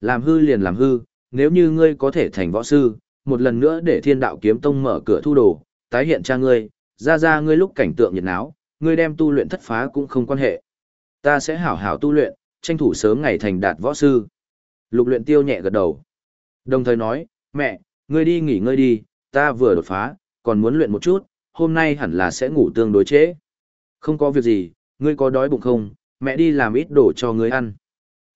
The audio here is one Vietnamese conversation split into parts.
làm hư liền làm hư, nếu như ngươi có thể thành võ sư, một lần nữa để thiên đạo kiếm tông mở cửa thu đồ, tái hiện cha ngươi, ra ra ngươi lúc cảnh tượng nhiệt náo, ngươi đem tu luyện thất phá cũng không quan hệ. Ta sẽ hảo hảo tu luyện, tranh thủ sớm ngày thành đạt võ sư. Lục luyện tiêu nhẹ gật đầu. Đồng thời nói, mẹ, ngươi đi nghỉ ngơi đi, ta vừa đột phá, còn muốn luyện một chút, hôm nay hẳn là sẽ ngủ tương đối trễ. Không có việc gì, ngươi có đói bụng không, mẹ đi làm ít đồ cho ngươi ăn.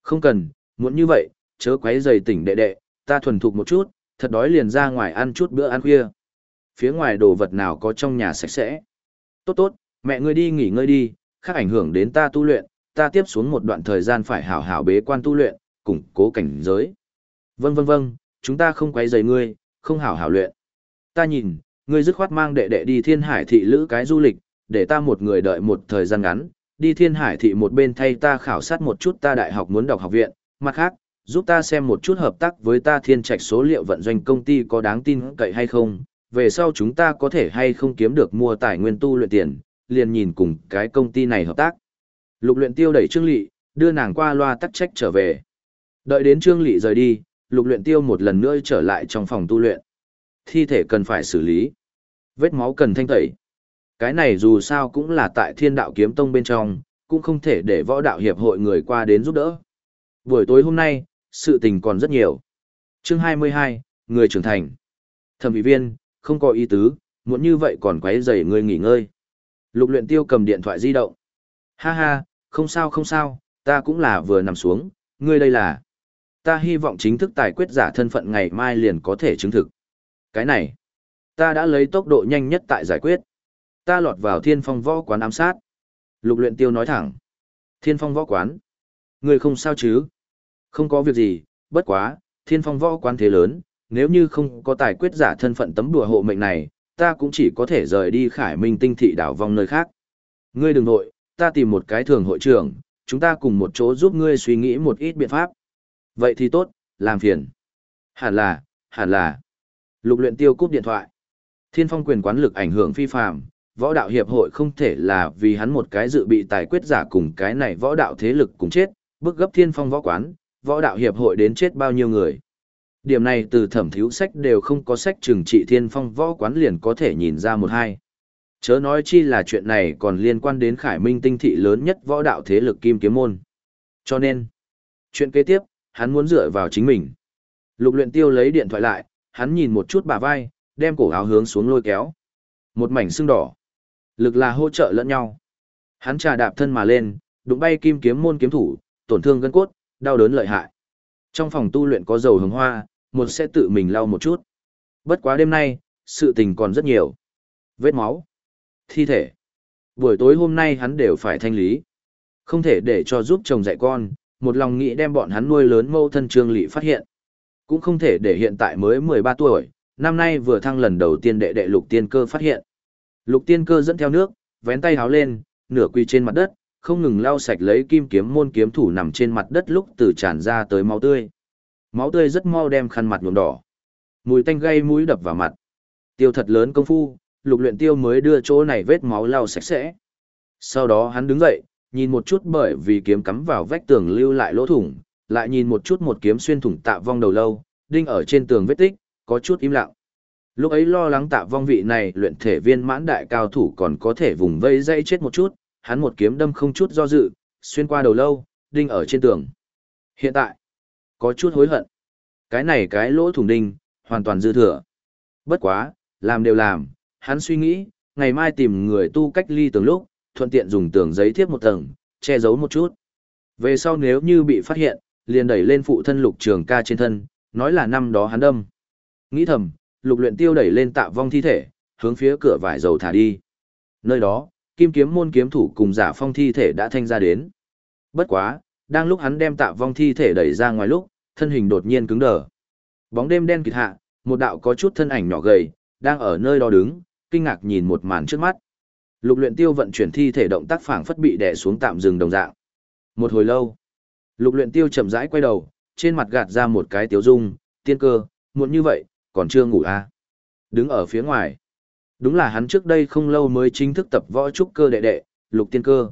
Không cần, muốn như vậy, chớ quấy dày tỉnh đệ đệ, ta thuần thục một chút, thật đói liền ra ngoài ăn chút bữa ăn khuya. Phía ngoài đồ vật nào có trong nhà sạch sẽ. Tốt tốt, mẹ ngươi đi nghỉ ngơi đi, khác ảnh hưởng đến ta tu luyện, ta tiếp xuống một đoạn thời gian phải hảo hảo bế quan tu luyện, củng cố cảnh giới. Vâng vâng vâng, chúng ta không quấy rầy ngươi, không hảo hảo luyện. Ta nhìn, ngươi dứt khoát mang đệ đệ đi thiên hải thị lữ cái du lịch, để ta một người đợi một thời gian ngắn, đi thiên hải thị một bên thay ta khảo sát một chút ta đại học muốn đọc học viện, mặt khác, giúp ta xem một chút hợp tác với ta thiên trạch số liệu vận doanh công ty có đáng tin cậy hay không, về sau chúng ta có thể hay không kiếm được mua tài nguyên tu luyện tiền, liền nhìn cùng cái công ty này hợp tác. Lục luyện tiêu đẩy Trương Lị, đưa nàng qua loa tắc trách trở về. Đợi đến Trương Lị rời đi, lục luyện tiêu một lần nữa trở lại trong phòng tu luyện. Thi thể cần phải xử lý. Vết máu cần thanh tẩy. Cái này dù sao cũng là tại thiên đạo kiếm tông bên trong, cũng không thể để võ đạo hiệp hội người qua đến giúp đỡ. Buổi tối hôm nay, sự tình còn rất nhiều. Chương 22, người trưởng thành. Thẩm vị viên, không có ý tứ, muốn như vậy còn quấy rầy người nghỉ ngơi. Lục luyện tiêu cầm điện thoại di động. Ha ha, không sao không sao, ta cũng là vừa nằm xuống, ngươi đây là. Ta hy vọng chính thức tài quyết giả thân phận ngày mai liền có thể chứng thực. Cái này, ta đã lấy tốc độ nhanh nhất tại giải quyết. Ta lọt vào thiên phong võ quán ám sát. Lục luyện tiêu nói thẳng. Thiên phong võ quán. Ngươi không sao chứ? Không có việc gì, bất quá, thiên phong võ quán thế lớn, nếu như không có tài quyết giả thân phận tấm đùa hộ mệnh này, ta cũng chỉ có thể rời đi khải minh tinh thị đảo vong nơi khác. Ngươi đừng nội, ta tìm một cái thường hội trưởng, chúng ta cùng một chỗ giúp ngươi suy nghĩ một ít biện pháp. Vậy thì tốt, làm phiền. Hẳn là, hẳn là. Lục luyện tiêu cúp điện thoại. Thiên phong quyền quán lực ảnh hưởng phi phàm, võ đạo hiệp hội không thể là vì hắn một cái dự bị tài quyết giả cùng cái này võ đạo thế lực cùng chết, bước gấp thiên phong võ quán, võ đạo hiệp hội đến chết bao nhiêu người. Điểm này từ thẩm thiếu sách đều không có sách trừng trị thiên phong võ quán liền có thể nhìn ra một hai. Chớ nói chi là chuyện này còn liên quan đến khải minh tinh thị lớn nhất võ đạo thế lực kim kiếm môn. Cho nên, chuyện kế tiếp, hắn muốn dựa vào chính mình. Lục luyện tiêu lấy điện thoại lại, hắn nhìn một chút bả vai, đem cổ áo hướng xuống lôi kéo. Một mảnh xương đỏ. Lực là hỗ trợ lẫn nhau. Hắn trà đạp thân mà lên, đụng bay kim kiếm môn kiếm thủ, tổn thương gân cốt, đau đớn lợi hại. Trong phòng tu luyện có dầu hồng hoa, một sẽ tự mình lau một chút. Bất quá đêm nay, sự tình còn rất nhiều. Vết máu, thi thể. Buổi tối hôm nay hắn đều phải thanh lý. Không thể để cho giúp chồng dạy con, một lòng nghĩ đem bọn hắn nuôi lớn mâu thân trương lị phát hiện. Cũng không thể để hiện tại mới 13 tuổi, năm nay vừa thăng lần đầu tiên đệ đệ lục tiên cơ phát hiện. Lục tiên cơ dẫn theo nước, vén tay háo lên, nửa quỳ trên mặt đất, không ngừng lau sạch lấy kim kiếm môn kiếm thủ nằm trên mặt đất lúc từ tràn ra tới máu tươi. Máu tươi rất mau đem khăn mặt nhuộm đỏ. Mùi tanh gây mũi đập vào mặt. Tiêu thật lớn công phu, lục luyện tiêu mới đưa chỗ này vết máu lau sạch sẽ. Sau đó hắn đứng dậy, nhìn một chút bởi vì kiếm cắm vào vách tường lưu lại lỗ thủng, lại nhìn một chút một kiếm xuyên thủng tạ vong đầu lâu, đinh ở trên tường vết tích, có chút im lặng. Lúc ấy lo lắng tạ vong vị này luyện thể viên mãn đại cao thủ còn có thể vùng vây dây chết một chút, hắn một kiếm đâm không chút do dự, xuyên qua đầu lâu, đinh ở trên tường. Hiện tại, có chút hối hận. Cái này cái lỗ thủng đinh, hoàn toàn dư thừa. Bất quá, làm đều làm, hắn suy nghĩ, ngày mai tìm người tu cách ly tường lúc, thuận tiện dùng tường giấy thiếp một tầng, che giấu một chút. Về sau nếu như bị phát hiện, liền đẩy lên phụ thân lục trường ca trên thân, nói là năm đó hắn đâm. Nghĩ thầm, lục luyện tiêu đẩy lên tạ vong thi thể, hướng phía cửa vải dầu thả đi. Nơi đó, kim kiếm môn kiếm thủ cùng giả phong thi thể đã thanh ra đến. Bất quá, đang lúc hắn đem tạ vong thi thể đẩy ra ngoài lúc, thân hình đột nhiên cứng đờ. Bóng đêm đen kịt hạ, một đạo có chút thân ảnh nhỏ gầy, đang ở nơi đó đứng, kinh ngạc nhìn một màn trước mắt. Lục luyện tiêu vận chuyển thi thể động tác phảng phất bị đè xuống tạm dừng đồng dạng. Một hồi lâu, lục luyện tiêu chậm rãi quay đầu, trên mặt gạt ra một cái tiếu dung, tiên cơ, muộn như vậy, còn chưa ngủ à. Đứng ở phía ngoài. Đúng là hắn trước đây không lâu mới chính thức tập võ trúc cơ đệ đệ, lục tiên cơ.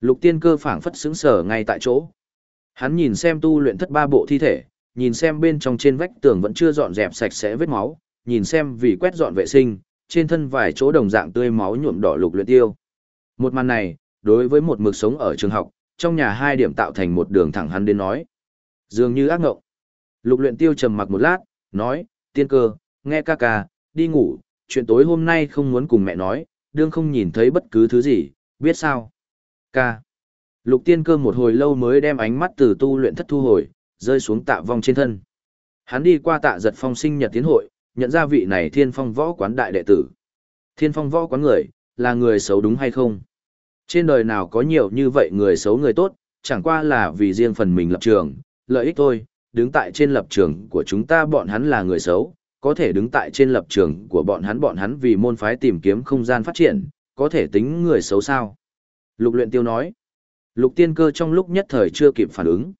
Lục tiên cơ phảng phất xứng sở ngay tại chỗ. Hắn nhìn xem tu luyện thất ba bộ thi thể, nhìn xem bên trong trên vách tường vẫn chưa dọn dẹp sạch sẽ vết máu, nhìn xem vì quét dọn vệ sinh, trên thân vài chỗ đồng dạng tươi máu nhuộm đỏ lục luyện tiêu. Một màn này, đối với một mực sống ở trường học, trong nhà hai điểm tạo thành một đường thẳng hắn đến nói. Dường như ác ngộng. Lục luyện tiêu trầm mặc một lát, nói, tiên cơ, nghe ca ca, đi ngủ, chuyện tối hôm nay không muốn cùng mẹ nói, đương không nhìn thấy bất cứ thứ gì, biết sao? Ca. Lục tiên cơ một hồi lâu mới đem ánh mắt từ tu luyện thất thu hồi, rơi xuống tạ vong trên thân. Hắn đi qua tạ giật phong sinh nhật tiến hội, nhận ra vị này thiên phong võ quán đại đệ tử. Thiên phong võ quán người, là người xấu đúng hay không? Trên đời nào có nhiều như vậy người xấu người tốt, chẳng qua là vì riêng phần mình lập trường, lợi ích thôi, đứng tại trên lập trường của chúng ta bọn hắn là người xấu, có thể đứng tại trên lập trường của bọn hắn bọn hắn vì môn phái tìm kiếm không gian phát triển, có thể tính người xấu sao. Lục luyện tiêu nói, lục tiên cơ trong lúc nhất thời chưa kịp phản ứng.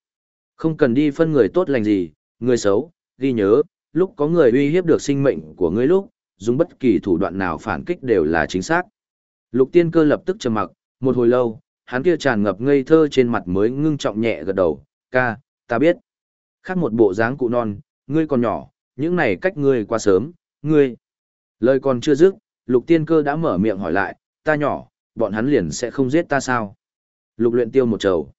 Không cần đi phân người tốt lành gì, người xấu, ghi nhớ, lúc có người uy hiếp được sinh mệnh của ngươi lúc, dùng bất kỳ thủ đoạn nào phản kích đều là chính xác. Lục tiên cơ lập tức trầm mặc, một hồi lâu, hắn kia tràn ngập ngây thơ trên mặt mới ngưng trọng nhẹ gật đầu, ca, ta biết. Khác một bộ dáng cụ non, ngươi còn nhỏ, những này cách ngươi quá sớm, ngươi. Lời còn chưa dứt, lục tiên cơ đã mở miệng hỏi lại, ta nhỏ, bọn hắn liền sẽ không giết ta sao? Lục luyện tiêu một trầu.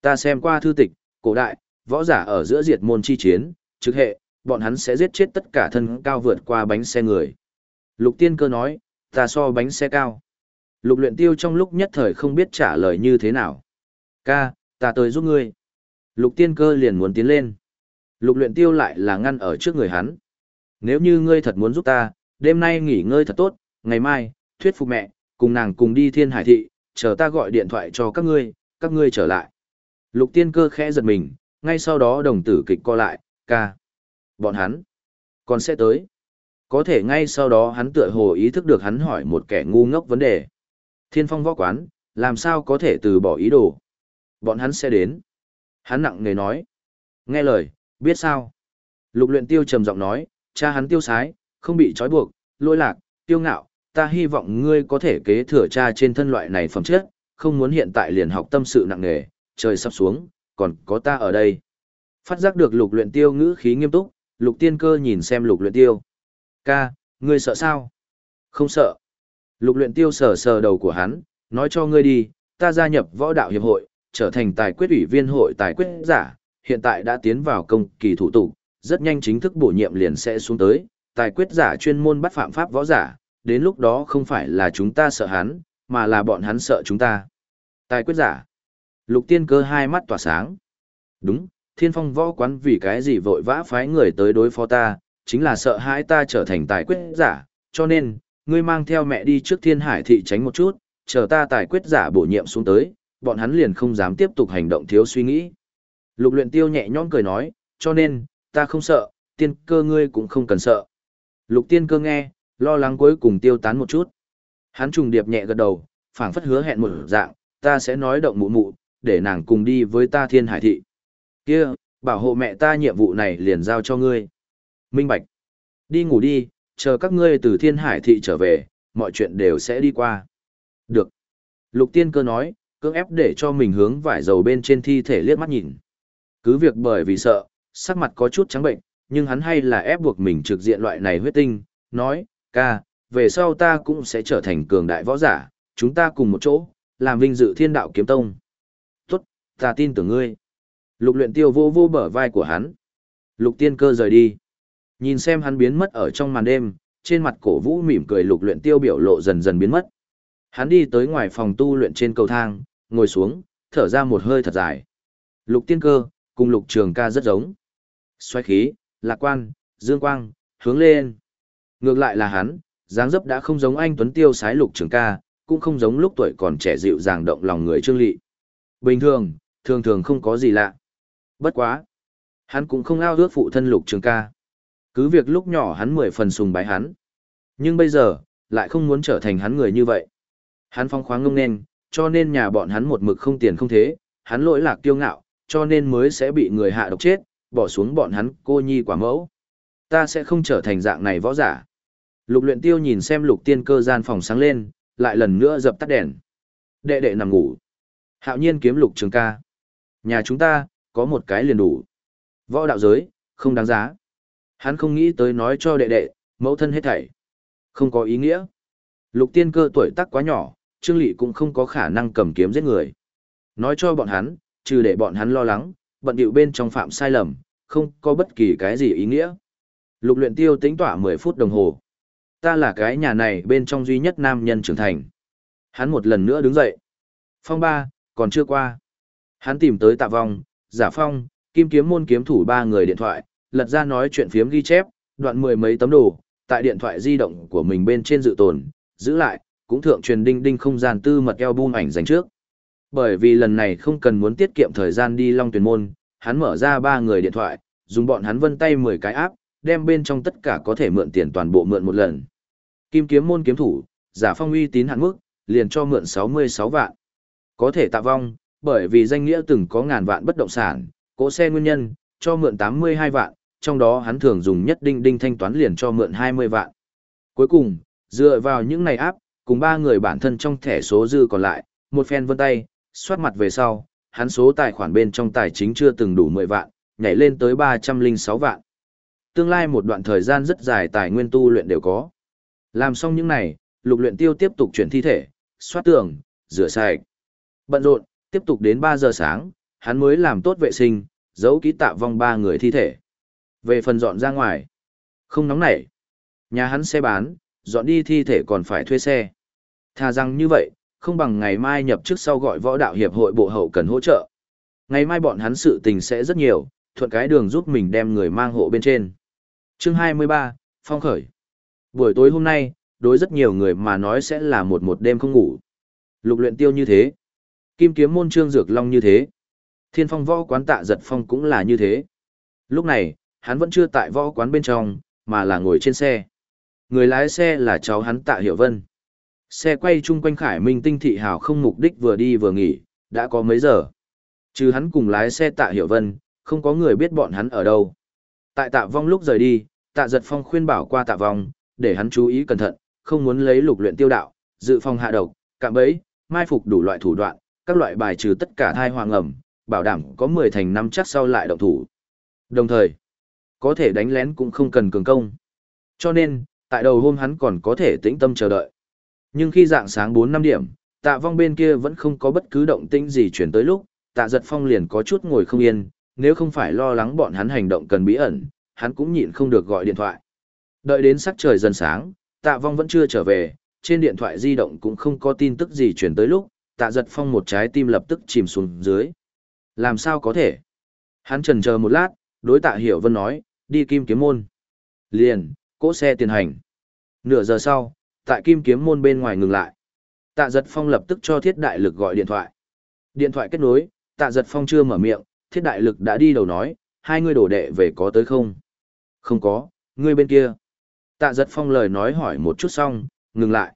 Ta xem qua thư tịch, cổ đại, võ giả ở giữa diệt môn chi chiến, trực hệ, bọn hắn sẽ giết chết tất cả thân cao vượt qua bánh xe người. Lục tiên cơ nói, ta so bánh xe cao. Lục luyện tiêu trong lúc nhất thời không biết trả lời như thế nào. Ca, ta tới giúp ngươi. Lục tiên cơ liền muốn tiến lên. Lục luyện tiêu lại là ngăn ở trước người hắn. Nếu như ngươi thật muốn giúp ta, đêm nay nghỉ ngơi thật tốt, ngày mai, thuyết phục mẹ, cùng nàng cùng đi thiên hải thị, chờ ta gọi điện thoại cho các ngươi, các ngươi trở lại. Lục tiên cơ khẽ giật mình, ngay sau đó đồng tử kịch co lại, ca. Bọn hắn, còn sẽ tới. Có thể ngay sau đó hắn tựa hồ ý thức được hắn hỏi một kẻ ngu ngốc vấn đề. Thiên phong võ quán, làm sao có thể từ bỏ ý đồ. Bọn hắn sẽ đến. Hắn nặng nề nói. Nghe lời, biết sao? Lục luyện tiêu trầm giọng nói, cha hắn tiêu sái, không bị trói buộc, lỗi lạc, tiêu ngạo, ta hy vọng ngươi có thể kế thừa cha trên thân loại này phẩm chất, không muốn hiện tại liền học tâm sự nặng nề, trời sắp xuống, còn có ta ở đây. Phát giác được lục luyện tiêu ngữ khí nghiêm túc, lục tiên cơ nhìn xem lục luyện tiêu. Ca, ngươi sợ sao? Không sợ. Lục luyện tiêu sờ sờ đầu của hắn, nói cho ngươi đi, ta gia nhập võ đạo hiệp hội, trở thành tài quyết ủy viên hội tài quyết giả, hiện tại đã tiến vào công kỳ thủ tục, rất nhanh chính thức bổ nhiệm liền sẽ xuống tới, tài quyết giả chuyên môn bắt phạm pháp võ giả, đến lúc đó không phải là chúng ta sợ hắn, mà là bọn hắn sợ chúng ta. Tài quyết giả. Lục tiên cơ hai mắt tỏa sáng. Đúng, thiên phong võ quán vì cái gì vội vã phái người tới đối phó ta, chính là sợ hãi ta trở thành tài quyết giả, cho nên, ngươi mang theo mẹ đi trước thiên hải thị tránh một chút, chờ ta tài quyết giả bổ nhiệm xuống tới, bọn hắn liền không dám tiếp tục hành động thiếu suy nghĩ. Lục luyện tiêu nhẹ nhõm cười nói, cho nên, ta không sợ, tiên cơ ngươi cũng không cần sợ. Lục tiên cơ nghe, lo lắng cuối cùng tiêu tán một chút. Hắn trùng điệp nhẹ gật đầu, phảng phất hứa hẹn một dạng, ta sẽ nói động mụ mụ, để nàng cùng đi với ta thiên hải thị. Kia, bảo hộ mẹ ta nhiệm vụ này liền giao cho ngươi. Minh Bạch. Đi ngủ đi, chờ các ngươi từ thiên hải thị trở về, mọi chuyện đều sẽ đi qua. Được. Lục tiên cơ nói, cưỡng ép để cho mình hướng vải dầu bên trên thi thể liếc mắt nhìn. Cứ việc bởi vì sợ, sắc mặt có chút trắng bệnh, nhưng hắn hay là ép buộc mình trực diện loại này huyết tinh, nói, ca, về sau ta cũng sẽ trở thành cường đại võ giả, chúng ta cùng một chỗ, làm vinh dự thiên đạo kiếm tông. Tốt, ta tin tưởng ngươi. Lục luyện tiêu vô vô bờ vai của hắn. Lục tiên cơ rời đi. Nhìn xem hắn biến mất ở trong màn đêm, trên mặt cổ vũ mỉm cười lục luyện tiêu biểu lộ dần dần biến mất. Hắn đi tới ngoài phòng tu luyện trên cầu thang, ngồi xuống, thở ra một hơi thật dài. Lục tiên cơ, cùng lục trường ca rất giống. Xoay khí, lạc quan, dương quang, hướng lên. Ngược lại là hắn, dáng dấp đã không giống anh Tuấn Tiêu sái lục trường ca, cũng không giống lúc tuổi còn trẻ dịu dàng động lòng người trương lị. Bình thường, thường thường không có gì lạ. Bất quá. Hắn cũng không ao ước phụ thân lục trường ca. Cứ việc lúc nhỏ hắn mười phần sùng bái hắn. Nhưng bây giờ, lại không muốn trở thành hắn người như vậy. Hắn phong khoáng ngông nên, cho nên nhà bọn hắn một mực không tiền không thế, hắn lỗi lạc kiêu ngạo, cho nên mới sẽ bị người hạ độc chết, bỏ xuống bọn hắn cô nhi quả mẫu. Ta sẽ không trở thành dạng này võ giả. Lục luyện tiêu nhìn xem lục tiên cơ gian phòng sáng lên, lại lần nữa dập tắt đèn. Đệ đệ nằm ngủ. Hạo nhiên kiếm lục trường ca. Nhà chúng ta, có một cái liền đủ. Võ đạo giới, không đáng giá. Hắn không nghĩ tới nói cho đệ đệ, mẫu thân hết thảy. Không có ý nghĩa. Lục tiên cơ tuổi tác quá nhỏ, Trương Lị cũng không có khả năng cầm kiếm giết người. Nói cho bọn hắn, trừ để bọn hắn lo lắng, bận điệu bên trong phạm sai lầm, không có bất kỳ cái gì ý nghĩa. Lục luyện tiêu tính tỏa 10 phút đồng hồ. Ta là cái nhà này bên trong duy nhất nam nhân trưởng thành. Hắn một lần nữa đứng dậy. Phong ba, còn chưa qua. Hắn tìm tới tạ vong, giả phong, kim kiếm môn kiếm thủ ba người điện thoại, lật ra nói chuyện phiếm ghi chép, đoạn mười mấy tấm đồ, tại điện thoại di động của mình bên trên dự tồn, giữ lại, cũng thượng truyền đinh đinh không gian tư mật album ảnh dành trước. Bởi vì lần này không cần muốn tiết kiệm thời gian đi long tuyển môn, hắn mở ra ba người điện thoại, dùng bọn hắn vân tay 10 cái áp, đem bên trong tất cả có thể mượn tiền toàn bộ mượn một lần. Kim kiếm môn kiếm thủ, giả phong uy tín hạn mức, liền cho mượn 66 vạn. Có thể tạ vong, bởi vì danh nghĩa từng có ngàn vạn bất động sản, cỗ xe nguyên nhân, cho mượn 82 vạn, trong đó hắn thường dùng nhất đinh đinh thanh toán liền cho mượn 20 vạn. Cuối cùng, dựa vào những này áp, cùng ba người bản thân trong thẻ số dư còn lại, một phen vân tay, xoát mặt về sau, hắn số tài khoản bên trong tài chính chưa từng đủ 10 vạn, nhảy lên tới 306 vạn. Tương lai một đoạn thời gian rất dài tài nguyên tu luyện đều có. Làm xong những này, lục luyện tiêu tiếp tục chuyển thi thể, xoát tường, rửa sạch. Bận rộn, tiếp tục đến 3 giờ sáng, hắn mới làm tốt vệ sinh, giấu ký tạ vong ba người thi thể. Về phần dọn ra ngoài, không nóng nảy. Nhà hắn xe bán, dọn đi thi thể còn phải thuê xe. Thà rằng như vậy, không bằng ngày mai nhập trước sau gọi võ đạo hiệp hội bộ hậu cần hỗ trợ. Ngày mai bọn hắn sự tình sẽ rất nhiều, thuận cái đường giúp mình đem người mang hộ bên trên. Chương 23, Phong khởi. Buổi tối hôm nay, đối rất nhiều người mà nói sẽ là một một đêm không ngủ. Lục luyện tiêu như thế. Kim kiếm môn trương dược long như thế. Thiên phong võ quán tạ giật phong cũng là như thế. Lúc này, hắn vẫn chưa tại võ quán bên trong, mà là ngồi trên xe. Người lái xe là cháu hắn tạ hiểu vân. Xe quay chung quanh khải minh tinh thị hào không mục đích vừa đi vừa nghỉ, đã có mấy giờ. Trừ hắn cùng lái xe tạ hiểu vân, không có người biết bọn hắn ở đâu. Tại tạ vong lúc rời đi, tạ giật phong khuyên bảo qua tạ vong, để hắn chú ý cẩn thận, không muốn lấy lục luyện tiêu đạo, dự phòng hạ độc, cạm bẫy, mai phục đủ loại thủ đoạn, các loại bài trừ tất cả thai hoàng ẩm, bảo đảm có 10 thành năm chắc sau lại động thủ. Đồng thời, có thể đánh lén cũng không cần cường công. Cho nên, tại đầu hôm hắn còn có thể tĩnh tâm chờ đợi. Nhưng khi dạng sáng 4-5 điểm, tạ vong bên kia vẫn không có bất cứ động tĩnh gì chuyển tới lúc, tạ giật phong liền có chút ngồi không yên, nếu không phải lo lắng bọn hắn hành động cần bí ẩn, hắn cũng nhịn không được gọi điện thoại. Đợi đến sắc trời dần sáng, tạ vong vẫn chưa trở về, trên điện thoại di động cũng không có tin tức gì chuyển tới lúc, tạ giật phong một trái tim lập tức chìm xuống dưới. Làm sao có thể? Hắn trần chờ một lát, đối tạ hiểu vân nói, đi kim kiếm môn. Liền, cỗ xe tiền hành. Nửa giờ sau, tại kim kiếm môn bên ngoài ngừng lại. Tạ giật phong lập tức cho thiết đại lực gọi điện thoại. Điện thoại kết nối, tạ giật phong chưa mở miệng, thiết đại lực đã đi đầu nói, hai người đổ đệ về có tới không? Không có, ngươi bên kia. Tạ giật phong lời nói hỏi một chút xong, ngừng lại.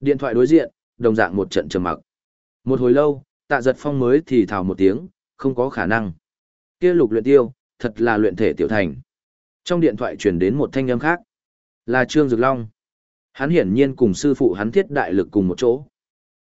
Điện thoại đối diện, đồng dạng một trận trầm mặc. Một hồi lâu, tạ giật phong mới thì thào một tiếng, không có khả năng. Kia lục luyện tiêu, thật là luyện thể tiểu thành. Trong điện thoại truyền đến một thanh âm khác. Là Trương Dực Long. Hắn hiển nhiên cùng sư phụ hắn thiết đại lực cùng một chỗ.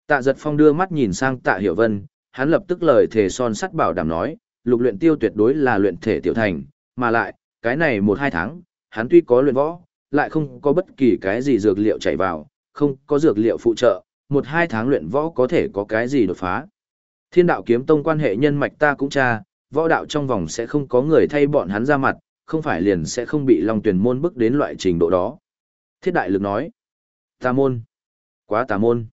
Tạ giật phong đưa mắt nhìn sang tạ hiểu vân, hắn lập tức lời thề son sắt bảo đảm nói, lục luyện tiêu tuyệt đối là luyện thể tiểu thành, mà lại, cái này một hai tháng, hắn tuy có luyện võ, lại không có bất kỳ cái gì dược liệu chảy vào, không có dược liệu phụ trợ, một hai tháng luyện võ có thể có cái gì đột phá. Thiên đạo kiếm tông quan hệ nhân mạch ta cũng tra, võ đạo trong vòng sẽ không có người thay bọn hắn ra mặt, không phải liền sẽ không bị Long Tuyển môn bức đến loại trình độ đó. Thiết đại lực nói, tà môn, quá tà môn.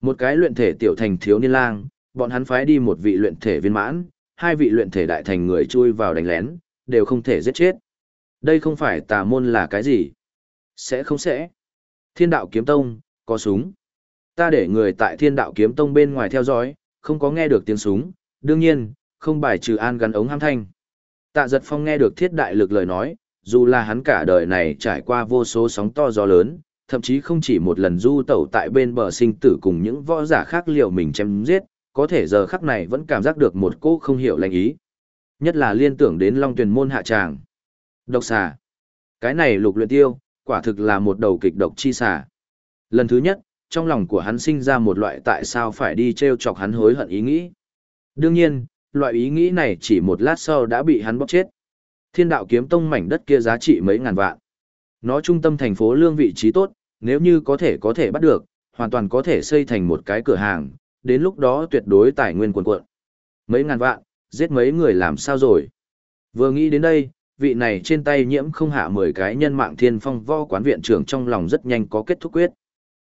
Một cái luyện thể tiểu thành thiếu niên lang, bọn hắn phái đi một vị luyện thể viên mãn, hai vị luyện thể đại thành người chui vào đánh lén, đều không thể giết chết. Đây không phải tà môn là cái gì? Sẽ không sẽ. Thiên đạo kiếm tông, có súng. Ta để người tại thiên đạo kiếm tông bên ngoài theo dõi, không có nghe được tiếng súng, đương nhiên, không bài trừ an gắn ống ham thanh. Tạ giật phong nghe được thiết đại lực lời nói, dù là hắn cả đời này trải qua vô số sóng to gió lớn, thậm chí không chỉ một lần du tẩu tại bên bờ sinh tử cùng những võ giả khác liệu mình chém giết, có thể giờ khắc này vẫn cảm giác được một cô không hiểu lành ý. Nhất là liên tưởng đến long tuyển môn hạ tràng. Độc xà. Cái này lục luyện tiêu, quả thực là một đầu kịch độc chi xà. Lần thứ nhất, trong lòng của hắn sinh ra một loại tại sao phải đi treo chọc hắn hối hận ý nghĩ. Đương nhiên, loại ý nghĩ này chỉ một lát sau đã bị hắn bóp chết. Thiên đạo kiếm tông mảnh đất kia giá trị mấy ngàn vạn. Nó trung tâm thành phố lương vị trí tốt, nếu như có thể có thể bắt được, hoàn toàn có thể xây thành một cái cửa hàng, đến lúc đó tuyệt đối tài nguyên quần cuộn. Mấy ngàn vạn, giết mấy người làm sao rồi? Vừa nghĩ đến đây, vị này trên tay nhiễm không hạ 10 cái nhân mạng thiên phong vo quán viện trưởng trong lòng rất nhanh có kết thúc quyết.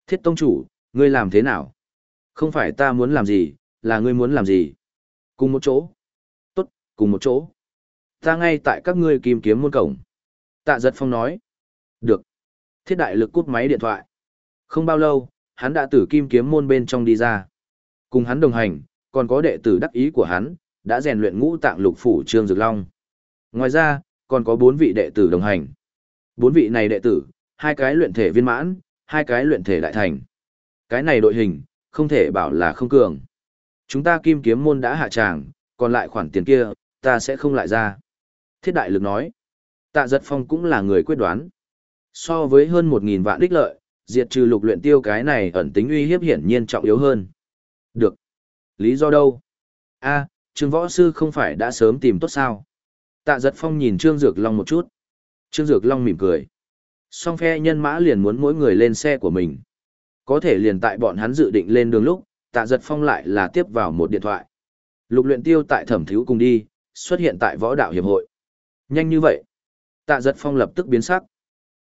Thiết tông chủ, ngươi làm thế nào? Không phải ta muốn làm gì, là ngươi muốn làm gì? Cùng một chỗ. Tốt, cùng một chỗ. Ta ngay tại các ngươi kim kiếm môn cổng. Tạ giật phong nói. Được. Thiết đại lực cút máy điện thoại. Không bao lâu, hắn đã từ kim kiếm môn bên trong đi ra. Cùng hắn đồng hành, còn có đệ tử đắc ý của hắn, đã rèn luyện ngũ tạng lục phủ Trương Dược Long. Ngoài ra, còn có bốn vị đệ tử đồng hành. Bốn vị này đệ tử, hai cái luyện thể viên mãn, hai cái luyện thể đại thành. Cái này đội hình, không thể bảo là không cường. Chúng ta kim kiếm môn đã hạ tràng, còn lại khoản tiền kia, ta sẽ không lại ra. Thiết đại lực nói. Tạ giật phong cũng là người quyết đoán. So với hơn 1.000 vạn đích lợi, diệt trừ lục luyện tiêu cái này ẩn tính uy hiếp hiển nhiên trọng yếu hơn. Được. Lý do đâu? A, Trương Võ Sư không phải đã sớm tìm tốt sao? Tạ giật phong nhìn Trương Dược Long một chút. Trương Dược Long mỉm cười. Song phe nhân mã liền muốn mỗi người lên xe của mình. Có thể liền tại bọn hắn dự định lên đường lúc, tạ giật phong lại là tiếp vào một điện thoại. Lục luyện tiêu tại thẩm thiếu cùng đi, xuất hiện tại võ đạo hiệp hội. Nhanh như vậy. Tạ giật phong lập tức biến sắc.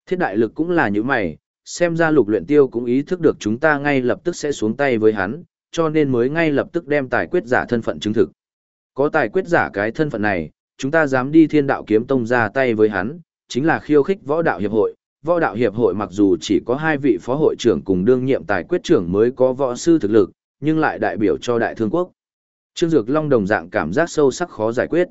Thiết đại lực cũng là như mày, xem ra lục luyện tiêu cũng ý thức được chúng ta ngay lập tức sẽ xuống tay với hắn, cho nên mới ngay lập tức đem tài quyết giả thân phận chứng thực. Có tài quyết giả cái thân phận này, chúng ta dám đi thiên đạo kiếm tông ra tay với hắn, chính là khiêu khích võ đạo hiệp hội. Võ đạo hiệp hội mặc dù chỉ có hai vị phó hội trưởng cùng đương nhiệm tài quyết trưởng mới có võ sư thực lực, nhưng lại đại biểu cho đại thương quốc. Trương Dược Long đồng dạng cảm giác sâu sắc khó giải quyết.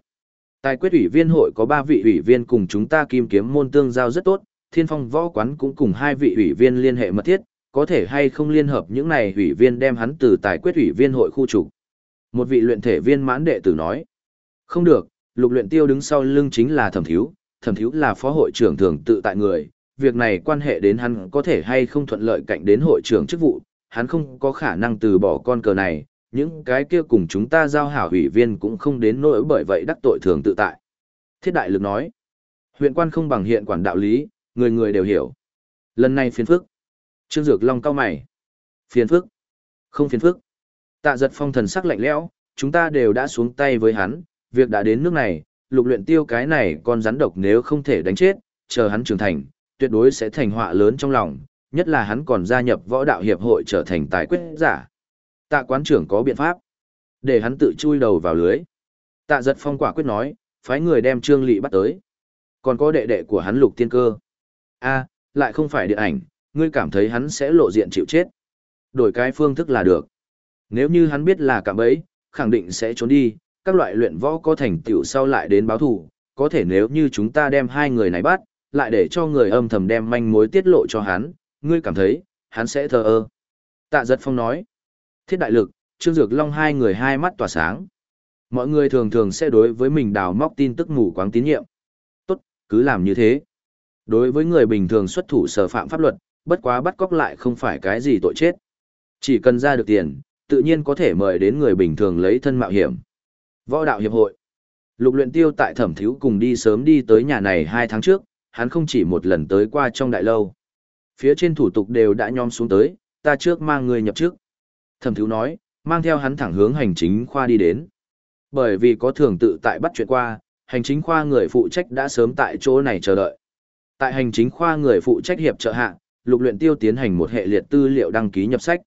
Tài quyết ủy viên hội có ba vị ủy viên cùng chúng ta kim kiếm môn tương giao rất tốt, thiên phong võ quán cũng cùng hai vị ủy viên liên hệ mật thiết, có thể hay không liên hợp những này ủy viên đem hắn từ tài quyết ủy viên hội khu trục. Một vị luyện thể viên mãn đệ tử nói, không được, lục luyện tiêu đứng sau lưng chính là thẩm thiếu, thẩm thiếu là phó hội trưởng thường tự tại người, việc này quan hệ đến hắn có thể hay không thuận lợi cạnh đến hội trưởng chức vụ, hắn không có khả năng từ bỏ con cờ này, những cái kia cùng chúng ta giao hảo ủy viên cũng không đến nỗi bởi vậy đắc tội thường tự tại. Thiết đại lực nói, huyện quan không bằng hiện quản đạo lý, người người đều hiểu. Lần này phiền phức. Trương Dược Long cao mày. Phiền phức. Không phiền phức. Tạ giật phong thần sắc lạnh lẽo, chúng ta đều đã xuống tay với hắn, việc đã đến nước này, lục luyện tiêu cái này con rắn độc nếu không thể đánh chết, chờ hắn trưởng thành, tuyệt đối sẽ thành họa lớn trong lòng, nhất là hắn còn gia nhập võ đạo hiệp hội trở thành tài quyết giả. Tạ quán trưởng có biện pháp, để hắn tự chui đầu vào lưới. Tạ giật phong quả quyết nói, phái người đem trương lị bắt tới. Còn có đệ đệ của hắn lục tiên cơ a lại không phải điện ảnh, ngươi cảm thấy hắn sẽ lộ diện chịu chết. Đổi cái phương thức là được. Nếu như hắn biết là cạm bẫy, khẳng định sẽ trốn đi, các loại luyện võ có thành tựu sau lại đến báo thù, có thể nếu như chúng ta đem hai người này bắt, lại để cho người âm thầm đem manh mối tiết lộ cho hắn, ngươi cảm thấy, hắn sẽ thờ ơ. Tạ giật phong nói, thiết đại lực, Trương Dược Long hai người hai mắt tỏa sáng. Mọi người thường thường sẽ đối với mình đào móc tin tức mù quáng tín nhiệm. Tốt, cứ làm như thế. Đối với người bình thường xuất thủ sở phạm pháp luật, bất quá bắt cóc lại không phải cái gì tội chết. Chỉ cần ra được tiền, tự nhiên có thể mời đến người bình thường lấy thân mạo hiểm. Võ đạo hiệp hội. Lục luyện tiêu tại thẩm thiếu cùng đi sớm đi tới nhà này hai tháng trước, hắn không chỉ một lần tới qua trong đại lâu. Phía trên thủ tục đều đã nhom xuống tới, ta trước mang người nhập trước. Thẩm thiếu nói, mang theo hắn thẳng hướng hành chính khoa đi đến. Bởi vì có thường tự tại bắt chuyện qua, hành chính khoa người phụ trách đã sớm tại chỗ này chờ đợi. Tại hành chính khoa người phụ trách hiệp trợ hạ, lục luyện tiêu tiến hành một hệ liệt tư liệu đăng ký nhập sách.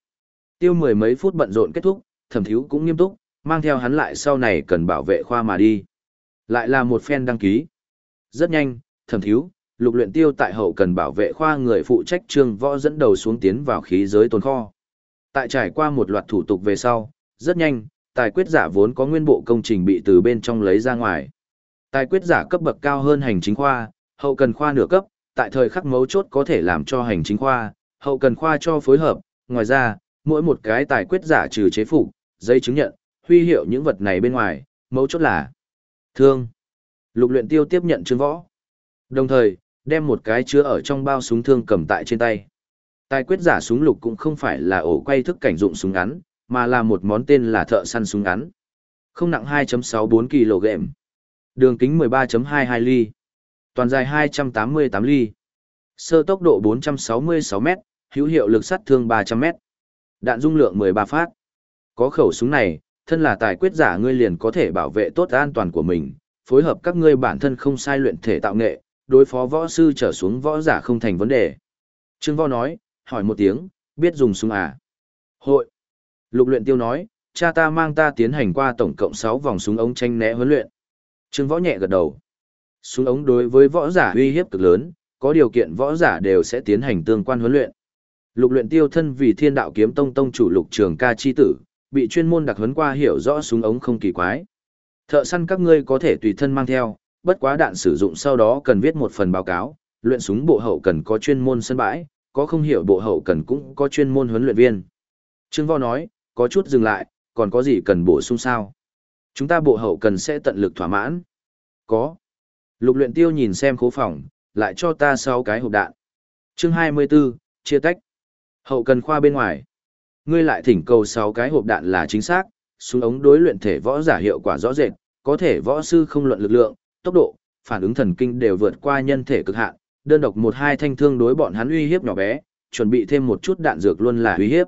Tiêu mười mấy phút bận rộn kết thúc, thẩm thiếu cũng nghiêm túc, mang theo hắn lại sau này cần bảo vệ khoa mà đi. Lại là một phen đăng ký. Rất nhanh, thẩm thiếu, lục luyện tiêu tại hậu cần bảo vệ khoa người phụ trách trương võ dẫn đầu xuống tiến vào khí giới tồn kho. Tại trải qua một loạt thủ tục về sau, rất nhanh, tài quyết giả vốn có nguyên bộ công trình bị từ bên trong lấy ra ngoài. Tài quyết giả cấp bậc cao hơn hành chính khoa, hậu cần khoa nửa cấp, tại thời khắc mấu chốt có thể làm cho hành chính khoa, hậu cần khoa cho phối hợp, ngoài ra, mỗi một cái tài quyết giả trừ chế phục, giấy chứng nhận, huy hiệu những vật này bên ngoài, mấu chốt là thương. Lục luyện tiêu tiếp nhận chương võ. Đồng thời, đem một cái chứa ở trong bao súng thương cầm tại trên tay. Tài quyết giả súng lục cũng không phải là ổ quay thức cảnh dụng súng ngắn, mà là một món tên là thợ săn súng ngắn. Không nặng 2.64 kg. Đường kính 13.22 ly. Toàn dài 288 ly. Sơ tốc độ 466 m hữu hiệu lực sát thương 300 m Đạn dung lượng 13 phát. Có khẩu súng này, thân là tài quyết giả ngươi liền có thể bảo vệ tốt an toàn của mình, phối hợp các ngươi bản thân không sai luyện thể tạo nghệ, đối phó võ sư trở xuống võ giả không thành vấn đề. Trương Võ nói, hỏi một tiếng, biết dùng súng à? Hội. Lục luyện tiêu nói, cha ta mang ta tiến hành qua tổng cộng 6 vòng súng ống tranh né huấn luyện. Trương Võ nhẹ gật đầu. Súng ống đối với võ giả uy hiếp cực lớn, có điều kiện võ giả đều sẽ tiến hành tương quan huấn luyện. Lục luyện tiêu thân vì thiên đạo kiếm tông tông chủ lục trường ca chi tử, bị chuyên môn đặc huấn qua hiểu rõ súng ống không kỳ quái. Thợ săn các ngươi có thể tùy thân mang theo, bất quá đạn sử dụng sau đó cần viết một phần báo cáo, luyện súng bộ hậu cần có chuyên môn sân bãi, có không hiểu bộ hậu cần cũng có chuyên môn huấn luyện viên. Trương Võ nói, có chút dừng lại, còn có gì cần bổ sung sao? Chúng ta bộ hậu cần sẽ tận lực thỏa mãn. Có. Lục luyện tiêu nhìn xem khố phòng, lại cho ta sáu cái hộp đạn. Chương 24, chia tách. Hậu cần khoa bên ngoài. Ngươi lại thỉnh cầu sáu cái hộp đạn là chính xác, súng ống đối luyện thể võ giả hiệu quả rõ rệt, có thể võ sư không luận lực lượng, tốc độ, phản ứng thần kinh đều vượt qua nhân thể cực hạn, đơn độc một hai thanh thương đối bọn hắn uy hiếp nhỏ bé, chuẩn bị thêm một chút đạn dược luôn là uy hiếp.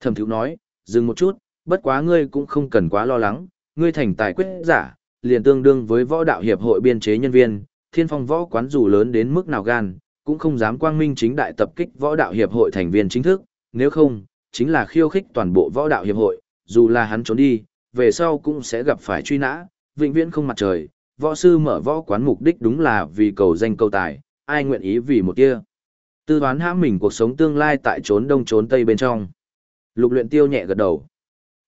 Thẩm Thiếu nói, dừng một chút, bất quá ngươi cũng không cần quá lo lắng, ngươi thành tài quyết giả, liền tương đương với võ đạo hiệp hội biên chế nhân viên, thiên phong võ quán dù lớn đến mức nào gan, cũng không dám quang minh chính đại tập kích võ đạo hiệp hội thành viên chính thức, nếu không, chính là khiêu khích toàn bộ võ đạo hiệp hội, dù là hắn trốn đi, về sau cũng sẽ gặp phải truy nã, vĩnh viễn không mặt trời, võ sư mở võ quán mục đích đúng là vì cầu danh cầu tài, ai nguyện ý vì một kia. Tư đoán hãm mình cuộc sống tương lai tại trốn đông trốn tây bên trong. Lục luyện tiêu nhẹ gật đầu.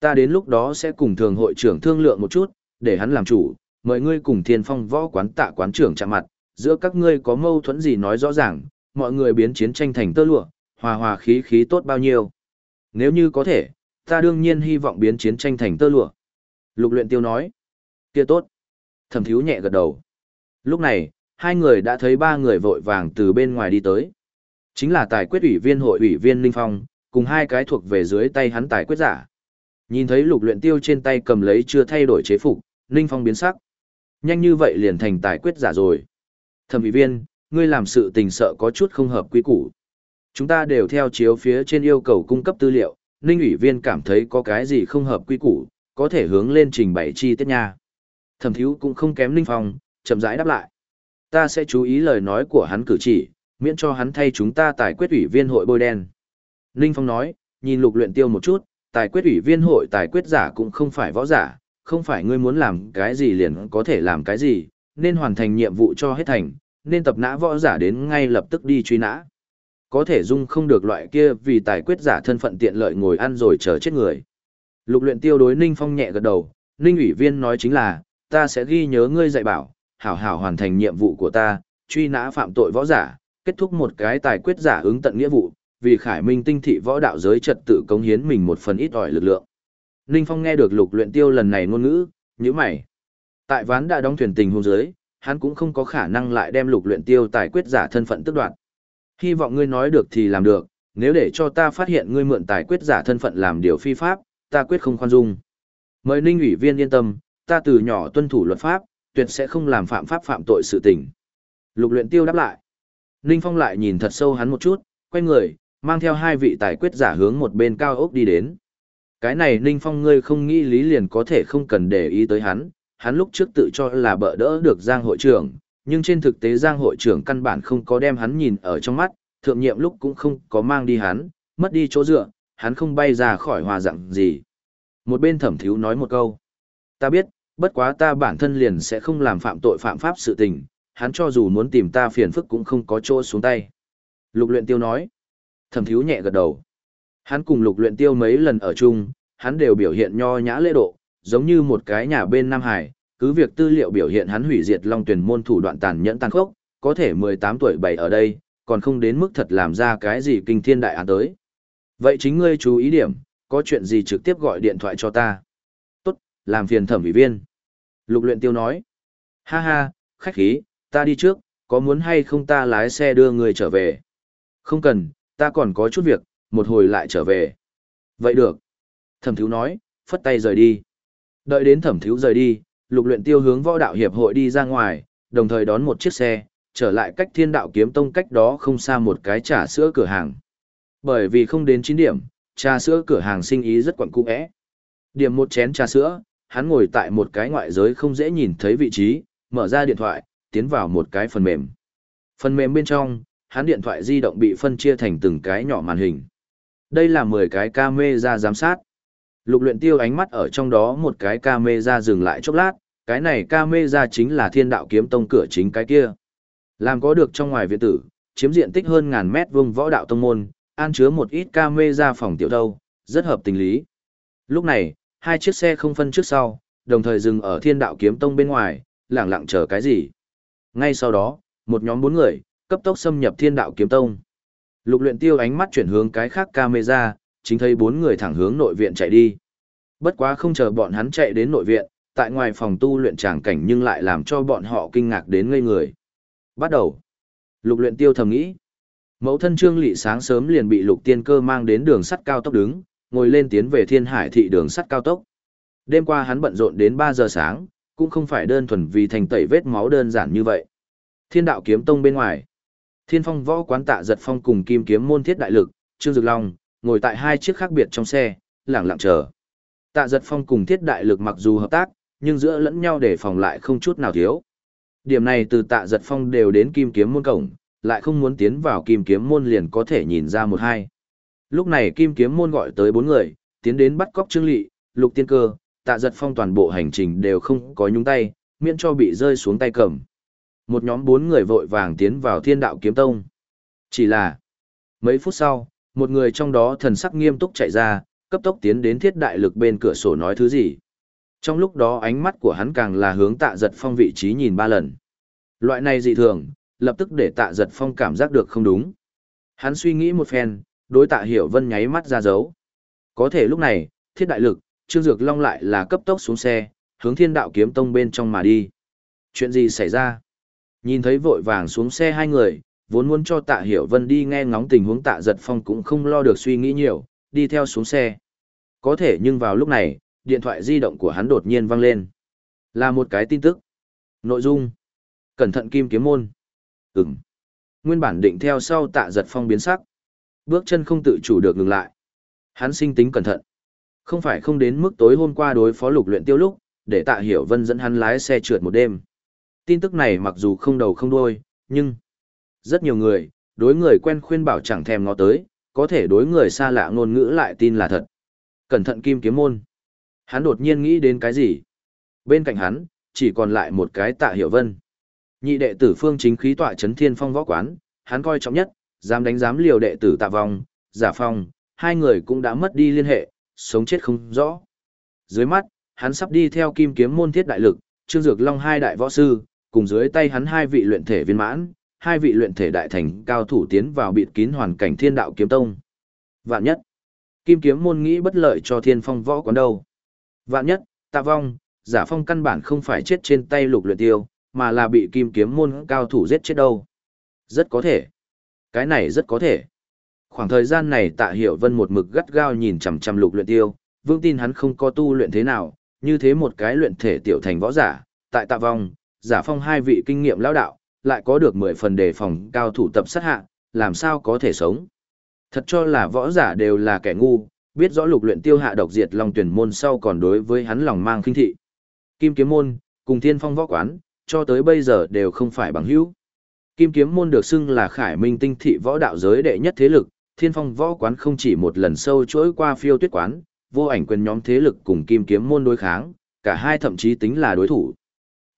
Ta đến lúc đó sẽ cùng thường hội trưởng thương lượng một chút, để hắn làm chủ, mời ngươi cùng thiên phong võ quán tạ quán trưởng chạm mặt, giữa các ngươi có mâu thuẫn gì nói rõ ràng, mọi người biến chiến tranh thành tơ lụa, hòa hòa khí khí tốt bao nhiêu. Nếu như có thể, ta đương nhiên hy vọng biến chiến tranh thành tơ lụa. Lục luyện tiêu nói. kia tốt. Thẩm thiếu nhẹ gật đầu. Lúc này, hai người đã thấy ba người vội vàng từ bên ngoài đi tới. Chính là tài quyết ủy viên hội ủy viên Linh Phong, cùng hai cái thuộc về dưới tay hắn tài quyết giả. Nhìn thấy lục luyện tiêu trên tay cầm lấy chưa thay đổi chế phục, Ninh Phong biến sắc. Nhanh như vậy liền thành tài quyết giả rồi. Thẩm ủy viên, ngươi làm sự tình sợ có chút không hợp quy củ. Chúng ta đều theo chiếu phía trên yêu cầu cung cấp tư liệu, Ninh ủy viên cảm thấy có cái gì không hợp quy củ, có thể hướng lên trình bày chi tiết nha. Thẩm thiếu cũng không kém Ninh Phong, chậm rãi đáp lại. Ta sẽ chú ý lời nói của hắn cử chỉ, miễn cho hắn thay chúng ta tài quyết ủy viên hội bôi đen. Ninh Phong nói, nhìn lục luyện tiêu một chút, tài quyết ủy viên hội tài quyết giả cũng không phải võ giả, không phải ngươi muốn làm cái gì liền có thể làm cái gì, nên hoàn thành nhiệm vụ cho hết thành, nên tập nã võ giả đến ngay lập tức đi truy nã. Có thể dung không được loại kia vì tài quyết giả thân phận tiện lợi ngồi ăn rồi chờ chết người. Lục luyện tiêu đối Ninh Phong nhẹ gật đầu, Ninh ủy viên nói chính là, ta sẽ ghi nhớ ngươi dạy bảo, hảo hảo hoàn thành nhiệm vụ của ta, truy nã phạm tội võ giả, kết thúc một cái tài quyết giả ứng tận nghĩa vụ, vì khải minh tinh thị võ đạo giới trật tự cống hiến mình một phần ít ỏi lực lượng. Ninh Phong nghe được lục luyện tiêu lần này ngôn ngữ, như mày. Tại ván đã đóng thuyền tình hôn giới, hắn cũng không có khả năng lại đem lục luyện tiêu tài quyết giả thân phận tức đoạt. Hy vọng ngươi nói được thì làm được, nếu để cho ta phát hiện ngươi mượn tài quyết giả thân phận làm điều phi pháp, ta quyết không khoan dung. Mời Ninh ủy viên yên tâm, ta từ nhỏ tuân thủ luật pháp, tuyệt sẽ không làm phạm pháp phạm tội sự tình. Lục luyện tiêu đáp lại. Ninh Phong lại nhìn thật sâu hắn một chút, quay người, mang theo hai vị tài quyết giả hướng một bên cao ốc đi đến. Cái này Ninh Phong ngươi không nghĩ lý liền có thể không cần để ý tới hắn, hắn lúc trước tự cho là bỡ đỡ được Giang hội trưởng, nhưng trên thực tế Giang hội trưởng căn bản không có đem hắn nhìn ở trong mắt, thượng nhiệm lúc cũng không có mang đi hắn, mất đi chỗ dựa, hắn không bay ra khỏi hòa dạng gì. Một bên thẩm thiếu nói một câu. Ta biết, bất quá ta bản thân liền sẽ không làm phạm tội phạm pháp sự tình, hắn cho dù muốn tìm ta phiền phức cũng không có chỗ xuống tay. Lục luyện tiêu nói. Thẩm thiếu nhẹ gật đầu. Hắn cùng lục luyện tiêu mấy lần ở chung, hắn đều biểu hiện nho nhã lễ độ, giống như một cái nhà bên Nam Hải, cứ việc tư liệu biểu hiện hắn hủy diệt Long Tuyển môn thủ đoạn tàn nhẫn tàn khốc, có thể 18 tuổi bày ở đây, còn không đến mức thật làm ra cái gì kinh thiên đại án tới. Vậy chính ngươi chú ý điểm, có chuyện gì trực tiếp gọi điện thoại cho ta. Tốt, làm phiền thẩm ủy viên. Lục luyện tiêu nói. Ha ha, khách khí, ta đi trước, có muốn hay không ta lái xe đưa người trở về? Không cần, ta còn có chút việc, một hồi lại trở về. Vậy được. Thẩm thiếu nói, phất tay rời đi. Đợi đến thẩm thiếu rời đi, lục luyện tiêu hướng võ đạo hiệp hội đi ra ngoài, đồng thời đón một chiếc xe, trở lại cách thiên đạo kiếm tông cách đó không xa một cái trà sữa cửa hàng. Bởi vì không đến 9 điểm, trà sữa cửa hàng sinh ý rất quẩn cung ẽ. Điểm một chén trà sữa, hắn ngồi tại một cái ngoại giới không dễ nhìn thấy vị trí, mở ra điện thoại, tiến vào một cái phần mềm. Phần mềm bên trong, hắn điện thoại di động bị phân chia thành từng cái nhỏ màn hình. Đây là 10 cái camera giám sát. Lục luyện tiêu ánh mắt ở trong đó một cái camera dừng lại chốc lát, cái này camera chính là thiên đạo kiếm tông cửa chính cái kia. Làm có được trong ngoài viện tử, chiếm diện tích hơn ngàn mét vuông võ đạo tông môn, an chứa một ít camera phòng tiểu đâu, rất hợp tình lý. Lúc này, hai chiếc xe không phân trước sau, đồng thời dừng ở thiên đạo kiếm tông bên ngoài, lặng lặng chờ cái gì. Ngay sau đó, một nhóm bốn người, cấp tốc xâm nhập thiên đạo kiếm tông. Lục luyện tiêu ánh mắt chuyển hướng cái khác camera, chính thấy bốn người thẳng hướng nội viện chạy đi. Bất quá không chờ bọn hắn chạy đến nội viện, tại ngoài phòng tu luyện tràng cảnh nhưng lại làm cho bọn họ kinh ngạc đến ngây người. Bắt đầu. Lục luyện tiêu thầm nghĩ. Mẫu thân Trương Lị sáng sớm liền bị Lục Tiên Cơ mang đến đường sắt cao tốc đứng, ngồi lên tiến về Thiên Hải thị đường sắt cao tốc. Đêm qua hắn bận rộn đến 3 giờ sáng, cũng không phải đơn thuần vì thành tẩy vết máu đơn giản như vậy. Thiên đạo kiếm tông bên ngoài. Thiên phong võ quán tạ giật phong cùng kim kiếm môn thiết đại lực, Trương Dực Long, ngồi tại hai chiếc khác biệt trong xe, lặng lặng chờ. Tạ giật phong cùng thiết đại lực mặc dù hợp tác, nhưng giữa lẫn nhau để phòng lại không chút nào thiếu. Điểm này từ tạ giật phong đều đến kim kiếm môn cổng, lại không muốn tiến vào kim kiếm môn liền có thể nhìn ra một hai. Lúc này kim kiếm môn gọi tới bốn người, tiến đến bắt cóc trương lị, lục tiên cơ, tạ giật phong toàn bộ hành trình đều không có nhúng tay, miễn cho bị rơi xuống tay cầm. Một nhóm bốn người vội vàng tiến vào thiên đạo kiếm tông. Chỉ là, mấy phút sau, một người trong đó thần sắc nghiêm túc chạy ra, cấp tốc tiến đến thiết đại lực bên cửa sổ nói thứ gì. Trong lúc đó ánh mắt của hắn càng là hướng tạ giật phong vị trí nhìn ba lần. Loại này dị thường, lập tức để tạ giật phong cảm giác được không đúng. Hắn suy nghĩ một phen, đối tạ hiểu vân nháy mắt ra dấu. Có thể lúc này, thiết đại lực, Trương Dược Long lại là cấp tốc xuống xe, hướng thiên đạo kiếm tông bên trong mà đi. Chuyện gì xảy ra? Nhìn thấy vội vàng xuống xe hai người, vốn muốn cho tạ hiểu vân đi nghe ngóng tình huống tạ giật phong cũng không lo được suy nghĩ nhiều, đi theo xuống xe. Có thể nhưng vào lúc này, điện thoại di động của hắn đột nhiên vang lên. Là một cái tin tức. Nội dung. Cẩn thận kim kiếm môn. Ừm. Nguyên bản định theo sau tạ giật phong biến sắc. Bước chân không tự chủ được ngừng lại. Hắn sinh tính cẩn thận. Không phải không đến mức tối hôm qua đối phó lục luyện tiêu lúc, để tạ hiểu vân dẫn hắn lái xe trượt một đêm. Tin tức này mặc dù không đầu không đuôi, nhưng rất nhiều người, đối người quen khuyên bảo chẳng thèm ngó tới, có thể đối người xa lạ ngôn ngữ lại tin là thật. Cẩn thận kim kiếm môn. Hắn đột nhiên nghĩ đến cái gì? Bên cạnh hắn, chỉ còn lại một cái tạ hiểu vân. Nhị đệ tử phương chính khí tọa chấn thiên phong võ quán, hắn coi trọng nhất, dám đánh dám liều đệ tử tạ vong, giả phong, hai người cũng đã mất đi liên hệ, sống chết không rõ. Dưới mắt, hắn sắp đi theo kim kiếm môn thiết đại lực, trương dược long hai đại võ sư, cùng dưới tay hắn hai vị luyện thể viên mãn, hai vị luyện thể đại thành cao thủ tiến vào bịt kín hoàn cảnh thiên đạo kiếm tông. Vạn nhất, kim kiếm môn nghĩ bất lợi cho thiên phong võ quán đâu. Vạn nhất, tạ vong, giả phong căn bản không phải chết trên tay lục luyện tiêu, mà là bị kim kiếm môn cao thủ giết chết đâu. Rất có thể. Cái này rất có thể. Khoảng thời gian này tạ hiểu vân một mực gắt gao nhìn chằm chằm lục luyện tiêu, vương tin hắn không có tu luyện thế nào, như thế một cái luyện thể tiểu thành võ giả, tại tạ vong, giả phong hai vị kinh nghiệm lão đạo, lại có được mười phần đề phòng cao thủ tập sát hạ, làm sao có thể sống. Thật cho là võ giả đều là kẻ ngu, biết rõ lục luyện tiêu hạ độc diệt lòng tuyển môn sau còn đối với hắn lòng mang kinh thị. Kim kiếm môn, cùng thiên phong võ quán, cho tới bây giờ đều không phải bằng hữu. Kim kiếm môn được xưng là khải minh tinh thị võ đạo giới đệ nhất thế lực, thiên phong võ quán không chỉ một lần sâu chuỗi qua phiêu tuyết quán, vô ảnh quyền nhóm thế lực cùng kim kiếm môn đối kháng, cả hai thậm chí tính là đối thủ.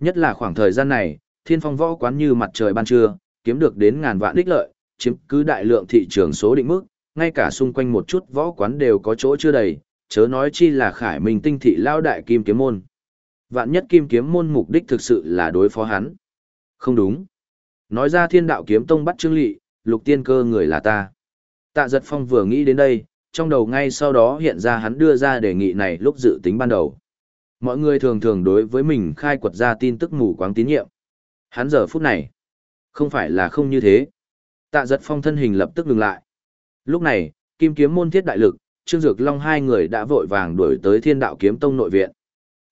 Nhất là khoảng thời gian này, thiên phong võ quán như mặt trời ban trưa, kiếm được đến ngàn vạn đích lợi, chiếm cứ đại lượng thị trường số định mức, ngay cả xung quanh một chút võ quán đều có chỗ chưa đầy, chớ nói chi là khải minh tinh thị lao đại kim kiếm môn. Vạn nhất kim kiếm môn mục đích thực sự là đối phó hắn. Không đúng. Nói ra thiên đạo kiếm tông bắt trương lị, lục tiên cơ người là ta. Tạ giật phong vừa nghĩ đến đây, trong đầu ngay sau đó hiện ra hắn đưa ra đề nghị này lúc dự tính ban đầu. Mọi người thường thường đối với mình khai quật ra tin tức mù quáng tín nhiệm. Hắn giờ phút này, không phải là không như thế. Tạ giật phong thân hình lập tức ngừng lại. Lúc này, kim kiếm môn thiết đại lực, Trương Dược Long hai người đã vội vàng đuổi tới thiên đạo kiếm tông nội viện.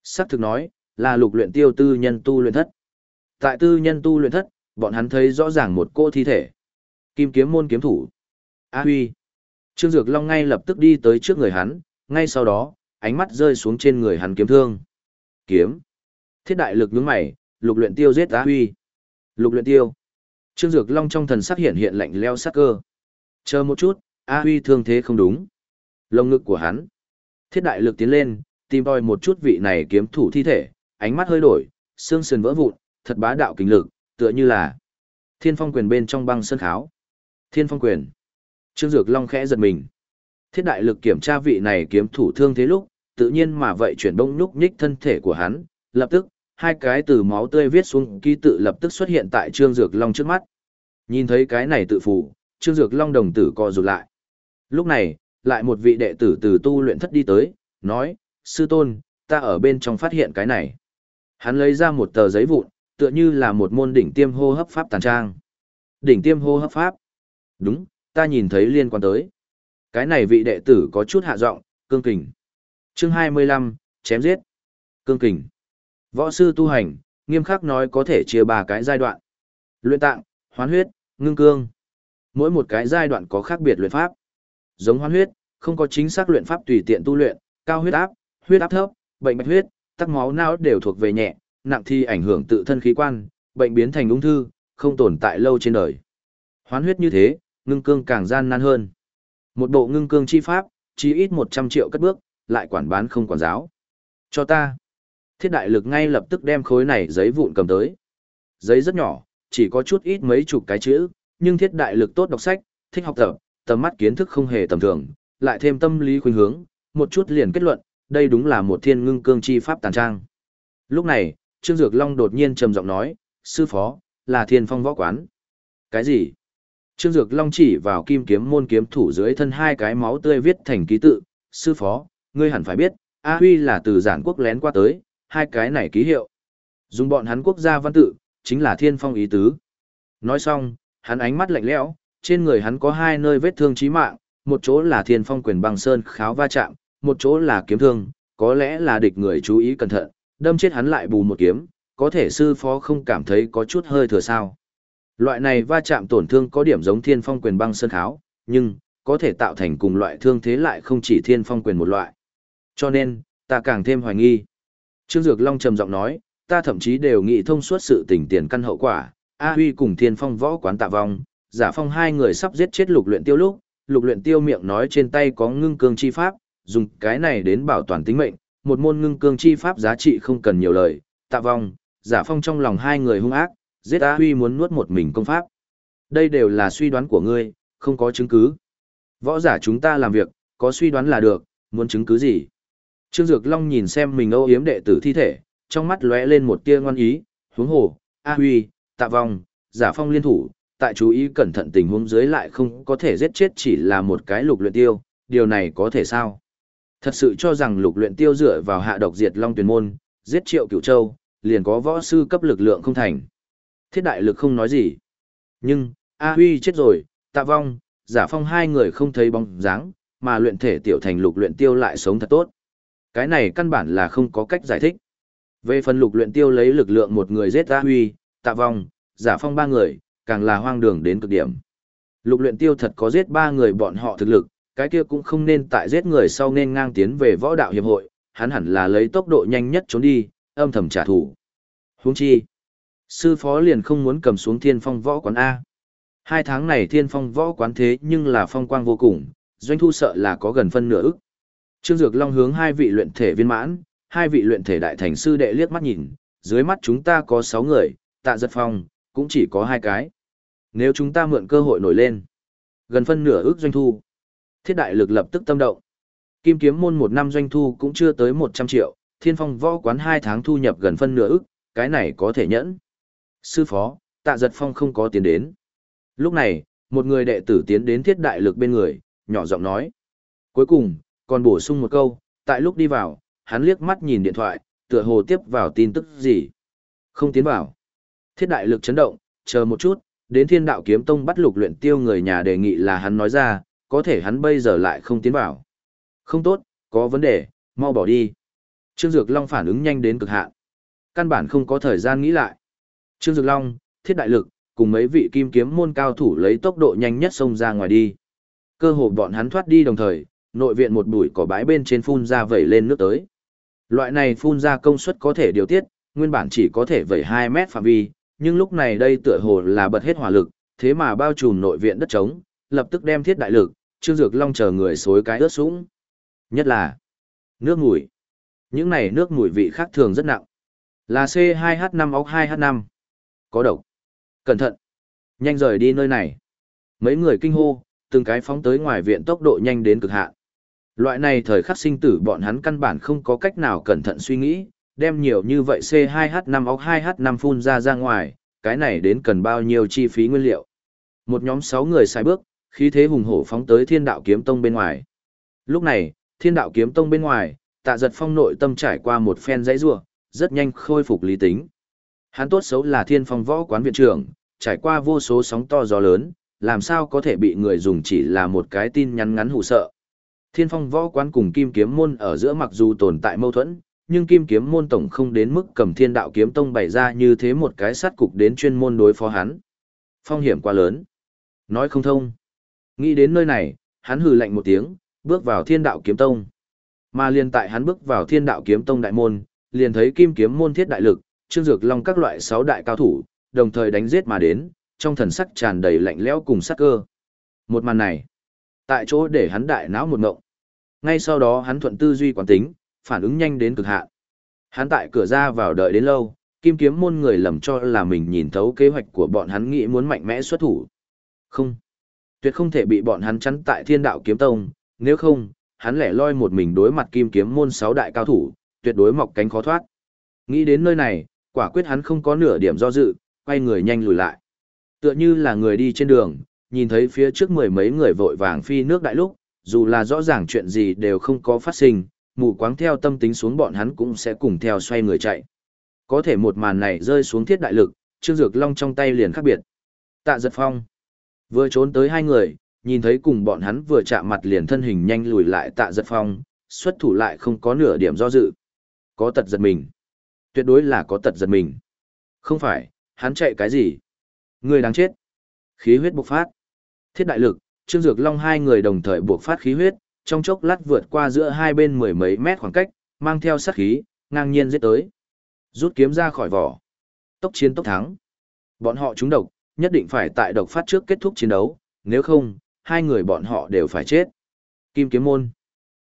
Sắc thực nói, là lục luyện tiêu tư nhân tu luyện thất. Tại tư nhân tu luyện thất, bọn hắn thấy rõ ràng một cô thi thể. Kim kiếm môn kiếm thủ. A Huy. Trương Dược Long ngay lập tức đi tới trước người hắn, ngay sau đó, ánh mắt rơi xuống trên người hắn kiếm thương. Kiếm. Thiết đại lực nhướng mày, lục luyện tiêu giết Á Huy. Lục luyện tiêu. Trương Dược Long trong thần sắc hiện hiện lạnh leo sắc cơ. Chờ một chút, A Huy thương thế không đúng. Lồng ngực của hắn. Thiết đại lực tiến lên, tìm đòi một chút vị này kiếm thủ thi thể, ánh mắt hơi đổi, xương sườn vỡ vụn, thật bá đạo kinh lực, tựa như là Thiên Phong quyền bên trong băng sơn kháo. Thiên Phong quyền. Trương Dược Long khẽ giật mình. Thiết đại lực kiểm tra vị này kiếm thủ thương thế lúc, tự nhiên mà vậy chuyển đông nhúc nhích thân thể của hắn, lập tức, hai cái từ máu tươi viết xuống ký tự lập tức xuất hiện tại Trương Dược Long trước mắt. Nhìn thấy cái này tự phủ, Trương Dược Long đồng tử co rụt lại. Lúc này, lại một vị đệ tử từ tu luyện thất đi tới, nói, sư tôn, ta ở bên trong phát hiện cái này. Hắn lấy ra một tờ giấy vụn, tựa như là một môn đỉnh tiêm hô hấp pháp tàn trang. Đỉnh tiêm hô hấp pháp. Đúng, ta nhìn thấy liên quan tới. Cái này vị đệ tử có chút hạ giọng, cương kình. Chương 25, chém giết. Cương kình. Võ sư tu hành, nghiêm khắc nói có thể chia ba cái giai đoạn. Luyện tạng, hoán huyết, ngưng cương. Mỗi một cái giai đoạn có khác biệt luyện pháp. Giống hoán huyết, không có chính xác luyện pháp tùy tiện tu luyện, cao huyết áp, huyết áp thấp, bệnh mạch huyết, tắc máu não đều thuộc về nhẹ, nặng thì ảnh hưởng tự thân khí quan, bệnh biến thành ung thư, không tồn tại lâu trên đời. Hoán huyết như thế, ngưng cương càng gian nan hơn. Một bộ ngưng cương chi pháp, chỉ ít 100 triệu cất bước, lại quản bán không quản giáo. Cho ta. Thiết đại lực ngay lập tức đem khối này giấy vụn cầm tới. Giấy rất nhỏ, chỉ có chút ít mấy chục cái chữ, nhưng thiết đại lực tốt đọc sách, thích học tập, tầm mắt kiến thức không hề tầm thường, lại thêm tâm lý khuynh hướng, một chút liền kết luận, đây đúng là một thiên ngưng cương chi pháp tàn trang. Lúc này, Trương Dược Long đột nhiên trầm giọng nói, sư phó, là thiên phong võ quán. Cái gì? Trương Dược Long chỉ vào kim kiếm môn kiếm thủ dưới thân hai cái máu tươi viết thành ký tự, sư phó, ngươi hẳn phải biết, A Huy là từ giản quốc lén qua tới, hai cái này ký hiệu. Dùng bọn hắn quốc gia văn tự, chính là thiên phong ý tứ. Nói xong, hắn ánh mắt lạnh lẽo, trên người hắn có hai nơi vết thương chí mạng, một chỗ là thiên phong quyền băng sơn kháo va chạm, một chỗ là kiếm thương, có lẽ là địch người chú ý cẩn thận, đâm chết hắn lại bù một kiếm, có thể sư phó không cảm thấy có chút hơi thừa sao. Loại này va chạm tổn thương có điểm giống thiên phong quyền băng sơn kháo, nhưng, có thể tạo thành cùng loại thương thế lại không chỉ thiên phong quyền một loại. Cho nên, ta càng thêm hoài nghi. Trương Dược Long trầm giọng nói, ta thậm chí đều nghĩ thông suốt sự tình tiền căn hậu quả. A Huy cùng Thiên Phong võ quán tạ vong, giả phong hai người sắp giết chết lục luyện tiêu lúc, lục luyện tiêu miệng nói trên tay có ngưng cương chi pháp, dùng cái này đến bảo toàn tính mệnh, một môn ngưng cương chi pháp giá trị không cần nhiều lời, tạ vong, giả phong trong lòng hai người hung ác, giết A Huy muốn nuốt một mình công pháp. Đây đều là suy đoán của ngươi, không có chứng cứ. Võ giả chúng ta làm việc, có suy đoán là được, muốn chứng cứ gì? Trương Dược Long nhìn xem mình âu yếm đệ tử thi thể, trong mắt lóe lên một tia ngoan ý, huống hồ, A Huy, Tạ Vong, Giả Phong liên thủ, tại chú ý cẩn thận tình huống dưới lại không có thể giết chết chỉ là một cái lục luyện tiêu, điều này có thể sao? Thật sự cho rằng lục luyện tiêu dựa vào hạ độc diệt Long Tuyền Môn, giết triệu cửu châu, liền có võ sư cấp lực lượng không thành. Thiết đại lực không nói gì. Nhưng, A Huy chết rồi, Tạ Vong, Giả Phong hai người không thấy bóng dáng, mà luyện thể tiểu thành lục luyện tiêu lại sống thật tốt. Cái này căn bản là không có cách giải thích. Về phần lục luyện tiêu lấy lực lượng một người giết ra Huy, Tạ Vong, Giả Phong ba người, càng là hoang đường đến cực điểm. Lục luyện tiêu thật có giết ba người bọn họ thực lực, cái kia cũng không nên tại giết người sau nên ngang tiến về võ đạo hiệp hội, hắn hẳn là lấy tốc độ nhanh nhất trốn đi, âm thầm trả thù. Huống chi, sư phó liền không muốn cầm xuống thiên phong võ quán A. Hai tháng này thiên phong võ quán thế nhưng là phong quang vô cùng, doanh thu sợ là có gần phân nửa ức. Trương Dược Long hướng hai vị luyện thể viên mãn, hai vị luyện thể đại thành sư đệ liếc mắt nhìn, dưới mắt chúng ta có sáu người, tạ giật phong, cũng chỉ có hai cái. Nếu chúng ta mượn cơ hội nổi lên, gần phân nửa ước doanh thu. Thiết đại lực lập tức tâm động. Kim kiếm môn một năm doanh thu cũng chưa tới 100 triệu, thiên phong võ quán hai tháng thu nhập gần phân nửa ước, cái này có thể nhẫn. Sư phó, tạ giật phong không có tiền đến. Lúc này, một người đệ tử tiến đến thiết đại lực bên người, nhỏ giọng nói. Cuối cùng, còn bổ sung một câu, tại lúc đi vào, hắn liếc mắt nhìn điện thoại, tựa hồ tiếp vào tin tức gì. Không tiến vào. Thiết đại lực chấn động, chờ một chút, đến thiên đạo kiếm tông bắt lục luyện tiêu người nhà đề nghị là hắn nói ra, có thể hắn bây giờ lại không tiến vào. Không tốt, có vấn đề, mau bỏ đi. Trương Dược Long phản ứng nhanh đến cực hạn. Căn bản không có thời gian nghĩ lại. Trương Dược Long, Thiết Đại Lực, cùng mấy vị kim kiếm môn cao thủ lấy tốc độ nhanh nhất xông ra ngoài đi. Cơ hội bọn hắn thoát đi đồng thời, nội viện một bụi cỏ bãi bên trên phun ra vẩy lên nước tới. Loại này phun ra công suất có thể điều tiết, nguyên bản chỉ có thể vẩy 2 mét phạm vi, nhưng lúc này đây tựa hồ là bật hết hỏa lực, thế mà bao trùm nội viện đất trống, lập tức đem thiết đại lực, Trương Dược Long chờ người xối cái ướt sũng. Nhất là nước mùi. Những này nước mùi vị khác thường rất nặng. Là C2H5 óc 2H5. Có độc. Cẩn thận. Nhanh rời đi nơi này. Mấy người kinh hô, từng cái phóng tới ngoài viện tốc độ nhanh đến cực hạn. Loại này thời khắc sinh tử bọn hắn căn bản không có cách nào cẩn thận suy nghĩ, đem nhiều như vậy C2H5 óc 2H5 phun ra ra ngoài, cái này đến cần bao nhiêu chi phí nguyên liệu. Một nhóm 6 người sai bước, khí thế hùng hổ phóng tới thiên đạo kiếm tông bên ngoài. Lúc này, thiên đạo kiếm tông bên ngoài, tạ giật phong nội tâm trải qua một phen dãy rua, rất nhanh khôi phục lý tính. Hắn tốt xấu là thiên phong võ quán viện trưởng, trải qua vô số sóng to gió lớn, làm sao có thể bị người dùng chỉ là một cái tin nhắn ngắn hù sợ. Thiên phong võ quán cùng kim kiếm môn ở giữa mặc dù tồn tại mâu thuẫn, nhưng kim kiếm môn tổng không đến mức cầm thiên đạo kiếm tông bày ra như thế một cái sát cục đến chuyên môn đối phó hắn. Phong hiểm quá lớn. Nói không thông. Nghĩ đến nơi này, hắn hừ lạnh một tiếng, bước vào thiên đạo kiếm tông. Mà liền tại hắn bước vào thiên đạo kiếm tông đại môn, liền thấy kim kiếm môn thiết đại lực, trương dược long các loại sáu đại cao thủ, đồng thời đánh giết mà đến, trong thần sắc tràn đầy lạnh lẽo cùng sắc cơ. Một màn này, tại chỗ để hắn đại não một ngộng. Ngay sau đó hắn thuận tư duy quán tính, phản ứng nhanh đến cực hạn. Hắn tại cửa ra vào đợi đến lâu, kim kiếm môn người lầm cho là mình nhìn thấu kế hoạch của bọn hắn nghĩ muốn mạnh mẽ xuất thủ. Không. Tuyệt không thể bị bọn hắn chắn tại thiên đạo kiếm tông, nếu không, hắn lẻ loi một mình đối mặt kim kiếm môn sáu đại cao thủ, tuyệt đối mọc cánh khó thoát. Nghĩ đến nơi này, quả quyết hắn không có nửa điểm do dự, quay người nhanh lùi lại. Tựa như là người đi trên đường, nhìn thấy phía trước mười mấy người vội vàng phi nước đại lúc, dù là rõ ràng chuyện gì đều không có phát sinh, mù quáng theo tâm tính xuống bọn hắn cũng sẽ cùng theo xoay người chạy. Có thể một màn này rơi xuống thiết đại lực, Trương Dược Long trong tay liền khác biệt. Tạ giật phong. Vừa trốn tới hai người, nhìn thấy cùng bọn hắn vừa chạm mặt liền thân hình nhanh lùi lại tạ giật phong, xuất thủ lại không có nửa điểm do dự. Có tật giật mình. Tuyệt đối là có tật giật mình. Không phải, hắn chạy cái gì? Người đáng chết. Khí huyết bộc phát. Thiết đại lực, Trương Dược Long hai người đồng thời buộc phát khí huyết, trong chốc lát vượt qua giữa hai bên mười mấy mét khoảng cách, mang theo sát khí, ngang nhiên giết tới. Rút kiếm ra khỏi vỏ. Tốc chiến tốc thắng. Bọn họ trúng độc, nhất định phải tại độc phát trước kết thúc chiến đấu, nếu không, hai người bọn họ đều phải chết. Kim kiếm môn.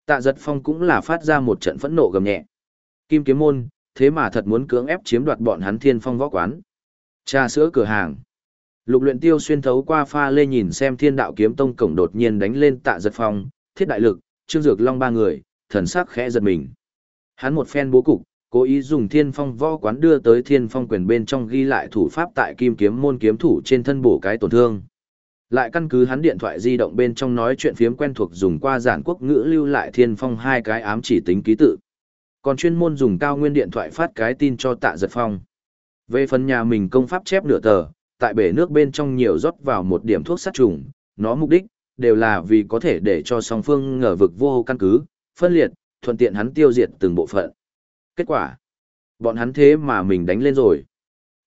Tạ giật phong cũng là phát ra một trận phẫn nộ gầm nhẹ. Kim kiếm môn, thế mà thật muốn cưỡng ép chiếm đoạt bọn hắn thiên phong võ quán. Trà sữa cửa hàng. Lục luyện tiêu xuyên thấu qua pha lê nhìn xem thiên đạo kiếm tông cổng đột nhiên đánh lên tạ giật phong, thiết đại lực, trương dược long ba người, thần sắc khẽ giật mình. Hắn một phen bố cục, cố ý dùng thiên phong võ quán đưa tới thiên phong quyền bên trong ghi lại thủ pháp tại kim kiếm môn kiếm thủ trên thân bổ cái tổn thương. Lại căn cứ hắn điện thoại di động bên trong nói chuyện phiếm quen thuộc dùng qua giản quốc ngữ lưu lại thiên phong hai cái ám chỉ tính ký tự. Còn chuyên môn dùng cao nguyên điện thoại phát cái tin cho tạ giật phong. Về phần nhà mình công pháp chép nửa tờ, tại bể nước bên trong nhiều rót vào một điểm thuốc sát trùng, nó mục đích, đều là vì có thể để cho song phương ngờ vực vô căn cứ, phân liệt, thuận tiện hắn tiêu diệt từng bộ phận. Kết quả, bọn hắn thế mà mình đánh lên rồi.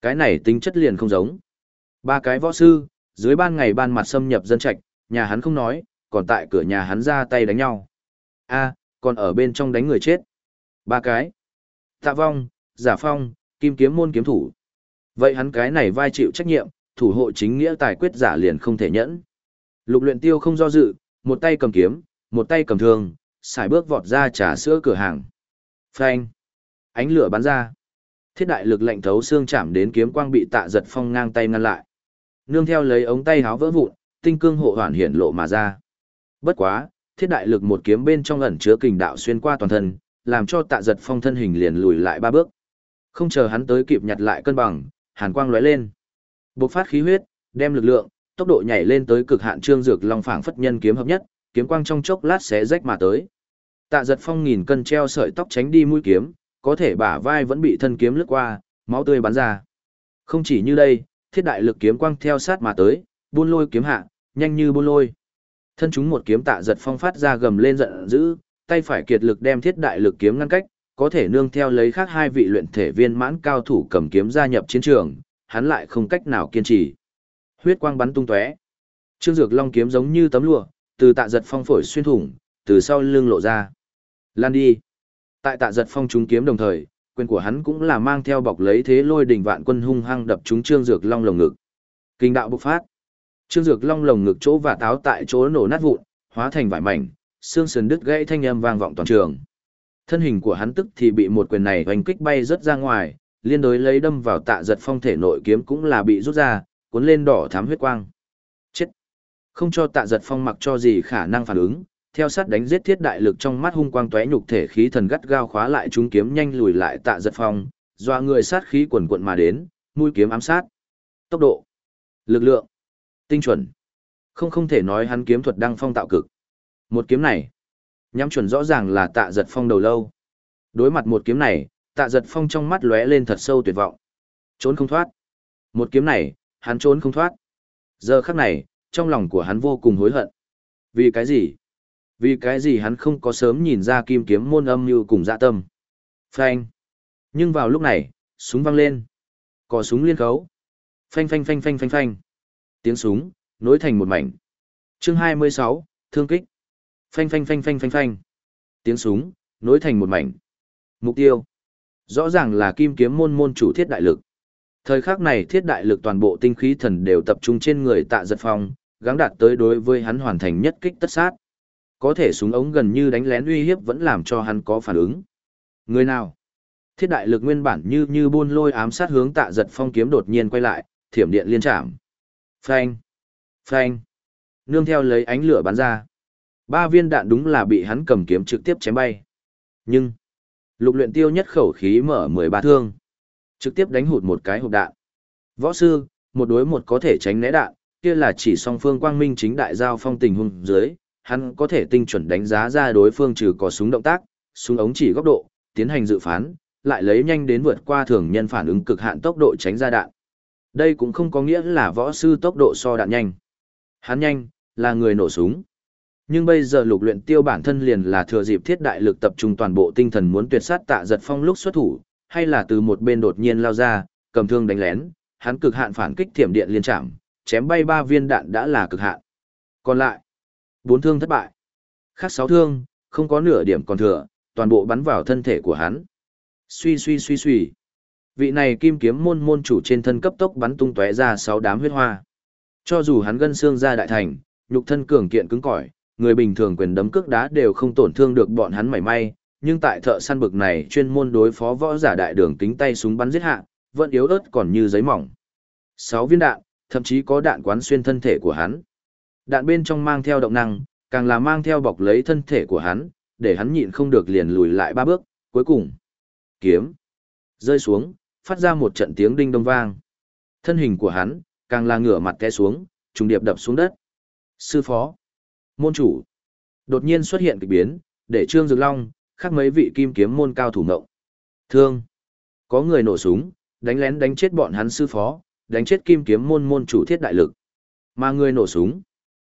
Cái này tính chất liền không giống. Ba cái võ sư, dưới ban ngày ban mặt xâm nhập dân trạch, nhà hắn không nói, còn tại cửa nhà hắn ra tay đánh nhau. a còn ở bên trong đánh người chết. Ba cái. Tạ vong, giả phong, kim kiếm môn kiếm thủ. Vậy hắn cái này vai chịu trách nhiệm, thủ hộ chính nghĩa tài quyết giả liền không thể nhẫn. Lục luyện tiêu không do dự, một tay cầm kiếm, một tay cầm thương, xài bước vọt ra trà sữa cửa hàng. Phanh! Ánh lửa bắn ra. Thiết đại lực lệnh thấu xương chạm đến kiếm quang bị tạ giật phong ngang tay ngăn lại. Nương theo lấy ống tay háo vỡ vụn, tinh cương hộ hoàn hiển lộ mà ra. Bất quá, thiết đại lực một kiếm bên trong ẩn chứa kình đạo xuyên qua toàn thân, làm cho tạ giật phong thân hình liền lùi lại ba bước. Không chờ hắn tới kịp nhặt lại cân bằng, hàn quang lóe lên. Bộc phát khí huyết, đem lực lượng, tốc độ nhảy lên tới cực hạn trương dược long phảng phất nhân kiếm hợp nhất, kiếm quang trong chốc lát sẽ rách mà tới. Tạ giật phong nghìn cân treo sợi tóc tránh đi mũi kiếm, có thể bả vai vẫn bị thân kiếm lướt qua, máu tươi bắn ra. Không chỉ như đây, thiết đại lực kiếm quang theo sát mà tới, buôn lôi kiếm hạ, nhanh như buôn lôi. Thân chúng một kiếm tạ giật phong phát ra gầm lên giận dữ, tay phải kiệt lực đem thiết đại lực kiếm ngăn cách, có thể nương theo lấy khác hai vị luyện thể viên mãn cao thủ cầm kiếm gia nhập chiến trường, hắn lại không cách nào kiên trì. Huyết quang bắn tung tóe. Trương Dược Long kiếm giống như tấm lụa, từ tạ giật phong phổi xuyên thủng, từ sau lưng lộ ra. Lan đi. Tại tạ giật phong trúng kiếm đồng thời, quyền của hắn cũng là mang theo bọc lấy thế lôi đỉnh vạn quân hung hăng đập trúng Trương Dược Long lồng ngực. Kinh đạo bộc phát. Trương Dược Long lồng ngực chỗ và táo tại chỗ nổ nát vụn, hóa thành vải mảnh, xương sườn đứt gãy thanh âm vang vọng toàn trường. Thân hình của hắn tức thì bị một quyền này hoành kích bay rất ra ngoài, liên đối lấy đâm vào tạ giật phong thể nội kiếm cũng là bị rút ra, cuốn lên đỏ thám huyết quang. Chết! Không cho tạ giật phong mặc cho gì khả năng phản ứng, theo sát đánh giết thiết đại lực trong mắt hung quang tóe nhục thể khí thần gắt gao khóa lại chúng kiếm nhanh lùi lại tạ giật phong, doa người sát khí quần quận mà đến, mũi kiếm ám sát. Tốc độ, lực lượng, tinh chuẩn. Không không thể nói hắn kiếm thuật đăng phong tạo cực. Một kiếm này, nhắm chuẩn rõ ràng là tạ giật phong đầu lâu. Đối mặt một kiếm này, tạ giật phong trong mắt lóe lên thật sâu tuyệt vọng. Trốn không thoát. Một kiếm này, hắn trốn không thoát. Giờ khắc này, trong lòng của hắn vô cùng hối hận. Vì cái gì? Vì cái gì hắn không có sớm nhìn ra kim kiếm môn âm như cùng dạ tâm. Phanh. Nhưng vào lúc này, súng vang lên. Cò súng liên khấu. Phanh phanh phanh phanh phanh phanh. Tiếng súng, nối thành một mảnh. Chương 26, thương kích. Phanh phanh phanh phanh phanh phanh. Tiếng súng, nối thành một mảnh. Mục tiêu. Rõ ràng là kim kiếm môn môn chủ thiết đại lực. Thời khắc này thiết đại lực toàn bộ tinh khí thần đều tập trung trên người tạ giật phong, gắng đạt tới đối với hắn hoàn thành nhất kích tất sát. Có thể súng ống gần như đánh lén uy hiếp vẫn làm cho hắn có phản ứng. Người nào? Thiết đại lực nguyên bản như như buôn lôi ám sát hướng tạ giật phong kiếm đột nhiên quay lại, thiểm điện liên trảm. Phanh! Phanh! Nương theo lấy ánh lửa bắn ra. Ba viên đạn đúng là bị hắn cầm kiếm trực tiếp chém bay. Nhưng, lục luyện tiêu nhất khẩu khí mở 13 thương. Trực tiếp đánh hụt một cái hộp đạn. Võ sư, một đối một có thể tránh né đạn, kia là chỉ song phương quang minh chính đại giao phong tình huống dưới, hắn có thể tinh chuẩn đánh giá ra đối phương trừ có súng động tác, súng ống chỉ góc độ, tiến hành dự phán, lại lấy nhanh đến vượt qua thường nhân phản ứng cực hạn tốc độ tránh ra đạn. Đây cũng không có nghĩa là võ sư tốc độ so đạn nhanh. Hắn nhanh, là người nổ súng. Nhưng bây giờ lục luyện tiêu bản thân liền là thừa dịp thiết đại lực tập trung toàn bộ tinh thần muốn tuyệt sát tạ giật phong lúc xuất thủ, hay là từ một bên đột nhiên lao ra, cầm thương đánh lén, hắn cực hạn phản kích thiểm điện liên chạm, chém bay ba viên đạn đã là cực hạn. Còn lại, bốn thương thất bại. Khác sáu thương, không có nửa điểm còn thừa, toàn bộ bắn vào thân thể của hắn. Suy suy suy suy. Vị này kim kiếm môn môn chủ trên thân cấp tốc bắn tung tóe ra sáu đám huyết hoa. Cho dù hắn gân xương ra đại thành, nhục thân cường kiện cứng cỏi, người bình thường quyền đấm cước đá đều không tổn thương được bọn hắn mảy may, nhưng tại thợ săn bực này chuyên môn đối phó võ giả đại đường kính tay súng bắn giết hạ, vẫn yếu ớt còn như giấy mỏng. Sáu viên đạn, thậm chí có đạn quán xuyên thân thể của hắn. Đạn bên trong mang theo động năng, càng là mang theo bọc lấy thân thể của hắn, để hắn nhịn không được liền lùi lại ba bước, cuối cùng. Kiếm. Rơi xuống, phát ra một trận tiếng đinh đông vang. Thân hình của hắn, càng là ngửa mặt té xuống, trùng điệp đập xuống đất. Sư phó. Môn chủ. Đột nhiên xuất hiện kịch biến, để Trương Dược Long, khác mấy vị kim kiếm môn cao thủ ngộng. Thương. Có người nổ súng, đánh lén đánh chết bọn hắn sư phó, đánh chết kim kiếm môn môn chủ thiết đại lực. Mà người nổ súng.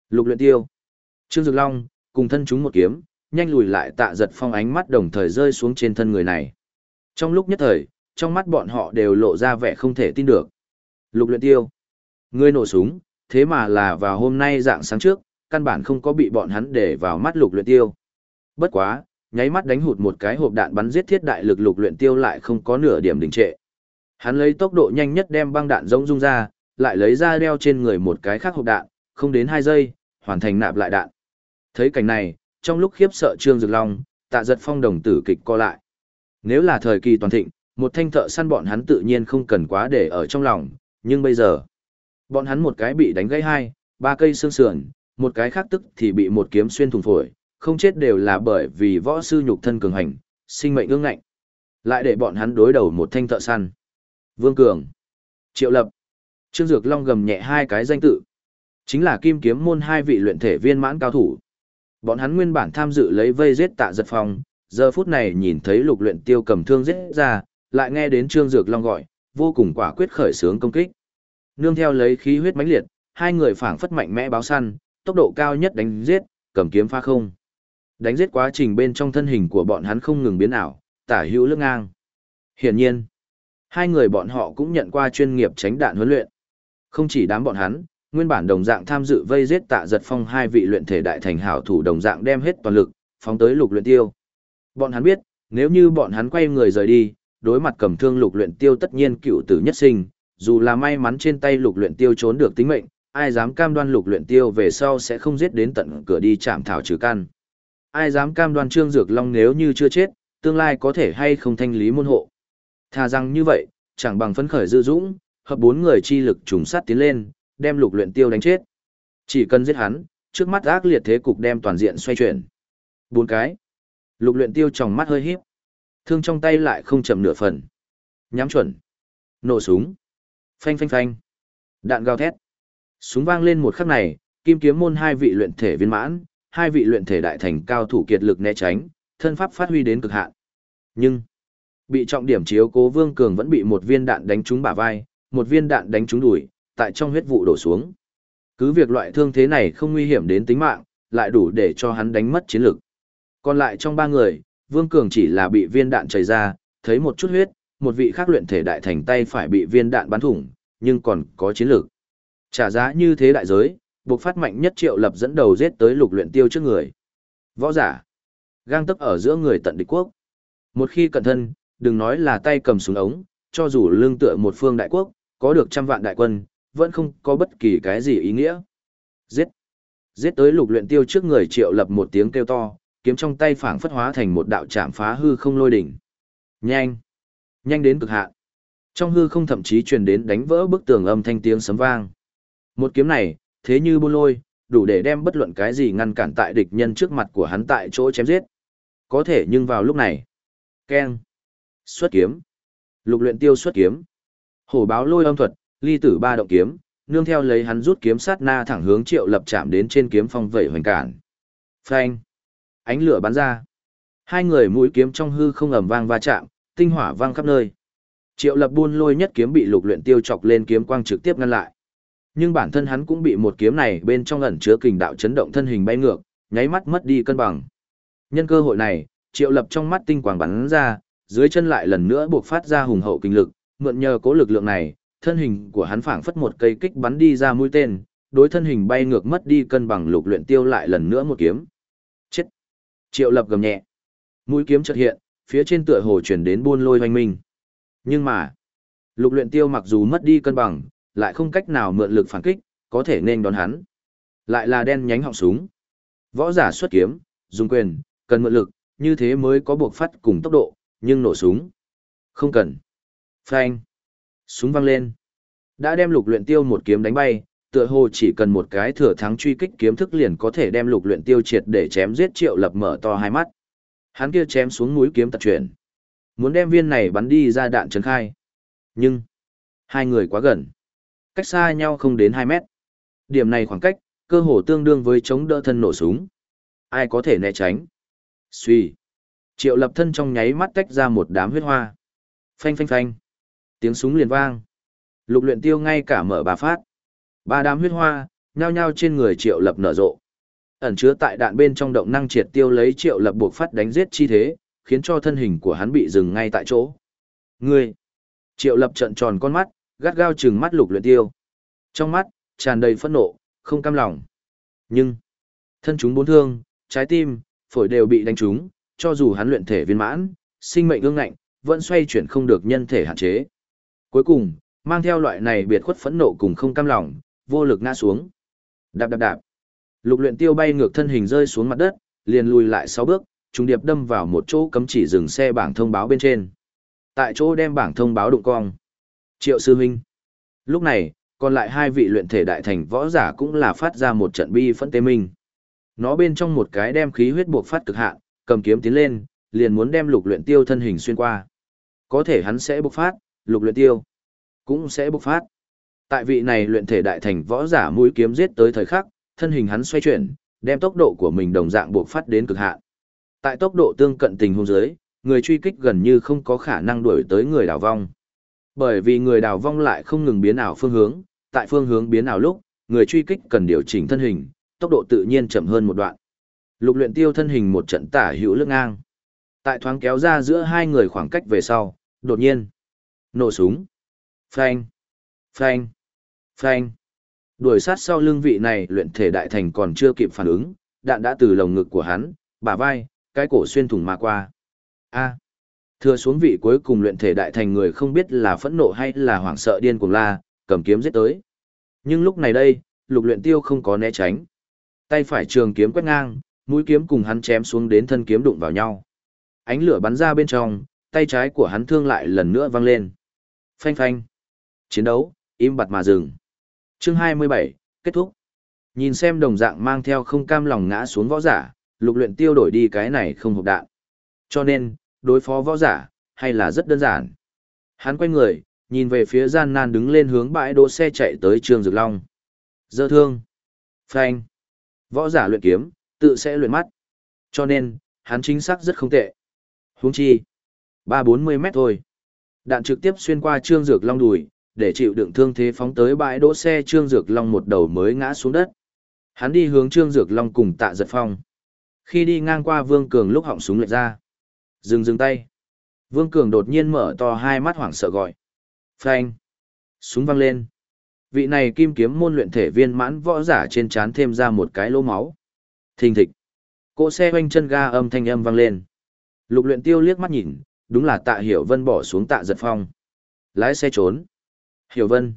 Lục luyện tiêu. Trương Dược Long, cùng thân chúng một kiếm, nhanh lùi lại tạ giật phong ánh mắt đồng thời rơi xuống trên thân người này. Trong lúc nhất thời, trong mắt bọn họ đều lộ ra vẻ không thể tin được. Lục luyện tiêu. Người nổ súng, thế mà là vào hôm nay dạng sáng trước, căn bản không có bị bọn hắn để vào mắt lục luyện tiêu. Bất quá, nháy mắt đánh hụt một cái hộp đạn bắn giết thiết đại lực lục luyện tiêu lại không có nửa điểm đình trệ. Hắn lấy tốc độ nhanh nhất đem băng đạn rỗng rung ra, lại lấy ra đeo trên người một cái khác hộp đạn, không đến 2 giây, hoàn thành nạp lại đạn. Thấy cảnh này, trong lúc khiếp sợ Trương dực Long, tạ giật phong đồng tử kịch co lại. Nếu là thời kỳ toàn thịnh, một thanh thợ săn bọn hắn tự nhiên không cần quá để ở trong lòng, nhưng bây giờ, bọn hắn một cái bị đánh gãy hai, ba cây xương sườn, một cái khác tức thì bị một kiếm xuyên thủng phổi, không chết đều là bởi vì võ sư nhục thân cường hành, sinh mệnh ương ngạnh. Lại để bọn hắn đối đầu một thanh thợ săn. Vương Cường, Triệu Lập, Trương Dược Long gầm nhẹ hai cái danh tự. Chính là kim kiếm môn hai vị luyện thể viên mãn cao thủ. Bọn hắn nguyên bản tham dự lấy vây giết tạ giật phòng, giờ phút này nhìn thấy lục luyện tiêu cầm thương giết ra, lại nghe đến Trương Dược Long gọi, vô cùng quả quyết khởi sướng công kích. Nương theo lấy khí huyết mãnh liệt, hai người phảng phất mạnh mẽ báo săn, tốc độ cao nhất đánh giết, cầm kiếm pha không. Đánh giết quá trình bên trong thân hình của bọn hắn không ngừng biến ảo, tả hữu lưng ngang. Hiển nhiên, hai người bọn họ cũng nhận qua chuyên nghiệp tránh đạn huấn luyện. Không chỉ đám bọn hắn, nguyên bản đồng dạng tham dự vây giết tạ giật phong hai vị luyện thể đại thành hảo thủ đồng dạng đem hết toàn lực, phóng tới lục luyện tiêu. Bọn hắn biết, nếu như bọn hắn quay người rời đi, đối mặt cầm thương lục luyện tiêu tất nhiên cựu tử nhất sinh, dù là may mắn trên tay lục luyện tiêu trốn được tính mệnh, ai dám cam đoan lục luyện tiêu về sau sẽ không giết đến tận cửa đi chạm thảo trừ căn. Ai dám cam đoan Trương Dược Long nếu như chưa chết, tương lai có thể hay không thanh lý môn hộ. Thà rằng như vậy, chẳng bằng phấn khởi dư dũng, hợp bốn người chi lực trùng sát tiến lên, đem lục luyện tiêu đánh chết. Chỉ cần giết hắn, trước mắt ác liệt thế cục đem toàn diện xoay chuyển. Bốn cái. Lục luyện tiêu trong mắt hơi híp. Thương trong tay lại không chậm nửa phần. Nhắm chuẩn. Nổ súng. Phanh phanh phanh. Đạn gào thét. Súng vang lên một khắc này, kim kiếm môn hai vị luyện thể viên mãn, hai vị luyện thể đại thành cao thủ kiệt lực né tránh, thân pháp phát huy đến cực hạn. Nhưng, bị trọng điểm chiếu cố Vương Cường vẫn bị một viên đạn đánh trúng bả vai, một viên đạn đánh trúng đùi, tại trong huyết vụ đổ xuống. Cứ việc loại thương thế này không nguy hiểm đến tính mạng, lại đủ để cho hắn đánh mất chiến lực. Còn lại trong ba người, Vương Cường chỉ là bị viên đạn chảy ra, thấy một chút huyết, một vị khác luyện thể đại thành tay phải bị viên đạn bắn thủng, nhưng còn có chiến lược. Trả giá như thế đại giới, buộc phát mạnh nhất triệu lập dẫn đầu giết tới lục luyện tiêu trước người. Võ giả, gang tấc ở giữa người tận địch quốc. Một khi cẩn thân, đừng nói là tay cầm súng ống, cho dù lương tựa một phương đại quốc, có được trăm vạn đại quân, vẫn không có bất kỳ cái gì ý nghĩa. Giết! Giết tới lục luyện tiêu trước người triệu lập một tiếng kêu to, kiếm trong tay phảng phất hóa thành một đạo chạm phá hư không lôi đỉnh. Nhanh! Nhanh đến cực hạn. Trong hư không thậm chí truyền đến đánh vỡ bức tường âm thanh tiếng sấm vang. Một kiếm này, thế như buôn lôi, đủ để đem bất luận cái gì ngăn cản tại địch nhân trước mặt của hắn tại chỗ chém giết. Có thể nhưng vào lúc này, keng, xuất kiếm, lục luyện tiêu xuất kiếm, hổ báo lôi âm thuật, ly tử ba động kiếm, nương theo lấy hắn rút kiếm sát na thẳng hướng triệu lập chạm đến trên kiếm phong vẩy hoành cản. Phanh, ánh lửa bắn ra, hai người mũi kiếm trong hư không ầm vang va chạm, tinh hỏa vang khắp nơi. Triệu lập buôn lôi nhất kiếm bị lục luyện tiêu chọc lên kiếm quang trực tiếp ngăn lại. Nhưng bản thân hắn cũng bị một kiếm này bên trong ẩn chứa kình đạo chấn động thân hình bay ngược, nháy mắt mất đi cân bằng. Nhân cơ hội này, Triệu Lập trong mắt tinh quang bắn ra, dưới chân lại lần nữa buộc phát ra hùng hậu kinh lực, mượn nhờ cố lực lượng này, thân hình của hắn phảng phất một cây kích bắn đi ra mũi tên, đối thân hình bay ngược mất đi cân bằng lục luyện tiêu lại lần nữa một kiếm. Chết! Triệu Lập gầm nhẹ. Mũi kiếm chợt hiện, phía trên tựa hồ truyền đến buôn lôi hoành minh. Nhưng mà, lục luyện tiêu mặc dù mất đi cân bằng, lại không cách nào mượn lực phản kích, có thể nên đón hắn. Lại là đen nhánh họng súng. Võ giả xuất kiếm, dùng quyền, cần mượn lực, như thế mới có buộc phát cùng tốc độ, nhưng nổ súng. Không cần. Phanh. Súng văng lên. Đã đem lục luyện tiêu một kiếm đánh bay, tựa hồ chỉ cần một cái thừa thắng truy kích kiếm thức liền có thể đem lục luyện tiêu triệt để chém giết triệu lập mở to hai mắt. Hắn kia chém xuống mũi kiếm tật chuyển. Muốn đem viên này bắn đi ra đạn trấn khai. Nhưng, hai người quá gần. Cách xa nhau không đến 2 mét. Điểm này khoảng cách, cơ hồ tương đương với chống đỡ thân nổ súng. Ai có thể né tránh? Suy. Triệu lập thân trong nháy mắt tách ra một đám huyết hoa. Phanh phanh phanh. Tiếng súng liền vang. Lục luyện tiêu ngay cả mở bà phát. Ba đám huyết hoa, nhao nhao trên người triệu lập nở rộ. Ẩn chứa tại đạn bên trong động năng triệt tiêu lấy triệu lập buộc phát đánh giết chi thế, khiến cho thân hình của hắn bị dừng ngay tại chỗ. Ngươi! Triệu lập trận tròn con mắt, gắt gao trừng mắt lục luyện tiêu. Trong mắt, tràn đầy phẫn nộ, không cam lòng. Nhưng, thân chúng bốn thương, trái tim, phổi đều bị đánh trúng, cho dù hắn luyện thể viên mãn, sinh mệnh ương ngạnh, vẫn xoay chuyển không được nhân thể hạn chế. Cuối cùng, mang theo loại này biệt khuất phẫn nộ cùng không cam lòng, vô lực ngã xuống. Đạp đạp đạp. Lục luyện tiêu bay ngược thân hình rơi xuống mặt đất, liền lùi lại 6 bước, trùng điệp đâm vào một chỗ cấm chỉ dừng xe bảng thông báo bên trên. Tại chỗ đem bảng thông báo đụng cong. Triệu sư huynh. Lúc này, còn lại hai vị luyện thể đại thành võ giả cũng là phát ra một trận bi phẫn tê minh. Nó bên trong một cái đem khí huyết buộc phát cực hạn, cầm kiếm tiến lên, liền muốn đem lục luyện tiêu thân hình xuyên qua. Có thể hắn sẽ bộc phát, lục luyện tiêu cũng sẽ bộc phát. Tại vị này luyện thể đại thành võ giả mũi kiếm giết tới thời khắc, thân hình hắn xoay chuyển, đem tốc độ của mình đồng dạng buộc phát đến cực hạn. Tại tốc độ tương cận tình huống dưới, người truy kích gần như không có khả năng đuổi tới người đảo vong. Bởi vì người đào vong lại không ngừng biến ảo phương hướng, tại phương hướng biến ảo lúc, người truy kích cần điều chỉnh thân hình, tốc độ tự nhiên chậm hơn một đoạn. Lục luyện tiêu thân hình một trận tả hữu lưng ngang. Tại thoáng kéo ra giữa hai người khoảng cách về sau, đột nhiên. Nổ súng. Phanh. Phanh. Phanh. Đuổi sát sau lưng vị này luyện thể đại thành còn chưa kịp phản ứng, đạn đã từ lồng ngực của hắn, bả vai, cái cổ xuyên thủng mà qua. A. Thừa xuống vị cuối cùng luyện thể đại thành người không biết là phẫn nộ hay là hoảng sợ điên cuồng la, cầm kiếm giết tới. Nhưng lúc này đây, lục luyện tiêu không có né tránh. Tay phải trường kiếm quét ngang, mũi kiếm cùng hắn chém xuống đến thân kiếm đụng vào nhau. Ánh lửa bắn ra bên trong, tay trái của hắn thương lại lần nữa văng lên. Phanh phanh. Chiến đấu, im bặt mà dừng. Chương 27, kết thúc. Nhìn xem đồng dạng mang theo không cam lòng ngã xuống võ giả, lục luyện tiêu đổi đi cái này không hộp đạn. Cho nên, đối phó võ giả, hay là rất đơn giản. Hắn quay người, nhìn về phía gian nan đứng lên hướng bãi đỗ xe chạy tới Trương Dược Long. Dơ thương. Phanh. Võ giả luyện kiếm, tự sẽ luyện mắt. Cho nên, hắn chính xác rất không tệ. Huống chi. ba bốn mươi mét thôi. Đạn trực tiếp xuyên qua Trương Dược Long đùi, để chịu đựng thương thế phóng tới bãi đỗ xe Trương Dược Long một đầu mới ngã xuống đất. Hắn đi hướng Trương Dược Long cùng tạ giật phong. Khi đi ngang qua Vương Cường lúc họng súng lệch ra. Dừng dừng tay. Vương Cường đột nhiên mở to hai mắt hoảng sợ gọi. Phanh. Súng văng lên. Vị này kim kiếm môn luyện thể viên mãn võ giả trên trán thêm ra một cái lỗ máu. Thình thịch. Cỗ xe hoanh chân ga âm thanh âm vang lên. Lục luyện tiêu liếc mắt nhìn, đúng là tạ hiểu vân bỏ xuống tạ giật phong. Lái xe trốn. Hiểu vân.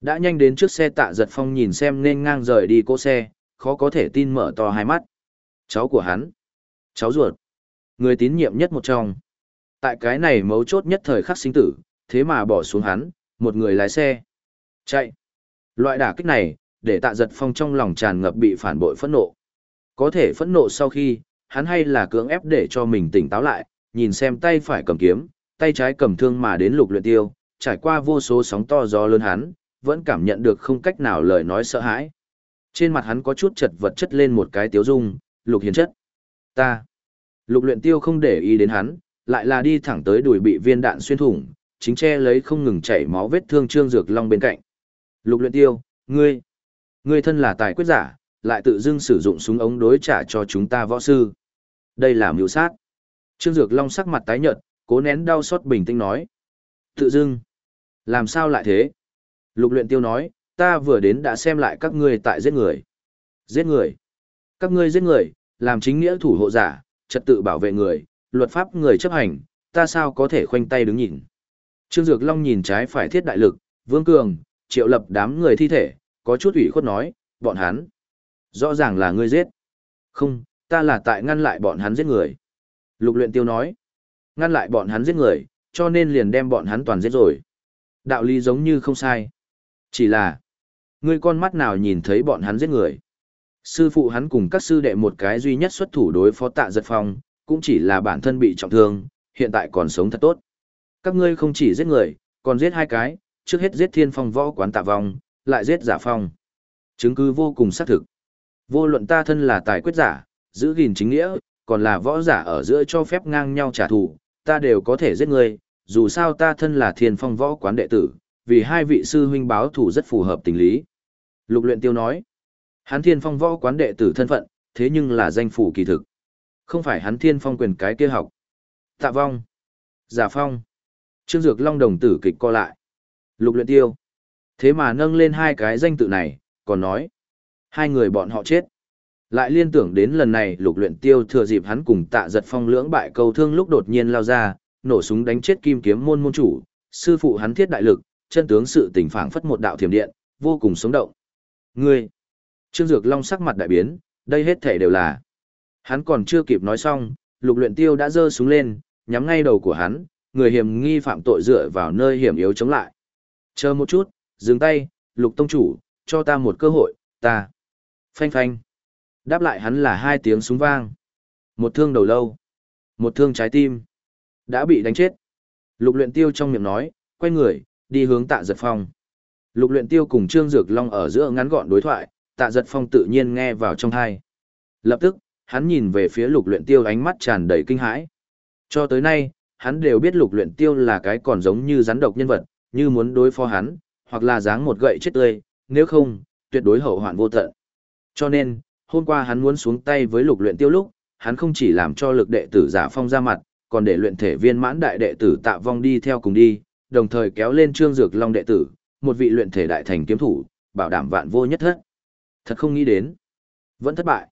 Đã nhanh đến trước xe tạ giật phong nhìn xem nên ngang rời đi cỗ xe, khó có thể tin mở to hai mắt. Cháu của hắn. Cháu ruột. Người tín nhiệm nhất một trong. Tại cái này mấu chốt nhất thời khắc sinh tử, thế mà bỏ xuống hắn, một người lái xe. Chạy. Loại đả kích này, để tạ giật phong trong lòng tràn ngập bị phản bội phẫn nộ. Có thể phẫn nộ sau khi, hắn hay là cưỡng ép để cho mình tỉnh táo lại, nhìn xem tay phải cầm kiếm, tay trái cầm thương mà đến lục luyện tiêu, trải qua vô số sóng to gió lớn hắn, vẫn cảm nhận được không cách nào lời nói sợ hãi. Trên mặt hắn có chút chật vật chất lên một cái tiếu dung, lục hiền chất. Ta. Lục luyện tiêu không để ý đến hắn, lại là đi thẳng tới đùi bị viên đạn xuyên thủng, chính che lấy không ngừng chảy máu vết thương trương dược long bên cạnh. Lục luyện tiêu, ngươi, ngươi thân là tài quyết giả, lại tự dưng sử dụng súng ống đối trả cho chúng ta võ sư. Đây là mưu sát. Trương Dược Long sắc mặt tái nhợt, cố nén đau xót bình tĩnh nói. Tự dưng. Làm sao lại thế? Lục luyện tiêu nói, ta vừa đến đã xem lại các ngươi tại giết người. Giết người. Các ngươi giết người, làm chính nghĩa thủ hộ giả, trật tự bảo vệ người, luật pháp người chấp hành, ta sao có thể khoanh tay đứng nhìn. Trương Dược Long nhìn trái phải thiết đại lực, Vương Cường, triệu lập đám người thi thể, có chút ủy khuất nói, bọn hắn. Rõ ràng là ngươi giết. Không, ta là tại ngăn lại bọn hắn giết người. Lục luyện tiêu nói, ngăn lại bọn hắn giết người, cho nên liền đem bọn hắn toàn giết rồi. Đạo lý giống như không sai. Chỉ là, ngươi con mắt nào nhìn thấy bọn hắn giết người. Sư phụ hắn cùng các sư đệ một cái duy nhất xuất thủ đối phó tạ giật phong, cũng chỉ là bản thân bị trọng thương, hiện tại còn sống thật tốt. Các ngươi không chỉ giết người, còn giết hai cái, trước hết giết thiên phong võ quán tạ vong, lại giết giả phong. Chứng cứ vô cùng xác thực. Vô luận ta thân là tài quyết giả, giữ gìn chính nghĩa, còn là võ giả ở giữa cho phép ngang nhau trả thù, ta đều có thể giết ngươi, dù sao ta thân là thiên phong võ quán đệ tử, vì hai vị sư huynh báo thù rất phù hợp tình lý. Lục luyện tiêu nói, hắn thiên phong võ quán đệ tử thân phận, thế nhưng là danh phủ kỳ thực. Không phải hắn thiên phong quyền cái kia học. Tạ vong. Giả phong. Trương Dược Long đồng tử kịch co lại. Lục luyện tiêu. Thế mà nâng lên hai cái danh tự này, còn nói. Hai người bọn họ chết. Lại liên tưởng đến lần này lục luyện tiêu thừa dịp hắn cùng tạ giật phong lưỡng bại câu thương lúc đột nhiên lao ra, nổ súng đánh chết kim kiếm môn môn chủ, sư phụ hắn thiết đại lực, chân tướng sự tình phảng phất một đạo thiểm điện, vô cùng sống động. Ngươi! Trương Dược Long sắc mặt đại biến, đây hết thể đều là. Hắn còn chưa kịp nói xong, lục luyện tiêu đã giơ súng lên, nhắm ngay đầu của hắn, người hiểm nghi phạm tội dựa vào nơi hiểm yếu chống lại. Chờ một chút, dừng tay, lục tông chủ, cho ta một cơ hội, ta. Phanh phanh. Đáp lại hắn là hai tiếng súng vang. Một thương đầu lâu. Một thương trái tim. Đã bị đánh chết. Lục luyện tiêu trong miệng nói, quay người, đi hướng tạ giật phong. Lục luyện tiêu cùng Trương Dược Long ở giữa ngắn gọn đối thoại, tạ giật phong tự nhiên nghe vào trong thai. Lập tức, hắn nhìn về phía lục luyện tiêu ánh mắt tràn đầy kinh hãi. Cho tới nay, hắn đều biết lục luyện tiêu là cái còn giống như rắn độc nhân vật, như muốn đối phó hắn, hoặc là dáng một gậy chết tươi, nếu không, tuyệt đối hậu hoạn vô tận. Cho nên, hôm qua hắn muốn xuống tay với lục luyện tiêu lúc, hắn không chỉ làm cho lực đệ tử giả phong ra mặt, còn để luyện thể viên mãn đại đệ tử tạ vong đi theo cùng đi, đồng thời kéo lên trương dược long đệ tử, một vị luyện thể đại thành kiếm thủ, bảo đảm vạn vô nhất thất. Thật không nghĩ đến. Vẫn thất bại.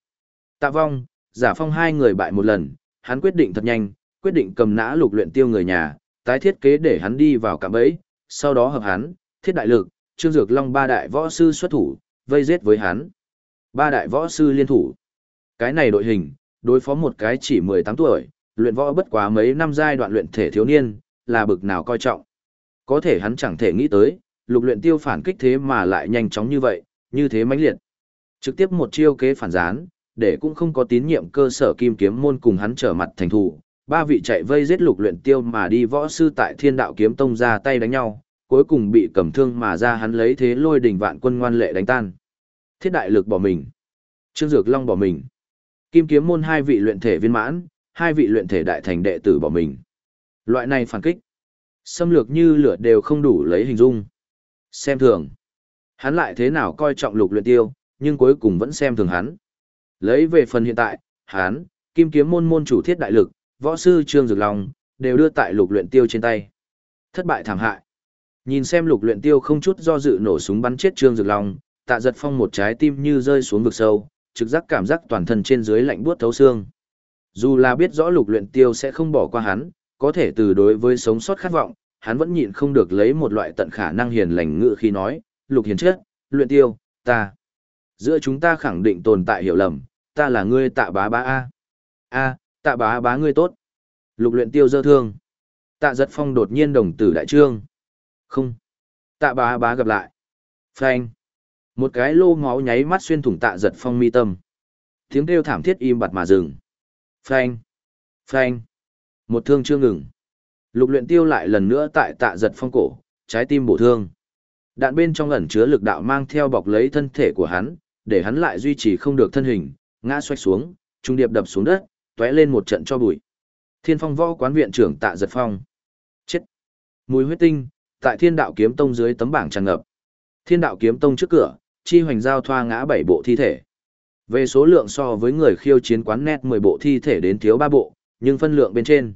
Tạ vong, giả phong hai người bại một lần, hắn quyết định thật nhanh, quyết định cầm nã lục luyện tiêu người nhà, tái thiết kế để hắn đi vào cạm bẫy, sau đó hợp hắn, thiết đại lực, trương dược long ba đại võ sư xuất thủ, vây giết với hắn. Ba đại võ sư liên thủ. Cái này đội hình, đối phó một cái chỉ 18 tuổi, luyện võ bất quá mấy năm giai đoạn luyện thể thiếu niên, là bực nào coi trọng. Có thể hắn chẳng thể nghĩ tới, lục luyện tiêu phản kích thế mà lại nhanh chóng như vậy, như thế mãnh liệt. Trực tiếp một chiêu kế phản gián, để cũng không có tín nhiệm cơ sở kim kiếm môn cùng hắn trở mặt thành thủ. Ba vị chạy vây giết lục luyện tiêu mà đi võ sư tại thiên đạo kiếm tông ra tay đánh nhau, cuối cùng bị cầm thương mà ra hắn lấy thế lôi đỉnh vạn quân ngoan lệ đánh tan. Thiết đại lực bỏ mình. Trương Dược Long bỏ mình. Kim kiếm môn hai vị luyện thể viên mãn, hai vị luyện thể đại thành đệ tử bỏ mình. Loại này phản kích. Xâm lược như lửa đều không đủ lấy hình dung. Xem thường. Hắn lại thế nào coi trọng lục luyện tiêu, nhưng cuối cùng vẫn xem thường hắn. Lấy về phần hiện tại, hắn, kim kiếm môn môn chủ thiết đại lực, võ sư Trương Dược Long, đều đưa tại lục luyện tiêu trên tay. Thất bại thảm hại. Nhìn xem lục luyện tiêu không chút do dự nổ súng bắn chết Trương Dược Long, tạ giật phong một trái tim như rơi xuống vực sâu, trực giác cảm giác toàn thân trên dưới lạnh buốt thấu xương. Dù là biết rõ lục luyện tiêu sẽ không bỏ qua hắn, có thể từ đối với sống sót khát vọng, hắn vẫn nhịn không được lấy một loại tận khả năng hiền lành ngự khi nói, lục hiền chết, luyện tiêu, ta. Giữa chúng ta khẳng định tồn tại hiểu lầm, ta là ngươi tạ bá bá A. A, tạ bá bá ngươi tốt. Lục luyện tiêu dơ thương. Tạ giật phong đột nhiên đồng tử đại trương. Không. Tạ bá bá gặp lại. Phanh. Một cái lô máu nháy mắt xuyên thủng tạ giật phong mi tâm. Tiếng kêu thảm thiết im bặt mà dừng. Phanh. Phanh. Một thương chưa ngừng. Lục luyện tiêu lại lần nữa tại tạ giật phong cổ, trái tim bổ thương. Đạn bên trong ẩn chứa lực đạo mang theo bọc lấy thân thể của hắn, để hắn lại duy trì không được thân hình, ngã xoay xuống, trung điệp đập xuống đất, tóe lên một trận cho bụi. Thiên phong võ quán viện trưởng tạ giật phong. Chết. Mùi huyết tinh, tại thiên đạo kiếm tông dưới tấm bảng tràn ngập. Thiên đạo kiếm tông trước cửa, chi hoành giao thoa ngã bảy bộ thi thể. Về số lượng so với người khiêu chiến quán nét 10 bộ thi thể đến thiếu 3 bộ, nhưng phân lượng bên trên.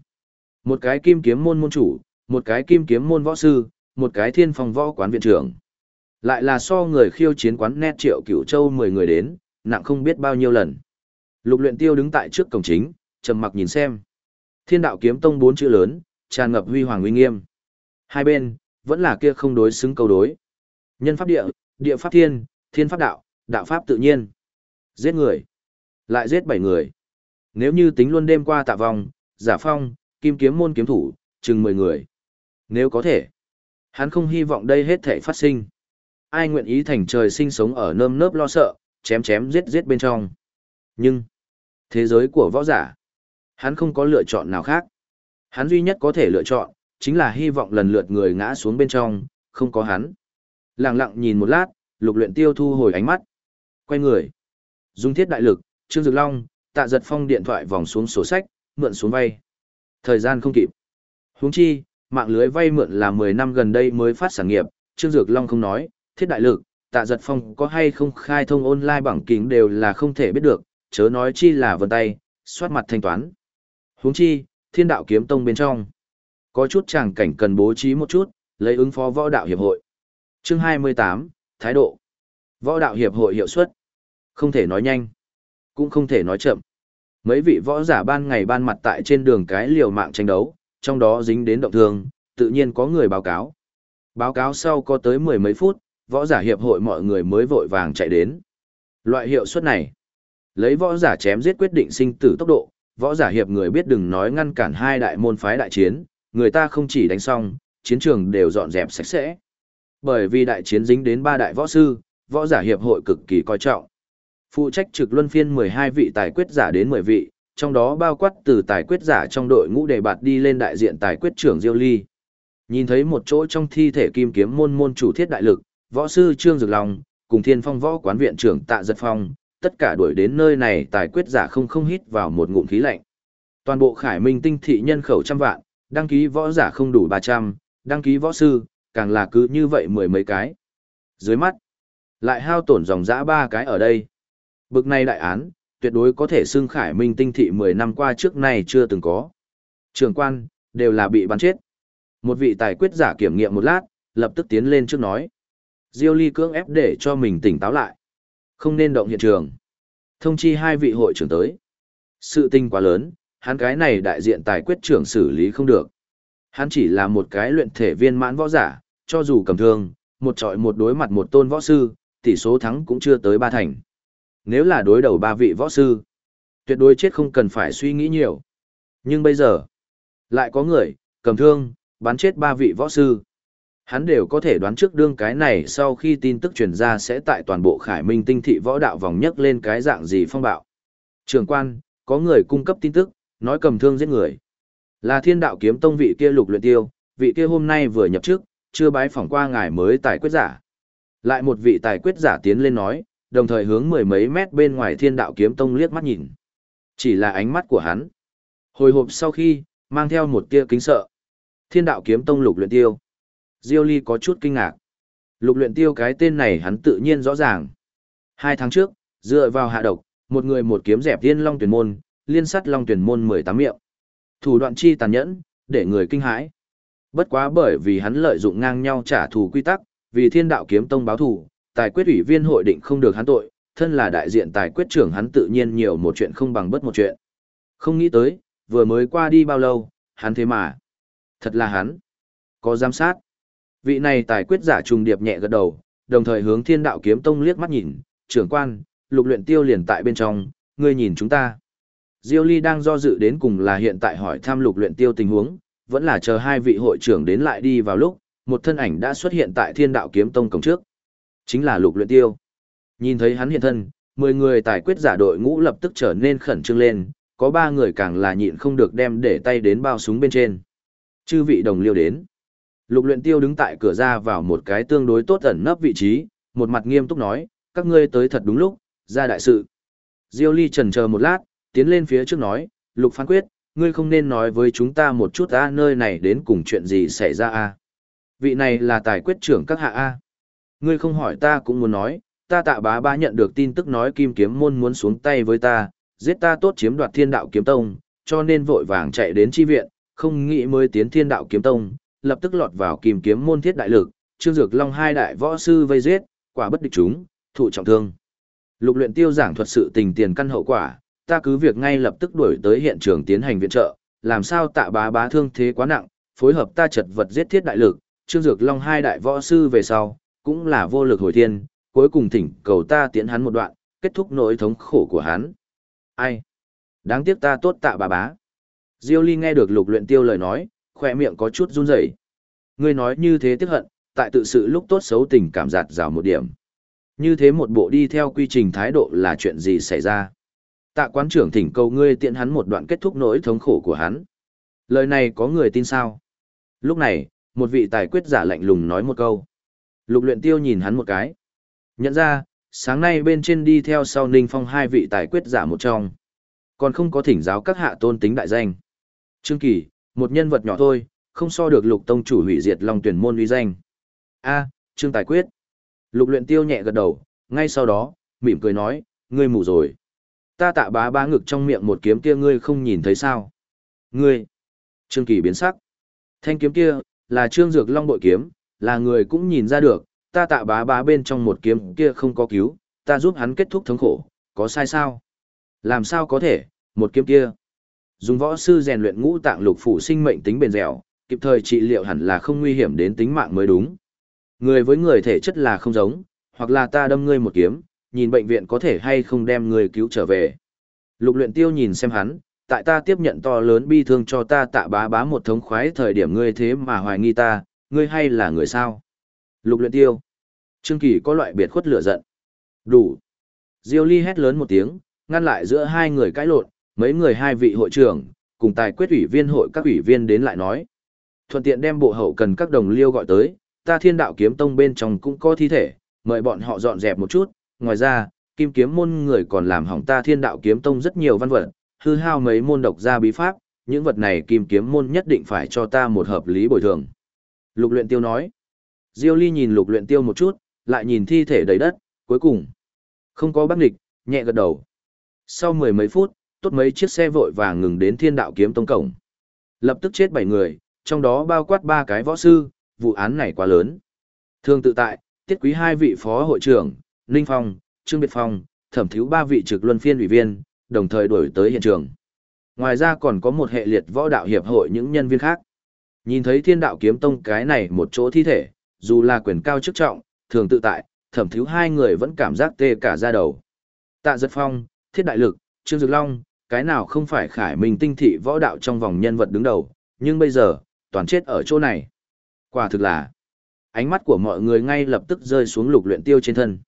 Một cái kim kiếm môn môn chủ, một cái kim kiếm môn võ sư, một cái thiên phòng võ quán viện trưởng. Lại là so người khiêu chiến quán nét triệu cửu châu 10 người đến, nặng không biết bao nhiêu lần. Lục luyện tiêu đứng tại trước cổng chính, trầm mặc nhìn xem. Thiên đạo kiếm tông bốn chữ lớn, tràn ngập huy hoàng uy nghiêm. Hai bên, vẫn là kia không đối xứng câu đối. Nhân pháp địa, địa pháp thiên, thiên pháp đạo, đạo pháp tự nhiên. Giết người. Lại giết bảy người. Nếu như tính luôn đêm qua tạ vong, giả phong, kim kiếm môn kiếm thủ, chừng mười người. Nếu có thể, hắn không hy vọng đây hết thể phát sinh. Ai nguyện ý thành trời sinh sống ở nơm nớp lo sợ, chém chém giết giết bên trong. Nhưng, thế giới của võ giả, hắn không có lựa chọn nào khác. Hắn duy nhất có thể lựa chọn, chính là hy vọng lần lượt người ngã xuống bên trong, không có hắn. Lặng lặng nhìn một lát, lục luyện tiêu thu hồi ánh mắt. Quay người. Dung thiết đại lực, Trương Dược Long, tạ giật phong điện thoại vòng xuống sổ sách, mượn xuống vay. Thời gian không kịp. Huống chi, mạng lưới vay mượn là 10 năm gần đây mới phát sản nghiệp, Trương Dược Long không nói, thiết đại lực, tạ giật phong có hay không khai thông online bằng kính đều là không thể biết được, chớ nói chi là vân tay, soát mặt thanh toán. Huống chi, thiên đạo kiếm tông bên trong. Có chút chàng cảnh cần bố trí một chút, lấy ứng phó võ đạo hiệp hội. Chương 28, Thái độ. Võ đạo hiệp hội hiệu suất. Không thể nói nhanh, cũng không thể nói chậm. Mấy vị võ giả ban ngày ban mặt tại trên đường cái liều mạng tranh đấu, trong đó dính đến động thương, tự nhiên có người báo cáo. Báo cáo sau có tới mười mấy phút, võ giả hiệp hội mọi người mới vội vàng chạy đến. Loại hiệu suất này, lấy võ giả chém giết quyết định sinh tử tốc độ, võ giả hiệp người biết đừng nói ngăn cản hai đại môn phái đại chiến, người ta không chỉ đánh xong, chiến trường đều dọn dẹp sạch sẽ. Bởi vì đại chiến dính đến ba đại võ sư, võ giả hiệp hội cực kỳ coi trọng. Phụ trách trực luân phiên 12 vị tài quyết giả đến 10 vị, trong đó bao quát từ tài quyết giả trong đội ngũ đề bạt đi lên đại diện tài quyết trưởng Diêu Ly. Nhìn thấy một chỗ trong thi thể kim kiếm môn môn chủ thiết đại lực, võ sư Trương Dược Long, cùng thiên phong võ quán viện trưởng Tạ Giật Phong, tất cả đuổi đến nơi này tài quyết giả không không hít vào một ngụm khí lạnh. Toàn bộ khải minh tinh thị nhân khẩu trăm vạn, đăng ký võ giả không đủ 300, đăng ký võ sư, càng là cứ như vậy mười mấy cái. Dưới mắt, lại hao tổn dòng dã ba cái ở đây. Bực này đại án, tuyệt đối có thể xưng khải minh tinh thị 10 năm qua trước nay chưa từng có. Trường quan, đều là bị bắn chết. Một vị tài quyết giả kiểm nghiệm một lát, lập tức tiến lên trước nói. Diêu ly cưỡng ép để cho mình tỉnh táo lại. Không nên động hiện trường. Thông chi hai vị hội trưởng tới. Sự tình quá lớn, hắn cái này đại diện tài quyết trưởng xử lý không được. Hắn chỉ là một cái luyện thể viên mãn võ giả, cho dù cầm thương, một trọi một đối mặt một tôn võ sư, tỷ số thắng cũng chưa tới ba thành. Nếu là đối đầu ba vị võ sư, tuyệt đối chết không cần phải suy nghĩ nhiều. Nhưng bây giờ, lại có người, cầm thương, bắn chết ba vị võ sư. Hắn đều có thể đoán trước đương cái này sau khi tin tức truyền ra sẽ tại toàn bộ khải minh tinh thị võ đạo vòng nhất lên cái dạng gì phong bạo. Trường quan, có người cung cấp tin tức, nói cầm thương giết người. Là thiên đạo kiếm tông vị kia lục luyện tiêu, vị kia hôm nay vừa nhập chức, chưa bái phỏng qua ngài mới tài quyết giả. Lại một vị tài quyết giả tiến lên nói, đồng thời hướng mười mấy mét bên ngoài thiên đạo kiếm tông liếc mắt nhìn. Chỉ là ánh mắt của hắn. Hồi hộp sau khi, mang theo một tia kính sợ. Thiên đạo kiếm tông lục luyện tiêu. Diêu ly có chút kinh ngạc. Lục luyện tiêu cái tên này hắn tự nhiên rõ ràng. Hai tháng trước, dựa vào hạ độc, một người một kiếm dẹp tiên long tuyển môn, liên sát long tuyển môn 18 miệng. Thủ đoạn chi tàn nhẫn, để người kinh hãi. Bất quá bởi vì hắn lợi dụng ngang nhau trả thù quy tắc, vì thiên đạo kiếm tông báo thù, tài quyết ủy viên hội định không được hắn tội, thân là đại diện tài quyết trưởng hắn tự nhiên nhiều một chuyện không bằng bất một chuyện. Không nghĩ tới, vừa mới qua đi bao lâu, hắn thế mà. Thật là hắn. Có giám sát. Vị này tài quyết giả trùng điệp nhẹ gật đầu, đồng thời hướng thiên đạo kiếm tông liếc mắt nhìn, trưởng quan, lục luyện tiêu liền tại bên trong, ngươi nhìn chúng ta. Diêu Ly đang do dự đến cùng là hiện tại hỏi thăm lục luyện tiêu tình huống, vẫn là chờ hai vị hội trưởng đến lại đi vào lúc, một thân ảnh đã xuất hiện tại thiên đạo kiếm tông cổng trước. Chính là lục luyện tiêu. Nhìn thấy hắn hiện thân, mười người tài quyết giả đội ngũ lập tức trở nên khẩn trương lên, có ba người càng là nhịn không được đem để tay đến bao súng bên trên. Chư vị đồng liêu đến. Lục luyện tiêu đứng tại cửa ra vào một cái tương đối tốt ẩn nấp vị trí, một mặt nghiêm túc nói, các ngươi tới thật đúng lúc, ra đại sự. Diêu ly trần chờ một lát, tiến lên phía trước nói, lục phán quyết, ngươi không nên nói với chúng ta một chút a nơi này đến cùng chuyện gì xảy ra a Vị này là tài quyết trưởng các hạ a Ngươi không hỏi ta cũng muốn nói, ta tạ bá bá nhận được tin tức nói kim kiếm môn muốn xuống tay với ta, giết ta tốt chiếm đoạt thiên đạo kiếm tông, cho nên vội vàng chạy đến chi viện, không nghĩ mới tiến thiên đạo kiếm tông, lập tức lọt vào kìm kiếm môn thiết đại lực, trương dược long hai đại võ sư vây giết, quả bất địch chúng, thụ trọng thương. Lục luyện tiêu giảng thuật sự tình tiền căn hậu quả, ta cứ việc ngay lập tức đuổi tới hiện trường tiến hành viện trợ, làm sao tạ bá bá thương thế quá nặng, phối hợp ta chật vật giết thiết đại lực, trương dược long hai đại võ sư về sau, cũng là vô lực hồi thiên, cuối cùng thỉnh cầu ta tiến hắn một đoạn, kết thúc nỗi thống khổ của hắn. Ai? Đáng tiếc ta tốt tạ bà bá. Diêu Ly nghe được lục luyện tiêu lời nói, khỏe miệng có chút run rẩy. Ngươi nói như thế tiếc hận, tại tự sự lúc tốt xấu tình cảm giạt rào một điểm. Như thế một bộ đi theo quy trình thái độ là chuyện gì xảy ra? Tạ quán trưởng thỉnh cầu ngươi tiện hắn một đoạn kết thúc nỗi thống khổ của hắn. Lời này có người tin sao? Lúc này, một vị tài quyết giả lạnh lùng nói một câu. Lục luyện tiêu nhìn hắn một cái. Nhận ra, sáng nay bên trên đi theo sau Ninh Phong hai vị tài quyết giả một trong. Còn không có thỉnh giáo các hạ tôn tính đại danh. Trương Kỳ, một nhân vật nhỏ thôi, không so được lục tông chủ hủy diệt long tuyển môn uy danh. A, Trương Tài Quyết. Lục luyện tiêu nhẹ gật đầu, ngay sau đó, mỉm cười nói, ngươi mù rồi. Ta tạ bá bá ngực trong miệng một kiếm kia ngươi không nhìn thấy sao. Ngươi. Trương Kỳ biến sắc. Thanh kiếm kia, là Trương Dược Long bội kiếm, là người cũng nhìn ra được, ta tạ bá bá bên trong một kiếm kia không có cứu, ta giúp hắn kết thúc thống khổ, có sai sao? Làm sao có thể, một kiếm kia. Dùng võ sư rèn luyện ngũ tạng lục phủ sinh mệnh tính bền dẻo, kịp thời trị liệu hẳn là không nguy hiểm đến tính mạng mới đúng. Người với người thể chất là không giống, hoặc là ta đâm ngươi một kiếm, nhìn bệnh viện có thể hay không đem ngươi cứu trở về. Lục luyện tiêu nhìn xem hắn, tại ta tiếp nhận to lớn bi thương cho ta tạ bá bá một thống khoái thời điểm ngươi thế mà hoài nghi ta, ngươi hay là người sao? Lục luyện tiêu. Trương Kỳ có loại biệt khuất lửa giận. Đủ. Diêu Ly hét lớn một tiếng, ngăn lại giữa hai người cãi lộn, mấy người hai vị hội trưởng, cùng tài quyết ủy viên hội các ủy viên đến lại nói. Thuận tiện đem bộ hậu cần các đồng liêu gọi tới, ta thiên đạo kiếm tông bên trong cũng có thi thể, mời bọn họ dọn dẹp một chút, ngoài ra, kim kiếm môn người còn làm hỏng ta thiên đạo kiếm tông rất nhiều văn vật, hư hao mấy môn độc gia bí pháp, những vật này kim kiếm môn nhất định phải cho ta một hợp lý bồi thường. Lục luyện tiêu nói. Diêu ly nhìn lục luyện tiêu một chút, lại nhìn thi thể đầy đất, cuối cùng. Không có bác địch, nhẹ gật đầu. Sau mười mấy phút, tốt mấy chiếc xe vội vàng ngừng đến thiên đạo kiếm tông cổng. Lập tức chết bảy người, trong đó bao quát ba cái võ sư, vụ án này quá lớn. Thương tự tại, tiết quý hai vị phó hội trưởng, Ninh Phong, Trương Biệt Phong, thẩm thiếu ba vị trực luân phiên ủy viên, đồng thời đổi tới hiện trường. Ngoài ra còn có một hệ liệt võ đạo hiệp hội những nhân viên khác. Nhìn thấy thiên đạo kiếm tông cái này một chỗ thi thể, dù là quyền cao chức trọng, thường tự tại, thẩm thiếu hai người vẫn cảm giác tê cả da đầu. Tạ giật phong, thiết đại lực, trương dược long, cái nào không phải khải minh tinh thị võ đạo trong vòng nhân vật đứng đầu, nhưng bây giờ, toàn chết ở chỗ này. Quả thực là, ánh mắt của mọi người ngay lập tức rơi xuống lục luyện tiêu trên thân.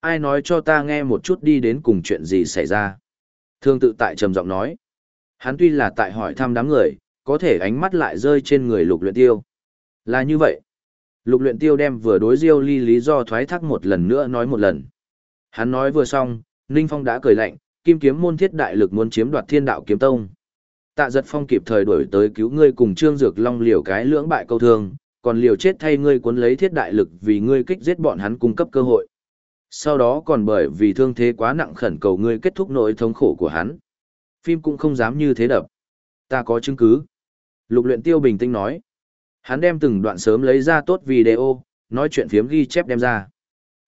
Ai nói cho ta nghe một chút đi đến cùng chuyện gì xảy ra. Thương tự tại trầm giọng nói. Hắn tuy là tại hỏi thăm đám người, có thể ánh mắt lại rơi trên người lục luyện tiêu. Là như vậy. Lục luyện tiêu đem vừa đối diêu ly lý do thoái thác một lần nữa nói một lần. Hắn nói vừa xong, Ninh Phong đã cười lạnh, kim kiếm môn thiết đại lực muốn chiếm đoạt thiên đạo kiếm tông. Tạ giật phong kịp thời đuổi tới cứu ngươi cùng trương dược long liều cái lưỡng bại câu thương, còn liều chết thay ngươi cuốn lấy thiết đại lực vì ngươi kích giết bọn hắn cung cấp cơ hội. Sau đó còn bởi vì thương thế quá nặng khẩn cầu ngươi kết thúc nỗi thống khổ của hắn. Phim cũng không dám như thế đập. Ta có chứng cứ. Lục luyện tiêu bình tĩnh nói. Hắn đem từng đoạn sớm lấy ra tốt video, nói chuyện phiếm ghi chép đem ra.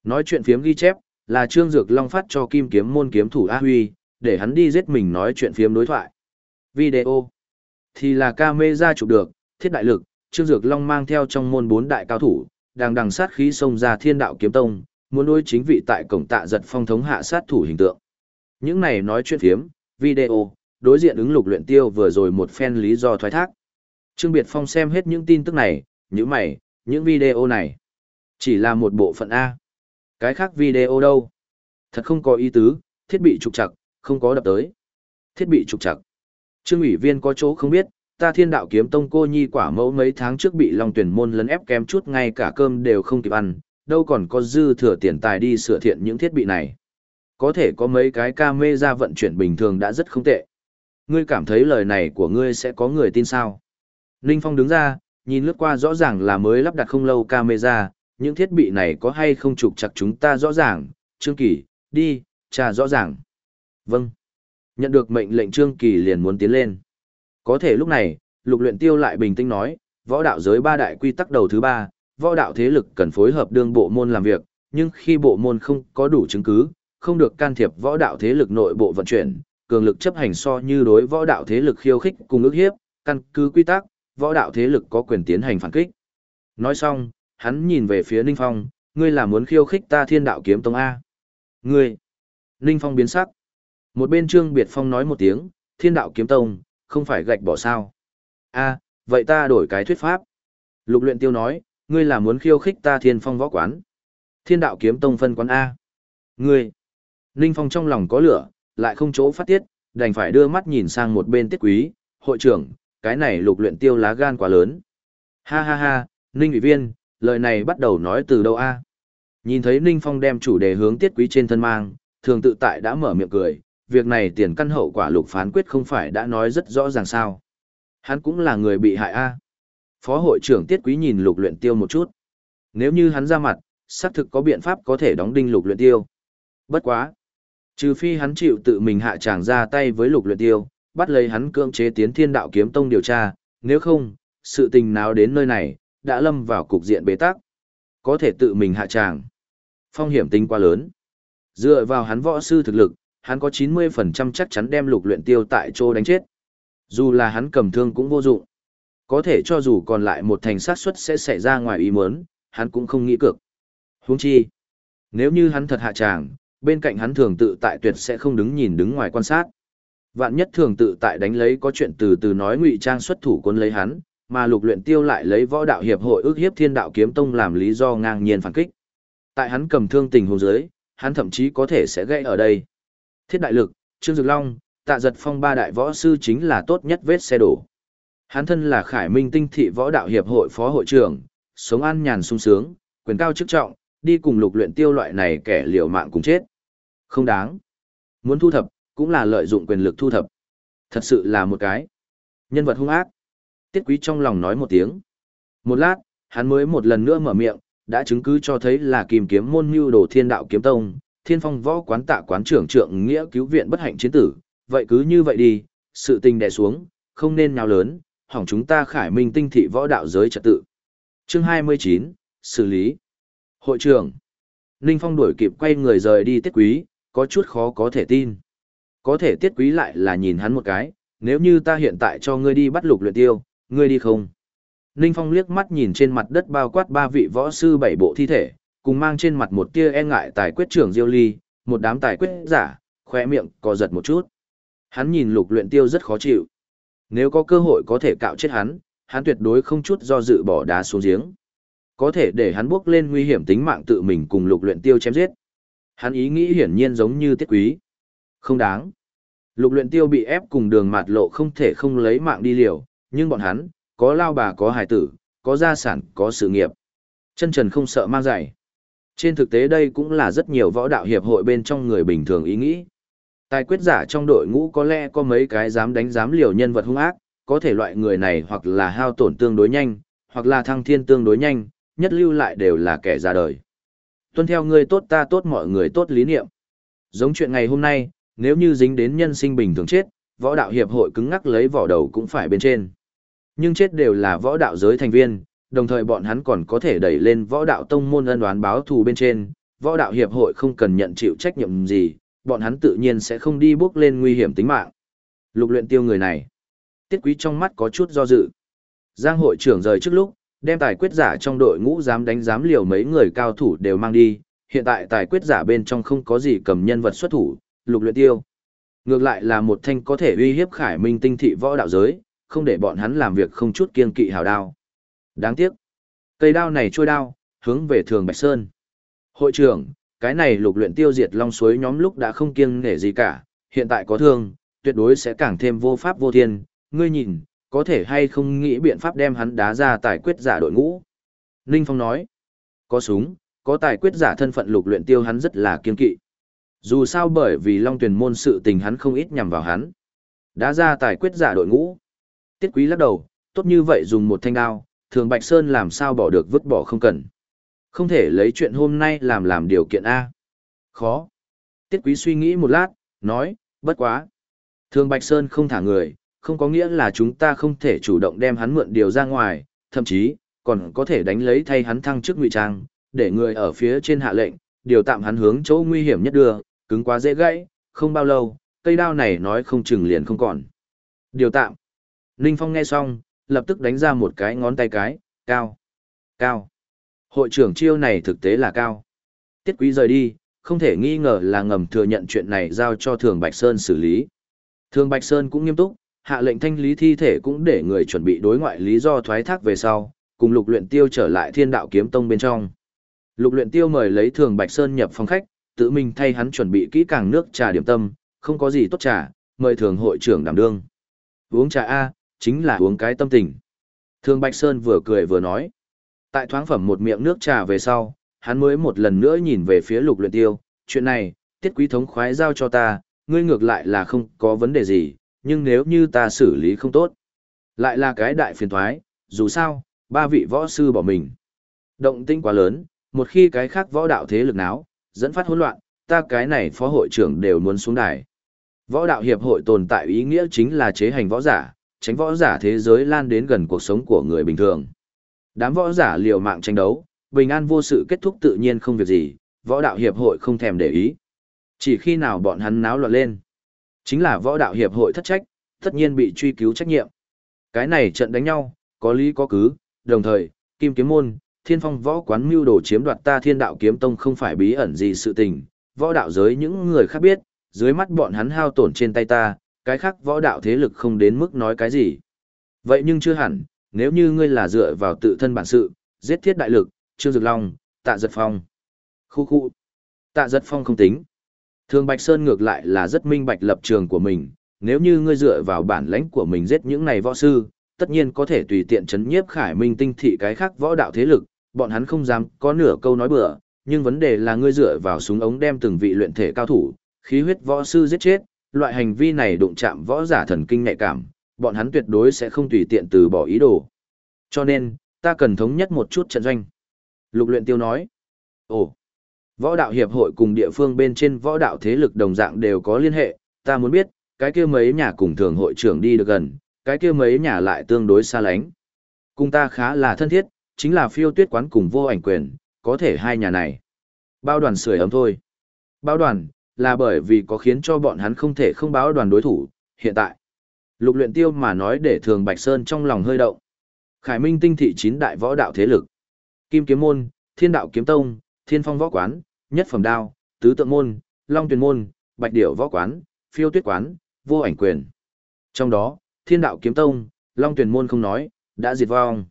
Nói chuyện phiếm ghi chép, là Trương Dược Long phát cho kim kiếm môn kiếm thủ A Huy, để hắn đi giết mình nói chuyện phiếm đối thoại. Video, thì là camera chụp được, thiết đại lực, Trương Dược Long mang theo trong môn bốn đại cao thủ, đang đằng sát khí xông ra thiên đạo kiếm tông, muốn đối chính vị tại cổng tạ giật phong thống hạ sát thủ hình tượng. Những này nói chuyện phiếm, video, đối diện ứng lục luyện tiêu vừa rồi một phen lý do thoái thác. Trương Biệt Phong xem hết những tin tức này, những mày, những video này. Chỉ là một bộ phận A. Cái khác video đâu? Thật không có ý tứ, thiết bị trục chặt, không có đập tới. Thiết bị trục chặt. Trương ủy viên có chỗ không biết, ta thiên đạo kiếm tông cô nhi quả mẫu mấy tháng trước bị Long tuyển môn lấn ép kém chút ngay cả cơm đều không kịp ăn, đâu còn có dư thừa tiền tài đi sửa thiện những thiết bị này. Có thể có mấy cái camera vận chuyển bình thường đã rất không tệ. Ngươi cảm thấy lời này của ngươi sẽ có người tin sao? Ninh Phong đứng ra, nhìn lướt qua rõ ràng là mới lắp đặt không lâu camera, những thiết bị này có hay không trục chặt chúng ta rõ ràng, Trương Kỳ, đi, trà rõ ràng. Vâng. Nhận được mệnh lệnh Trương Kỳ liền muốn tiến lên. Có thể lúc này, lục luyện tiêu lại bình tĩnh nói, võ đạo giới ba đại quy tắc đầu thứ ba, võ đạo thế lực cần phối hợp đương bộ môn làm việc, nhưng khi bộ môn không có đủ chứng cứ, không được can thiệp võ đạo thế lực nội bộ vận chuyển, cường lực chấp hành so như đối võ đạo thế lực khiêu khích cùng ước hiếp, căn cứ quy tắc, võ đạo thế lực có quyền tiến hành phản kích. Nói xong, hắn nhìn về phía Ninh Phong, ngươi là muốn khiêu khích ta thiên đạo kiếm tông A. Ngươi! Ninh Phong biến sắc. Một bên Trương Biệt Phong nói một tiếng, thiên đạo kiếm tông, không phải gạch bỏ sao. A, vậy ta đổi cái thuyết pháp. Lục luyện tiêu nói, ngươi là muốn khiêu khích ta thiên phong võ quán. Thiên đạo kiếm tông phân quán A. Ngươi! Ninh Phong trong lòng có lửa, lại không chỗ phát tiết, đành phải đưa mắt nhìn sang một bên tiết quý, hội trưởng, cái này lục luyện tiêu lá gan quá lớn. Ha ha ha, Ninh ủy viên, lời này bắt đầu nói từ đâu a? Nhìn thấy Ninh Phong đem chủ đề hướng tiết quý trên thân mang, thường tự tại đã mở miệng cười, việc này tiền căn hậu quả lục phán quyết không phải đã nói rất rõ ràng sao. Hắn cũng là người bị hại a. Phó hội trưởng tiết quý nhìn lục luyện tiêu một chút. Nếu như hắn ra mặt, xác thực có biện pháp có thể đóng đinh lục luyện tiêu. Bất quá. Trừ phi hắn chịu tự mình hạ tràng ra tay với lục luyện tiêu, bắt lấy hắn cưỡng chế tiến thiên đạo kiếm tông điều tra, nếu không, sự tình nào đến nơi này, đã lâm vào cục diện bế tắc. Có thể tự mình hạ tràng. Phong hiểm tinh quá lớn. Dựa vào hắn võ sư thực lực, hắn có 90% chắc chắn đem lục luyện tiêu tại chỗ đánh chết. Dù là hắn cầm thương cũng vô dụng. Có thể cho dù còn lại một thành sát suất sẽ xảy ra ngoài ý muốn, hắn cũng không nghĩ cược. Huống chi, nếu như hắn thật hạ tràng, bên cạnh hắn thường tự tại tuyệt sẽ không đứng nhìn đứng ngoài quan sát. Vạn nhất thường tự tại đánh lấy có chuyện từ từ nói ngụy trang xuất thủ quân lấy hắn, mà lục luyện tiêu lại lấy võ đạo hiệp hội ước hiếp thiên đạo kiếm tông làm lý do ngang nhiên phản kích. Tại hắn cầm thương tình hồn dưới, hắn thậm chí có thể sẽ gãy ở đây. Thiết đại lực, Trương Dực Long, tạ giật phong ba đại võ sư chính là tốt nhất vết xe đổ. Hắn thân là khải minh tinh thị võ đạo hiệp hội phó hội trưởng, sống an nhàn sung sướng, quyền cao chức trọng, đi cùng lục luyện tiêu loại này kẻ liều mạng cùng chết. Không đáng. Muốn thu thập, cũng là lợi dụng quyền lực thu thập. Thật sự là một cái nhân vật hung ác. Tiết Quý trong lòng nói một tiếng. Một lát, hắn mới một lần nữa mở miệng, đã chứng cứ cho thấy là kìm kiếm môn mưu đồ thiên đạo kiếm tông, thiên phong võ quán tạ quán trưởng trượng nghĩa cứu viện bất hạnh chiến tử. Vậy cứ như vậy đi, sự tình đè xuống, không nên nhào lớn, hỏng chúng ta khải minh tinh thị võ đạo giới trật tự. Chương 29, xử lý. Hội trưởng. Ninh Phong đuổi kịp quay người rời đi tiết quý, có chút khó có thể tin. Có thể tiết quý lại là nhìn hắn một cái, nếu như ta hiện tại cho ngươi đi bắt lục luyện tiêu, ngươi đi không? Ninh Phong liếc mắt nhìn trên mặt đất bao quát ba vị võ sư bảy bộ thi thể, cùng mang trên mặt một tia e ngại tài quyết trưởng Diêu Ly, một đám tài quyết giả, khóe miệng co giật một chút. Hắn nhìn lục luyện tiêu rất khó chịu. Nếu có cơ hội có thể cạo chết hắn, hắn tuyệt đối không chút do dự bỏ đá xuống giếng. Có thể để hắn bước lên nguy hiểm tính mạng tự mình cùng lục luyện tiêu chém giết. Hắn ý nghĩ hiển nhiên giống như tiết quý. Không đáng. Lục luyện tiêu bị ép cùng đường mạt lộ không thể không lấy mạng đi liều, nhưng bọn hắn, có lao bà có hài tử, có gia sản, có sự nghiệp. Chân trần không sợ mang giày. Trên thực tế đây cũng là rất nhiều võ đạo hiệp hội bên trong người bình thường ý nghĩ. Tài quyết giả trong đội ngũ có lẽ có mấy cái dám đánh dám liều nhân vật hung ác, có thể loại người này hoặc là hao tổn tương đối nhanh, hoặc là thăng thiên tương đối nhanh, nhất lưu lại đều là kẻ ra đời. Tuân theo người tốt ta tốt mọi người tốt lý niệm. Giống chuyện ngày hôm nay, nếu như dính đến nhân sinh bình thường chết, võ đạo hiệp hội cứng ngắc lấy vỏ đầu cũng phải bên trên. Nhưng chết đều là võ đạo giới thành viên, đồng thời bọn hắn còn có thể đẩy lên võ đạo tông môn ân đoán báo thù bên trên, võ đạo hiệp hội không cần nhận chịu trách nhiệm gì, bọn hắn tự nhiên sẽ không đi bước lên nguy hiểm tính mạng. Lục luyện tiêu người này, tiết quý trong mắt có chút do dự. Giang hội trưởng rời trước lúc, đem tài quyết giả trong đội ngũ dám đánh dám liều mấy người cao thủ đều mang đi, hiện tại tài quyết giả bên trong không có gì cầm nhân vật xuất thủ, lục luyện tiêu. Ngược lại là một thanh có thể uy hiếp khải minh tinh thị võ đạo giới, không để bọn hắn làm việc không chút kiên kỵ hào đao. Đáng tiếc. Cây đao này trôi đao, hướng về thường Bạch Sơn. Hội trưởng, cái này lục luyện tiêu diệt long suối nhóm lúc đã không kiêng nể gì cả, hiện tại có thương, tuyệt đối sẽ càng thêm vô pháp vô thiên, ngươi nhìn, có thể hay không nghĩ biện pháp đem hắn đá ra tài quyết giả đội ngũ. Ninh Phong nói, có súng, có tài quyết giả thân phận lục luyện tiêu hắn rất là kiên kỵ. Dù sao bởi vì long tuyển môn sự tình hắn không ít nhằm vào hắn. Đá ra tài quyết giả đội ngũ. Tiết quý lắc đầu, tốt như vậy dùng một thanh đao, thường Bạch Sơn làm sao bỏ được vứt bỏ không cần. Không thể lấy chuyện hôm nay làm làm điều kiện A. Khó. Tiết quý suy nghĩ một lát, nói, bất quá. Thường Bạch Sơn không thả người, không có nghĩa là chúng ta không thể chủ động đem hắn mượn điều ra ngoài, thậm chí, còn có thể đánh lấy thay hắn thăng chức ngụy trang, để người ở phía trên hạ lệnh, điều tạm hắn hướng chỗ nguy hiểm nhất đưa, cứng quá dễ gãy, không bao lâu, cây đao này nói không chừng liền không còn. Điều tạm. Ninh Phong nghe xong, lập tức đánh ra một cái ngón tay cái, cao, cao. Hội trưởng chiêu này thực tế là cao. Tiết quý rời đi, không thể nghi ngờ là ngầm thừa nhận chuyện này giao cho Thường Bạch Sơn xử lý. Thường Bạch Sơn cũng nghiêm túc, hạ lệnh thanh lý thi thể cũng để người chuẩn bị đối ngoại lý do thoái thác về sau, cùng lục luyện tiêu trở lại thiên đạo kiếm tông bên trong. Lục luyện tiêu mời lấy Thường Bạch Sơn nhập phòng khách, tự mình thay hắn chuẩn bị kỹ càng nước trà điểm tâm, không có gì tốt trà, mời thường hội trưởng đảm đương. Uống trà A, chính là uống cái tâm tình. Thương Bạch Sơn vừa cười vừa nói. Tại thoáng phẩm một miệng nước trà về sau, hắn mới một lần nữa nhìn về phía lục luyện tiêu, chuyện này, tiết quý thống khoái giao cho ta, ngươi ngược lại là không có vấn đề gì, nhưng nếu như ta xử lý không tốt, lại là cái đại phiền toái, dù sao, ba vị võ sư bỏ mình. Động tinh quá lớn, một khi cái khác võ đạo thế lực náo, dẫn phát hỗn loạn, ta cái này phó hội trưởng đều muốn xuống đài. Võ đạo hiệp hội tồn tại ý nghĩa chính là chế hành võ giả, tránh võ giả thế giới lan đến gần cuộc sống của người bình thường. Đám võ giả liều mạng tranh đấu, bình an vô sự kết thúc tự nhiên không việc gì, võ đạo hiệp hội không thèm để ý. Chỉ khi nào bọn hắn náo loạn lên, chính là võ đạo hiệp hội thất trách, tất nhiên bị truy cứu trách nhiệm. Cái này trận đánh nhau, có lý có cứ, đồng thời, Kim Kiếm Môn, Thiên Phong võ quán mưu đồ chiếm đoạt ta Thiên Đạo Kiếm Tông không phải bí ẩn gì sự tình, võ đạo giới những người khác biết, dưới mắt bọn hắn hao tổn trên tay ta, cái khác võ đạo thế lực không đến mức nói cái gì. Vậy nhưng chưa hẳn, nếu như ngươi là dựa vào tự thân bản sự, giết thiết đại lực, Trương Dực Long, Tạ Giật Phong. Khu khu. Tạ Giật Phong không tính. Thường Bạch Sơn ngược lại là rất minh bạch lập trường của mình, nếu như ngươi dựa vào bản lãnh của mình giết những này võ sư, tất nhiên có thể tùy tiện chấn nhiếp khải minh tinh thị cái khác võ đạo thế lực, bọn hắn không dám có nửa câu nói bừa, nhưng vấn đề là ngươi dựa vào súng ống đem từng vị luyện thể cao thủ, khí huyết võ sư giết chết, loại hành vi này đụng chạm võ giả thần kinh nhạy cảm, bọn hắn tuyệt đối sẽ không tùy tiện từ bỏ ý đồ. Cho nên, ta cần thống nhất một chút trận doanh. Lục luyện tiêu nói. Ồ, võ đạo hiệp hội cùng địa phương bên trên võ đạo thế lực đồng dạng đều có liên hệ, ta muốn biết, cái kia mấy nhà cùng thường hội trưởng đi được gần, cái kia mấy nhà lại tương đối xa lánh. Cùng ta khá là thân thiết, chính là phiêu tuyết quán cùng vô ảnh quyền, có thể hai nhà này. Bao đoàn sưởi ấm thôi. Bao đoàn, là bởi vì có khiến cho bọn hắn không thể không báo đoàn đối thủ, hiện tại. Lục luyện tiêu mà nói để thường Bạch Sơn trong lòng hơi động. Khải Minh tinh thị chín đại võ đạo thế lực. Kim kiếm môn, thiên đạo kiếm tông, thiên phong võ quán, nhất phẩm đao, tứ tượng môn, long tuyền môn, bạch điểu võ quán, phiêu tuyết quán, vô ảnh quyền. Trong đó, thiên đạo kiếm tông, long tuyền môn không nói, đã diệt vong.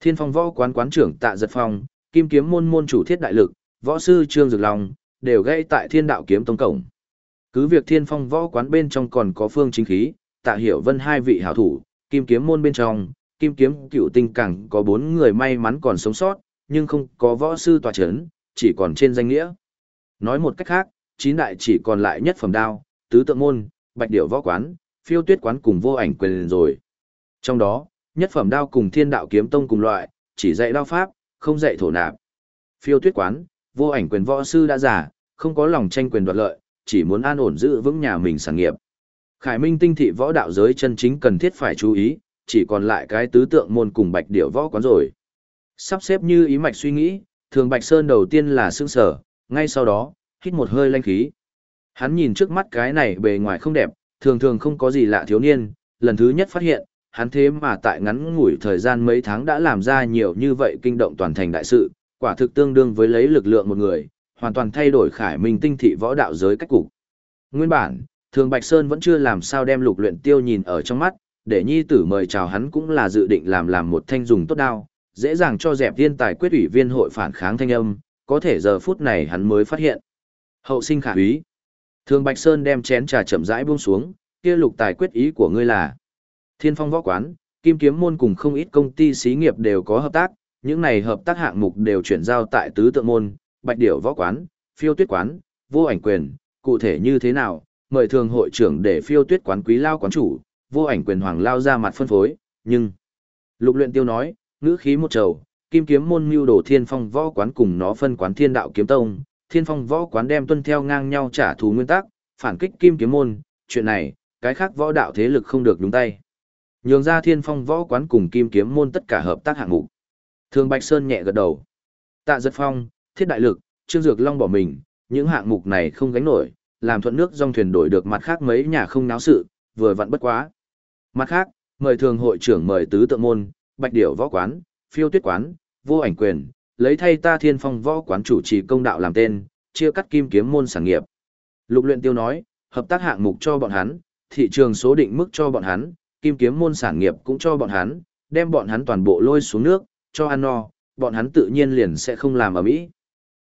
Thiên phong võ quán quán trưởng tạ giật phong, kim kiếm môn môn chủ thiết đại lực, võ sư trương dược long, đều gây tại thiên đạo kiếm tông cổng. Cứ việc thiên phong võ quán bên trong còn có phương chính khí, tạ hiểu vân hai vị hảo thủ, kim kiếm môn bên trong, kim kiếm cựu tinh cẳng có bốn người may mắn còn sống sót, nhưng không có võ sư tòa chấn, chỉ còn trên danh nghĩa. Nói một cách khác, chín đại chỉ còn lại nhất phẩm đao, tứ tượng môn, bạch điểu võ quán, phiêu tuyết quán cùng vô ảnh quyền rồi. Trong đó, nhất phẩm đao cùng thiên đạo kiếm tông cùng loại, chỉ dạy đao pháp, không dạy thổ nạp. Phiêu tuyết quán, vô ảnh quyền võ sư đã giả, không có lòng tranh quyền đoạt lợi, chỉ muốn an ổn giữ vững nhà mình sản nghiệp. Khải Minh tinh thị võ đạo giới chân chính cần thiết phải chú ý, chỉ còn lại cái tứ tượng môn cùng bạch điểu võ quán rồi. Sắp xếp như ý mạch suy nghĩ, thường Bạch Sơn đầu tiên là sương sở, ngay sau đó, hít một hơi lanh khí. Hắn nhìn trước mắt cái này bề ngoài không đẹp, thường thường không có gì lạ thiếu niên, lần thứ nhất phát hiện, hắn thế mà tại ngắn ngủi thời gian mấy tháng đã làm ra nhiều như vậy kinh động toàn thành đại sự, quả thực tương đương với lấy lực lượng một người, hoàn toàn thay đổi khải minh tinh thị võ đạo giới cách cục. Nguyên bản, thường Bạch Sơn vẫn chưa làm sao đem lục luyện tiêu nhìn ở trong mắt, để nhi tử mời chào hắn cũng là dự định làm làm một thanh dùng tốt đao, dễ dàng cho dẹp viên tài quyết ủy viên hội phản kháng thanh âm, có thể giờ phút này hắn mới phát hiện. Hậu sinh khả úy. Thường Bạch Sơn đem chén trà chậm rãi buông xuống, kia lục tài quyết ý của ngươi là. Thiên phong võ quán, kim kiếm môn cùng không ít công ty xí nghiệp đều có hợp tác, những này hợp tác hạng mục đều chuyển giao tại tứ tượng môn, bạch điểu võ quán, phiêu tuyết quán, vô ảnh quyền, cụ thể như thế nào, mời thường hội trưởng để phiêu tuyết quán quý lao quán chủ, vô ảnh quyền hoàng lao ra mặt phân phối, nhưng... Lục luyện tiêu nói, ngữ khí một trầu, kim kiếm môn mưu đồ thiên phong võ quán cùng nó phân quán thiên đạo kiếm tông, thiên phong võ quán đem tuân theo ngang nhau trả thù nguyên tắc, phản kích kim kiếm môn, chuyện này, cái khác võ đạo thế lực không được nhúng tay. Nhường ra thiên phong võ quán cùng kim kiếm môn tất cả hợp tác hạng mục. Thường Bạch Sơn nhẹ gật đầu. Tạ giật phong, thiết đại lực, trương dược long bỏ mình, những hạng mục này không gánh nổi, làm thuận nước dòng thuyền đổi được mặt khác mấy nhà không náo sự, vừa vặn bất quá. Mặt khác, mời thường hội trưởng mời tứ tượng môn, bạch điểu võ quán, phiêu tuyết quán, vô ảnh quyền, lấy thay ta thiên phong võ quán chủ trì công đạo làm tên, chia cắt kim kiếm môn sản nghiệp. Lục luyện tiêu nói, hợp tác hạng mục cho bọn hắn, thị trường số định mức cho bọn hắn, kim kiếm môn sản nghiệp cũng cho bọn hắn, đem bọn hắn toàn bộ lôi xuống nước, cho ăn no, bọn hắn tự nhiên liền sẽ không làm ở mỹ.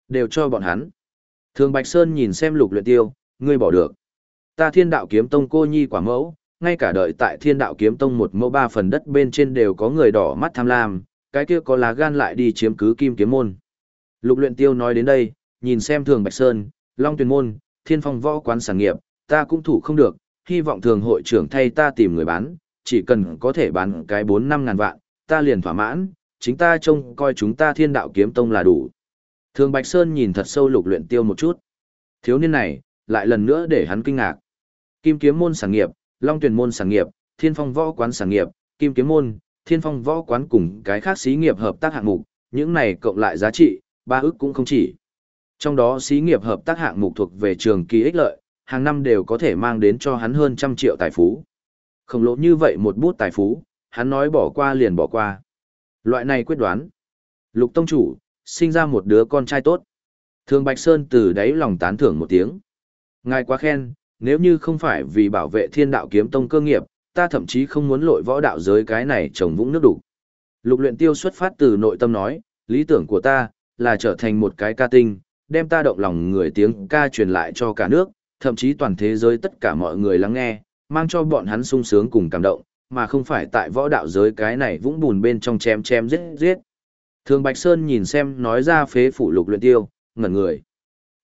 Đều cho bọn hắn. Thường Bạch Sơn nhìn xem lục luyện tiêu, ngươi bỏ được. Ta thiên đạo kiếm tông cô nhi quả mẫu, ngay cả đợi tại thiên đạo kiếm tông một mẫu ba phần đất bên trên đều có người đỏ mắt tham lam, cái kia có lá gan lại đi chiếm cứ kim kiếm môn. Lục luyện tiêu nói đến đây, nhìn xem thường Bạch Sơn, Long Tuyền Môn, Thiên Phong Võ Quán sản nghiệp, ta cũng thủ không được, hy vọng thường hội trưởng thay ta tìm người bán, chỉ cần có thể bán cái 4-5 ngàn vạn, ta liền thỏa mãn, chính ta trông coi chúng ta thiên đạo kiếm tông là đủ. Thường Bạch Sơn nhìn thật sâu lục luyện tiêu một chút. Thiếu niên này, lại lần nữa để hắn kinh ngạc. Kim kiếm môn sản nghiệp, Long Tuyền môn sản nghiệp, Thiên Phong Võ Quán sản nghiệp, Kim kiếm môn, Thiên Phong Võ Quán cùng cái khác xí nghiệp hợp tác hạng mục, những này cộng lại giá trị, ba ước cũng không chỉ. Trong đó xí nghiệp hợp tác hạng mục thuộc về trường kỳ ích lợi, hàng năm đều có thể mang đến cho hắn hơn trăm triệu tài phú. Khổng lồ như vậy một bút tài phú, hắn nói bỏ qua liền bỏ qua. Loại này quyết đoán. Lục Tông Chủ, sinh ra một đứa con trai tốt. Thường Bạch Sơn từ đáy lòng tán thưởng một tiếng. Ngài quá khen, nếu như không phải vì bảo vệ thiên đạo kiếm tông cơ nghiệp, ta thậm chí không muốn lội võ đạo giới cái này trồng vũng nước đủ. Lục luyện tiêu xuất phát từ nội tâm nói, lý tưởng của ta, là trở thành một cái ca tinh, đem ta động lòng người tiếng ca truyền lại cho cả nước, thậm chí toàn thế giới tất cả mọi người lắng nghe, mang cho bọn hắn sung sướng cùng cảm động, mà không phải tại võ đạo giới cái này vũng bùn bên trong chém chém giết giết. Thường Bạch Sơn nhìn xem nói ra phế phủ lục luyện tiêu, ngẩn người.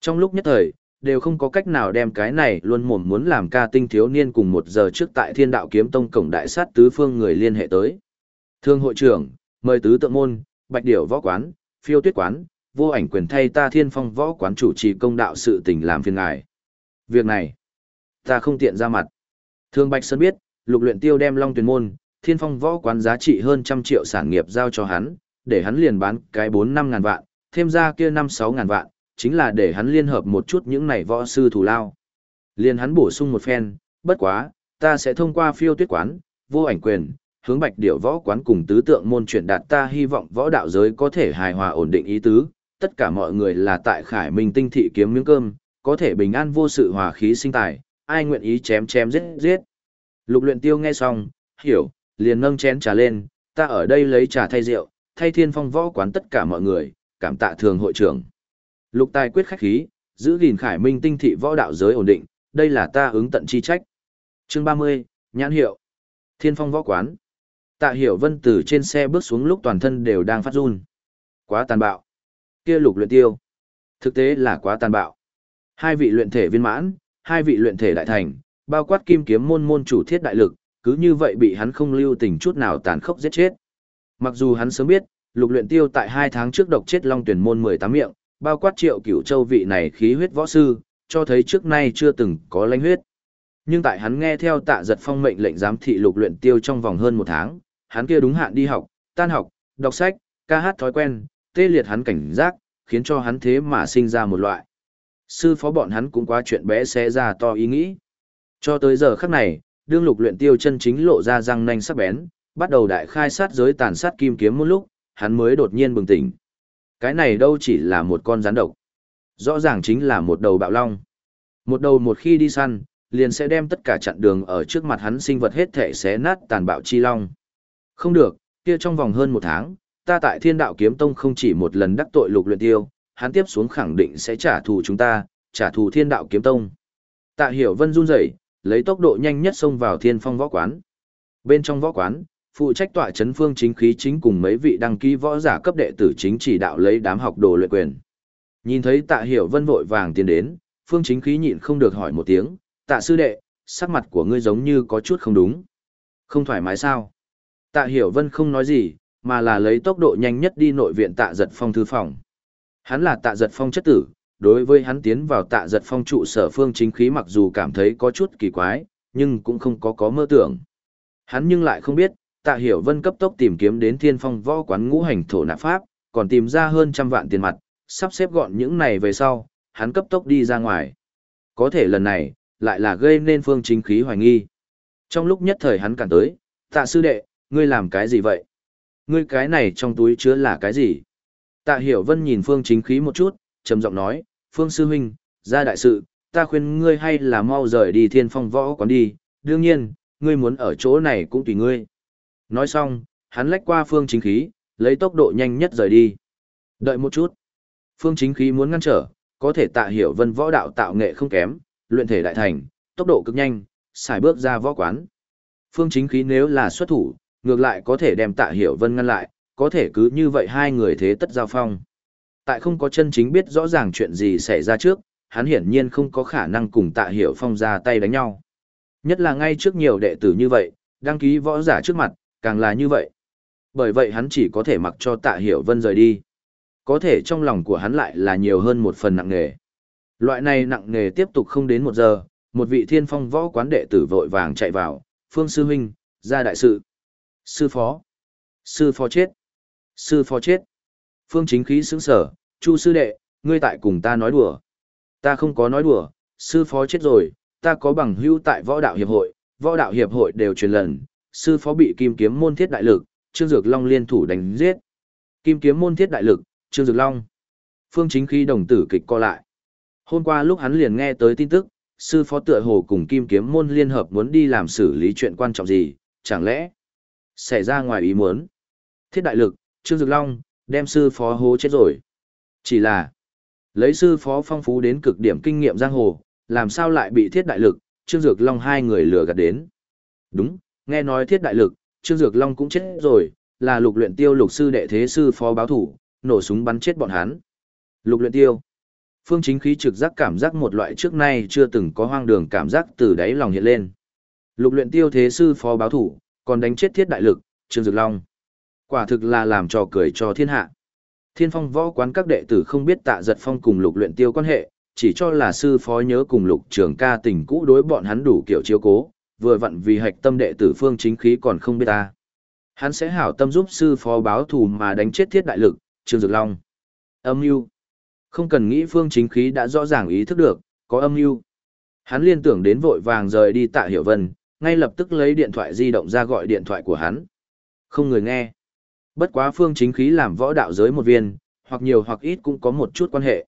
Trong lúc nhất thời, đều không có cách nào đem cái này luôn mồm muốn làm ca tinh thiếu niên cùng một giờ trước tại thiên đạo kiếm tông cổng đại sát tứ phương người liên hệ tới. Thương hội trưởng, mời tứ tượng môn, bạch điểu võ quán, phiêu tuyết quán, vô ảnh quyền thay ta thiên phong võ quán chủ trì công đạo sự tình làm phiền ngài. Việc này, ta không tiện ra mặt. Thương Bạch Sơn biết, lục luyện tiêu đem long tuyển môn, thiên phong võ quán giá trị hơn trăm triệu sản nghiệp giao cho hắn, để hắn liền bán cái 4-5 ngàn vạn, thêm ra kia 5-6 ngàn vạn, chính là để hắn liên hợp một chút những này võ sư thủ lao. Liền hắn bổ sung một phen, bất quá, ta sẽ thông qua phiêu tuyết quán, vô ảnh quyền, hướng bạch điểu võ quán cùng tứ tượng môn chuyển đạt ta hy vọng võ đạo giới có thể hài hòa ổn định ý tứ, tất cả mọi người là tại khải minh tinh thị kiếm miếng cơm, có thể bình an vô sự hòa khí sinh tài, ai nguyện ý chém chém giết giết. Lục luyện tiêu nghe xong, hiểu, liền nâng chén trà lên, ta ở đây lấy trà thay rượu, thay thiên phong võ quán tất cả mọi người, cảm tạ thường hội trưởng. Lục tài quyết khách khí, giữ gìn khải minh tinh thị võ đạo giới ổn định, đây là ta ứng tận chi trách. Chương 30, nhãn hiệu. Thiên phong võ quán. Tạ hiểu vân từ trên xe bước xuống lúc toàn thân đều đang phát run. Quá tàn bạo. Kia lục luyện tiêu. Thực tế là quá tàn bạo. Hai vị luyện thể viên mãn, hai vị luyện thể đại thành, bao quát kim kiếm môn môn chủ thiết đại lực, cứ như vậy bị hắn không lưu tình chút nào tàn khốc giết chết. Mặc dù hắn sớm biết, lục luyện tiêu tại hai tháng trước độc chết long tuyển môn 18 miệng, bao quát triệu cửu châu vị này khí huyết võ sư, cho thấy trước nay chưa từng có lãnh huyết. Nhưng tại hắn nghe theo tạ giật phong mệnh lệnh giám thị lục luyện tiêu trong vòng hơn một tháng, hắn kia đúng hạn đi học, tan học, đọc sách, ca hát thói quen, tê liệt hắn cảnh giác, khiến cho hắn thế mà sinh ra một loại. Sư phó bọn hắn cũng quá chuyện bé xé ra to ý nghĩ. Cho tới giờ khắc này, đương lục luyện tiêu chân chính lộ ra răng nanh sắc bén, bắt đầu đại khai sát giới tàn sát kim kiếm một lúc, hắn mới đột nhiên bừng tỉnh. Cái này đâu chỉ là một con rắn độc. Rõ ràng chính là một đầu bạo long. Một đầu một khi đi săn, liền sẽ đem tất cả chặn đường ở trước mặt hắn sinh vật hết thể xé nát tàn bạo chi long. Không được, kia trong vòng hơn một tháng, ta tại thiên đạo kiếm tông không chỉ một lần đắc tội lục luyện tiêu, hắn tiếp xuống khẳng định sẽ trả thù chúng ta, trả thù thiên đạo kiếm tông. Tạ hiểu vân run rẩy, lấy tốc độ nhanh nhất xông vào thiên phong võ quán. Bên trong võ quán, phụ trách tọa chấn phương chính khí chính cùng mấy vị đăng ký võ giả cấp đệ tử chính chỉ đạo lấy đám học đồ luyện quyền. Nhìn thấy tạ hiểu vân vội vàng tiến đến, phương chính khí nhịn không được hỏi một tiếng, tạ sư đệ, sắc mặt của ngươi giống như có chút không đúng. Không thoải mái sao? Tạ hiểu vân không nói gì, mà là lấy tốc độ nhanh nhất đi nội viện tạ giật phong thư phòng. Hắn là tạ giật phong chất tử, đối với hắn tiến vào tạ giật phong trụ sở phương chính khí mặc dù cảm thấy có chút kỳ quái, nhưng cũng không có có mơ tưởng. Hắn nhưng lại không biết, tạ hiểu vân cấp tốc tìm kiếm đến thiên phong võ quán ngũ hành thổ nạp pháp, còn tìm ra hơn trăm vạn tiền mặt, sắp xếp gọn những này về sau, hắn cấp tốc đi ra ngoài. Có thể lần này, lại là gây nên phương chính khí hoài nghi. Trong lúc nhất thời hắn cản tới, tạ sư đệ, ngươi làm cái gì vậy? Ngươi cái này trong túi chứa là cái gì? Tạ hiểu vân nhìn phương chính khí một chút, trầm giọng nói, phương sư huynh, ra đại sự, ta khuyên ngươi hay là mau rời đi thiên phong võ quán đi, đương nhiên, ngươi muốn ở chỗ này cũng tùy ngươi. Nói xong, hắn lách qua phương chính khí, lấy tốc độ nhanh nhất rời đi. Đợi một chút. Phương chính khí muốn ngăn trở, có thể tạ hiểu vân võ đạo tạo nghệ không kém, luyện thể đại thành, tốc độ cực nhanh, xài bước ra võ quán. Phương chính khí nếu là xuất thủ, ngược lại có thể đem tạ hiểu vân ngăn lại, có thể cứ như vậy hai người thế tất giao phong. Tại không có chân chính biết rõ ràng chuyện gì xảy ra trước, hắn hiển nhiên không có khả năng cùng tạ hiểu phong ra tay đánh nhau. Nhất là ngay trước nhiều đệ tử như vậy, đăng ký võ giả trước mặt, càng là như vậy. Bởi vậy hắn chỉ có thể mặc cho tạ hiểu vân rời đi. Có thể trong lòng của hắn lại là nhiều hơn một phần nặng nề. Loại này nặng nề tiếp tục không đến một giờ, một vị thiên phong võ quán đệ tử vội vàng chạy vào, phương sư huynh, ra đại sự. Sư phó. Sư phó chết. Sư phó chết. Phương chính khí sững sở, chu sư đệ, ngươi tại cùng ta nói đùa. Ta không có nói đùa, sư phó chết rồi, ta có bằng hữu tại võ đạo hiệp hội, võ đạo hiệp hội đều truyền lần, sư phó bị kim kiếm môn thiết đại lực, Trương Dược Long liên thủ đánh giết. Kim kiếm môn thiết đại lực, Trương Dược Long. Phương chính khí đồng tử kịch co lại. Hôm qua lúc hắn liền nghe tới tin tức, sư phó tựa hồ cùng kim kiếm môn liên hợp muốn đi làm xử lý chuyện quan trọng gì, chẳng lẽ xảy ra ngoài ý muốn. Thiết đại lực, Trương Dược Long, đem sư phó hố chết rồi. Chỉ là, lấy sư phó phong phú đến cực điểm kinh nghiệm giang hồ, làm sao lại bị thiết đại lực, Trương Dược Long hai người lừa gạt đến. Đúng, nghe nói thiết đại lực, Trương Dược Long cũng chết rồi, là lục luyện tiêu lục sư đệ thế sư phó báo thủ, nổ súng bắn chết bọn hắn. Lục luyện tiêu. Phương chính khí trực giác cảm giác một loại trước nay chưa từng có hoang đường cảm giác từ đáy lòng hiện lên. Lục luyện tiêu thế sư phó báo thủ, còn đánh chết thiết đại lực, Trương Dược Long. Quả thực là làm trò cười cho thiên hạ. Thiên phong võ quán các đệ tử không biết tạ giật phong cùng lục luyện tiêu quan hệ, chỉ cho là sư phó nhớ cùng lục trường ca tình cũ đối bọn hắn đủ kiểu chiếu cố, vừa vặn vì hạch tâm đệ tử phương chính khí còn không biết ta. Hắn sẽ hảo tâm giúp sư phó báo thù mà đánh chết thiết đại lực, Trương Dược Long. Âm mưu Không cần nghĩ phương chính khí đã rõ ràng ý thức được, có âm mưu Hắn liên tưởng đến vội vàng rời đi tạ hiểu vân, ngay lập tức lấy điện thoại di động ra gọi điện thoại của hắn. Không người nghe. Bất quá phương chính khí làm võ đạo giới một viên, hoặc nhiều hoặc ít cũng có một chút quan hệ.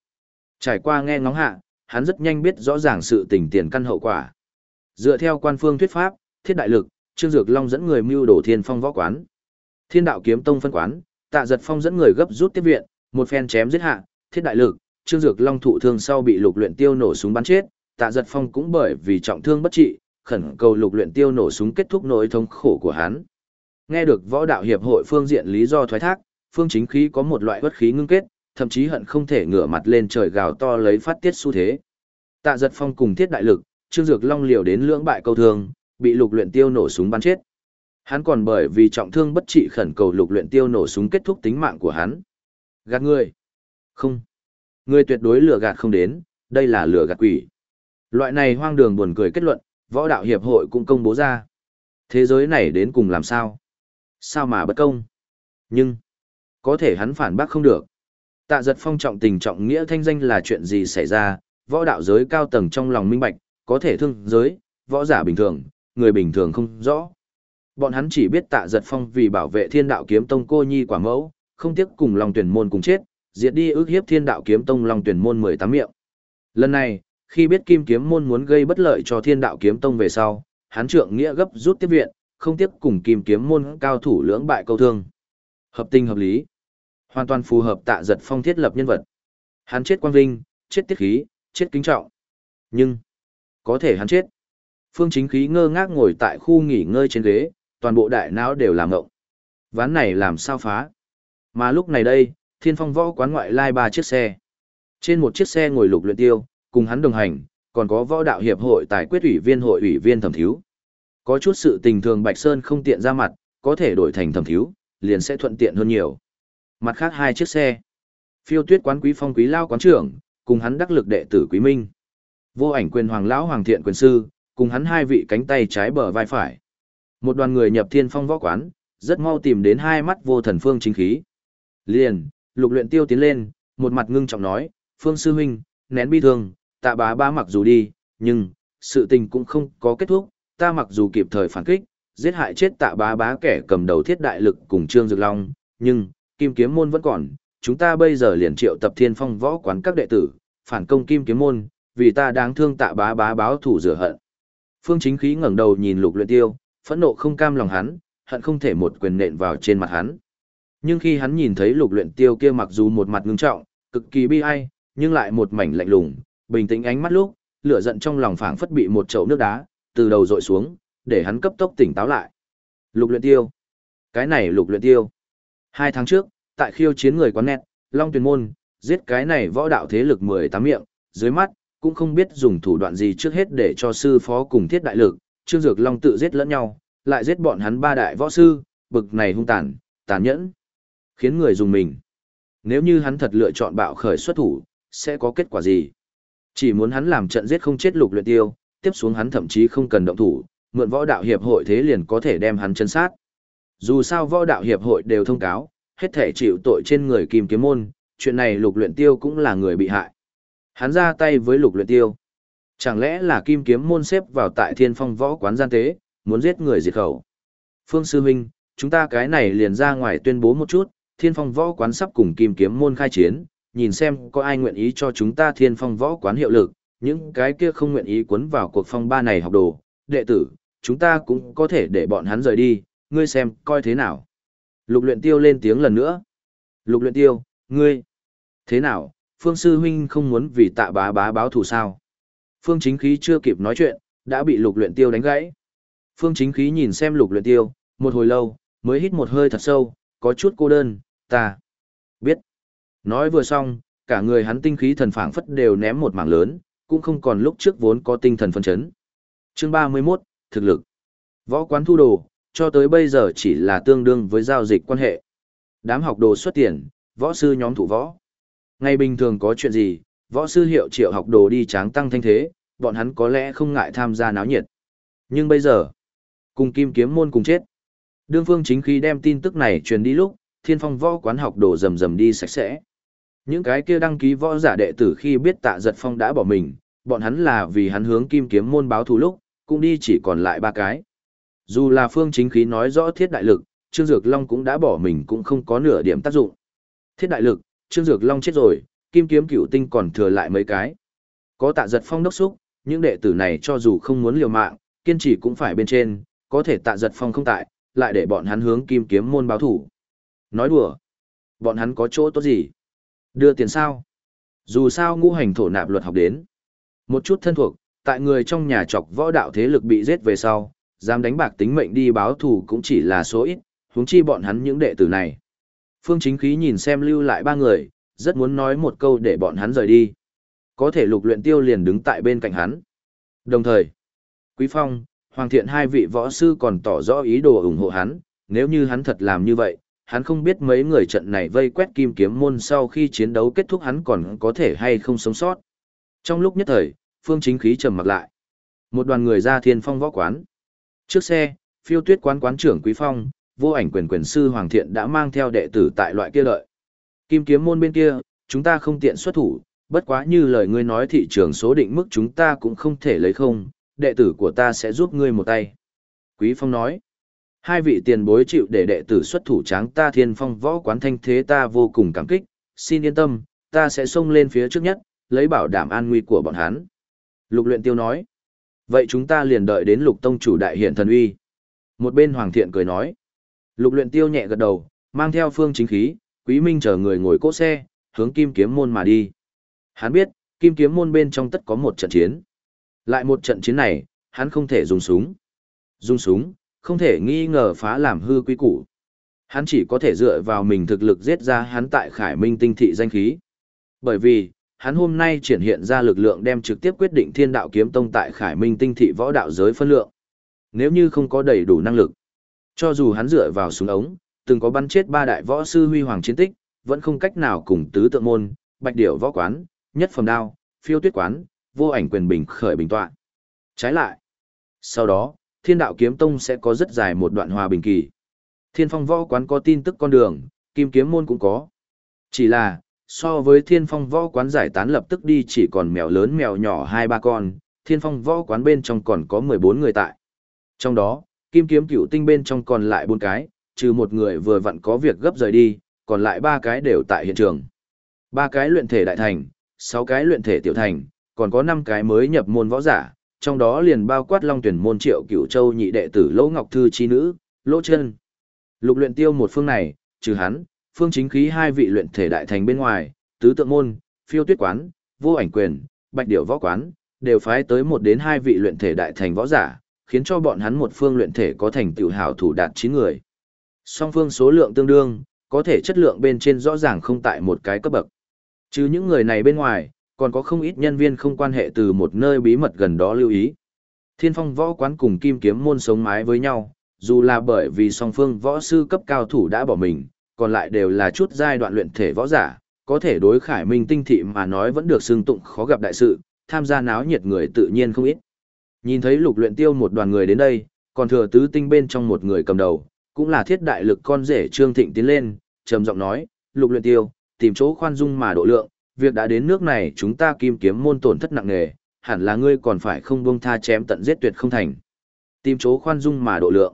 Trải qua nghe ngóng hạ, hắn rất nhanh biết rõ ràng sự tình tiền căn hậu quả. Dựa theo quan phương thuyết pháp, thiết đại lực, Trương Dược Long dẫn người mưu đổ thiên phong võ quán. Thiên đạo kiếm tông phân quán, tạ giật phong dẫn người gấp rút tiếp viện, một phen chém giết hạ, thiết đại lực, Trương Dược Long thụ thương sau bị lục luyện tiêu nổ súng bắn chết, tạ giật phong cũng bởi vì trọng thương bất trị, khẩn cầu lục luyện tiêu nổ súng kết thúc nỗi thống khổ của hắn. Nghe được võ đạo hiệp hội phương diện lý do thoái thác, phương chính khí có một loại bất khí ngưng kết, thậm chí hận không thể ngửa mặt lên trời gào to lấy phát tiết xu thế. Tạ giật phong cùng thiết đại lực, Trương Dược Long liều đến lưỡng bại câu thương, bị lục luyện tiêu nổ súng bắn chết. Hắn còn bởi vì trọng thương bất trị khẩn cầu lục luyện tiêu nổ súng kết thúc tính mạng của hắn. Gạt người? Không. Người tuyệt đối lừa gạt không đến, đây là lừa gạt quỷ. Loại này hoang đường buồn cười kết luận, võ đạo hiệp hội cũng công bố ra. Thế giới này đến cùng làm sao? Sao mà bất công? Nhưng, có thể hắn phản bác không được. Tạ giật phong trọng tình trọng nghĩa thanh danh là chuyện gì xảy ra, võ đạo giới cao tầng trong lòng minh bạch, có thể thương giới, võ giả bình thường, người bình thường không rõ. Bọn hắn chỉ biết tạ giật phong vì bảo vệ thiên đạo kiếm tông cô nhi quả mẫu, không tiếc cùng lòng tuyển môn cùng chết, diệt đi ước hiếp thiên đạo kiếm tông lòng tuyển môn 18 miệng. Lần này, khi biết kim kiếm môn muốn gây bất lợi cho thiên đạo kiếm tông về sau, hắn trượng nghĩa gấp rút tiếp viện, không tiếc cùng kim kiếm môn cao thủ lưỡng bại câu thương. Hợp tình hợp lý. Hoàn toàn phù hợp tạ giật phong thiết lập nhân vật. Hắn chết quang vinh, chết tiết khí, chết kính trọng. Nhưng, có thể hắn chết. Phương chính khí ngơ ngác ngồi tại khu nghỉ ngơi trên ghế, toàn bộ đại não đều làm ngộng. Ván này làm sao phá? Mà lúc này đây, thiên phong võ quán ngoại lai ba chiếc xe. Trên một chiếc xe ngồi lục luyện tiêu, cùng hắn đồng hành, còn có võ đạo hiệp hội tài quyết ủy viên hội ủy viên thẩm thiếu. Có chút sự tình thường Bạch Sơn không tiện ra mặt, có thể đổi thành thẩm thiếu, liền sẽ thuận tiện hơn nhiều. Mặt khác hai chiếc xe. Phiêu tuyết quán quý phong quý lao quán trưởng, cùng hắn đắc lực đệ tử quý minh. Vô ảnh quyền hoàng lão hoàng thiện quyền sư, cùng hắn hai vị cánh tay trái bờ vai phải. Một đoàn người nhập thiên phong võ quán, rất mau tìm đến hai mắt vô thần phương chính khí. Liền, lục luyện tiêu tiến lên, một mặt ngưng trọng nói, phương sư huynh, nén bi thương, tạ bá bá mặc dù đi, nhưng, sự tình cũng không có kết thúc, ta mặc dù kịp thời phản kích, giết hại chết tạ bá bá kẻ cầm đầu thiết đại lực cùng Trương Dược Long, nhưng, kim kiếm môn vẫn còn, chúng ta bây giờ liền triệu tập thiên phong võ quán các đệ tử, phản công kim kiếm môn, vì ta đáng thương tạ bá bá báo thủ rửa hận. Phương chính khí ngẩng đầu nhìn lục luyện tiêu, phẫn nộ không cam lòng hắn, hận không thể một quyền nện vào trên mặt hắn. Nhưng khi hắn nhìn thấy lục luyện tiêu kia mặc dù một mặt ngưng trọng, cực kỳ bi ai, nhưng lại một mảnh lạnh lùng, bình tĩnh ánh mắt lúc, lửa giận trong lòng phảng phất bị một chậu nước đá, từ đầu dội xuống, để hắn cấp tốc tỉnh táo lại. Lục luyện tiêu. Cái này lục luyện tiêu. Hai tháng trước, tại khiêu chiến người quán nét, Long Tuyền Môn, giết cái này võ đạo thế lực 18 miệng, dưới mắt, cũng không biết dùng thủ đoạn gì trước hết để cho sư phó cùng thiết đại lực, Trương Dược Long tự giết lẫn nhau, lại giết bọn hắn ba đại võ sư, bực này hung tàn, tàn nhẫn, khiến người dùng mình. Nếu như hắn thật lựa chọn bạo khởi xuất thủ, sẽ có kết quả gì? Chỉ muốn hắn làm trận giết không chết lục luyện tiêu, tiếp xuống hắn thậm chí không cần động thủ, mượn võ đạo hiệp hội thế liền có thể đem hắn chân sát. Dù sao võ đạo hiệp hội đều thông cáo, hết thể chịu tội trên người kim kiếm môn, chuyện này lục luyện tiêu cũng là người bị hại. Hắn ra tay với lục luyện tiêu. Chẳng lẽ là kim kiếm môn xếp vào tại thiên phong võ quán gian tế, muốn giết người diệt khẩu. Phương Sư Minh, chúng ta cái này liền ra ngoài tuyên bố một chút, thiên phong võ quán sắp cùng kim kiếm môn khai chiến, nhìn xem có ai nguyện ý cho chúng ta thiên phong võ quán hiệu lực, những cái kia không nguyện ý cuốn vào cuộc phong ba này học đồ, đệ tử, chúng ta cũng có thể để bọn hắn rời đi, ngươi xem, coi thế nào. Lục luyện tiêu lên tiếng lần nữa. Lục luyện tiêu, ngươi, thế nào, phương sư huynh không muốn vì tạ bá bá báo thù sao. Phương chính khí chưa kịp nói chuyện, đã bị lục luyện tiêu đánh gãy. Phương chính khí nhìn xem lục luyện tiêu, một hồi lâu, mới hít một hơi thật sâu, có chút cô đơn, ta biết. Nói vừa xong, cả người hắn tinh khí thần phảng phất đều ném một mảng lớn, cũng không còn lúc trước vốn có tinh thần phân chấn. Chương 31, thực lực. Võ quán thu đồ, cho tới bây giờ chỉ là tương đương với giao dịch quan hệ. Đám học đồ xuất tiền, võ sư nhóm thủ võ. Ngày bình thường có chuyện gì, võ sư hiệu triệu học đồ đi tráng tăng thanh thế, bọn hắn có lẽ không ngại tham gia náo nhiệt. Nhưng bây giờ, cùng kim kiếm môn cùng chết. Đương phương chính khí đem tin tức này truyền đi lúc, thiên phong võ quán học đồ rầm rầm đi sạch sẽ. Những cái kia đăng ký võ giả đệ tử khi biết tạ giật phong đã bỏ mình, bọn hắn là vì hắn hướng kim kiếm môn báo thù lúc, cũng đi chỉ còn lại ba cái. Dù là phương chính khí nói rõ thiết đại lực, Trương Dược Long cũng đã bỏ mình cũng không có nửa điểm tác dụng. Thiết đại lực, Trương Dược Long chết rồi, kim kiếm cửu tinh còn thừa lại mấy cái. Có tạ giật phong đốc xúc, những đệ tử này cho dù không muốn liều mạng, kiên trì cũng phải bên trên, có thể tạ giật phong không tại, lại để bọn hắn hướng kim kiếm môn báo thủ. Nói đùa, bọn hắn có chỗ tốt gì? Đưa tiền sao? Dù sao ngũ hành thổ nạp luật học đến. Một chút thân thuộc, tại người trong nhà chọc võ đạo thế lực bị giết về sau, dám đánh bạc tính mệnh đi báo thù cũng chỉ là số ít, huống chi bọn hắn những đệ tử này. Phương chính khí nhìn xem lưu lại ba người, rất muốn nói một câu để bọn hắn rời đi. Có thể lục luyện tiêu liền đứng tại bên cạnh hắn. Đồng thời, Quý Phong, Hoàng Thiện hai vị võ sư còn tỏ rõ ý đồ ủng hộ hắn, nếu như hắn thật làm như vậy, hắn không biết mấy người trận này vây quét kim kiếm môn sau khi chiến đấu kết thúc hắn còn có thể hay không sống sót. Trong lúc nhất thời, Phương Chính Khí trầm mặc lại. Một đoàn người ra thiên phong võ quán. Trước xe, phiêu tuyết quán quán trưởng Quý Phong, vô ảnh quyền quyền sư Hoàng Thiện đã mang theo đệ tử tại loại kia lợi. Kim kiếm môn bên kia, chúng ta không tiện xuất thủ, bất quá như lời ngươi nói thị trường số định mức chúng ta cũng không thể lấy không, đệ tử của ta sẽ giúp ngươi một tay. Quý Phong nói, hai vị tiền bối chịu để đệ tử xuất thủ tráng ta thiên phong võ quán thanh thế ta vô cùng cảm kích, xin yên tâm, ta sẽ xông lên phía trước nhất, lấy bảo đảm an nguy của bọn hắn. Lục luyện tiêu nói, vậy chúng ta liền đợi đến lục tông chủ đại hiện thần uy. Một bên hoàng thiện cười nói, lục luyện tiêu nhẹ gật đầu, mang theo phương chính khí, quý minh chờ người ngồi cỗ xe, hướng kim kiếm môn mà đi. Hắn biết, kim kiếm môn bên trong tất có một trận chiến. Lại một trận chiến này, hắn không thể dùng súng. Dùng súng, không thể nghi ngờ phá làm hư quý củ. Hắn chỉ có thể dựa vào mình thực lực giết ra hắn tại Khải Minh tinh thị danh khí. Bởi vì, hắn hôm nay triển hiện ra lực lượng đem trực tiếp quyết định thiên đạo kiếm tông tại Khải Minh tinh thị võ đạo giới phân lượng. Nếu như không có đầy đủ năng lực, cho dù hắn dựa vào súng ống, từng có bắn chết ba đại võ sư huy hoàng chiến tích, vẫn không cách nào cùng tứ tượng môn, bạch điểu võ quán, nhất phẩm đao, phiêu tuyết quán, vô ảnh quyền bình khởi bình tọa. Trái lại, sau đó, thiên đạo kiếm tông sẽ có rất dài một đoạn hòa bình kỳ. Thiên phong võ quán có tin tức con đường, kim kiếm môn cũng có. Chỉ là, so với thiên phong võ quán giải tán lập tức đi chỉ còn mèo lớn mèo nhỏ hai ba con, thiên phong võ quán bên trong còn có 14 người tại. Trong đó, kim kiếm cửu tinh bên trong còn lại bốn cái, trừ một người vừa vặn có việc gấp rời đi, còn lại ba cái đều tại hiện trường. Ba cái luyện thể đại thành, sáu cái luyện thể tiểu thành, còn có năm cái mới nhập môn võ giả, trong đó liền bao quát long tuyển môn triệu cửu châu nhị đệ tử Lỗ Ngọc Thư chi nữ, Lỗ chân. Lục luyện tiêu một phương này, trừ hắn, phương chính khí hai vị luyện thể đại thành bên ngoài, tứ tượng môn, phiêu tuyết quán, vô ảnh quyền, bạch điểu võ quán, đều phái tới một đến hai vị luyện thể đại thành võ giả, khiến cho bọn hắn một phương luyện thể có thành tựu hảo thủ đạt 9 người. Song phương số lượng tương đương, có thể chất lượng bên trên rõ ràng không tại một cái cấp bậc. Chứ những người này bên ngoài, còn có không ít nhân viên không quan hệ từ một nơi bí mật gần đó lưu ý. Thiên phong võ quán cùng kim kiếm môn sống mái với nhau, dù là bởi vì song phương võ sư cấp cao thủ đã bỏ mình, còn lại đều là chút giai đoạn luyện thể võ giả, có thể đối khải minh tinh thị mà nói vẫn được xưng tụng khó gặp đại sự, tham gia náo nhiệt người tự nhiên không ít. Nhìn thấy lục luyện tiêu một đoàn người đến đây, còn thừa tứ tinh bên trong một người cầm đầu, cũng là thiết đại lực con rể Trương Thịnh tiến lên, trầm giọng nói, lục luyện tiêu, tìm chỗ khoan dung mà độ lượng, việc đã đến nước này chúng ta kim kiếm môn tổn thất nặng nề, hẳn là ngươi còn phải không buông tha chém tận giết tuyệt không thành. Tìm chỗ khoan dung mà độ lượng.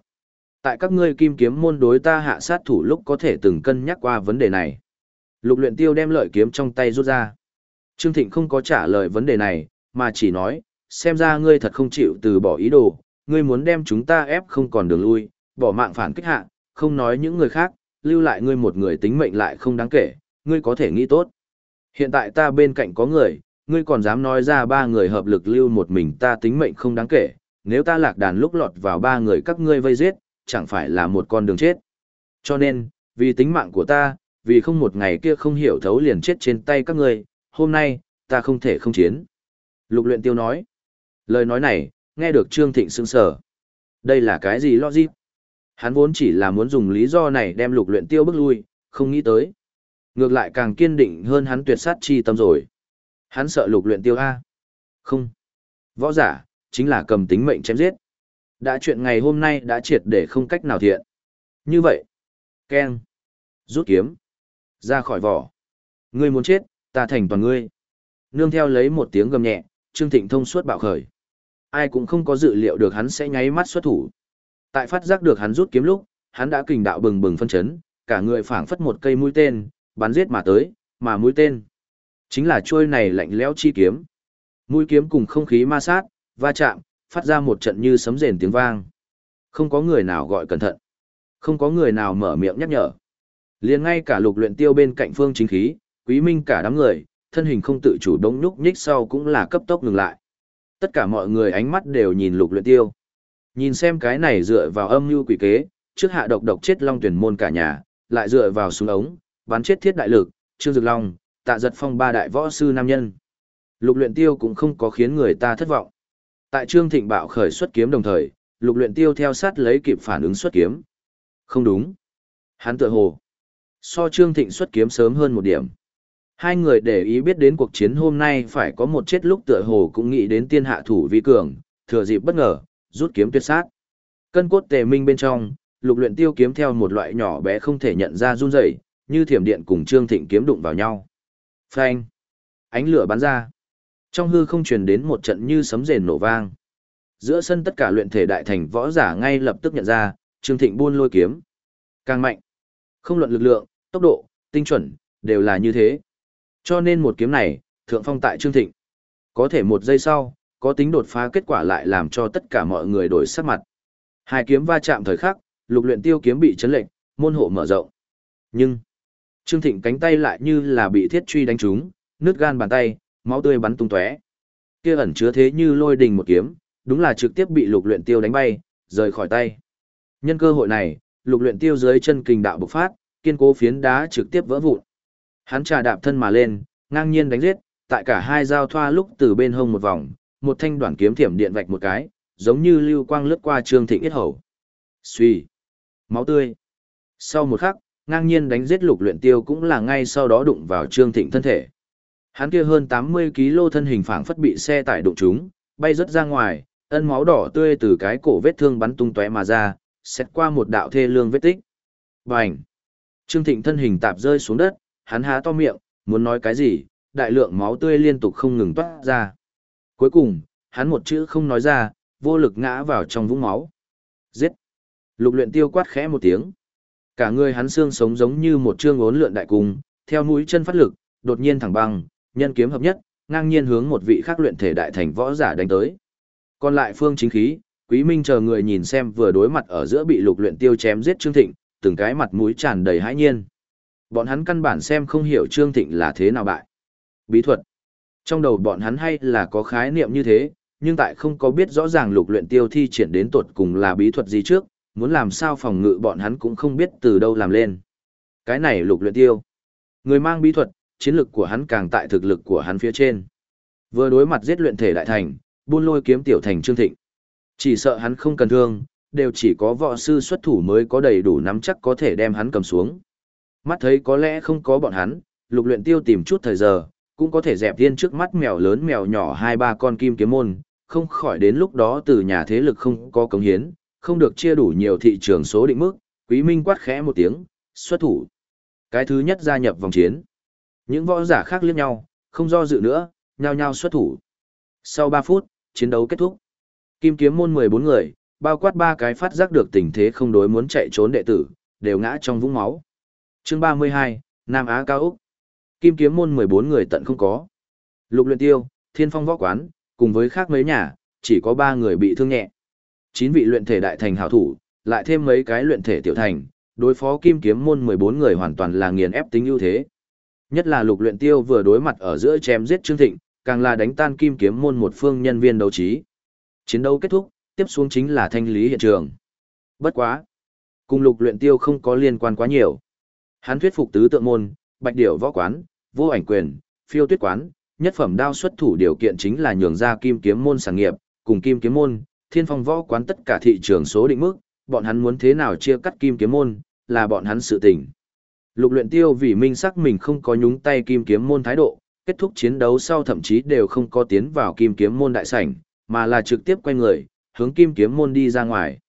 Tại các ngươi kim kiếm môn đối ta hạ sát thủ lúc có thể từng cân nhắc qua vấn đề này. Lục luyện tiêu đem lợi kiếm trong tay rút ra. Trương Thịnh không có trả lời vấn đề này, mà chỉ nói, xem ra ngươi thật không chịu từ bỏ ý đồ, ngươi muốn đem chúng ta ép không còn đường lui, bỏ mạng phản kích hạ, không nói những người khác, lưu lại ngươi một người tính mệnh lại không đáng kể, ngươi có thể nghĩ tốt. Hiện tại ta bên cạnh có người, ngươi còn dám nói ra ba người hợp lực lưu một mình ta tính mệnh không đáng kể, nếu ta lạc đàn lúc lọt vào ba người các ngươi vây giết, chẳng phải là một con đường chết. Cho nên, vì tính mạng của ta, vì không một ngày kia không hiểu thấu liền chết trên tay các ngươi, hôm nay, ta không thể không chiến. Lục luyện tiêu nói. Lời nói này, nghe được Trương Thịnh sững sờ. Đây là cái gì logic? Hắn vốn chỉ là muốn dùng lý do này đem lục luyện tiêu bước lui, không nghĩ tới. Ngược lại càng kiên định hơn hắn tuyệt sát chi tâm rồi. Hắn sợ lục luyện tiêu A. Không. Võ giả, chính là cầm tính mệnh chém giết. Đã chuyện ngày hôm nay đã triệt để không cách nào thiện. Như vậy, keng, rút kiếm, ra khỏi vỏ. Ngươi muốn chết, ta thành toàn ngươi. Nương theo lấy một tiếng gầm nhẹ, Trương Thịnh thông suốt bạo khởi. Ai cũng không có dự liệu được hắn sẽ nháy mắt xuất thủ. Tại phát giác được hắn rút kiếm lúc, hắn đã kình đạo bừng bừng phân chấn, cả người phảng phất một cây mũi tên, bắn giết mà tới, mà mũi tên chính là chuôi này lạnh lẽo chi kiếm. Mũi kiếm cùng không khí ma sát, va chạm, phát ra một trận như sấm rền tiếng vang. Không có người nào gọi cẩn thận, không có người nào mở miệng nhắc nhở. Liền ngay cả lục luyện tiêu bên cạnh phương chính khí, quý minh cả đám người, thân hình không tự chủ đống nhúc nhích sau cũng là cấp tốc ngừng lại. Tất cả mọi người ánh mắt đều nhìn lục luyện tiêu. Nhìn xem cái này dựa vào âm mưu quỷ kế, trước hạ độc độc chết long tuyển môn cả nhà, lại dựa vào súng ống, bắn chết thiết đại lực, trương dực long, tạ giật phong ba đại võ sư nam nhân. Lục luyện tiêu cũng không có khiến người ta thất vọng. Tại trương thịnh bạo khởi xuất kiếm đồng thời, lục luyện tiêu theo sát lấy kịp phản ứng xuất kiếm. Không đúng. Hắn tự hồ. So trương thịnh xuất kiếm sớm hơn một điểm. Hai người để ý biết đến cuộc chiến hôm nay phải có một chết lúc tựa hồ cũng nghĩ đến tiên hạ thủ vi cường, thừa dịp bất ngờ, rút kiếm tuyệt sát. Cân cốt tề minh bên trong, lục luyện tiêu kiếm theo một loại nhỏ bé không thể nhận ra run rẩy, như thiểm điện cùng Trương Thịnh kiếm đụng vào nhau. Phanh! Ánh lửa bắn ra. Trong hư không truyền đến một trận như sấm rền nổ vang. Giữa sân tất cả luyện thể đại thành võ giả ngay lập tức nhận ra, Trương Thịnh buôn lôi kiếm. Càng mạnh. Không luận lực lượng, tốc độ, tinh chuẩn, đều là như thế. Cho nên một kiếm này, thượng phong tại Trương Thịnh. Có thể một giây sau, có tính đột phá kết quả lại làm cho tất cả mọi người đổi sắc mặt. Hai kiếm va chạm thời khắc, lục luyện tiêu kiếm bị chấn lệnh, môn hộ mở rộng. Nhưng, Trương Thịnh cánh tay lại như là bị thiết truy đánh trúng, nứt gan bàn tay, máu tươi bắn tung tóe. Kia ẩn chứa thế như lôi đình một kiếm, đúng là trực tiếp bị lục luyện tiêu đánh bay, rời khỏi tay. Nhân cơ hội này, lục luyện tiêu dưới chân kình đạo bộc phát, kiên cố phiến đá trực tiếp vỡ vụn. Hắn trà đạp thân mà lên, ngang nhiên đánh giết, tại cả hai giao thoa lúc từ bên hông một vòng, một thanh đoạn kiếm thiểm điện vạch một cái, giống như lưu quang lướt qua Trương Thịnh yết hầu. Suy, máu tươi. Sau một khắc, ngang nhiên đánh giết lục luyện tiêu cũng là ngay sau đó đụng vào Trương Thịnh thân thể. Hắn kia hơn 80 kg thân hình phảng phất bị xe tải đụng trúng, bay rất ra ngoài, ân máu đỏ tươi từ cái cổ vết thương bắn tung tóe mà ra, xét qua một đạo thê lương vết tích. Bành! Trương Thịnh thân hình tạp rơi xuống đất, hắn há to miệng, muốn nói cái gì, đại lượng máu tươi liên tục không ngừng toát ra. Cuối cùng, hắn một chữ không nói ra, vô lực ngã vào trong vũng máu. Giết! Lục luyện tiêu quát khẽ một tiếng. Cả người hắn xương sống giống như một chương ốn lượn đại cung, theo mũi chân phát lực, đột nhiên thẳng băng, nhân kiếm hợp nhất, ngang nhiên hướng một vị khác luyện thể đại thành võ giả đánh tới. Còn lại phương chính khí, Quý Minh chờ người nhìn xem vừa đối mặt ở giữa bị lục luyện tiêu chém giết Trương Thịnh, từng cái mặt mũi tràn đầy hãi nhiên. Bọn hắn căn bản xem không hiểu Trương Thịnh là thế nào bại. Bí thuật. Trong đầu bọn hắn hay là có khái niệm như thế, nhưng tại không có biết rõ ràng lục luyện tiêu thi triển đến tuột cùng là bí thuật gì trước, muốn làm sao phòng ngự bọn hắn cũng không biết từ đâu làm lên. Cái này lục luyện tiêu. Người mang bí thuật, chiến lực của hắn càng tại thực lực của hắn phía trên. Vừa đối mặt giết luyện thể đại thành, buôn lôi kiếm tiểu thành trương thịnh. Chỉ sợ hắn không cần thương, đều chỉ có võ sư xuất thủ mới có đầy đủ nắm chắc có thể đem hắn cầm xuống. Mắt thấy có lẽ không có bọn hắn, lục luyện tiêu tìm chút thời giờ, cũng có thể dẹp tiên trước mắt mèo lớn mèo nhỏ hai ba con kim kiếm môn, không khỏi đến lúc đó từ nhà thế lực không có cống hiến, không được chia đủ nhiều thị trường số định mức, quý minh quát khẽ một tiếng, xuất thủ. Cái thứ nhất gia nhập vòng chiến. Những võ giả khác liếc nhau, không do dự nữa, nhao nhao xuất thủ. Sau 3 phút, chiến đấu kết thúc. Kim kiếm môn 14 người, bao quát ba cái phát giác được tình thế không đối muốn chạy trốn đệ tử, đều ngã trong vũng máu. Chương 32, Nam Á Cao Úc. Kim kiếm môn 14 người tận không có. Lục luyện tiêu, thiên phong võ quán, cùng với khác mấy nhà, chỉ có 3 người bị thương nhẹ. Chín vị luyện thể đại thành hảo thủ, lại thêm mấy cái luyện thể tiểu thành, đối phó kim kiếm môn 14 người hoàn toàn là nghiền ép tính ưu thế. Nhất là lục luyện tiêu vừa đối mặt ở giữa chém giết Trương Thịnh, càng là đánh tan kim kiếm môn một phương nhân viên đấu trí. Chiến đấu kết thúc, tiếp xuống chính là thanh lý hiện trường. Bất quá. Cùng lục luyện tiêu không có liên quan quá nhiều. Hắn thuyết phục tứ tượng môn, bạch điểu võ quán, vô ảnh quyền, phiêu tuyết quán, nhất phẩm đao xuất thủ điều kiện chính là nhường ra kim kiếm môn sản nghiệp, cùng kim kiếm môn, thiên phong võ quán tất cả thị trường số định mức, bọn hắn muốn thế nào chia cắt kim kiếm môn, là bọn hắn sự tình. Lục luyện tiêu vì minh sắc mình không có nhúng tay kim kiếm môn thái độ, kết thúc chiến đấu sau thậm chí đều không có tiến vào kim kiếm môn đại sảnh, mà là trực tiếp quay người, hướng kim kiếm môn đi ra ngoài.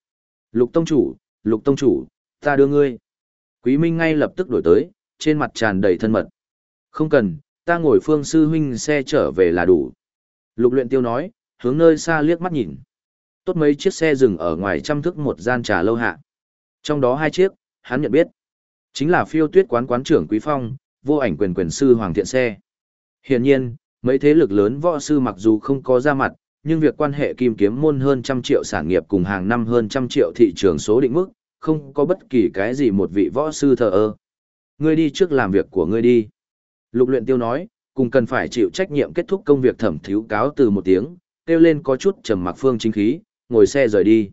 Lục tông chủ, lục tông chủ, ta đưa ngươi. Quý Minh ngay lập tức đổi tới, trên mặt tràn đầy thân mật. Không cần, ta ngồi phương sư huynh xe trở về là đủ. Lục luyện tiêu nói, hướng nơi xa liếc mắt nhìn. Tốt mấy chiếc xe dừng ở ngoài trăm thước một gian trà lâu hạ. Trong đó hai chiếc, hắn nhận biết. Chính là phiêu tuyết quán quán trưởng Quý Phong, vô ảnh quyền quyền sư Hoàng Thiện Xe. Hiển nhiên, mấy thế lực lớn võ sư mặc dù không có ra mặt, nhưng việc quan hệ kim kiếm môn hơn trăm triệu sản nghiệp cùng hàng năm hơn trăm triệu thị trường số định mức, không có bất kỳ cái gì một vị võ sư thờ ơ. Ngươi đi trước làm việc của ngươi đi. Lục luyện tiêu nói, cùng cần phải chịu trách nhiệm kết thúc công việc thẩm thiếu cáo từ một tiếng, kêu lên có chút trầm mặc phương chính khí, ngồi xe rời đi.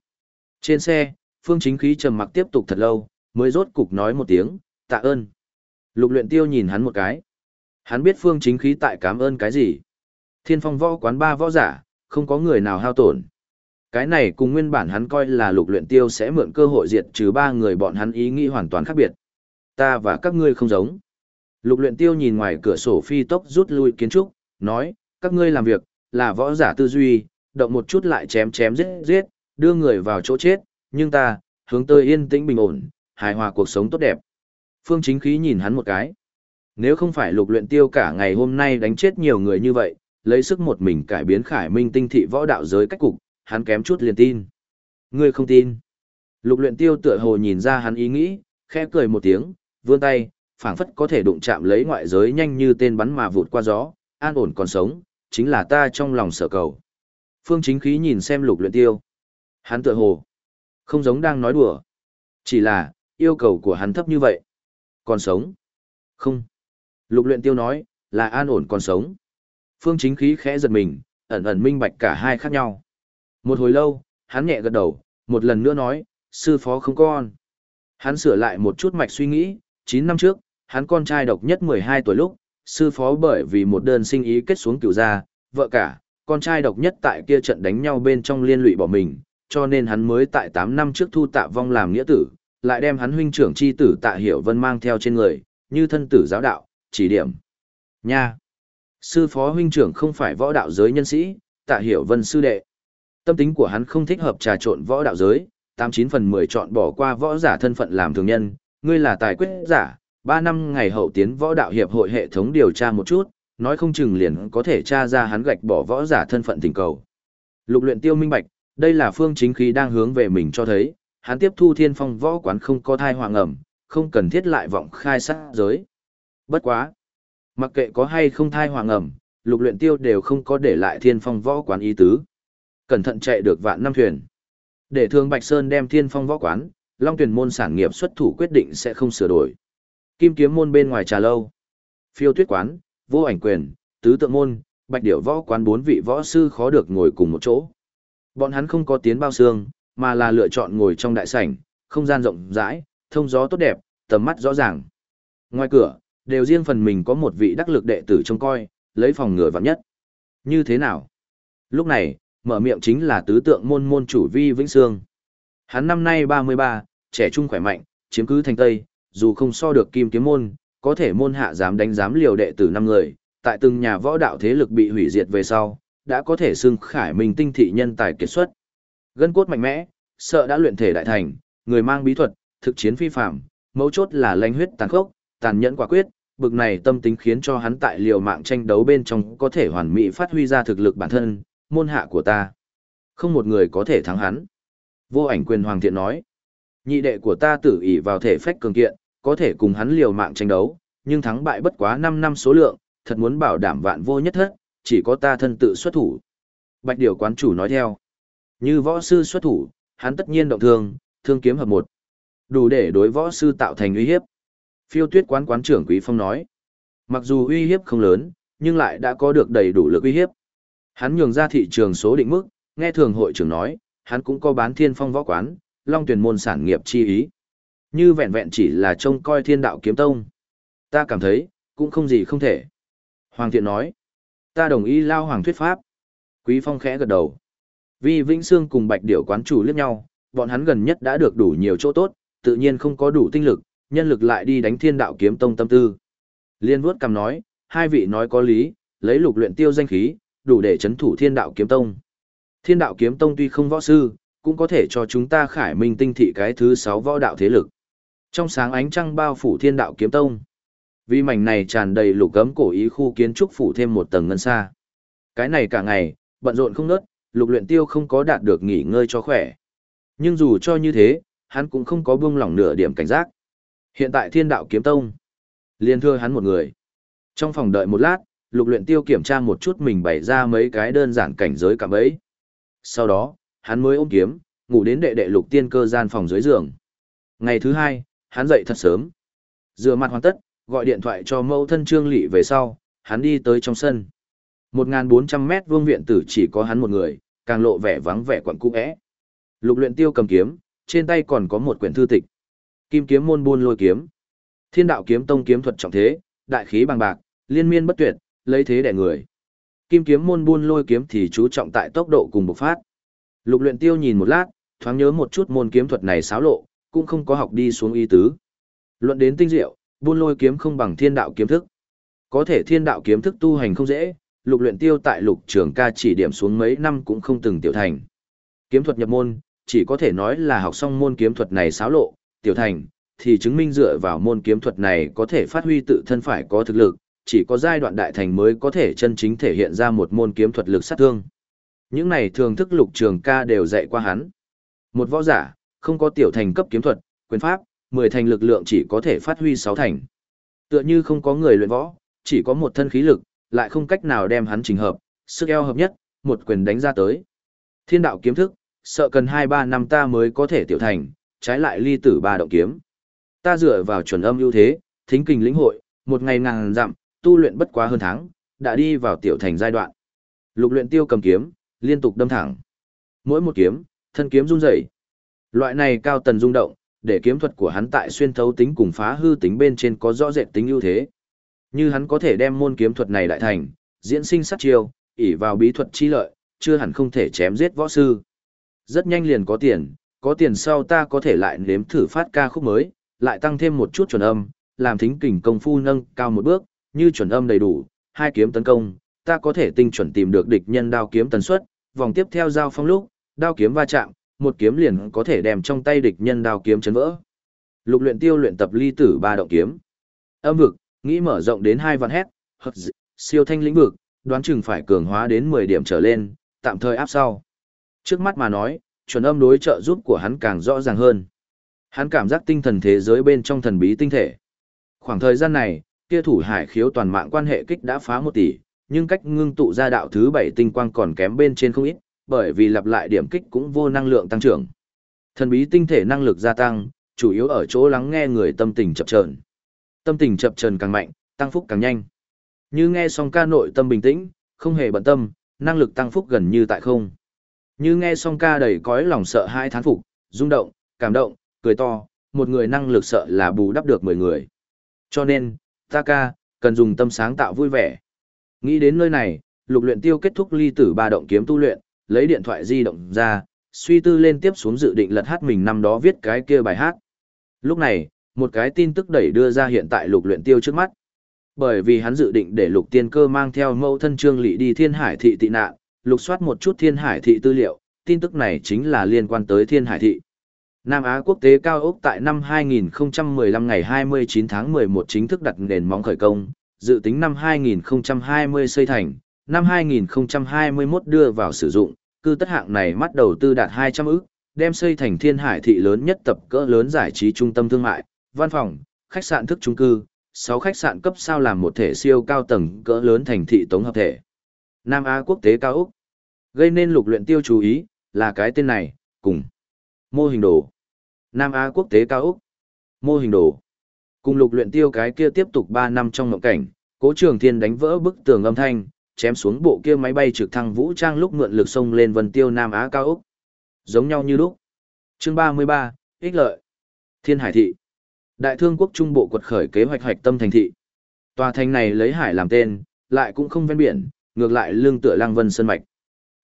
Trên xe, phương chính khí trầm mặc tiếp tục thật lâu, mới rốt cục nói một tiếng, tạ ơn. Lục luyện tiêu nhìn hắn một cái. Hắn biết phương chính khí tại cảm ơn cái gì. Thiên phong võ quán ba võ giả, không có người nào hao tổn. Cái này cùng nguyên bản hắn coi là lục luyện tiêu sẽ mượn cơ hội diệt trừ ba người bọn hắn ý nghĩ hoàn toàn khác biệt. Ta và các ngươi không giống. Lục luyện tiêu nhìn ngoài cửa sổ phi tốc rút lui kiến trúc, nói, các ngươi làm việc, là võ giả tư duy, động một chút lại chém chém giết giết, đưa người vào chỗ chết, nhưng ta, hướng tới yên tĩnh bình ổn, hài hòa cuộc sống tốt đẹp. Phương chính khí nhìn hắn một cái. Nếu không phải lục luyện tiêu cả ngày hôm nay đánh chết nhiều người như vậy, lấy sức một mình cải biến khải minh tinh thị võ đạo giới cách cục, hắn kém chút liền tin. Ngươi không tin. Lục luyện tiêu tựa hồ nhìn ra hắn ý nghĩ, khẽ cười một tiếng, vươn tay, phảng phất có thể đụng chạm lấy ngoại giới nhanh như tên bắn mà vụt qua gió, an ổn còn sống, chính là ta trong lòng sở cầu. Phương chính khí nhìn xem lục luyện tiêu. Hắn tựa hồ, không giống đang nói đùa. Chỉ là, yêu cầu của hắn thấp như vậy. Còn sống? Không. Lục luyện tiêu nói, là an ổn còn sống. Phương chính khí khẽ giật mình, ẩn ẩn minh bạch cả hai khác nhau. Một hồi lâu, hắn nhẹ gật đầu, một lần nữa nói, sư phó không con. Hắn sửa lại một chút mạch suy nghĩ, 9 năm trước, hắn con trai độc nhất 12 tuổi lúc, sư phó bởi vì một đơn sinh ý kết xuống cửu gia, vợ cả, con trai độc nhất tại kia trận đánh nhau bên trong liên lụy bỏ mình, cho nên hắn mới tại 8 năm trước thu tạ vong làm nghĩa tử, lại đem hắn huynh trưởng chi tử tạ hiểu vân mang theo trên người, như thân tử giáo đạo, chỉ điểm. Nha! Sư phó huynh trưởng không phải võ đạo giới nhân sĩ, tạ hiểu vân sư đệ. Tâm tính của hắn không thích hợp trà trộn võ đạo giới, 89 phần 10 chọn bỏ qua võ giả thân phận làm thường nhân, ngươi là tài quyết giả, 3 năm ngày hậu tiến võ đạo hiệp hội hệ thống điều tra một chút, nói không chừng liền có thể tra ra hắn gạch bỏ võ giả thân phận tình cầu. Lục luyện tiêu minh bạch, đây là phương chính khí đang hướng về mình cho thấy, hắn tiếp thu thiên phong võ quán không có thai hoàng ẩm, không cần thiết lại vọng khai sát giới. Bất quá. Mặc kệ có hay không thai hoàng ẩm, lục luyện tiêu đều không có để lại thiên phong võ quán ý tứ. Cẩn thận chạy được vạn năm thuyền. Để thương Bạch Sơn đem thiên phong võ quán, long tuyển môn sản nghiệp xuất thủ quyết định sẽ không sửa đổi. Kim kiếm môn bên ngoài trà lâu. Phiêu tuyết quán, vô ảnh quyền, tứ tượng môn, bạch điểu võ quán bốn vị võ sư khó được ngồi cùng một chỗ. Bọn hắn không có tiến bao xương, mà là lựa chọn ngồi trong đại sảnh, không gian rộng rãi, thông gió tốt đẹp, tầm mắt rõ ràng. Ngoài cửa, đều riêng phần mình có một vị đắc lực đệ tử trông coi, lấy phòng ngừa vạn nhất. Như thế nào? Lúc này, mở miệng chính là tứ tượng môn môn chủ Vi Vĩnh Sương. Hắn năm nay 33, trẻ trung khỏe mạnh, chiếm cứ thành Tây, dù không so được kim kiếm môn, có thể môn hạ dám đánh dám liều đệ tử năm người, tại từng nhà võ đạo thế lực bị hủy diệt về sau, đã có thể xưng khải minh tinh thị nhân tài kiệt xuất. Gân cốt mạnh mẽ, sợ đã luyện thể đại thành, người mang bí thuật, thực chiến phi phạm, mấu chốt là lãnh huyết tàn khốc, tàn nhẫn quả quyết, bực này tâm tính khiến cho hắn tại liều mạng tranh đấu bên trong có thể hoàn mỹ phát huy ra thực lực bản thân, môn hạ của ta. Không một người có thể thắng hắn. Vô ảnh quyền hoàng thiện nói. Nhị đệ của ta tử ỷ vào thể phách cường kiện, có thể cùng hắn liều mạng tranh đấu, nhưng thắng bại bất quá 5 năm số lượng, thật muốn bảo đảm vạn vô nhất thất, chỉ có ta thân tự xuất thủ. Bạch điều quán chủ nói theo. Như võ sư xuất thủ, hắn tất nhiên động thương, thương kiếm hợp một. Đủ để đối võ sư tạo thành uy hiếp. Phiêu tuyết quán quán trưởng Quý Phong nói. Mặc dù uy hiếp không lớn, nhưng lại đã có được đầy đủ lực uy hiếp. Hắn nhường ra thị trường số định mức, nghe thường hội trưởng nói, hắn cũng có bán thiên phong võ quán, long tuyển môn sản nghiệp chi ý. Như vẹn vẹn chỉ là trông coi thiên đạo kiếm tông. Ta cảm thấy, cũng không gì không thể. Hoàng thiện nói, ta đồng ý lao hoàng thuyết pháp. Quý phong khẽ gật đầu. Vì Vĩnh Sương cùng Bạch Điểu quán chủ liếc nhau, bọn hắn gần nhất đã được đủ nhiều chỗ tốt, tự nhiên không có đủ tinh lực, nhân lực lại đi đánh thiên đạo kiếm tông tâm tư. Liên vuốt cầm nói, hai vị nói có lý, lấy lục luyện tiêu danh khí, đủ để chấn thủ thiên đạo kiếm tông. Thiên đạo kiếm tông tuy không võ sư, cũng có thể cho chúng ta khải minh tinh thị cái thứ sáu võ đạo thế lực. Trong sáng ánh trăng bao phủ thiên đạo kiếm tông. Vì mảnh này tràn đầy lục cấm cổ ý khu kiến trúc phủ thêm một tầng ngân xa. Cái này cả ngày, bận rộn không nớt, lục luyện tiêu không có đạt được nghỉ ngơi cho khỏe. Nhưng dù cho như thế, hắn cũng không có buông lỏng nửa điểm cảnh giác. Hiện tại thiên đạo kiếm tông, liền thưa hắn một người. Trong phòng đợi một lát, lục luyện tiêu kiểm tra một chút mình bày ra mấy cái đơn giản cảnh giới cảm ấy. Sau đó, hắn mới ôm kiếm, ngủ đến đệ đệ lục tiên cơ gian phòng dưới giường. Ngày thứ hai, hắn dậy thật sớm. Rửa mặt hoàn tất, gọi điện thoại cho mẫu thân trương lị về sau, hắn đi tới trong sân. 1.400 mét vuông viện tử chỉ có hắn một người, càng lộ vẻ vắng vẻ quặn cũ ẽ. Lục luyện tiêu cầm kiếm, trên tay còn có một quyển thư tịch. Kim kiếm môn buôn lôi kiếm. Thiên đạo kiếm tông kiếm thuật trọng thế, đại khí bằng bạc, liên miên bất tuyệt, lấy thế đè người. Kim kiếm môn buôn lôi kiếm thì chú trọng tại tốc độ cùng bộc phát. Lục luyện tiêu nhìn một lát, thoáng nhớ một chút môn kiếm thuật này xáo lộ, cũng không có học đi xuống y tứ. Luận đến tinh diệu, buôn lôi kiếm không bằng thiên đạo kiếm thức. Có thể thiên đạo kiếm thức tu hành không dễ, lục luyện tiêu tại lục trường ca chỉ điểm xuống mấy năm cũng không từng tiểu thành. Kiếm thuật nhập môn, chỉ có thể nói là học xong môn kiếm thuật này xáo lộ, tiểu thành, thì chứng minh dựa vào môn kiếm thuật này có thể phát huy tự thân phải có thực lực, chỉ có giai đoạn đại thành mới có thể chân chính thể hiện ra một môn kiếm thuật lực sát thương. Những này thường thức lục trường ca đều dạy qua hắn. Một võ giả, không có tiểu thành cấp kiếm thuật, quyền pháp, 10 thành lực lượng chỉ có thể phát huy 6 thành. Tựa như không có người luyện võ, chỉ có một thân khí lực, lại không cách nào đem hắn chỉnh hợp, sức eo hợp nhất, một quyền đánh ra tới. Thiên đạo kiếm thức, sợ cần 2-3 năm ta mới có thể tiểu thành, trái lại ly tử ba động kiếm. Ta dựa vào chuẩn âm ưu thế, thính kinh lĩnh hội, một ngày ngàn dặm, tu luyện bất quá hơn tháng, đã đi vào tiểu thành giai đoạn. Lục luyện tiêu cầm kiếm, liên tục đâm thẳng. Mỗi một kiếm, thân kiếm run rẩy. Loại này cao tần rung động, để kiếm thuật của hắn tại xuyên thấu tính cùng phá hư tính bên trên có rõ rệt tính ưu thế. Như hắn có thể đem môn kiếm thuật này đại thành, diễn sinh sát chiêu, ỷ vào bí thuật chi lợi, chưa hẳn không thể chém giết võ sư. Rất nhanh liền có tiền, có tiền sau ta có thể lại nếm thử phát ca khúc mới, lại tăng thêm một chút chuẩn âm, làm thính kình công phu nâng cao một bước, như chuẩn âm đầy đủ, hai kiếm tấn công, ta có thể tinh chuẩn tìm được địch nhân đao kiếm tần suất, vòng tiếp theo giao phong lúc, đao kiếm va chạm, một kiếm liền có thể đem trong tay địch nhân đao kiếm chấn vỡ. Lục luyện tiêu luyện tập ly tử ba động kiếm. Âm vực, nghĩ mở rộng đến hai vạn hét, hợp dị, siêu thanh lĩnh vực, đoán chừng phải cường hóa đến 10 điểm trở lên, tạm thời áp sau. Trước mắt mà nói, chuẩn âm đối trợ giúp của hắn càng rõ ràng hơn. Hắn cảm giác tinh thần thế giới bên trong thần bí tinh thể. Khoảng thời gian này, kia thủ hải khiếu toàn mạng quan hệ kích đã phá một tỷ, nhưng cách ngưng tụ ra đạo thứ bảy tinh quang còn kém bên trên không ít, bởi vì lặp lại điểm kích cũng vô năng lượng tăng trưởng. Thần bí tinh thể năng lực gia tăng, chủ yếu ở chỗ lắng nghe người tâm tình chập chờn. Tâm tình chập chờn càng mạnh, tăng phúc càng nhanh. Như nghe xong ca nội tâm bình tĩnh, không hề bận tâm, năng lực tăng phúc gần như tại không. Như nghe xong ca đầy cõi lòng sợ hai thán phục, rung động, cảm động, cười to, một người năng lực sợ là bù đắp được 10 người. Cho nên, ta ca, cần dùng tâm sáng tạo vui vẻ. Nghĩ đến nơi này, lục luyện tiêu kết thúc ly tử ba động kiếm tu luyện, lấy điện thoại di động ra, suy tư lên tiếp xuống dự định lật hát mình năm đó viết cái kia bài hát. Lúc này, một cái tin tức đẩy đưa ra hiện tại lục luyện tiêu trước mắt. Bởi vì hắn dự định để lục tiên cơ mang theo mẫu thân trương lị đi thiên hải thị tị nạn, lục soát một chút thiên hải thị tư liệu, tin tức này chính là liên quan tới thiên hải thị. Nam Á quốc tế cao ốc tại năm 2015 ngày 29 tháng 11 chính thức đặt nền móng khởi công, dự tính năm 2020 xây thành, năm 2021 đưa vào sử dụng, cư tất hạng này mắt đầu tư đạt 200 ức, đem xây thành thiên hải thị lớn nhất tập cỡ lớn giải trí trung tâm thương mại, văn phòng, khách sạn thức trung cư, 6 khách sạn cấp sao làm một thể siêu cao tầng cỡ lớn thành thị tổng hợp thể. Nam Á quốc tế cao Úc. Gây nên lục luyện tiêu chú ý, là cái tên này, cùng. Mô hình đồ. Nam Á quốc tế cao Úc. Mô hình đồ. Cùng lục luyện tiêu cái kia tiếp tục 3 năm trong mộng cảnh, cố trường thiên đánh vỡ bức tường âm thanh, chém xuống bộ kia máy bay trực thăng vũ trang lúc mượn lực sông lên vân tiêu Nam Á cao úc Giống nhau như lúc. Chương 33, ích lợi. Thiên Hải thị. Đại thương quốc trung bộ quật khởi kế hoạch hoạch tâm thành thị. Tòa thành này lấy hải làm tên, lại cũng không ven biển, ngược lại lương tựa Lăng Vân Sơn mạch.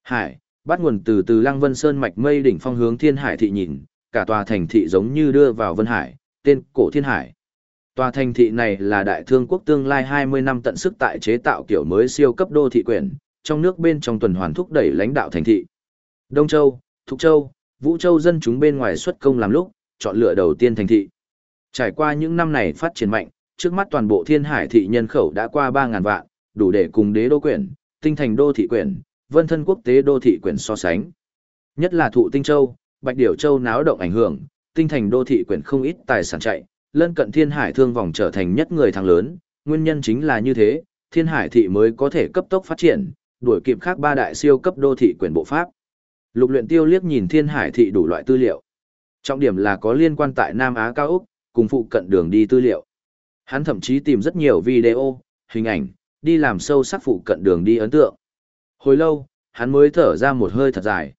Hải, bắt nguồn từ từ Lăng Vân Sơn mạch mây đỉnh phong hướng Thiên Hải thị nhìn, cả tòa thành thị giống như đưa vào Vân Hải, tên cổ Thiên Hải. Tòa thành thị này là đại thương quốc tương lai 20 năm tận sức tại chế tạo kiểu mới siêu cấp đô thị quyển, trong nước bên trong tuần hoàn thúc đẩy lãnh đạo thành thị. Đông Châu, Thục Châu, Vũ Châu dân chúng bên ngoài xuất công làm lúc, chọn lựa đầu tiên thành thị. Trải qua những năm này phát triển mạnh, trước mắt toàn bộ thiên hải thị nhân khẩu đã qua 3.000 vạn, đủ để cùng đế đô quyển, tinh thành đô thị quyển, vân thân quốc tế đô thị quyển so sánh. Nhất là thụ tinh châu, bạch điểu châu náo động ảnh hưởng, tinh thành đô thị quyển không ít tài sản chạy, lân cận thiên hải thương vòng trở thành nhất người thắng lớn, nguyên nhân chính là như thế, thiên hải thị mới có thể cấp tốc phát triển, đuổi kịp khác ba đại siêu cấp đô thị quyền bộ pháp. Lục luyện tiêu liếc nhìn thiên hải thị đủ loại tư liệu. Trọng điểm là có liên quan tại Nam Á cao Úc, cùng phụ cận đường đi tư liệu. Hắn thậm chí tìm rất nhiều video, hình ảnh, đi làm sâu sắc phụ cận đường đi ấn tượng. Hồi lâu, hắn mới thở ra một hơi thật dài.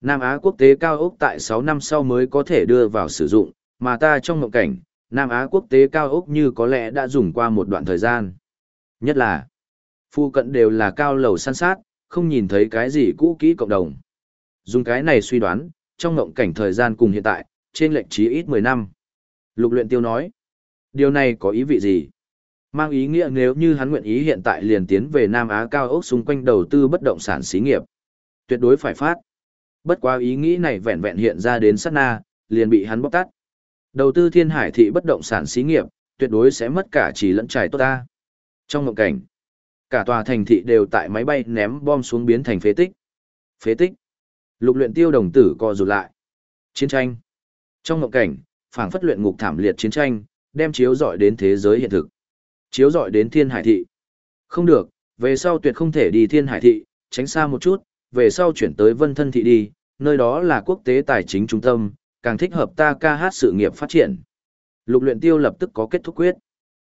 Nam Á quốc tế cao ốc tại 6 năm sau mới có thể đưa vào sử dụng, mà ta trong mộng cảnh, Nam Á quốc tế cao ốc như có lẽ đã dùng qua một đoạn thời gian. Nhất là, phụ cận đều là cao lầu san sát, không nhìn thấy cái gì cũ kỹ cộng đồng. Dùng cái này suy đoán, trong ngộng cảnh thời gian cùng hiện tại, trên lệnh trí ít 10 năm. Lục luyện tiêu nói, điều này có ý vị gì? Mang ý nghĩa nếu như hắn nguyện ý hiện tại liền tiến về Nam Á cao ốc xung quanh đầu tư bất động sản xí nghiệp. Tuyệt đối phải phát. Bất quá ý nghĩ này vẹn vẹn hiện ra đến sát na, liền bị hắn bóc tắt. Đầu tư thiên hải thị bất động sản xí nghiệp, tuyệt đối sẽ mất cả chỉ lẫn trải tốt ta. Trong mộng cảnh, cả tòa thành thị đều tại máy bay ném bom xuống biến thành phế tích. Phế tích. Lục luyện tiêu đồng tử co rụt lại. Chiến tranh. Trong mộng cảnh, phảng phất luyện ngục thảm liệt chiến tranh, đem chiếu dọi đến thế giới hiện thực. Chiếu dọi đến thiên hải thị. Không được, về sau tuyệt không thể đi thiên hải thị, tránh xa một chút, về sau chuyển tới vân thân thị đi, nơi đó là quốc tế tài chính trung tâm, càng thích hợp ta ca hát sự nghiệp phát triển. Lục luyện tiêu lập tức có kết thúc quyết.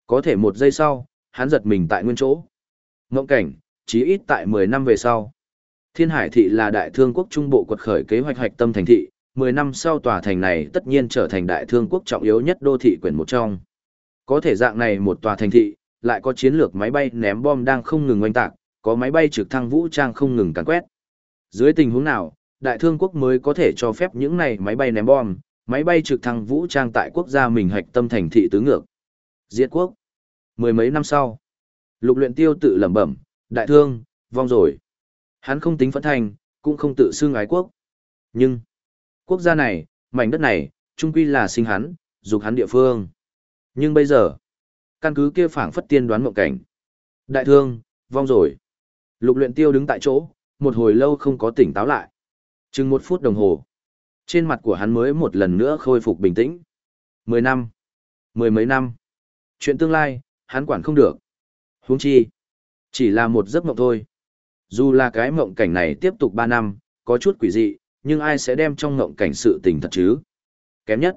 Có thể một giây sau, hắn giật mình tại nguyên chỗ. Ngộng cảnh, chí ít tại 10 năm về sau. Thiên Hải thị là đại thương quốc trung bộ quật khởi kế hoạch hoạch tâm thành thị, 10 năm sau tòa thành này tất nhiên trở thành đại thương quốc trọng yếu nhất đô thị quyển một trong. Có thể dạng này một tòa thành thị, lại có chiến lược máy bay ném bom đang không ngừng oanh tạc, có máy bay trực thăng vũ trang không ngừng càn quét. Dưới tình huống nào, đại thương quốc mới có thể cho phép những này máy bay ném bom, máy bay trực thăng vũ trang tại quốc gia mình hạch tâm thành thị tứ ngược. Diệt quốc. Mười mấy năm sau, lục luyện tiêu tự lẩm bẩm, đại thương, vong rồi. Hắn không tính phẫn thành, cũng không tự xưng ái quốc. Nhưng, quốc gia này, mảnh đất này, trung quy là sinh hắn, dục hắn địa phương. Nhưng bây giờ, căn cứ kia phảng phất tiên đoán mộng cảnh. Đại thương, vong rồi. Lục luyện tiêu đứng tại chỗ, một hồi lâu không có tỉnh táo lại. Chừng một phút đồng hồ. Trên mặt của hắn mới một lần nữa khôi phục bình tĩnh. Mười năm. Mười mấy năm. Chuyện tương lai, hắn quản không được. Huống chi. Chỉ là một giấc mộng thôi. Dù là cái mộng cảnh này tiếp tục ba năm, có chút quỷ dị, nhưng ai sẽ đem trong mộng cảnh sự tình thật chứ? Kém nhất.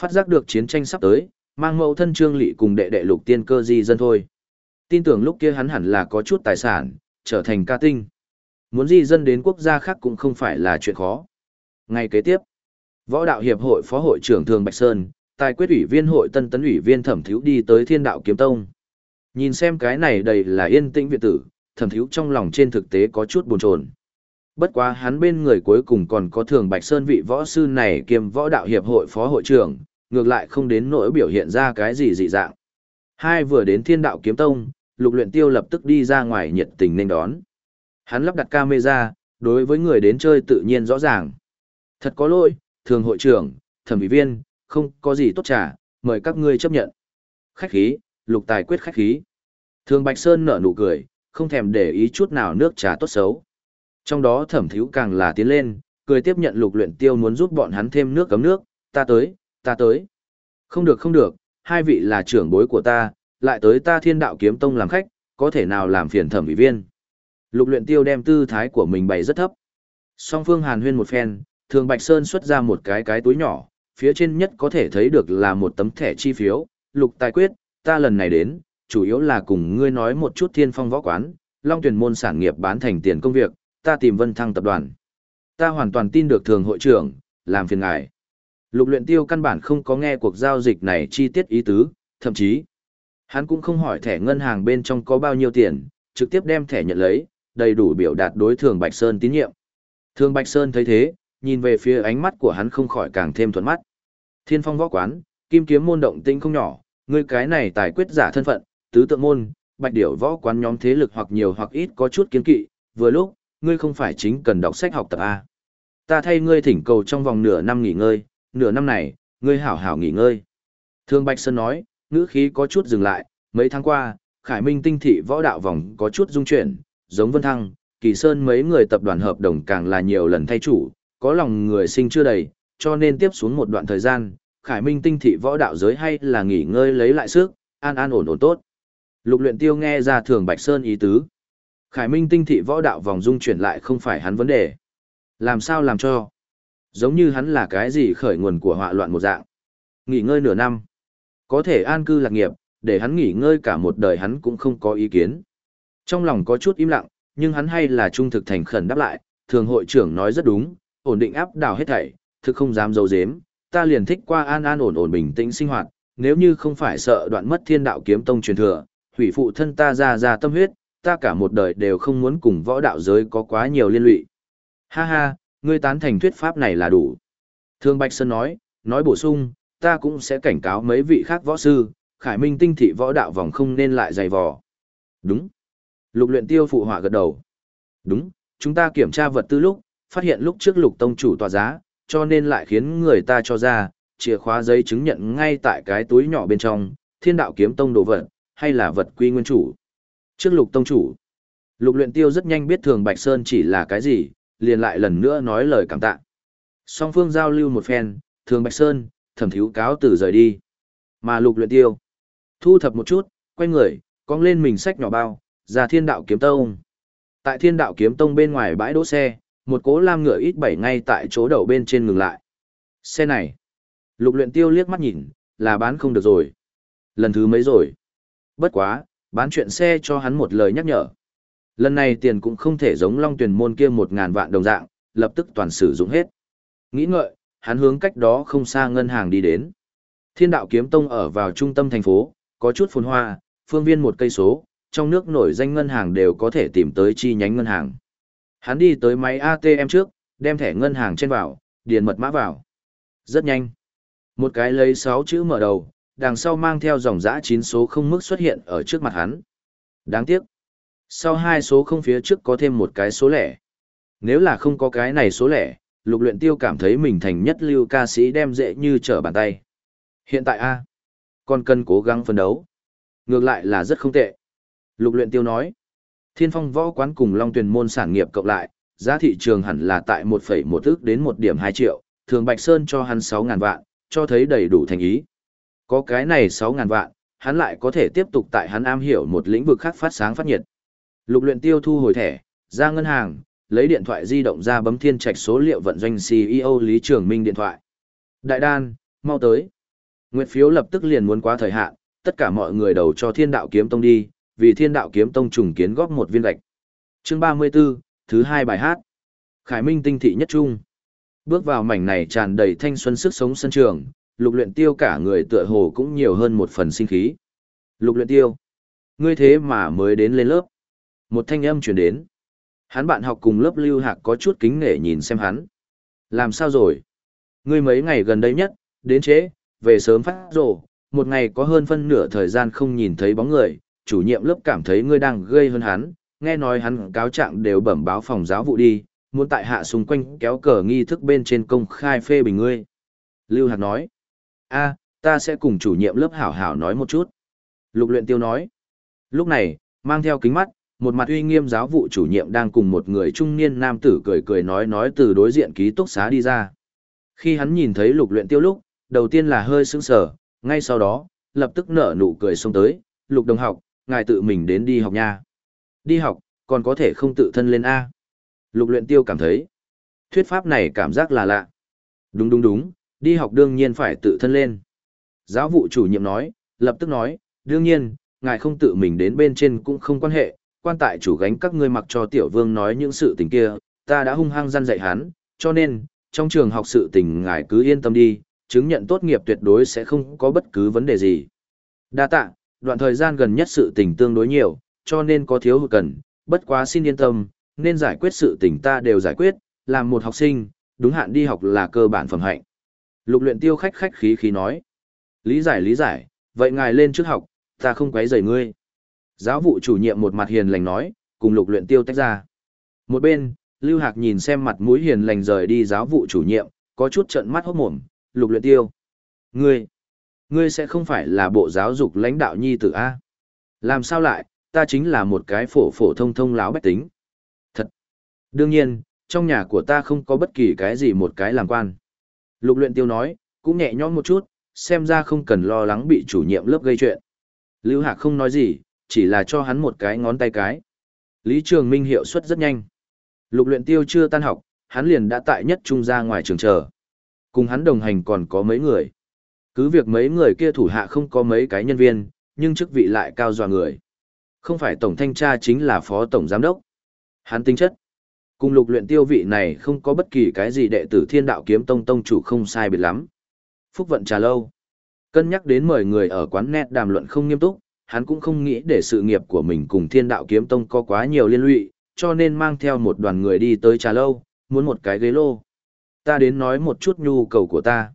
Phát giác được chiến tranh sắp tới, mang mẫu thân trương lị cùng đệ đệ lục tiên cơ di dân thôi. Tin tưởng lúc kia hắn hẳn là có chút tài sản, trở thành ca tinh. Muốn di dân đến quốc gia khác cũng không phải là chuyện khó. Ngay kế tiếp, Võ đạo hiệp hội phó hội trưởng Thường Bạch Sơn, tài quyết ủy viên hội tân tấn ủy viên thẩm thiếu đi tới thiên đạo kiếm tông. Nhìn xem cái này đầy là yên tĩnh viện tử, thẩm thiếu trong lòng trên thực tế có chút buồn chồn. Bất quá hắn bên người cuối cùng còn có Thường Bạch Sơn vị võ sư này kiêm võ đạo hiệp hội phó hội trưởng, ngược lại không đến nỗi biểu hiện ra cái gì dị dạng. Hai vừa đến thiên đạo kiếm tông, lục luyện tiêu lập tức đi ra ngoài nhiệt tình nên đón. Hắn lắp đặt camera, đối với người đến chơi tự nhiên rõ ràng. Thật có lỗi, thường hội trưởng, thẩm ủy viên, không có gì tốt trả, mời các ngươi chấp nhận. Khách khí, lục tài quyết khách khí. Thường Bạch Sơn nở nụ cười, không thèm để ý chút nào nước trà tốt xấu. Trong đó thẩm thiếu càng là tiến lên, cười tiếp nhận lục luyện tiêu muốn giúp bọn hắn thêm nước cấm nước, ta tới, ta tới. Không được không được, hai vị là trưởng bối của ta, lại tới ta thiên đạo kiếm tông làm khách, có thể nào làm phiền thẩm ủy viên. Lục luyện tiêu đem tư thái của mình bày rất thấp. Song phương hàn huyên một phen, thường Bạch Sơn xuất ra một cái cái túi nhỏ, phía trên nhất có thể thấy được là một tấm thẻ chi phiếu. Lục tài quyết, ta lần này đến, chủ yếu là cùng ngươi nói một chút thiên phong võ quán, long tuyển môn sản nghiệp bán thành tiền công việc, ta tìm vân thăng tập đoàn. Ta hoàn toàn tin được thường hội trưởng, làm phiền ngài. Lục luyện tiêu căn bản không có nghe cuộc giao dịch này chi tiết ý tứ, thậm chí, hắn cũng không hỏi thẻ ngân hàng bên trong có bao nhiêu tiền, trực tiếp đem thẻ nhận lấy, đầy đủ biểu đạt đối thường Bạch Sơn tín nhiệm. Thường Bạch Sơn thấy thế, nhìn về phía ánh mắt của hắn không khỏi càng thêm thuận mắt. Thiên phong võ quán, kim kiếm môn động tinh không nhỏ, ngươi cái này tài quyết giả thân phận, tứ tượng môn, bạch điểu võ quán nhóm thế lực hoặc nhiều hoặc ít có chút kiến kỵ, vừa lúc, ngươi không phải chính cần đọc sách học tập A. Ta thay ngươi thỉnh cầu trong vòng nửa năm nghỉ ngơi, nửa năm này, ngươi hảo hảo nghỉ ngơi. Thương Bạch Sơn nói, ngữ khí có chút dừng lại, mấy tháng qua, Khải Minh tinh thị võ đạo vòng có chút dung chuyển, giống Vân Thăng, Kỳ Sơn mấy người tập đoàn hợp đồng càng là nhiều lần thay chủ, có lòng người sinh chưa đầy, cho nên tiếp xuống một đoạn thời gian, Khải Minh tinh thị võ đạo giới hay là nghỉ ngơi lấy lại sức, an an ổn ổn tốt. Lục luyện tiêu nghe ra thường Bạch Sơn ý tứ. Khải Minh tinh thị võ đạo vòng dung chuyển lại không phải hắn vấn đề. Làm sao làm cho? Giống như hắn là cái gì khởi nguồn của họa loạn một dạng. Nghỉ ngơi nửa năm. Có thể an cư lạc nghiệp, để hắn nghỉ ngơi cả một đời hắn cũng không có ý kiến. Trong lòng có chút im lặng, nhưng hắn hay là trung thực thành khẩn đáp lại, thường hội trưởng nói rất đúng, ổn định áp đảo hết thảy, thực không dám dấu dếm, ta liền thích qua an an ổn ổn bình tĩnh sinh hoạt, nếu như không phải sợ đoạn mất thiên đạo kiếm tông truyền thừa, hủy phụ thân ta ra ra tâm huyết, ta cả một đời đều không muốn cùng võ đạo giới có quá nhiều liên lụy. Ha ha, ngươi tán thành thuyết pháp này là đủ. Thương Bạch Sơn nói, nói bổ sung, ta cũng sẽ cảnh cáo mấy vị khác võ sư, khải minh tinh thị võ đạo vòng không nên lại dày vò. Đúng. Lục luyện tiêu phụ họa gật đầu. Đúng, chúng ta kiểm tra vật tư lúc, phát hiện lúc trước lục tông chủ tòa giá, cho nên lại khiến người ta cho ra, chìa khóa giấy chứng nhận ngay tại cái túi nhỏ bên trong, thiên đạo kiếm tông đồ vật, hay là vật quy nguyên chủ. Trước lục tông chủ, lục luyện tiêu rất nhanh biết thường Bạch Sơn chỉ là cái gì, liền lại lần nữa nói lời cảm tạ. Song phương giao lưu một phen, thường Bạch Sơn, thẩm thiếu cáo từ rời đi. Mà lục luyện tiêu, thu thập một chút, quay người, cong lên mình sách nhỏ bao, ra thiên đạo kiếm tông. Tại thiên đạo kiếm tông bên ngoài bãi đỗ xe, một cố lam ngựa ít bảy ngay tại chỗ đầu bên trên ngừng lại. Xe này, lục luyện tiêu liếc mắt nhìn, là bán không được rồi. Lần thứ mấy rồi. Bất quá, bán chuyện xe cho hắn một lời nhắc nhở. Lần này tiền cũng không thể giống long tuyển môn kia một ngàn vạn đồng dạng, lập tức toàn sử dụng hết. Nghĩ ngợi, hắn hướng cách đó không xa ngân hàng đi đến. Thiên đạo kiếm tông ở vào trung tâm thành phố, có chút phồn hoa, phương viên một cây số, trong nước nổi danh ngân hàng đều có thể tìm tới chi nhánh ngân hàng. Hắn đi tới máy ATM trước, đem thẻ ngân hàng trên vào, điền mật mã vào. Rất nhanh. Một cái lấy 6 chữ mở đầu, đằng sau mang theo dòng dã 9 số không mức xuất hiện ở trước mặt hắn. Đáng tiếc. Sau hai số không phía trước có thêm một cái số lẻ. Nếu là không có cái này số lẻ, lục luyện tiêu cảm thấy mình thành nhất lưu ca sĩ đem dễ như trở bàn tay. Hiện tại a, còn cần cố gắng phấn đấu. Ngược lại là rất không tệ. Lục luyện tiêu nói, thiên phong võ quán cùng long tuyển môn sản nghiệp cộng lại, giá thị trường hẳn là tại 1,1 ức đến 1 điểm 2 triệu, thường Bạch Sơn cho hắn 6.000 vạn, cho thấy đầy đủ thành ý. Có cái này 6.000 vạn, hắn lại có thể tiếp tục tại hắn am hiểu một lĩnh vực khác phát sáng phát nhiệt. Lục luyện tiêu thu hồi thẻ, ra ngân hàng, lấy điện thoại di động ra bấm thiên trạch số liệu vận doanh CEO Lý Trường Minh điện thoại. Đại đan, mau tới. Nguyệt phiếu lập tức liền muốn quá thời hạn, tất cả mọi người đầu cho thiên đạo kiếm tông đi, vì thiên đạo kiếm tông trùng kiến góp một viên gạch. Chương 34, thứ hai bài hát. Khải Minh tinh thị nhất trung. Bước vào mảnh này tràn đầy thanh xuân sức sống sân trường, lục luyện tiêu cả người tựa hồ cũng nhiều hơn một phần sinh khí. Lục luyện tiêu. Ngươi thế mà mới đến lên lớp. Một thanh âm truyền đến. Hắn bạn học cùng lớp lưu hạc có chút kính nể nhìn xem hắn. Làm sao rồi? Ngươi mấy ngày gần đây nhất, đến chế, về sớm phát rồ, một ngày có hơn phân nửa thời gian không nhìn thấy bóng người, chủ nhiệm lớp cảm thấy ngươi đang gây hơn hắn, nghe nói hắn cáo trạng đều bẩm báo phòng giáo vụ đi, muốn tại hạ xung quanh kéo cờ nghi thức bên trên công khai phê bình ngươi. Lưu Hạc nói, a, ta sẽ cùng chủ nhiệm lớp hảo hảo nói một chút. Lục luyện tiêu nói, lúc này, mang theo kính mắt, một mặt uy nghiêm giáo vụ chủ nhiệm đang cùng một người trung niên nam tử cười cười nói nói từ đối diện ký túc xá đi ra. Khi hắn nhìn thấy lục luyện tiêu lúc, đầu tiên là hơi sững sờ, ngay sau đó, lập tức nở nụ cười xông tới, lục đồng học, ngài tự mình đến đi học nha. Đi học, còn có thể không tự thân lên A. Lục luyện tiêu cảm thấy, thuyết pháp này cảm giác là lạ. Đúng đúng đúng, đi học đương nhiên phải tự thân lên. Giáo vụ chủ nhiệm nói, lập tức nói, đương nhiên, ngài không tự mình đến bên trên cũng không quan hệ, quan tại chủ gánh các ngươi mặc cho tiểu vương nói những sự tình kia, ta đã hung hăng gian dạy hắn, cho nên, trong trường học sự tình ngài cứ yên tâm đi, chứng nhận tốt nghiệp tuyệt đối sẽ không có bất cứ vấn đề gì. Đa tạ, đoạn thời gian gần nhất sự tình tương đối nhiều, cho nên có thiếu hụt cần, bất quá xin yên tâm, nên giải quyết sự tình ta đều giải quyết, làm một học sinh, đúng hạn đi học là cơ bản phẩm hạnh. Lục luyện tiêu khách khách khí khí nói. Lý giải lý giải, vậy ngài lên trước học, ta không quấy rầy ngươi. Giáo vụ chủ nhiệm một mặt hiền lành nói, cùng lục luyện tiêu tách ra. Một bên, Lưu Hạc nhìn xem mặt mũi hiền lành rời đi giáo vụ chủ nhiệm, có chút trợn mắt hốt mồm, lục luyện tiêu. Ngươi, ngươi sẽ không phải là bộ giáo dục lãnh đạo nhi tử A. Làm sao lại, ta chính là một cái phổ phổ thông thông láo bách tính. Thật. Đương nhiên, trong nhà của ta không có bất kỳ cái gì một cái làm quan. Lục luyện tiêu nói, cũng nhẹ nhõm một chút, xem ra không cần lo lắng bị chủ nhiệm lớp gây chuyện. Lưu Hạc không nói gì, chỉ là cho hắn một cái ngón tay cái. Lý Trường Minh hiệu suất rất nhanh. Lục luyện tiêu chưa tan học, hắn liền đã tại nhất trung ra ngoài trường chờ. Cùng hắn đồng hành còn có mấy người. Cứ việc mấy người kia thủ hạ không có mấy cái nhân viên, nhưng chức vị lại cao dọa người. Không phải tổng thanh tra chính là phó tổng giám đốc. Hắn tính chất. Cùng lục luyện tiêu vị này không có bất kỳ cái gì đệ tử thiên đạo kiếm tông tông chủ không sai biệt lắm. Phúc vận trà lâu. Cân nhắc đến mời người ở quán net đàm luận không nghiêm túc, hắn cũng không nghĩ để sự nghiệp của mình cùng thiên đạo kiếm tông có quá nhiều liên lụy, cho nên mang theo một đoàn người đi tới trà lâu, muốn một cái ghế lô. Ta đến nói một chút nhu cầu của ta.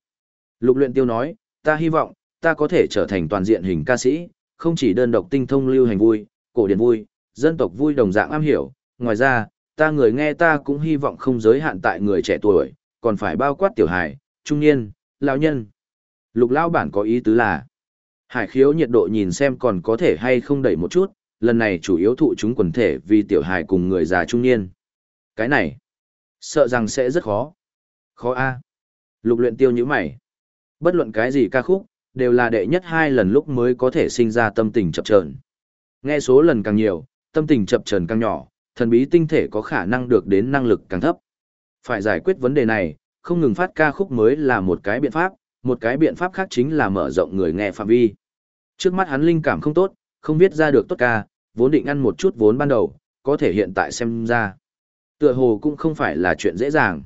Lục luyện tiêu nói, ta hy vọng, ta có thể trở thành toàn diện hình ca sĩ, không chỉ đơn độc tinh thông lưu hành vui, cổ điển vui, dân tộc vui đồng dạng am hiểu. Ngoài ra, ta người nghe ta cũng hy vọng không giới hạn tại người trẻ tuổi, còn phải bao quát tiểu hài, trung niên, lão nhân. Lục lão bản có ý tứ là, hải khiếu nhiệt độ nhìn xem còn có thể hay không đẩy một chút, lần này chủ yếu thụ chúng quần thể vì tiểu hài cùng người già trung niên. Cái này, sợ rằng sẽ rất khó. Khó a. Lục luyện tiêu như mày. Bất luận cái gì ca khúc, đều là đệ nhất hai lần lúc mới có thể sinh ra tâm tình chập chờn. Nghe số lần càng nhiều, tâm tình chập chờn càng nhỏ, thần bí tinh thể có khả năng được đến năng lực càng thấp. Phải giải quyết vấn đề này, không ngừng phát ca khúc mới là một cái biện pháp, một cái biện pháp khác chính là mở rộng người nghe phạm vi. Trước mắt hắn linh cảm không tốt, không viết ra được tốt ca, vốn định ăn một chút vốn ban đầu, có thể hiện tại xem ra. Tựa hồ cũng không phải là chuyện dễ dàng.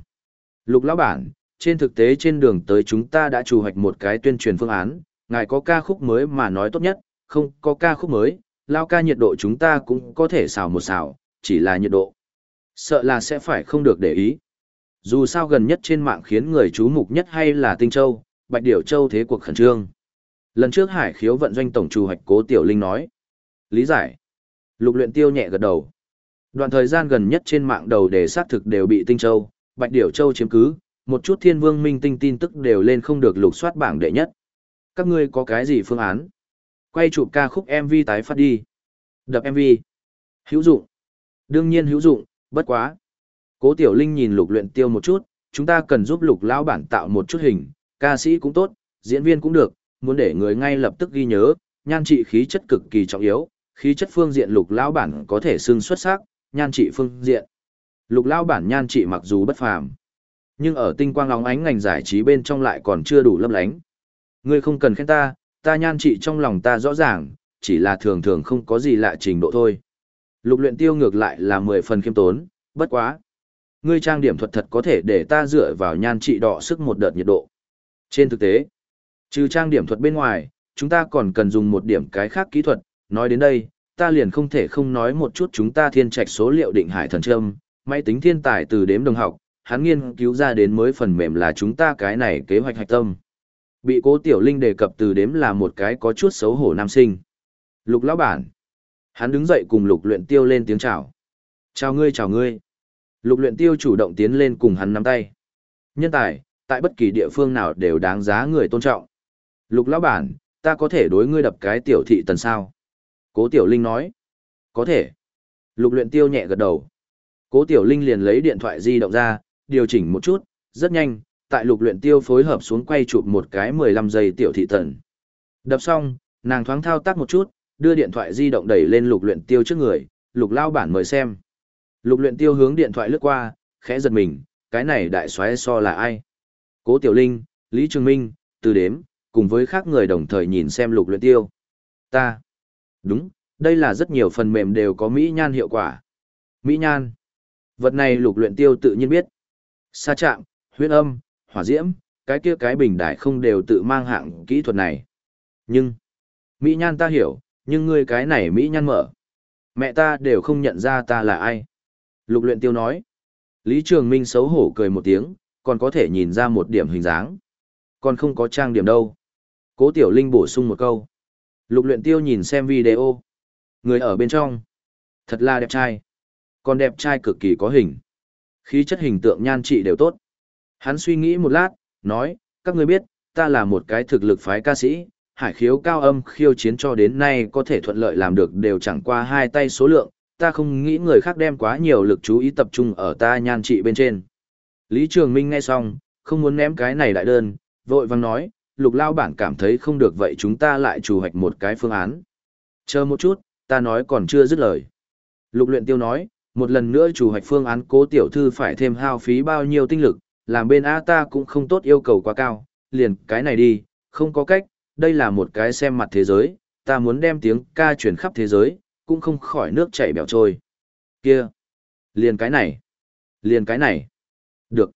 Lục lão bản, trên thực tế trên đường tới chúng ta đã chủ hoạch một cái tuyên truyền phương án, ngài có ca khúc mới mà nói tốt nhất, không có ca khúc mới, lao ca nhiệt độ chúng ta cũng có thể xào một xào, chỉ là nhiệt độ. Sợ là sẽ phải không được để ý. Dù sao gần nhất trên mạng khiến người chú mục nhất hay là Tinh Châu, Bạch Điểu Châu thế cuộc khẩn trương. Lần trước Hải khiếu vận doanh tổng chủ hoạch cố Tiểu Linh nói. Lý giải. Lục luyện tiêu nhẹ gật đầu. Đoạn thời gian gần nhất trên mạng đầu đề xác thực đều bị Tinh Châu, Bạch Điểu Châu chiếm cứ, một chút thiên vương minh tinh tin tức đều lên không được lục soát bảng đệ nhất. Các ngươi có cái gì phương án? Quay chụp ca khúc MV tái phát đi. Đập MV. Hữu dụng. Đương nhiên hữu dụng, bất quá. Cố Tiểu Linh nhìn lục luyện tiêu một chút, chúng ta cần giúp lục lão bản tạo một chút hình, ca sĩ cũng tốt, diễn viên cũng được, muốn để người ngay lập tức ghi nhớ, nhan trị khí chất cực kỳ trọng yếu, khí chất phương diện lục lão bản có thể xưng xuất sắc, nhan trị phương diện. Lục lão bản nhan trị mặc dù bất phàm, nhưng ở tinh quang óng ánh ngành giải trí bên trong lại còn chưa đủ lấp lánh. Ngươi không cần khen ta, ta nhan trị trong lòng ta rõ ràng, chỉ là thường thường không có gì lạ trình độ thôi. Lục luyện tiêu ngược lại là mười phần khiêm tốn, bất quá. Ngươi trang điểm thuật thật có thể để ta dựa vào nhan trị đọ sức một đợt nhiệt độ. Trên thực tế, trừ trang điểm thuật bên ngoài, chúng ta còn cần dùng một điểm cái khác kỹ thuật. Nói đến đây, ta liền không thể không nói một chút chúng ta thiên trạch số liệu định hải thần trâm, máy tính thiên tài từ đếm đồng học, hắn nghiên cứu ra đến mới phần mềm là chúng ta cái này kế hoạch hạch tâm. Bị cố tiểu linh đề cập từ đếm là một cái có chút xấu hổ nam sinh. Lục lão bản. Hắn đứng dậy cùng lục luyện tiêu lên tiếng chào. Chào ngươi chào ngươi. Lục luyện tiêu chủ động tiến lên cùng hắn nắm tay. Nhân tài, tại bất kỳ địa phương nào đều đáng giá người tôn trọng. Lục lão bản, ta có thể đối ngươi đập cái tiểu thị tần sao? Cố tiểu linh nói. Có thể. Lục luyện tiêu nhẹ gật đầu. Cố tiểu linh liền lấy điện thoại di động ra, điều chỉnh một chút, rất nhanh, tại lục luyện tiêu phối hợp xuống quay chụp một cái 15 giây tiểu thị tần. Đập xong, nàng thoáng thao tác một chút, đưa điện thoại di động đẩy lên lục luyện tiêu trước người, lục lao bản mời xem. Lục luyện tiêu hướng điện thoại lướt qua, khẽ giật mình, cái này đại soái so là ai? Cố Tiểu Linh, Lý Trường Minh, từ đếm, cùng với khác người đồng thời nhìn xem lục luyện tiêu. Ta. Đúng, đây là rất nhiều phần mềm đều có Mỹ nhan hiệu quả. Mỹ nhan. Vật này lục luyện tiêu tự nhiên biết. Sa chạm, huyết âm, hỏa diễm, cái kia cái bình đại không đều tự mang hạng kỹ thuật này. Nhưng, Mỹ nhan ta hiểu, nhưng ngươi cái này Mỹ nhan mở. Mẹ ta đều không nhận ra ta là ai. Lục luyện tiêu nói. Lý Trường Minh xấu hổ cười một tiếng, còn có thể nhìn ra một điểm hình dáng. Còn không có trang điểm đâu. Cố Tiểu Linh bổ sung một câu. Lục luyện tiêu nhìn xem video. Người ở bên trong. Thật là đẹp trai. Còn đẹp trai cực kỳ có hình. Khí chất hình tượng nhan trị đều tốt. Hắn suy nghĩ một lát, nói, các ngươi biết, ta là một cái thực lực phái ca sĩ, hải khiếu cao âm khiêu chiến cho đến nay có thể thuận lợi làm được đều chẳng qua hai tay số lượng, ta không nghĩ người khác đem quá nhiều lực chú ý tập trung ở ta nhan trị bên trên. Lý Trường Minh nghe xong, không muốn ném cái này đại đơn, vội vang nói, lục lao bản cảm thấy không được vậy chúng ta lại chủ hoạch một cái phương án. Chờ một chút, ta nói còn chưa dứt lời. Lục luyện tiêu nói, một lần nữa chủ hoạch phương án cố tiểu thư phải thêm hao phí bao nhiêu tinh lực, làm bên A ta cũng không tốt yêu cầu quá cao, liền cái này đi, không có cách, đây là một cái xem mặt thế giới, ta muốn đem tiếng ca truyền khắp thế giới, cũng không khỏi nước chảy bèo trôi. Kia, liền cái này, liền cái này. Được.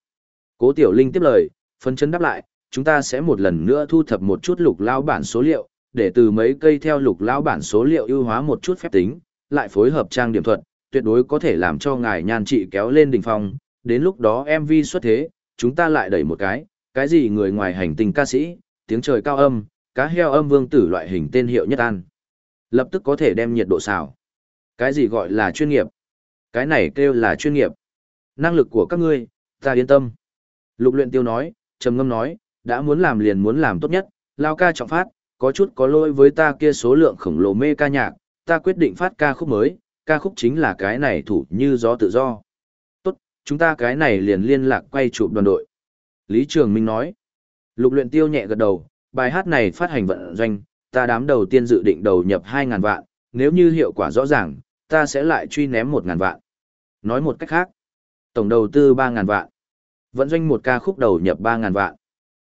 Cố Tiểu Linh tiếp lời, phân chấn đáp lại, chúng ta sẽ một lần nữa thu thập một chút lục lao bản số liệu, để từ mấy cây theo lục lao bản số liệu ưu hóa một chút phép tính, lại phối hợp trang điểm thuật, tuyệt đối có thể làm cho ngài nhan trị kéo lên đỉnh phong, đến lúc đó MV xuất thế, chúng ta lại đẩy một cái, cái gì người ngoài hành tinh ca sĩ, tiếng trời cao âm, cá heo âm vương tử loại hình tên hiệu nhất an. Lập tức có thể đem nhiệt độ xào. Cái gì gọi là chuyên nghiệp? Cái này kêu là chuyên nghiệp. Năng lực của các ngươi, ta yên tâm. Lục luyện tiêu nói, trầm ngâm nói, đã muốn làm liền muốn làm tốt nhất, lao ca trọng phát, có chút có lỗi với ta kia số lượng khổng lồ mê ca nhạc, ta quyết định phát ca khúc mới, ca khúc chính là cái này thủ như gió tự do. Tốt, chúng ta cái này liền liên lạc quay chụp đoàn đội. Lý Trường Minh nói, lục luyện tiêu nhẹ gật đầu, bài hát này phát hành vận doanh, ta đám đầu tiên dự định đầu nhập 2.000 vạn, nếu như hiệu quả rõ ràng, ta sẽ lại truy ném 1.000 vạn. Nói một cách khác, tổng đầu tư 3.000 vạn. Vận doanh một ca khúc đầu nhập 3.000 vạn.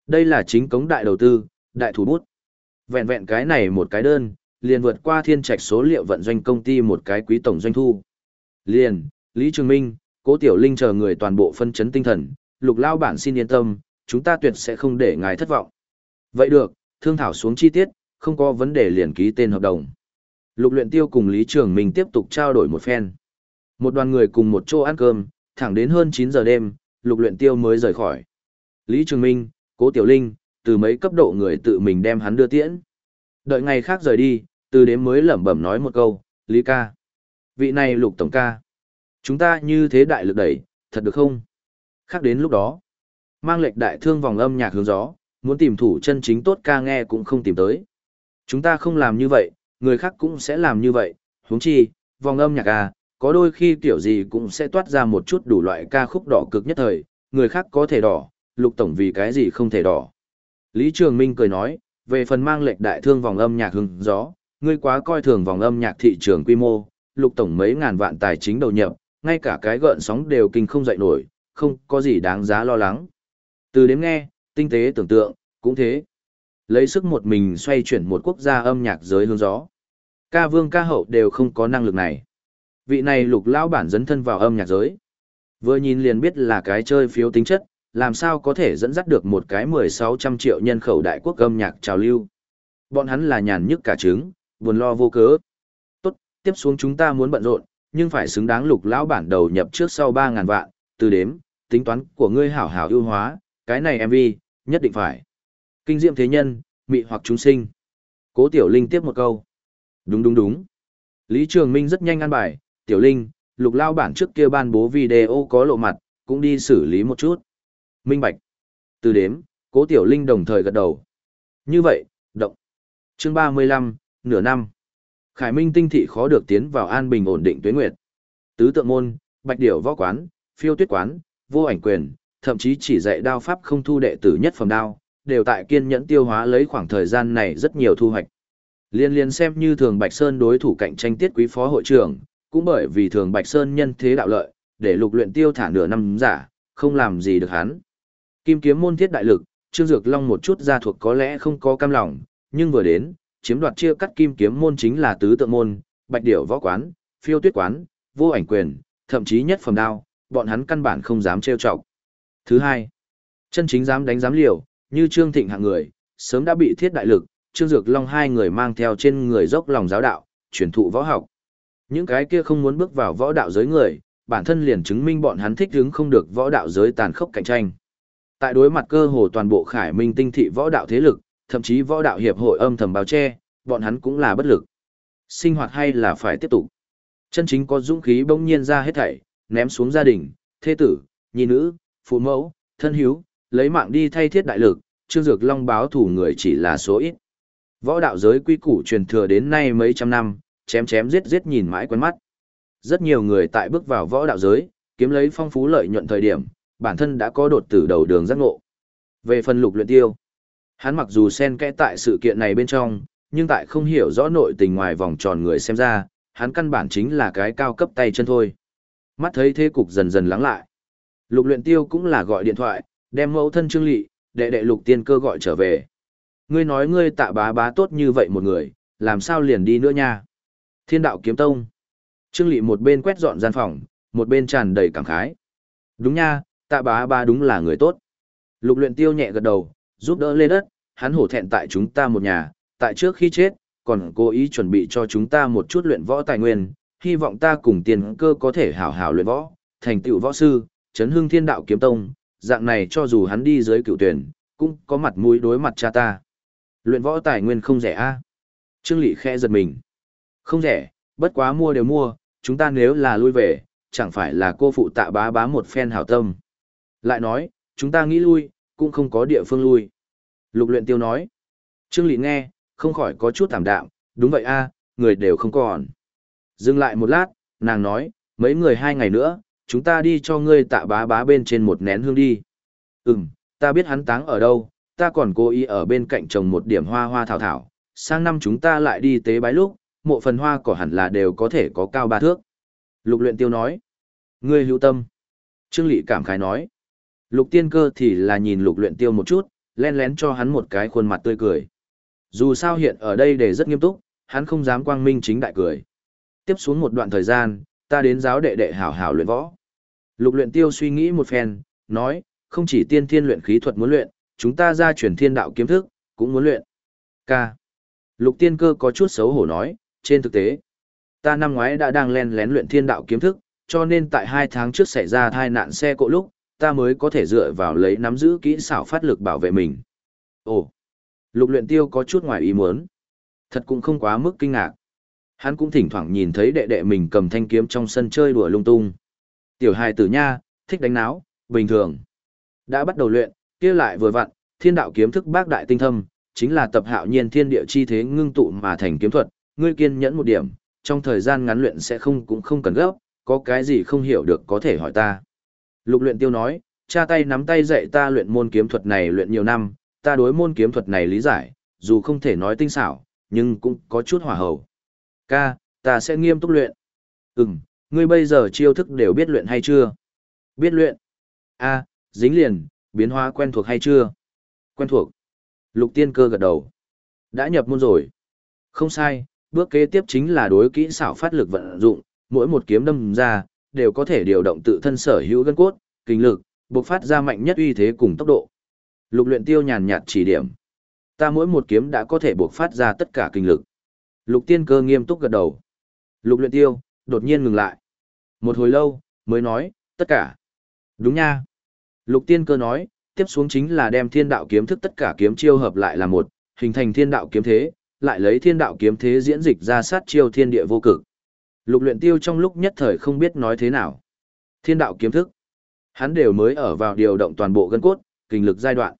Đây là chính cống đại đầu tư, đại thủ bút. Vẹn vẹn cái này một cái đơn, liền vượt qua thiên trạch số liệu vận doanh công ty một cái quý tổng doanh thu. Liền, Lý Trường Minh, Cố Tiểu Linh chờ người toàn bộ phân chấn tinh thần, lục lao bản xin yên tâm, chúng ta tuyệt sẽ không để ngài thất vọng. Vậy được, thương thảo xuống chi tiết, không có vấn đề liền ký tên hợp đồng. Lục luyện tiêu cùng Lý Trường Minh tiếp tục trao đổi một phen. Một đoàn người cùng một chỗ ăn cơm, thẳng đến hơn 9 giờ đêm, lục luyện tiêu mới rời khỏi. Lý Trường Minh, Cố Tiểu Linh, từ mấy cấp độ người tự mình đem hắn đưa tiễn. Đợi ngày khác rời đi, từ đếm mới lẩm bẩm nói một câu, Lý ca. Vị này lục tổng ca. Chúng ta như thế đại lực đẩy, thật được không? Khác đến lúc đó, mang lệch đại thương vòng âm nhạc hướng gió, muốn tìm thủ chân chính tốt ca nghe cũng không tìm tới. Chúng ta không làm như vậy, người khác cũng sẽ làm như vậy, huống chi, vòng âm nhạc à, có đôi khi kiểu gì cũng sẽ toát ra một chút đủ loại ca khúc đỏ cực nhất thời, người khác có thể đỏ, lục tổng vì cái gì không thể đỏ. Lý Trường Minh cười nói, về phần mang lệch đại thương vòng âm nhạc hứng gió, ngươi quá coi thường vòng âm nhạc thị trường quy mô, lục tổng mấy ngàn vạn tài chính đầu nhập, ngay cả cái gợn sóng đều kinh không dậy nổi, không có gì đáng giá lo lắng. Từ đến nghe, tinh tế tưởng tượng, cũng thế. Lấy sức một mình xoay chuyển một quốc gia âm nhạc giới hướng gió. Ca vương ca hậu đều không có năng lực này. Vị này lục lão bản dấn thân vào âm nhạc giới. Vừa nhìn liền biết là cái chơi phiếu tính chất, làm sao có thể dẫn dắt được một cái 1600 triệu nhân khẩu đại quốc âm nhạc trào lưu. Bọn hắn là nhàn nhức cả trứng, buồn lo vô cớ. Tốt, tiếp xuống chúng ta muốn bận rộn, nhưng phải xứng đáng lục lão bản đầu nhập trước sau 3.000 vạn, từ đếm, tính toán của ngươi hảo hảo ưu hóa, cái này MV, nhất định phải. Kinh diệm thế nhân, mị hoặc chúng sinh. Cố Tiểu Linh tiếp một câu. Đúng đúng đúng. Lý Trường Minh rất nhanh ăn bài, Tiểu Linh, lục lao bản trước kia ban bố video có lộ mặt, cũng đi xử lý một chút. Minh Bạch. Từ đếm, Cố Tiểu Linh đồng thời gật đầu. Như vậy, động. Chương 35, nửa năm. Khải Minh tinh thị khó được tiến vào an bình ổn định tuyến nguyệt. Tứ tượng môn, bạch điểu võ quán, phiêu tuyết quán, vô ảnh quyền, thậm chí chỉ dạy đao pháp không thu đệ tử nhất phẩm đao, đều tại kiên nhẫn tiêu hóa lấy khoảng thời gian này rất nhiều thu hoạch. Liên liên xem như thường Bạch Sơn đối thủ cạnh tranh tiết quý phó hội trưởng, cũng bởi vì thường Bạch Sơn nhân thế đạo lợi, để lục luyện tiêu thả nửa năm giả, không làm gì được hắn. Kim kiếm môn thiết đại lực, Trương Dược Long một chút gia thuộc có lẽ không có cam lòng, nhưng vừa đến, chiếm đoạt chia cắt kim kiếm môn chính là tứ tượng môn, bạch điểu võ quán, phiêu tuyết quán, vô ảnh quyền, thậm chí nhất phẩm đao, bọn hắn căn bản không dám trêu chọc. Thứ hai, chân chính dám đánh dám liều, như Trương Thịnh hạng người, sớm đã bị thiết đại lực, Trương Dược Long hai người mang theo trên người dốc lòng giáo đạo, truyền thụ võ học. Những cái kia không muốn bước vào võ đạo giới người, bản thân liền chứng minh bọn hắn thích hứng không được võ đạo giới tàn khốc cạnh tranh. Tại đối mặt cơ hồ toàn bộ khải minh tinh thị võ đạo thế lực, thậm chí võ đạo hiệp hội âm thầm báo che, bọn hắn cũng là bất lực. Sinh hoạt hay là phải tiếp tục. Chân chính có dũng khí bỗng nhiên ra hết thảy, ném xuống gia đình, thế tử, nhi nữ, phụ mẫu, thân hiếu, lấy mạng đi thay thiết đại lực, Trương Dược Long báo thủ người chỉ là số ít. Võ đạo giới quy củ truyền thừa đến nay mấy trăm năm, chém chém giết giết nhìn mãi quen mắt. Rất nhiều người tại bước vào võ đạo giới, kiếm lấy phong phú lợi nhuận thời điểm, bản thân đã có đột tử đầu đường giác ngộ. Về phần lục luyện tiêu, hắn mặc dù xen kẽ tại sự kiện này bên trong, nhưng tại không hiểu rõ nội tình ngoài vòng tròn người xem ra, hắn căn bản chính là cái cao cấp tay chân thôi. Mắt thấy thế cục dần dần lắng lại. Lục luyện tiêu cũng là gọi điện thoại, đem mẫu thân trương lị, đệ đệ lục tiên cơ gọi trở về. Ngươi nói ngươi tạ bá bá tốt như vậy một người, làm sao liền đi nữa nha? Thiên đạo kiếm tông. Trương lị một bên quét dọn gian phòng, một bên tràn đầy cảm khái. Đúng nha, tạ bá bá đúng là người tốt. Lục luyện tiêu nhẹ gật đầu, giúp đỡ lê đất, hắn hổ thẹn tại chúng ta một nhà, tại trước khi chết, còn cố ý chuẩn bị cho chúng ta một chút luyện võ tài nguyên, hy vọng ta cùng tiền cơ có thể hảo hảo luyện võ, thành tựu võ sư, chấn hương thiên đạo kiếm tông, dạng này cho dù hắn đi dưới cựu tuyển, cũng có mặt mũi đối mặt cha ta. Luyện võ tài nguyên không rẻ a Trương Lị khẽ giật mình. Không rẻ, bất quá mua đều mua, chúng ta nếu là lui về, chẳng phải là cô phụ tạ bá bá một phen hảo tâm. Lại nói, chúng ta nghĩ lui, cũng không có địa phương lui. Lục luyện tiêu nói. Trương Lị nghe, không khỏi có chút thảm đạm, đúng vậy a người đều không còn. Dừng lại một lát, nàng nói, mấy người hai ngày nữa, chúng ta đi cho ngươi tạ bá bá bên trên một nén hương đi. Ừm, ta biết hắn táng ở đâu, ta còn cố ý ở bên cạnh trồng một điểm hoa hoa thảo thảo, sang năm chúng ta lại đi tế bái lúc, mộ phần hoa cỏ hẳn là đều có thể có cao ba thước. Lục luyện tiêu nói, ngươi hữu tâm. Trương Lị cảm khái nói, lục tiên cơ thì là nhìn lục luyện tiêu một chút, len lén cho hắn một cái khuôn mặt tươi cười. Dù sao hiện ở đây để rất nghiêm túc, hắn không dám quang minh chính đại cười. Tiếp xuống một đoạn thời gian, ta đến giáo đệ đệ hảo hảo luyện võ. Lục luyện tiêu suy nghĩ một phen, nói, không chỉ tiên thiên luyện khí thuật muốn luyện, chúng ta ra truyền thiên đạo kiếm thức, cũng muốn luyện. K. Lục tiên cơ có chút xấu hổ nói, trên thực tế, ta năm ngoái đã đang len lén luyện thiên đạo kiếm thức, cho nên tại hai tháng trước xảy ra tai nạn xe cộ lúc, ta mới có thể dựa vào lấy nắm giữ kỹ xảo phát lực bảo vệ mình. Ồ, lục luyện tiêu có chút ngoài ý muốn. Thật cũng không quá mức kinh ngạc. Hắn cũng thỉnh thoảng nhìn thấy đệ đệ mình cầm thanh kiếm trong sân chơi đùa lung tung. Tiểu hài tử nha, thích đánh náo, bình thường. Đã bắt đầu luyện, kia lại vừa vặn, thiên đạo kiếm thức bác đại tinh thâm, chính là tập hạo nhiên thiên địa chi thế ngưng tụ mà thành kiếm thuật, ngươi kiên nhẫn một điểm, trong thời gian ngắn luyện sẽ không cũng không cần gấp, có cái gì không hiểu được có thể hỏi ta. Lục luyện tiêu nói, cha tay nắm tay dạy ta luyện môn kiếm thuật này luyện nhiều năm, ta đối môn kiếm thuật này lý giải, dù không thể nói tinh xảo, nhưng cũng có chút hỏa hầu. Ca, ta sẽ nghiêm túc luyện. Ừm, ngươi bây giờ chiêu thức đều biết luyện hay chưa? Biết luyện. A, dính liền, biến hóa quen thuộc hay chưa? Quen thuộc. Lục tiên cơ gật đầu. Đã nhập môn rồi. Không sai, bước kế tiếp chính là đối kỹ xảo phát lực vận dụng, mỗi một kiếm đâm ra, đều có thể điều động tự thân sở hữu gân cốt, kinh lực, bộc phát ra mạnh nhất uy thế cùng tốc độ. Lục luyện tiêu nhàn nhạt chỉ điểm. Ta mỗi một kiếm đã có thể bộc phát ra tất cả kinh lực. Lục tiên cơ nghiêm túc gật đầu. Lục luyện tiêu, đột nhiên ngừng lại. Một hồi lâu, mới nói, tất cả. Đúng nha. Lục tiên cơ nói, tiếp xuống chính là đem thiên đạo kiếm thức tất cả kiếm chiêu hợp lại là một, hình thành thiên đạo kiếm thế, lại lấy thiên đạo kiếm thế diễn dịch ra sát chiêu thiên địa vô cực. Lục luyện tiêu trong lúc nhất thời không biết nói thế nào. Thiên đạo kiếm thức. Hắn đều mới ở vào điều động toàn bộ gân cốt, kinh lực giai đoạn.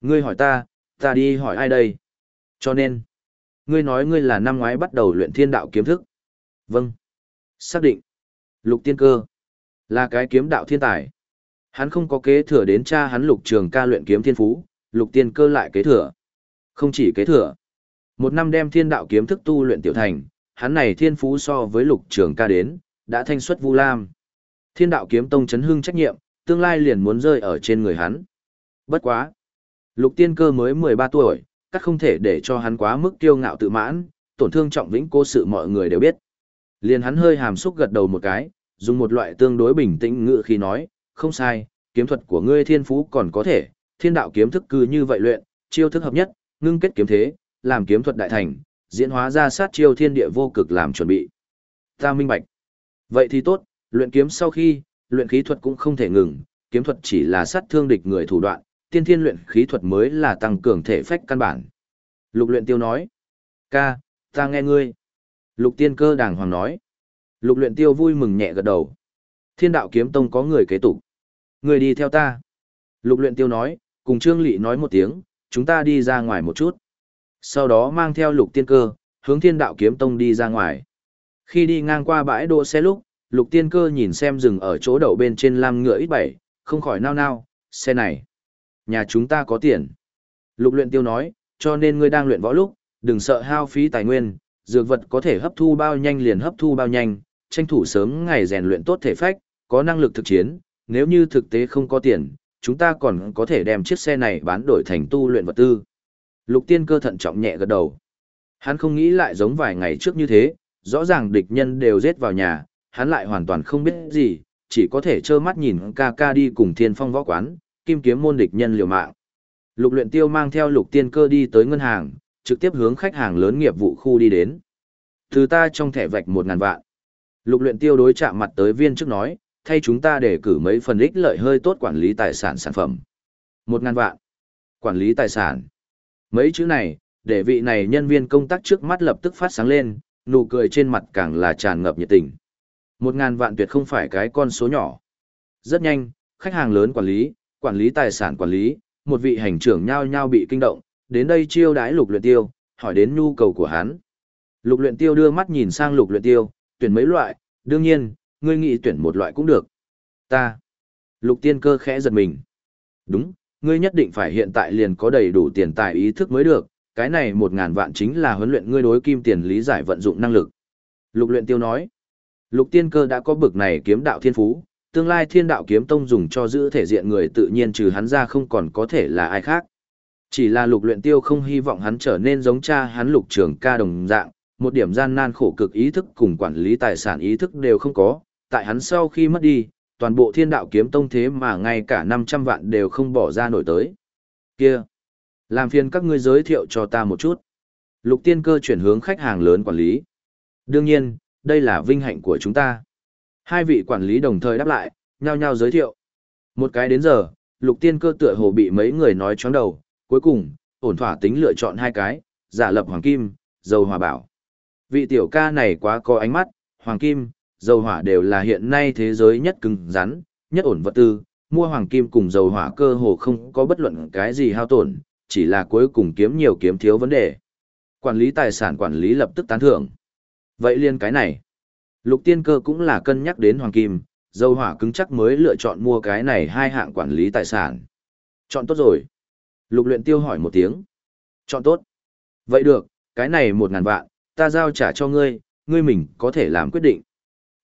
Ngươi hỏi ta, ta đi hỏi ai đây? Cho nên, ngươi nói ngươi là năm ngoái bắt đầu luyện thiên đạo kiếm thức. Vâng. Xác định. Lục tiên cơ. Là cái kiếm đạo thiên tài. Hắn không có kế thừa đến cha hắn lục trường ca luyện kiếm thiên phú, lục tiên cơ lại kế thừa. Không chỉ kế thừa. Một năm đem thiên đạo kiếm thức tu luyện tiểu thành, hắn này thiên phú so với lục trường ca đến, đã thanh xuất vu lam. Thiên đạo kiếm tông chấn hưng trách nhiệm, tương lai liền muốn rơi ở trên người hắn. Bất quá. Lục tiên cơ mới 13 tuổi, các không thể để cho hắn quá mức kiêu ngạo tự mãn, tổn thương trọng vĩnh cố sự mọi người đều biết. Liền hắn hơi hàm xúc gật đầu một cái, dùng một loại tương đối bình tĩnh ngữ khi nói, không sai, kiếm thuật của ngươi thiên phú còn có thể, thiên đạo kiếm thức cư như vậy luyện, chiêu thức hợp nhất, ngưng kết kiếm thế, làm kiếm thuật đại thành, diễn hóa ra sát chiêu thiên địa vô cực làm chuẩn bị. Ta minh bạch. Vậy thì tốt, luyện kiếm sau khi, luyện khí thuật cũng không thể ngừng, kiếm thuật chỉ là sát thương địch người thủ đoạn, tiên thiên luyện khí thuật mới là tăng cường thể phách căn bản. Lục luyện tiêu nói. Ca, ta nghe ngươi. Lục tiên cơ đàng hoàng nói. Lục luyện tiêu vui mừng nhẹ gật đầu. Thiên đạo kiếm tông có người kế tục. Người đi theo ta. Lục luyện tiêu nói, cùng Trương Lị nói một tiếng, chúng ta đi ra ngoài một chút. Sau đó mang theo lục tiên cơ, hướng thiên đạo kiếm tông đi ra ngoài. Khi đi ngang qua bãi đỗ xe lúc, lục tiên cơ nhìn xem dừng ở chỗ đậu bên trên lam ngựa ít bảy, không khỏi nao nao, xe này. Nhà chúng ta có tiền. Lục luyện tiêu nói, cho nên ngươi đang luyện võ lúc, đừng sợ hao phí tài nguyên, dược vật có thể hấp thu bao nhanh liền hấp thu bao nhanh, tranh thủ sớm ngày rèn luyện tốt thể phách, có năng lực thực chiến, nếu như thực tế không có tiền, chúng ta còn có thể đem chiếc xe này bán đổi thành tu luyện vật tư. Lục tiên cơ thận trọng nhẹ gật đầu. Hắn không nghĩ lại giống vài ngày trước như thế, rõ ràng địch nhân đều giết vào nhà, hắn lại hoàn toàn không biết gì, chỉ có thể trơ mắt nhìn ca ca đi cùng thiên phong võ quán, kim kiếm môn địch nhân liều mạng. Lục luyện tiêu mang theo lục tiên cơ đi tới ngân hàng, trực tiếp hướng khách hàng lớn nghiệp vụ khu đi đến. Từ ta trong thẻ vạch một ngàn vạn. Lục luyện tiêu đối chạm mặt tới viên trước nói, thay chúng ta để cử mấy phần ích lợi hơi tốt quản lý tài sản sản phẩm. Một ngàn vạn. Quản lý tài sản. Mấy chữ này, để vị này nhân viên công tác trước mắt lập tức phát sáng lên, nụ cười trên mặt càng là tràn ngập nhiệt tình. Một ngàn vạn tuyệt không phải cái con số nhỏ. Rất nhanh, khách hàng lớn quản lý, quản lý tài sản quản lý, một vị hành trưởng nhao nhao bị kinh động, đến đây chiêu đãi lục luyện tiêu, hỏi đến nhu cầu của hắn. Lục luyện tiêu đưa mắt nhìn sang lục luyện tiêu, tuyển mấy loại, đương nhiên, ngươi nghĩ tuyển một loại cũng được. Ta. Lục tiên cơ khẽ giật mình. Đúng, ngươi nhất định phải hiện tại liền có đầy đủ tiền tài ý thức mới được, cái này một ngàn vạn chính là huấn luyện ngươi đối kim tiền lý giải vận dụng năng lực. Lục luyện tiêu nói. Lục tiên cơ đã có bực này kiếm đạo thiên phú, tương lai thiên đạo kiếm tông dùng cho giữ thể diện người tự nhiên trừ hắn ra không còn có thể là ai khác. Chỉ là lục luyện tiêu không hy vọng hắn trở nên giống cha hắn lục trường ca đồng dạng, một điểm gian nan khổ cực ý thức cùng quản lý tài sản ý thức đều không có, tại hắn sau khi mất đi, toàn bộ thiên đạo kiếm tông thế mà ngay cả 500 vạn đều không bỏ ra nổi tới. Kia! Làm phiền các ngươi giới thiệu cho ta một chút. Lục tiên cơ chuyển hướng khách hàng lớn quản lý. Đương nhiên, đây là vinh hạnh của chúng ta. Hai vị quản lý đồng thời đáp lại, nhao nhao giới thiệu. Một cái đến giờ, lục tiên cơ tựa hồ bị mấy người nói chóng đầu, cuối cùng, ổn thỏa tính lựa chọn hai cái, giả lập hoàng kim, dầu hòa bảo. Vị tiểu ca này quá có ánh mắt, hoàng kim, dầu hỏa đều là hiện nay thế giới nhất cứng rắn, nhất ổn vật tư, mua hoàng kim cùng dầu hỏa cơ hồ không có bất luận cái gì hao tổn, chỉ là cuối cùng kiếm nhiều kiếm thiếu vấn đề. Quản lý tài sản quản lý lập tức tán thưởng. Vậy liên cái này, lục tiên cơ cũng là cân nhắc đến hoàng kim, dầu hỏa cứng chắc mới lựa chọn mua cái này hai hạng quản lý tài sản. Chọn tốt rồi. Lục luyện tiêu hỏi một tiếng. Chọn tốt. Vậy được, cái này một ngàn vạn, ta giao trả cho ngươi, ngươi mình có thể làm quyết định.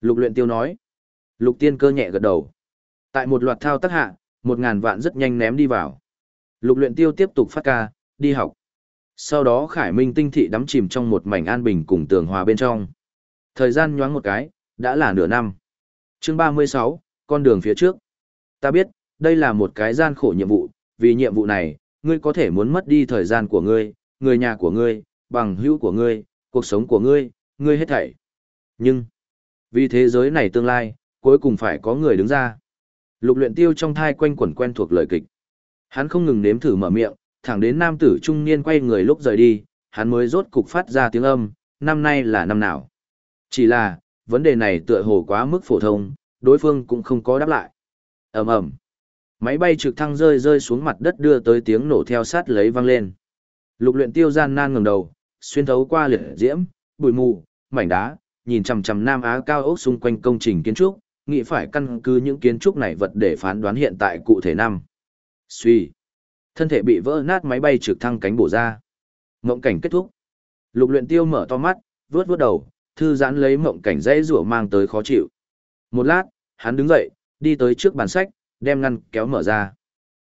Lục luyện tiêu nói. Lục tiên cơ nhẹ gật đầu. Tại một loạt thao tác hạ, một ngàn vạn rất nhanh ném đi vào. Lục luyện tiêu tiếp tục phát ca, đi học. Sau đó Khải Minh tinh thị đắm chìm trong một mảnh an bình cùng tường hòa bên trong. Thời gian nhoáng một cái, đã là nửa năm. Chương 36, con đường phía trước. Ta biết, đây là một cái gian khổ nhiệm vụ, vì nhiệm vụ này, ngươi có thể muốn mất đi thời gian của ngươi, người nhà của ngươi, bằng hữu của ngươi, cuộc sống của ngươi, ngươi hết thảy. Nhưng, vì thế giới này tương lai, cuối cùng phải có người đứng ra. Lục luyện tiêu trong thai quanh quẩn quen thuộc lời kịch. Hắn không ngừng nếm thử mở miệng, thẳng đến nam tử trung niên quay người lúc rời đi, hắn mới rốt cục phát ra tiếng âm, năm nay là năm nào. Chỉ là, vấn đề này tựa hồ quá mức phổ thông, đối phương cũng không có đáp lại. ầm ầm, Máy bay trực thăng rơi rơi xuống mặt đất đưa tới tiếng nổ theo sát lấy vang lên. Lục luyện tiêu gian nan ngẩng đầu, xuyên thấu qua liệt diễm, bụi mù, mảnh đá, nhìn chằm chằm Nam Á cao ốc xung quanh công trình kiến trúc, nghĩ phải căn cứ những kiến trúc này vật để phán đoán hiện tại cụ thể năm. Suy. Thân thể bị vỡ nát máy bay trực thăng cánh bổ ra. Mộng cảnh kết thúc. Lục luyện tiêu mở to mắt, vướt vướt đầu, thư giãn lấy mộng cảnh dây rủa mang tới khó chịu. Một lát, hắn đứng dậy, đi tới trước bàn sách, đem ngăn kéo mở ra.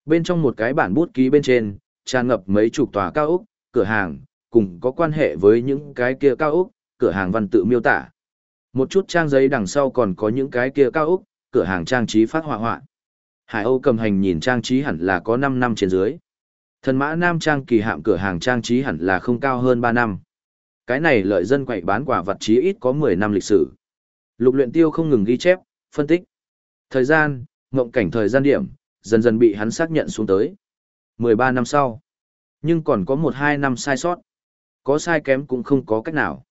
Bên trong một cái bản bút ký bên trên, tràn ngập mấy chục tòa cao ốc, cửa hàng, cùng có quan hệ với những cái kia cao ốc, cửa hàng văn tự miêu tả. Một chút trang giấy đằng sau còn có những cái kia cao ốc, cửa hàng trang trí phát họa họa. Hải Âu cầm hành nhìn trang trí hẳn là có 5 năm trên dưới. Thần mã nam trang kỳ hạm cửa hàng trang trí hẳn là không cao hơn 3 năm. Cái này lợi dân quậy bán quả vật chí ít có 10 năm lịch sử. Lục luyện tiêu không ngừng ghi chép, phân tích. Thời gian, ngộng cảnh thời gian điểm, dần dần bị hắn xác nhận xuống tới. 13 năm sau. Nhưng còn có 1-2 năm sai sót. Có sai kém cũng không có cách nào.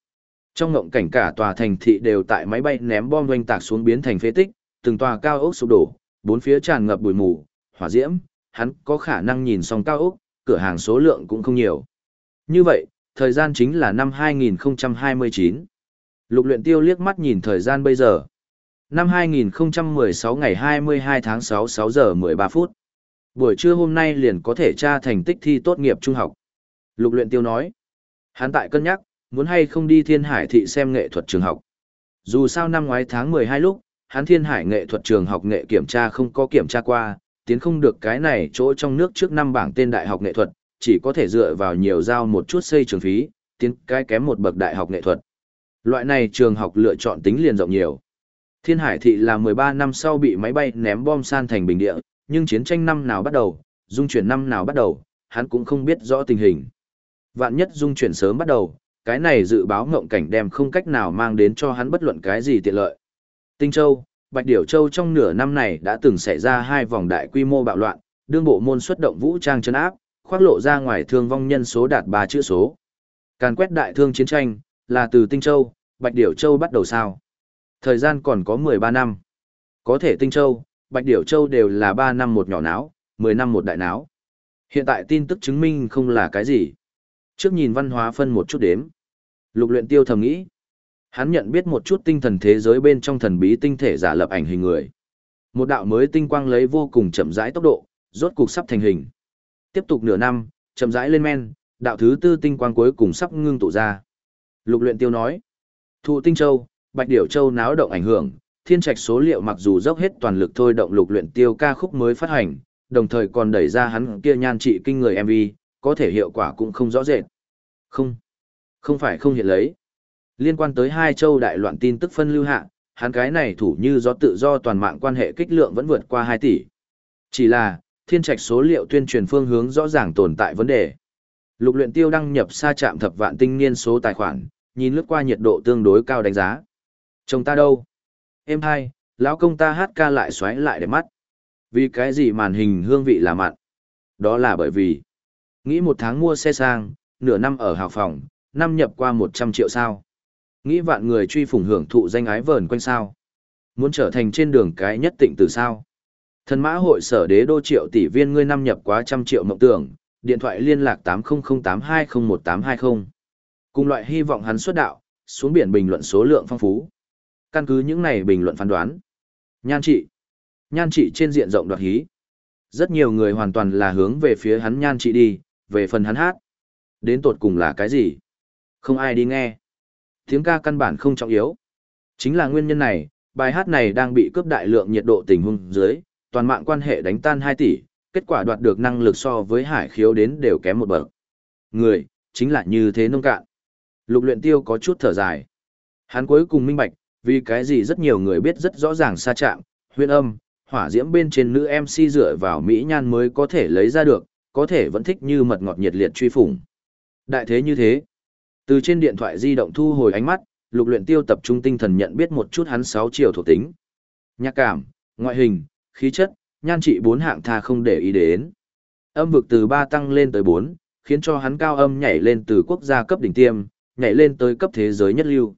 Trong ngộng cảnh cả tòa thành thị đều tại máy bay ném bom doanh tạc xuống biến thành phế tích, từng tòa cao ốc sụp đổ, bốn phía tràn ngập bụi mù, hỏa diễm, hắn có khả năng nhìn xong cao ốc, cửa hàng số lượng cũng không nhiều. Như vậy, thời gian chính là năm 2029. Lục luyện tiêu liếc mắt nhìn thời gian bây giờ. Năm 2016 ngày 22 tháng 6 6 giờ 13 phút. Buổi trưa hôm nay liền có thể tra thành tích thi tốt nghiệp trung học. Lục luyện tiêu nói. Hắn tại cân nhắc, muốn hay không đi thiên hải thị xem nghệ thuật trường học. Dù sao năm ngoái tháng 12 lúc, hắn thiên hải nghệ thuật trường học nghệ kiểm tra không có kiểm tra qua, tiến không được cái này chỗ trong nước trước năm bảng tên đại học nghệ thuật, chỉ có thể dựa vào nhiều giao một chút xây trường phí, tiến cái kém một bậc đại học nghệ thuật. Loại này trường học lựa chọn tính liền rộng nhiều. Thiên Hải thị là 13 năm sau bị máy bay ném bom san thành bình địa, nhưng chiến tranh năm nào bắt đầu, dung chuyển năm nào bắt đầu, hắn cũng không biết rõ tình hình. Vạn nhất dung chuyển sớm bắt đầu, cái này dự báo ngộng cảnh đem không cách nào mang đến cho hắn bất luận cái gì tiện lợi. Tinh Châu, Bạch Điểu Châu trong nửa năm này đã từng xảy ra hai vòng đại quy mô bạo loạn, đương bộ môn xuất động vũ trang chấn áp, khoác lộ ra ngoài thương vong nhân số đạt ba chữ số. Càn quét đại thương chiến tranh, là từ Tinh Châu, Bạch Điểu Châu bắt đầu sao. Thời gian còn có 13 năm. Có thể Tinh Châu, Bạch Điểu Châu đều là 3 năm một nhỏ náo, 10 năm một đại náo. Hiện tại tin tức chứng minh không là cái gì. Trước nhìn văn hóa phân một chút đếm. Lục luyện tiêu thầm nghĩ. Hắn nhận biết một chút tinh thần thế giới bên trong thần bí tinh thể giả lập ảnh hình người. Một đạo mới tinh quang lấy vô cùng chậm rãi tốc độ, rốt cục sắp thành hình. Tiếp tục nửa năm, chậm rãi lên men, đạo thứ tư tinh quang cuối cùng sắp ngưng tụ ra. Lục luyện tiêu nói. Thụ tinh châu, bạch điểu châu náo động ảnh hưởng, thiên trạch số liệu mặc dù dốc hết toàn lực thôi động lục luyện tiêu ca khúc mới phát hành, đồng thời còn đẩy ra hắn kia nhan trị kinh người MV, có thể hiệu quả cũng không rõ rệt. Không, không phải không hiện lấy. Liên quan tới hai châu đại loạn tin tức phân lưu hạ, hắn cái này thủ như do tự do toàn mạng quan hệ kích lượng vẫn vượt qua 2 tỷ. Chỉ là, thiên trạch số liệu tuyên truyền phương hướng rõ ràng tồn tại vấn đề. Lục luyện tiêu đăng nhập xa chạm thập vạn tinh niên số tài khoản, nhìn lướt qua nhiệt độ tương đối cao đánh giá. Chồng ta đâu? Em hai, lão công ta hát ca lại xoáy lại để mắt. Vì cái gì màn hình hương vị là mặn? Đó là bởi vì, nghĩ một tháng mua xe sang, nửa năm ở hào phòng, năm nhập qua 100 triệu sao. Nghĩ vạn người truy phủng hưởng thụ danh ái vờn quanh sao. Muốn trở thành trên đường cái nhất tịnh từ sao. Thần mã hội sở đế đô triệu tỷ viên ngươi năm nhập quá trăm triệu mộng tưởng, điện thoại liên lạc 80082011820. Cùng loại hy vọng hắn xuất đạo, xuống biển bình luận số lượng phong phú. Căn cứ những này bình luận phán đoán. Nhan trị. Nhan trị trên diện rộng đoạt hí. Rất nhiều người hoàn toàn là hướng về phía hắn nhan trị đi, về phần hắn hát. Đến tột cùng là cái gì? Không ai đi nghe. Tiếng ca căn bản không trọng yếu. Chính là nguyên nhân này, bài hát này đang bị cướp đại lượng nhiệt độ tình huống dưới, toàn mạng quan hệ đánh tan 2 tỷ, kết quả đoạt được năng lực so với hải khiếu đến đều kém một bậc. Người, chính là như thế nông cạn. Lục luyện tiêu có chút thở dài. Hắn cuối cùng minh bạch, vì cái gì rất nhiều người biết rất rõ ràng xa chạm, huyên âm, hỏa diễm bên trên nữ MC dựa vào Mỹ nhan mới có thể lấy ra được, có thể vẫn thích như mật ngọt nhiệt liệt truy phủng. Đại thế như thế. Từ trên điện thoại di động thu hồi ánh mắt, lục luyện tiêu tập trung tinh thần nhận biết một chút hắn sáu chiều thuộc tính. Nhạc cảm, ngoại hình, khí chất, nhan trị bốn hạng tha không để ý đến. Âm vực từ ba tăng lên tới bốn, khiến cho hắn cao âm nhảy lên từ quốc gia cấp đỉnh tiêm, nhảy lên tới cấp thế giới nhất lưu.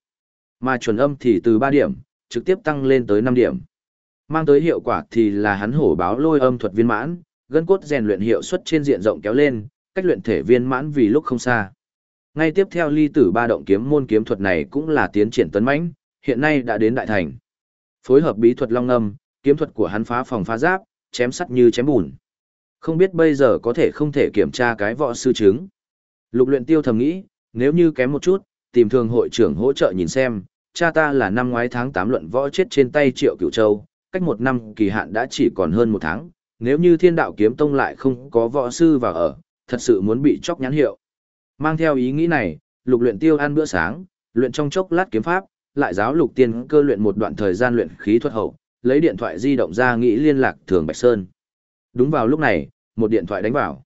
Mà chuẩn âm thì từ ba điểm, trực tiếp tăng lên tới năm điểm. Mang tới hiệu quả thì là hắn hổ báo lôi âm thuật viên mãn, gân cốt rèn luyện hiệu suất trên diện rộng kéo lên, cách luyện thể viên mãn vì lúc không xa. Ngay tiếp theo ly tử ba động kiếm môn kiếm thuật này cũng là tiến triển tấn mãnh, hiện nay đã đến đại thành. Phối hợp bí thuật long âm, kiếm thuật của hắn phá phòng phá giáp, chém sắt như chém bùn. Không biết bây giờ có thể không thể kiểm tra cái võ sư chứng. Lục luyện tiêu thầm nghĩ, nếu như kém một chút, tìm thường hội trưởng hỗ trợ nhìn xem, cha ta là năm ngoái tháng 8 luận võ chết trên tay triệu cửu châu, cách một năm kỳ hạn đã chỉ còn hơn một tháng, nếu như thiên đạo kiếm tông lại không có võ sư vào ở, thật sự muốn bị chóc nhãn hiệu. Mang theo ý nghĩ này, lục luyện tiêu ăn bữa sáng, luyện trong chốc lát kiếm pháp, lại giáo lục tiên cơ luyện một đoạn thời gian luyện khí thuật hậu, lấy điện thoại di động ra nghĩ liên lạc thường Bạch Sơn. Đúng vào lúc này, một điện thoại đánh vào.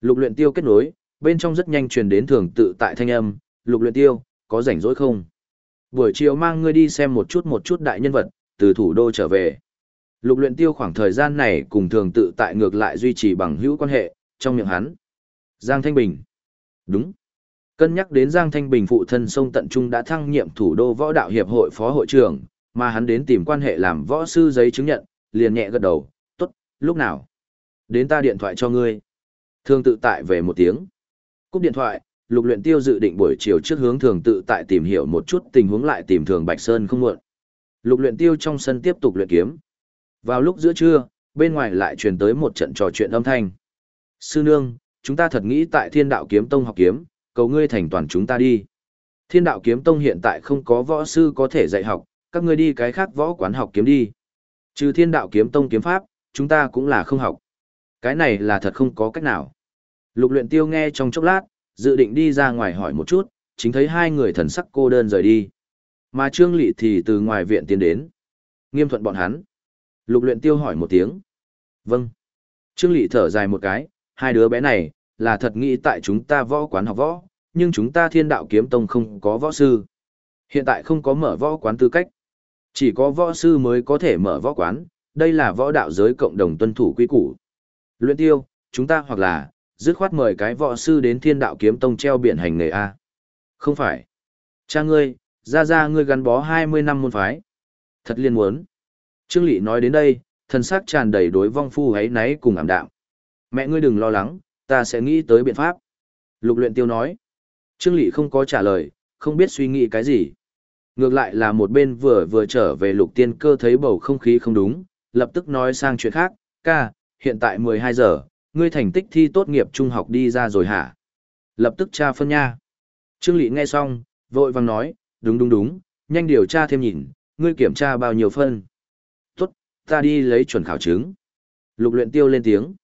Lục luyện tiêu kết nối, bên trong rất nhanh truyền đến thường tự tại thanh âm, lục luyện tiêu, có rảnh rỗi không? Buổi chiều mang ngươi đi xem một chút một chút đại nhân vật, từ thủ đô trở về. Lục luyện tiêu khoảng thời gian này cùng thường tự tại ngược lại duy trì bằng hữu quan hệ, trong miệng hắn. Giang Thanh Bình. Đúng. Cân nhắc đến Giang Thanh Bình phụ thân sông tận trung đã thăng nhiệm thủ đô võ đạo hiệp hội phó hội trưởng, mà hắn đến tìm quan hệ làm võ sư giấy chứng nhận, liền nhẹ gật đầu, tốt, lúc nào? Đến ta điện thoại cho ngươi. Thường tự tại về một tiếng. Cúp điện thoại, lục luyện tiêu dự định buổi chiều trước hướng thường tự tại tìm hiểu một chút tình huống lại tìm thường Bạch Sơn không muộn. Lục luyện tiêu trong sân tiếp tục luyện kiếm. Vào lúc giữa trưa, bên ngoài lại truyền tới một trận trò chuyện âm thanh. Sư nương, chúng ta thật nghĩ tại thiên đạo kiếm tông học kiếm, cầu ngươi thành toàn chúng ta đi. Thiên đạo kiếm tông hiện tại không có võ sư có thể dạy học, các ngươi đi cái khác võ quán học kiếm đi. Trừ thiên đạo kiếm tông kiếm pháp, chúng ta cũng là không học. Cái này là thật không có cách nào. Lục luyện tiêu nghe trong chốc lát, dự định đi ra ngoài hỏi một chút, chính thấy hai người thần sắc cô đơn rời đi. Mà Trương Lị thì từ ngoài viện tiến đến. Nghiêm thuận bọn hắn. Lục luyện tiêu hỏi một tiếng. Vâng. Trương Lị thở dài một cái, hai đứa bé này, là thật nghĩ tại chúng ta võ quán học võ, nhưng chúng ta thiên đạo kiếm tông không có võ sư. Hiện tại không có mở võ quán tư cách. Chỉ có võ sư mới có thể mở võ quán, đây là võ đạo giới cộng đồng tuân thủ quy củ. Luyện tiêu, chúng ta hoặc là, dứt khoát mời cái võ sư đến thiên đạo kiếm tông treo biển hành nghề A. Không phải. Cha ngươi, ra ra ngươi gắn bó 20 năm môn phái. Thật liên muốn. Trương Lị nói đến đây, thần sắc tràn đầy đối vong phu ấy náy cùng ảm đạm. Mẹ ngươi đừng lo lắng, ta sẽ nghĩ tới biện pháp. Lục luyện tiêu nói. Trương Lị không có trả lời, không biết suy nghĩ cái gì. Ngược lại là một bên vừa vừa trở về lục tiên cơ thấy bầu không khí không đúng, lập tức nói sang chuyện khác, ca, hiện tại 12 giờ, ngươi thành tích thi tốt nghiệp trung học đi ra rồi hả? Lập tức tra phân nha. Trương Lị nghe xong, vội vàng nói, đúng đúng đúng, nhanh điều tra thêm nhìn, ngươi kiểm tra bao nhiêu phân. Tốt, ta đi lấy chuẩn khảo chứng. Lục luyện tiêu lên tiếng.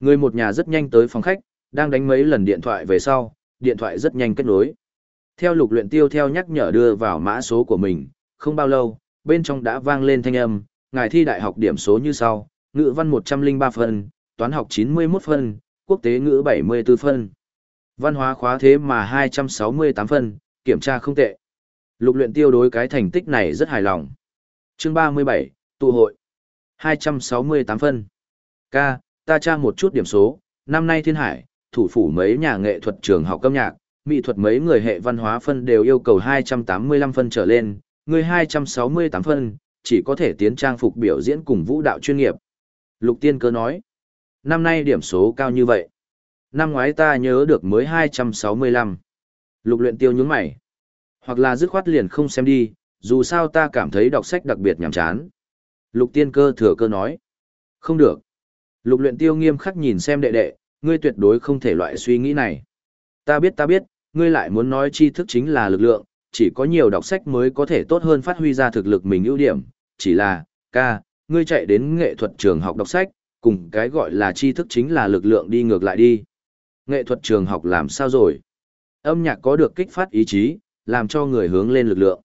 Người một nhà rất nhanh tới phòng khách, đang đánh mấy lần điện thoại về sau, điện thoại rất nhanh kết nối. Theo lục luyện tiêu theo nhắc nhở đưa vào mã số của mình, không bao lâu, bên trong đã vang lên thanh âm, ngài thi đại học điểm số như sau, ngữ văn 103 phân, toán học 91 phân, quốc tế ngữ 74 phân. Văn hóa khóa thế mà 268 phân, kiểm tra không tệ. Lục luyện tiêu đối cái thành tích này rất hài lòng. Chương 37, tụ hội. 268 phân. Ca, ta tra một chút điểm số, năm nay thiên hải, thủ phủ mấy nhà nghệ thuật trường học âm nhạc, mỹ thuật mấy người hệ văn hóa phân đều yêu cầu 285 phân trở lên, người 268 phân, chỉ có thể tiến trang phục biểu diễn cùng vũ đạo chuyên nghiệp. Lục tiên cơ nói, năm nay điểm số cao như vậy. Năm ngoái ta nhớ được mới 265. Lục luyện tiêu nhướng mày. Hoặc là dứt khoát liền không xem đi, dù sao ta cảm thấy đọc sách đặc biệt nhàm chán. Lục tiên cơ thừa cơ nói. Không được. Lục luyện tiêu nghiêm khắc nhìn xem đệ đệ, ngươi tuyệt đối không thể loại suy nghĩ này. Ta biết ta biết, ngươi lại muốn nói tri thức chính là lực lượng, chỉ có nhiều đọc sách mới có thể tốt hơn phát huy ra thực lực mình ưu điểm, chỉ là, ca, ngươi chạy đến nghệ thuật trường học đọc sách, cùng cái gọi là tri thức chính là lực lượng đi ngược lại đi. Nghệ thuật trường học làm sao rồi? Âm nhạc có được kích phát ý chí, làm cho người hướng lên lực lượng.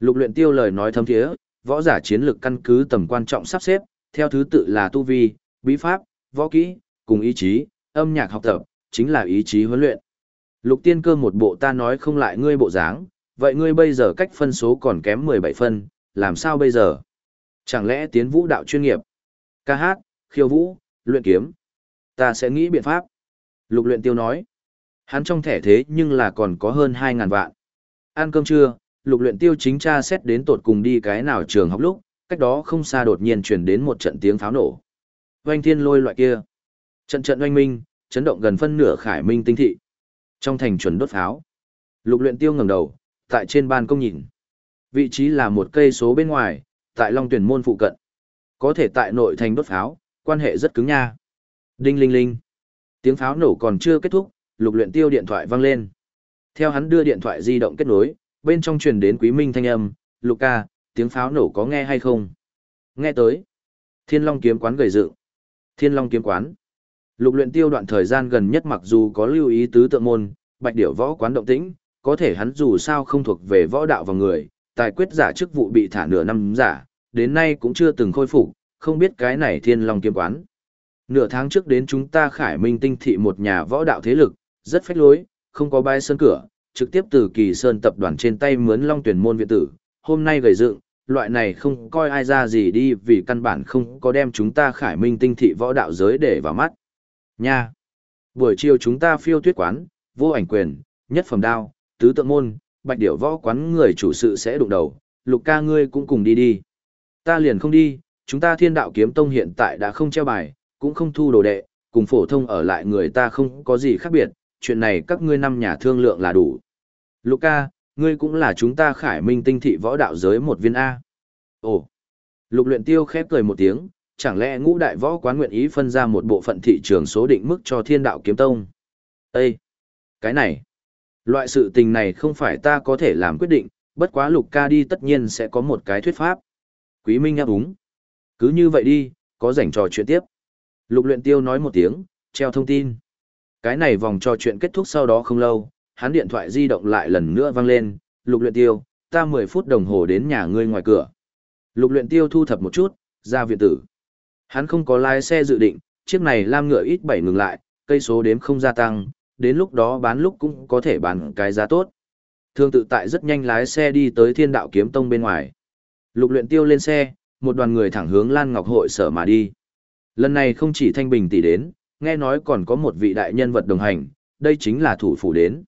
Lục luyện tiêu lời nói thâm thiế, võ giả chiến lược căn cứ tầm quan trọng sắp xếp, theo thứ tự là tu vi, bí pháp, võ kỹ, cùng ý chí, âm nhạc học tập, chính là ý chí huấn luyện. Lục tiên cơ một bộ ta nói không lại ngươi bộ dáng, vậy ngươi bây giờ cách phân số còn kém 17 phân, làm sao bây giờ? Chẳng lẽ tiến vũ đạo chuyên nghiệp? Ca hát, khiêu vũ, luyện kiếm. Ta sẽ nghĩ biện pháp. Lục luyện tiêu nói. Hắn trong thẻ thế nhưng là còn có hơn 2.000 vạn. Ăn cơm trưa, lục luyện tiêu chính tra xét đến tột cùng đi cái nào trường học lúc, cách đó không xa đột nhiên truyền đến một trận tiếng pháo nổ. Oanh thiên lôi loại kia. Trận trận oanh minh, chấn động gần phân nửa khải minh tinh thị. Trong thành chuẩn đốt pháo. Lục luyện tiêu ngẩng đầu, tại trên ban công nhìn. Vị trí là một cây số bên ngoài, tại Long Tuyển môn phụ cận. Có thể tại nội thành đốt pháo, quan hệ rất cứng nha. Đinh linh linh. Tiếng pháo nổ còn chưa kết thúc, lục luyện tiêu điện thoại vang lên. Theo hắn đưa điện thoại di động kết nối, bên trong truyền đến quý minh thanh âm, lục ca, tiếng pháo nổ có nghe hay không? Nghe tới. Thiên Long kiếm quán gầy dựng. Thiên Long kiếm quán. Lục luyện tiêu đoạn thời gian gần nhất mặc dù có lưu ý tứ tượng môn, bạch điểu võ quán động tĩnh, có thể hắn dù sao không thuộc về võ đạo và người, tài quyết giả chức vụ bị thả nửa năm giả, đến nay cũng chưa từng khôi phục, không biết cái này thiên long kiếm quán. Nửa tháng trước đến chúng ta khải minh tinh thị một nhà võ đạo thế lực, rất phách lối, không có bai sơn cửa, trực tiếp từ kỳ sơn tập đoàn trên tay mướn long tuyển môn viện tử, hôm nay gầy dựng, loại này không coi ai ra gì đi vì căn bản không có đem chúng ta khải minh tinh thị võ đạo giới để vào mắt. Nha! Buổi chiều chúng ta phiêu tuyết quán, vô ảnh quyền, nhất phẩm đao, tứ tượng môn, bạch điểu võ quán người chủ sự sẽ đụng đầu, lục ca ngươi cũng cùng đi đi. Ta liền không đi, chúng ta thiên đạo kiếm tông hiện tại đã không treo bài, cũng không thu đồ đệ, cùng phổ thông ở lại người ta không có gì khác biệt, chuyện này các ngươi năm nhà thương lượng là đủ. Luca, ngươi cũng là chúng ta khải minh tinh thị võ đạo giới một viên A. Ồ, lục luyện tiêu khép cười một tiếng, chẳng lẽ ngũ đại võ quán nguyện ý phân ra một bộ phận thị trường số định mức cho thiên đạo kiếm tông? Ê! Cái này! Loại sự tình này không phải ta có thể làm quyết định, bất quá lục ca đi tất nhiên sẽ có một cái thuyết pháp. Quý Minh áp úng. Cứ như vậy đi, có rảnh trò chuyện tiếp. Lục luyện tiêu nói một tiếng, treo thông tin. Cái này vòng trò chuyện kết thúc sau đó không lâu, hắn điện thoại di động lại lần nữa vang lên, lục luyện tiêu, ta 10 phút đồng hồ đến nhà ngươi ngoài cửa. Lục luyện tiêu thu thập một chút, ra viện tử. Hắn không có lái xe dự định, chiếc này lam ngựa ít bảy ngừng lại, cây số đếm không gia tăng, đến lúc đó bán lúc cũng có thể bán cái giá tốt. Thương tự tại rất nhanh lái xe đi tới thiên đạo kiếm tông bên ngoài. Lục luyện tiêu lên xe, một đoàn người thẳng hướng Lan Ngọc hội sở mà đi. Lần này không chỉ Thanh Bình tỷ đến, nghe nói còn có một vị đại nhân vật đồng hành, đây chính là thủ phủ đến.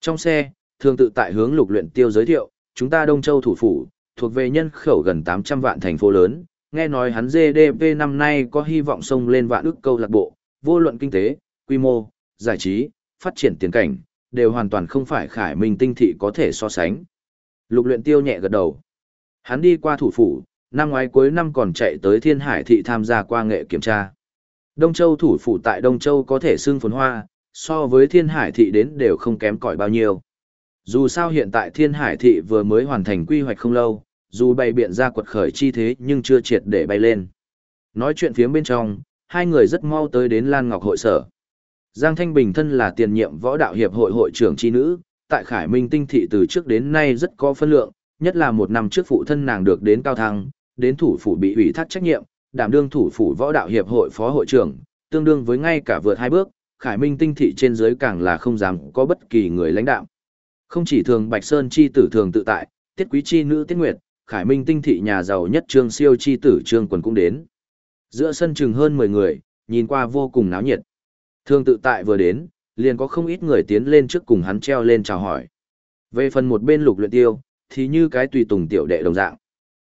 Trong xe, thường tự tại hướng lục luyện tiêu giới thiệu, chúng ta Đông Châu thủ phủ, thuộc về nhân khẩu gần 800 vạn thành phố lớn, nghe nói hắn GDP năm nay có hy vọng xông lên vạn ước câu lạc bộ, vô luận kinh tế, quy mô, giải trí, phát triển tiền cảnh, đều hoàn toàn không phải khải minh tinh thị có thể so sánh. Lục luyện tiêu nhẹ gật đầu. Hắn đi qua thủ phủ, năm ngoái cuối năm còn chạy tới thiên hải thị tham gia qua nghệ kiểm tra. Đông Châu thủ phủ tại Đông Châu có thể xưng phồn hoa, so với thiên hải thị đến đều không kém cỏi bao nhiêu. Dù sao hiện tại thiên hải thị vừa mới hoàn thành quy hoạch không lâu, dù bay biện ra quật khởi chi thế nhưng chưa triệt để bay lên. Nói chuyện phía bên trong, hai người rất mau tới đến Lan Ngọc hội sở. Giang Thanh Bình thân là tiền nhiệm võ đạo hiệp hội hội trưởng chi nữ, tại Khải Minh Tinh Thị từ trước đến nay rất có phân lượng, nhất là một năm trước phụ thân nàng được đến cao thăng, đến thủ phủ bị ủy thác trách nhiệm, đảm đương thủ phủ võ đạo hiệp hội phó hội trưởng, tương đương với ngay cả vượt hai bước, Khải Minh Tinh Thị trên dưới càng là không dám có bất kỳ người lãnh đạo. Không chỉ thường Bạch Sơn chi tử thường tự tại, tiết quý chi nữ tiết nguyệt, Khải Minh Tinh Thị nhà giàu nhất trương siêu chi tử trương quần cũng đến. Giữa sân chừng hơn 10 người, nhìn qua vô cùng náo nhiệt. Thường tự tại vừa đến, liền có không ít người tiến lên trước cùng hắn treo lên chào hỏi. Về phần một bên lục luyện tiêu, thì như cái tùy tùng tiểu đệ đồng dạng.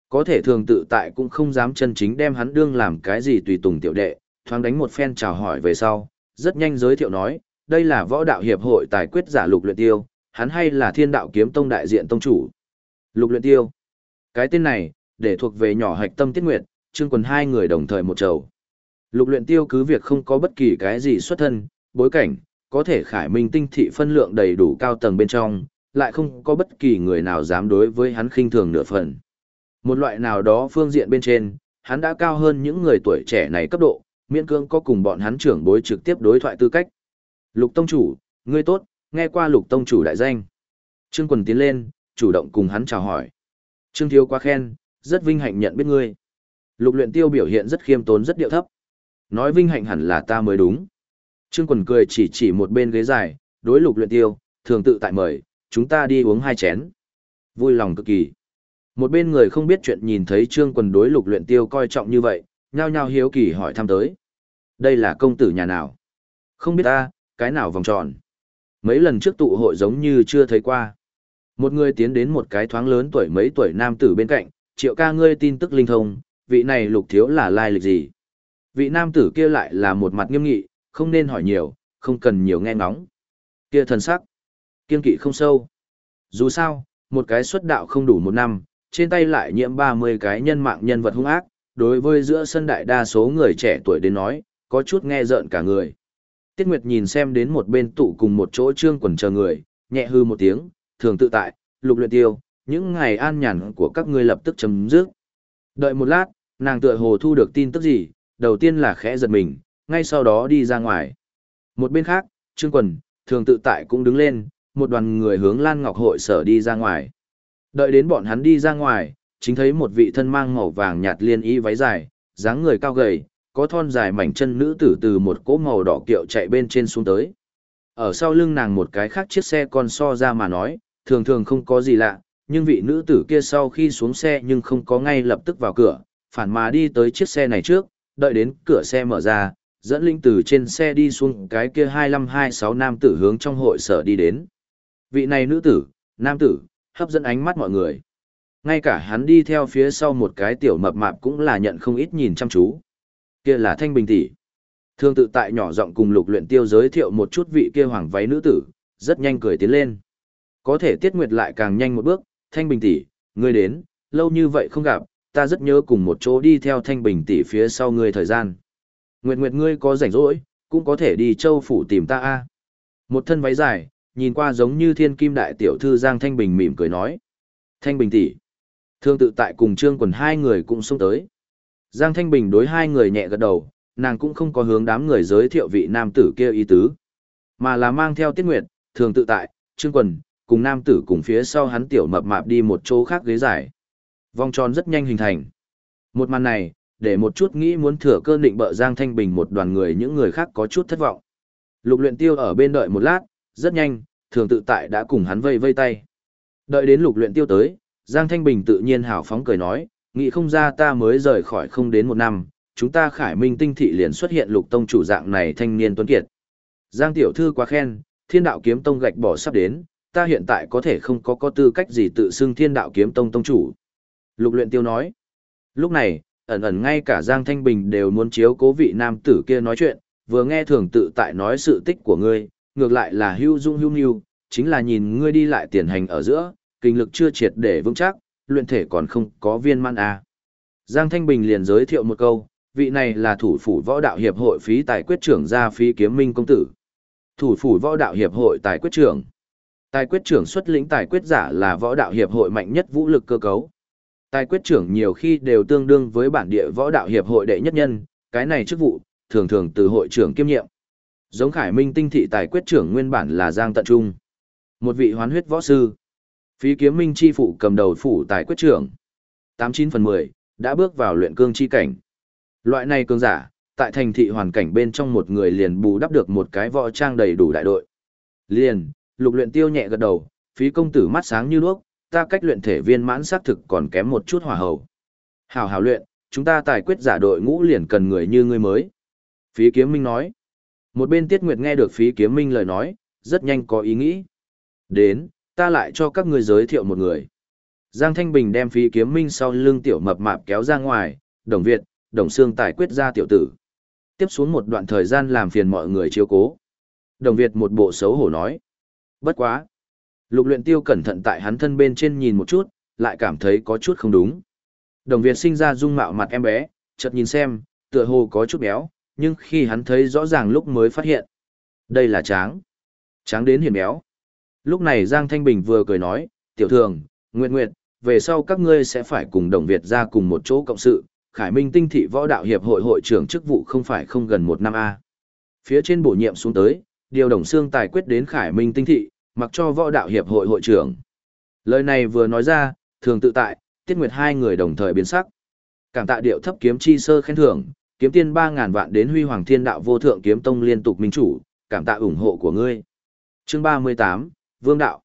Có thể thường tự tại cũng không dám chân chính đem hắn đương làm cái gì tùy tùng tiểu đệ, thoáng đánh một phen chào hỏi về sau, rất nhanh giới thiệu nói, đây là võ đạo hiệp hội tài quyết giả lục luyện tiêu, hắn hay là thiên đạo kiếm tông đại diện tông chủ. Lục luyện tiêu. Cái tên này, để thuộc về nhỏ hạch tâm tiết nguyệt, trương quần hai người đồng thời một chầu. Lục luyện tiêu cứ việc không có bất kỳ cái gì xuất thân, bối cảnh, có thể khải minh tinh thị phân lượng đầy đủ cao tầng bên trong, lại không có bất kỳ người nào dám đối với hắn khinh thường nửa phần. Một loại nào đó phương diện bên trên, hắn đã cao hơn những người tuổi trẻ này cấp độ, miễn cương có cùng bọn hắn trưởng bối trực tiếp đối thoại tư cách. Lục Tông Chủ, ngươi tốt, nghe qua Lục Tông Chủ đại danh. Trương Quần tiến lên, chủ động cùng hắn chào hỏi. Trương Thiếu quá khen, rất vinh hạnh nhận biết ngươi. Lục luyện tiêu biểu hiện rất khiêm tốn rất điệu thấp. Nói vinh hạnh hẳn là ta mới đúng. Trương Quần cười chỉ chỉ một bên ghế dài, đối lục luyện tiêu, thường tự tại mời, chúng ta đi uống hai chén. Vui lòng cực kỳ. Một bên người không biết chuyện nhìn thấy Trương Quần đối lục luyện tiêu coi trọng như vậy, nhao nhao hiếu kỳ hỏi thăm tới. Đây là công tử nhà nào? Không biết ta, cái nào vòng tròn? Mấy lần trước tụ hội giống như chưa thấy qua. Một người tiến đến một cái thoáng lớn tuổi mấy tuổi nam tử bên cạnh, triệu ca ngươi tin tức linh thông, vị này lục thiếu là lai lịch gì? Vị nam tử kia lại là một mặt nghiêm nghị, không nên hỏi nhiều, không cần nhiều nghe ngóng. Kia thần sắc, kiên kỵ không sâu. Dù sao, một cái xuất đạo không đủ một năm, trên tay lại nhiễm 30 cái nhân mạng nhân vật hung ác, đối với giữa sân đại đa số người trẻ tuổi đến nói, có chút nghe rợn cả người. Tiết Nguyệt nhìn xem đến một bên tụ cùng một chỗ trương quần chờ người, nhẹ hư một tiếng, thường tự tại, lục luyện tiêu, những ngày an nhàn của các ngươi lập tức chấm dứt. Đợi một lát, nàng tựa hồ thu được tin tức gì, đầu tiên là khẽ giật mình, ngay sau đó đi ra ngoài. Một bên khác, Trương Quần, thường tự tại cũng đứng lên, một đoàn người hướng Lan Ngọc hội sở đi ra ngoài. Đợi đến bọn hắn đi ra ngoài, chính thấy một vị thân mang màu vàng nhạt liên y váy dài, dáng người cao gầy, có thon dài mảnh chân nữ tử từ một cỗ màu đỏ kiệu chạy bên trên xuống tới. Ở sau lưng nàng một cái khác chiếc xe con so ra mà nói, thường thường không có gì lạ, nhưng vị nữ tử kia sau khi xuống xe nhưng không có ngay lập tức vào cửa, phản mà đi tới chiếc xe này trước, đợi đến cửa xe mở ra, dẫn linh từ trên xe đi xuống cái kia 2526 nam tử hướng trong hội sở đi đến. Vị này nữ tử, nam tử, hấp dẫn ánh mắt mọi người. Ngay cả hắn đi theo phía sau một cái tiểu mập mạp cũng là nhận không ít nhìn chăm chú. Kia là Thanh Bình tỷ. Thương tự tại nhỏ giọng cùng Lục Luyện Tiêu giới thiệu một chút vị kia hoàng váy nữ tử, rất nhanh cười tiến lên. Có thể Tiết Nguyệt lại càng nhanh một bước, Thanh Bình tỷ, ngươi đến, lâu như vậy không gặp, ta rất nhớ cùng một chỗ đi theo Thanh Bình tỷ phía sau ngươi thời gian. Nguyệt Nguyệt ngươi có rảnh rỗi, cũng có thể đi châu phủ tìm ta a. Một thân váy dài, nhìn qua giống như thiên kim đại tiểu thư Giang Thanh Bình mỉm cười nói. Thanh Bình tỷ. Thương tự tại cùng Trương Quần hai người cũng xông tới. Giang Thanh Bình đối hai người nhẹ gật đầu, nàng cũng không có hướng đám người giới thiệu vị nam tử kia ý tứ, mà là mang theo Tiết Nguyệt, thường tự tại, Trương Quần, cùng nam tử cùng phía sau hắn tiểu mập mạp đi một chỗ khác ghế giải. Vòng tròn rất nhanh hình thành. Một màn này, để một chút nghĩ muốn thừa cơ định bợ Giang Thanh Bình một đoàn người những người khác có chút thất vọng. Lục luyện tiêu ở bên đợi một lát, rất nhanh, thường tự tại đã cùng hắn vây vây tay. Đợi đến lục luyện tiêu tới, Giang Thanh Bình tự nhiên hào phóng cười nói, nghĩ không ra ta mới rời khỏi không đến một năm, chúng ta khải minh tinh thị liền xuất hiện lục tông chủ dạng này thanh niên tuấn kiệt. Giang tiểu thư quá khen, thiên đạo kiếm tông gạch bỏ sắp đến, ta hiện tại có thể không có có tư cách gì tự xưng thiên đạo kiếm tông tông chủ. Lục luyện tiêu nói. Lúc này, ẩn ẩn ngay cả Giang Thanh Bình đều muốn chiếu cố vị nam tử kia nói chuyện, vừa nghe thường tự tại nói sự tích của ngươi, ngược lại là hưu dung hưu nghiêu, chính là nhìn ngươi đi lại tiền hành ở giữa, kinh lực chưa triệt để vững chắc, luyện thể còn không có viên man à. Giang Thanh Bình liền giới thiệu một câu, vị này là thủ phủ võ đạo hiệp hội phí tài quyết trưởng gia phí kiếm minh công tử. Thủ phủ võ đạo hiệp hội tài quyết trưởng. Tài quyết trưởng xuất lĩnh tài quyết giả là võ đạo hiệp hội mạnh nhất vũ lực cơ cấu. Tài quyết trưởng nhiều khi đều tương đương với bản địa võ đạo hiệp hội đệ nhất nhân, cái này chức vụ, thường thường từ hội trưởng kiêm nhiệm. Giống Khải Minh tinh thị tài quyết trưởng nguyên bản là Giang Tận Trung. Một vị hoán huyết võ sư. Phí kiếm minh chi phụ cầm đầu phủ tài quyết trưởng. 89 phần 10, đã bước vào luyện cương chi cảnh. Loại này cương giả, tại thành thị hoàn cảnh bên trong một người liền bù đắp được một cái võ trang đầy đủ đại đội. Liền, lục luyện tiêu nhẹ gật đầu, phí công tử mắt sáng như đuốc, ta cách luyện thể viên mãn xác thực còn kém một chút hỏa hầu. Hảo hảo luyện, chúng ta tài quyết giả đội ngũ liền cần người như ngươi mới. Phí kiếm minh nói. Một bên tiết nguyệt nghe được phí kiếm minh lời nói, rất nhanh có ý nghĩ. Đến, ta lại cho các ngươi giới thiệu một người. Giang Thanh Bình đem phí kiếm minh sau lưng tiểu mập mạp kéo ra ngoài, đồng Việt, đồng xương tài quyết ra tiểu tử. Tiếp xuống một đoạn thời gian làm phiền mọi người chiếu cố. Đồng Việt một bộ xấu hổ nói. Bất quá. Lục luyện tiêu cẩn thận tại hắn thân bên trên nhìn một chút, lại cảm thấy có chút không đúng. Đồng Việt sinh ra dung mạo mặt em bé, chợt nhìn xem, tựa hồ có chút béo, nhưng khi hắn thấy rõ ràng lúc mới phát hiện. Đây là tráng. Tráng đến hiền béo. Lúc này Giang Thanh Bình vừa cười nói, tiểu thường, nguyện nguyện, về sau các ngươi sẽ phải cùng Đồng Việt ra cùng một chỗ cộng sự, Khải Minh Tinh Thị Võ Đạo Hiệp hội hội trưởng chức vụ không phải không gần một năm A. Phía trên bổ nhiệm xuống tới, điều Đồng xương tài quyết đến Khải Minh Tinh Thị, mặc cho Võ Đạo Hiệp hội hội trưởng. Lời này vừa nói ra, thường tự tại, tiết nguyệt hai người đồng thời biến sắc. Cảm tạ điệu thấp kiếm chi sơ khen thưởng, kiếm tiên 3.000 vạn đến huy hoàng thiên đạo vô thượng kiếm tông liên tục minh chủ, cảm tạ ủng hộ của ngươi. Chương 38, Vương Đạo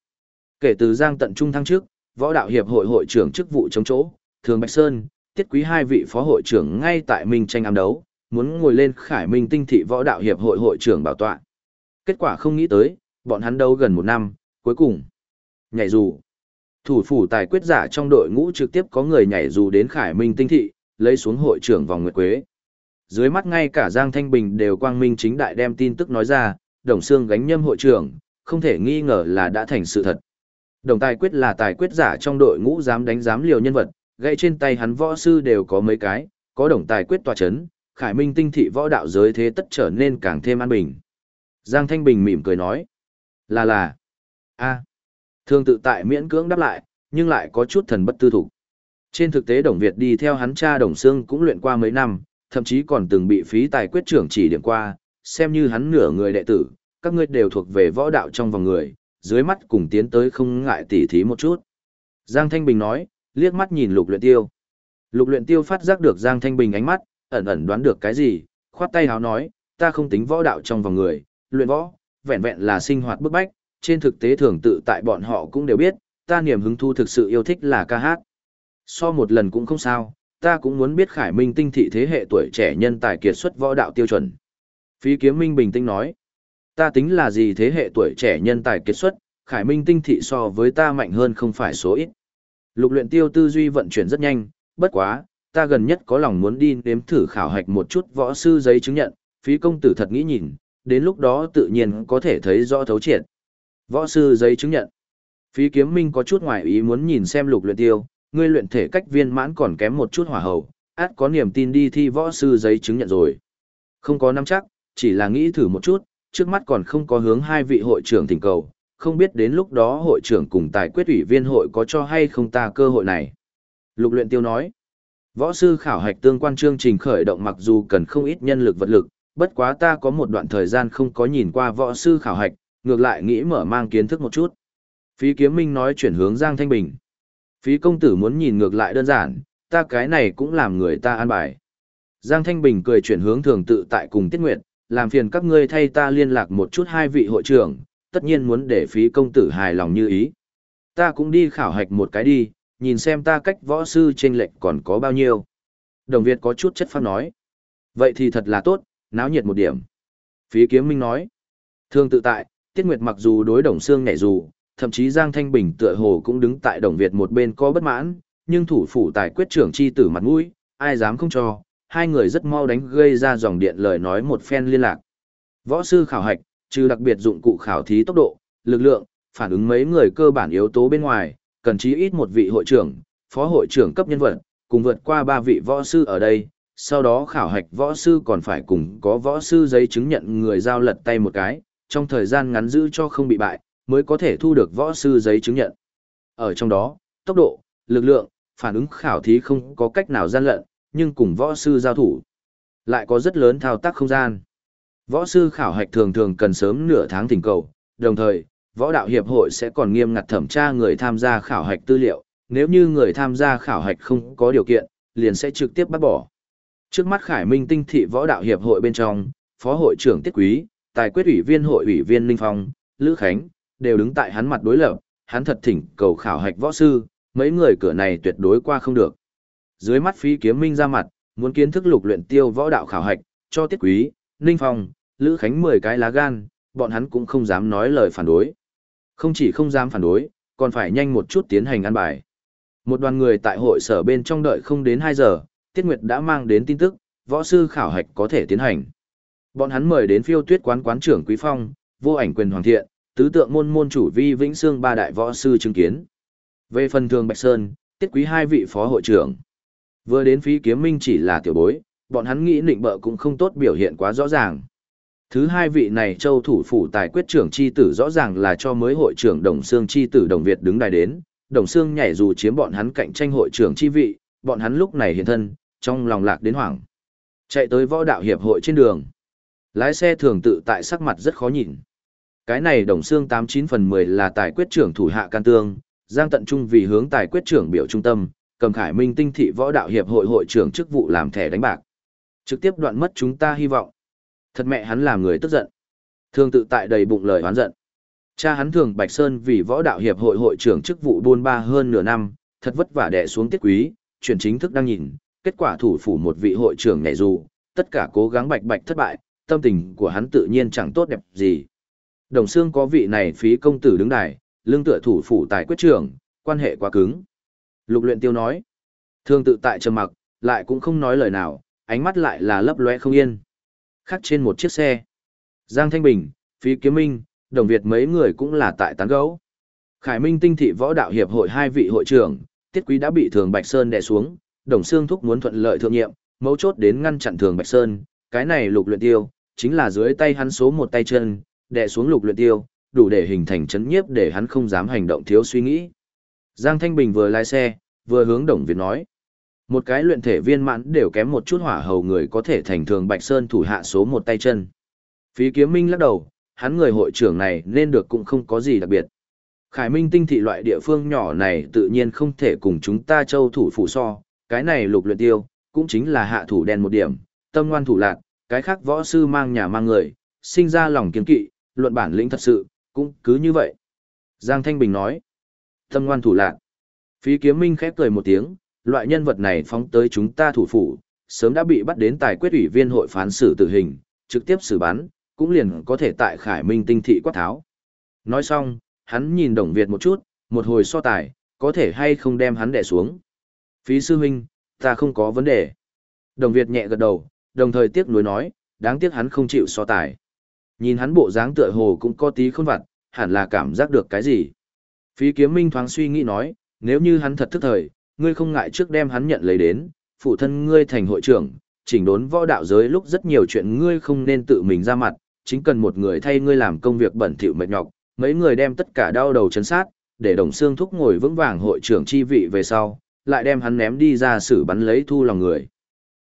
Kể từ Giang Tận Trung thăng trước, Võ Đạo Hiệp hội hội trưởng chức vụ chống chỗ, Thường Bạch Sơn, Tiết Quý hai vị phó hội trưởng ngay tại Minh tranh ám đấu, muốn ngồi lên Khải Minh Tinh thị Võ Đạo Hiệp hội hội trưởng bảo tọa. Kết quả không nghĩ tới, bọn hắn đấu gần một năm, cuối cùng nhảy dù. Thủ phủ tài quyết giả trong đội ngũ trực tiếp có người nhảy dù đến Khải Minh Tinh thị, lấy xuống hội trưởng vòng nguyệt quế. Dưới mắt ngay cả Giang Thanh Bình đều quang minh chính đại đem tin tức nói ra, Đồng Sương gánh nhâm hội trưởng, không thể nghi ngờ là đã thành sự thật. Đồng tài quyết là tài quyết giả trong đội ngũ dám đánh dám liều nhân vật, gậy trên tay hắn võ sư đều có mấy cái, có đồng tài quyết tòa chấn, khải minh tinh thị võ đạo giới thế tất trở nên càng thêm an bình. Giang Thanh Bình mỉm cười nói, là là, a thương tự tại miễn cưỡng đáp lại, nhưng lại có chút thần bất tư thủ. Trên thực tế Đồng Việt đi theo hắn cha Đồng Sương cũng luyện qua mấy năm, thậm chí còn từng bị phí tài quyết trưởng chỉ điểm qua, xem như hắn nửa người đệ tử, các ngươi đều thuộc về võ đạo trong vòng người, dưới mắt cùng tiến tới không ngại tỉ thí một chút. Giang Thanh Bình nói, liếc mắt nhìn lục luyện tiêu. Lục luyện tiêu phát giác được Giang Thanh Bình ánh mắt, ẩn ẩn đoán được cái gì, khoát tay háo nói, ta không tính võ đạo trong vòng người, luyện võ, vẹn vẹn là sinh hoạt bức bách, trên thực tế thường tự tại bọn họ cũng đều biết, ta niềm hứng thu thực sự yêu thích là ca hát. So một lần cũng không sao, ta cũng muốn biết khải minh tinh thị thế hệ tuổi trẻ nhân tài kiệt xuất võ đạo tiêu chuẩn. Phí kiếm minh bình tĩnh nói, ta tính là gì thế hệ tuổi trẻ nhân tài kết xuất, khải minh tinh thị so với ta mạnh hơn không phải số ít. Lục luyện tiêu tư duy vận chuyển rất nhanh, bất quá, ta gần nhất có lòng muốn đi nếm thử khảo hạch một chút võ sư giấy chứng nhận, phí công tử thật nghĩ nhìn, đến lúc đó tự nhiên có thể thấy rõ thấu triệt. Võ sư giấy chứng nhận. Phí kiếm minh có chút ngoài ý muốn nhìn xem lục luyện tiêu, ngươi luyện thể cách viên mãn còn kém một chút hỏa hầu, át có niềm tin đi thi võ sư giấy chứng nhận rồi. Không có nắm chắc, chỉ là nghĩ thử một chút, trước mắt còn không có hướng hai vị hội trưởng thỉnh cầu, không biết đến lúc đó hội trưởng cùng tài quyết ủy viên hội có cho hay không ta cơ hội này. Lục luyện tiêu nói, võ sư khảo hạch tương quan chương trình khởi động mặc dù cần không ít nhân lực vật lực, bất quá ta có một đoạn thời gian không có nhìn qua võ sư khảo hạch, ngược lại nghĩ mở mang kiến thức một chút. Phí kiếm minh nói chuyển hướng Giang Thanh Bình. Phí công tử muốn nhìn ngược lại đơn giản, ta cái này cũng làm người ta an bài. Giang Thanh Bình cười chuyển hướng thường tự tại cùng Tiết Nguyệt, làm phiền các ngươi thay ta liên lạc một chút hai vị hội trưởng, tất nhiên muốn để phí công tử hài lòng như ý. Ta cũng đi khảo hạch một cái đi, nhìn xem ta cách võ sư trên lệnh còn có bao nhiêu. Đồng Việt có chút chất phát nói. Vậy thì thật là tốt, náo nhiệt một điểm. Phí kiếm minh nói. Thương tự tại, Tiết Nguyệt mặc dù đối đồng xương nhảy dù, thậm chí Giang Thanh Bình tựa hồ cũng đứng tại đồng Việt một bên có bất mãn, nhưng thủ phủ tài quyết trưởng chi tử mặt mũi, ai dám không cho, hai người rất mau đánh gây ra dòng điện lời nói một phen liên lạc. Võ sư khảo hạch, trừ đặc biệt dụng cụ khảo thí tốc độ, lực lượng, phản ứng mấy người cơ bản yếu tố bên ngoài, cần chí ít một vị hội trưởng, phó hội trưởng cấp nhân vật, cùng vượt qua ba vị võ sư ở đây, sau đó khảo hạch võ sư còn phải cùng có võ sư giấy chứng nhận người giao lật tay một cái, trong thời gian ngắn giữ cho không bị bại, mới có thể thu được võ sư giấy chứng nhận. Ở trong đó, tốc độ, lực lượng, phản ứng khảo thí không có cách nào gian lận, nhưng cùng võ sư giao thủ, lại có rất lớn thao tác không gian. Võ sư khảo hạch thường thường cần sớm nửa tháng thỉnh cầu, đồng thời, võ đạo hiệp hội sẽ còn nghiêm ngặt thẩm tra người tham gia khảo hạch tư liệu, nếu như người tham gia khảo hạch không có điều kiện, liền sẽ trực tiếp bắt bỏ. Trước mắt Khải Minh tinh thị võ đạo hiệp hội bên trong, phó hội trưởng Tiết Quý, tài quyết ủy viên hội ủy viên Linh Phong, Lữ Khánh, đều đứng tại hắn mặt đối lập, hắn thật thỉnh cầu khảo hạch võ sư, mấy người cửa này tuyệt đối qua không được. Dưới mắt phí kiếm minh ra mặt, muốn kiến thức lục luyện tiêu võ đạo khảo hạch, cho Tiết Quý, Ninh Phong, Lữ Khánh 10 cái lá gan, bọn hắn cũng không dám nói lời phản đối. Không chỉ không dám phản đối, còn phải nhanh một chút tiến hành ăn bài. Một đoàn người tại hội sở bên trong đợi không đến 2 giờ, Tiết Nguyệt đã mang đến tin tức, võ sư khảo hạch có thể tiến hành. Bọn hắn mời đến phiêu tuyết quán quán trưởng Quý Phong, vô ảnh quyền hoàng thiện, tứ tượng môn môn chủ vi vĩnh xương ba đại võ sư chứng kiến. Về phần thường Bạch Sơn, tiết quý hai vị phó hội trưởng. Vừa đến phí kiếm minh chỉ là tiểu bối, bọn hắn nghĩ định bợ cũng không tốt biểu hiện quá rõ ràng. Thứ hai vị này châu thủ phủ tài quyết trưởng chi tử rõ ràng là cho mới hội trưởng Đồng Sương chi tử Đồng Việt đứng đài đến, Đồng Sương nhảy dù chiếm bọn hắn cạnh tranh hội trưởng chi vị, bọn hắn lúc này hiện thân, trong lòng lạc đến hoảng. Chạy tới võ đạo hiệp hội trên đường. Lái xe thường tự tại sắc mặt rất khó nhìn. Cái này Đồng Sương 89 phần 10 là tài quyết trưởng thủ hạ can tương, Giang Tận Trung vì hướng tài quyết trưởng biểu trung tâm, cầm Khải Minh Tinh thị võ đạo hiệp hội hội trưởng chức vụ làm thẻ đánh bạc. Trực tiếp đoạn mất chúng ta hy vọng. Thật mẹ hắn làm người tức giận. Thường tự tại đầy bụng lời oán giận. Cha hắn thường Bạch Sơn vì võ đạo hiệp hội hội trưởng chức vụ buôn ba hơn nửa năm, thật vất vả đè xuống tiết quý, chuyển chính thức đang nhìn, kết quả thủ phủ một vị hội trưởng nhảy dù, tất cả cố gắng bạch bạch thất bại, tâm tình của hắn tự nhiên chẳng tốt đẹp gì. Đồng xương có vị này phí công tử đứng đài, lương tựa thủ phủ tài quyết trưởng, quan hệ quá cứng. Lục luyện tiêu nói, thương tự tại trầm mặc, lại cũng không nói lời nào, ánh mắt lại là lấp lóe không yên. Khắc trên một chiếc xe, Giang Thanh Bình, Phí Kiếm Minh, Đồng Việt mấy người cũng là tại tán gấu. Khải Minh tinh thị võ đạo hiệp hội hai vị hội trưởng, Tiết Quý đã bị Thường Bạch Sơn đè xuống, Đồng Sương Thúc muốn thuận lợi thượng nhiệm, mấu chốt đến ngăn chặn Thường Bạch Sơn, cái này lục luyện tiêu, chính là dưới tay hắn số một tay chân, đè xuống lục luyện tiêu, đủ để hình thành chấn nhiếp để hắn không dám hành động thiếu suy nghĩ. Giang Thanh Bình vừa lái xe, vừa hướng Đồng Việt nói. Một cái luyện thể viên mãn đều kém một chút hỏa hầu người có thể thành thường Bạch Sơn thủ hạ số một tay chân. Phí kiếm minh lắc đầu, hắn người hội trưởng này nên được cũng không có gì đặc biệt. Khải Minh tinh thị loại địa phương nhỏ này tự nhiên không thể cùng chúng ta châu thủ phủ so, cái này lục luyện tiêu, cũng chính là hạ thủ đen một điểm, tâm ngoan thủ lạc, cái khác võ sư mang nhà mang người, sinh ra lòng kiên kỵ, luận bản lĩnh thật sự, cũng cứ như vậy. Giang Thanh Bình nói, tâm ngoan thủ lạc. Phí kiếm minh khép cười một tiếng, loại nhân vật này phóng tới chúng ta thủ phủ, sớm đã bị bắt đến tài quyết ủy viên hội phán xử tử hình, trực tiếp xử bắn, cũng liền có thể tại Khải Minh tinh thị quát tháo. Nói xong, hắn nhìn Đồng Việt một chút, một hồi so tài, có thể hay không đem hắn đè xuống. Phí sư huynh, ta không có vấn đề. Đồng Việt nhẹ gật đầu, đồng thời tiếc nuối nói, đáng tiếc hắn không chịu so tài. Nhìn hắn bộ dáng tựa hồ cũng có tí khôn vặt, hẳn là cảm giác được cái gì. Phí kiếm minh thoáng suy nghĩ nói, nếu như hắn thật thức thời, ngươi không ngại trước đem hắn nhận lấy đến, phụ thân ngươi thành hội trưởng, chỉnh đốn võ đạo giới lúc rất nhiều chuyện ngươi không nên tự mình ra mặt, chính cần một người thay ngươi làm công việc bẩn thỉu mệt nhọc, mấy người đem tất cả đau đầu chấn sát, để đồng xương thúc ngồi vững vàng hội trưởng chi vị về sau, lại đem hắn ném đi ra xử bắn lấy thu lòng người.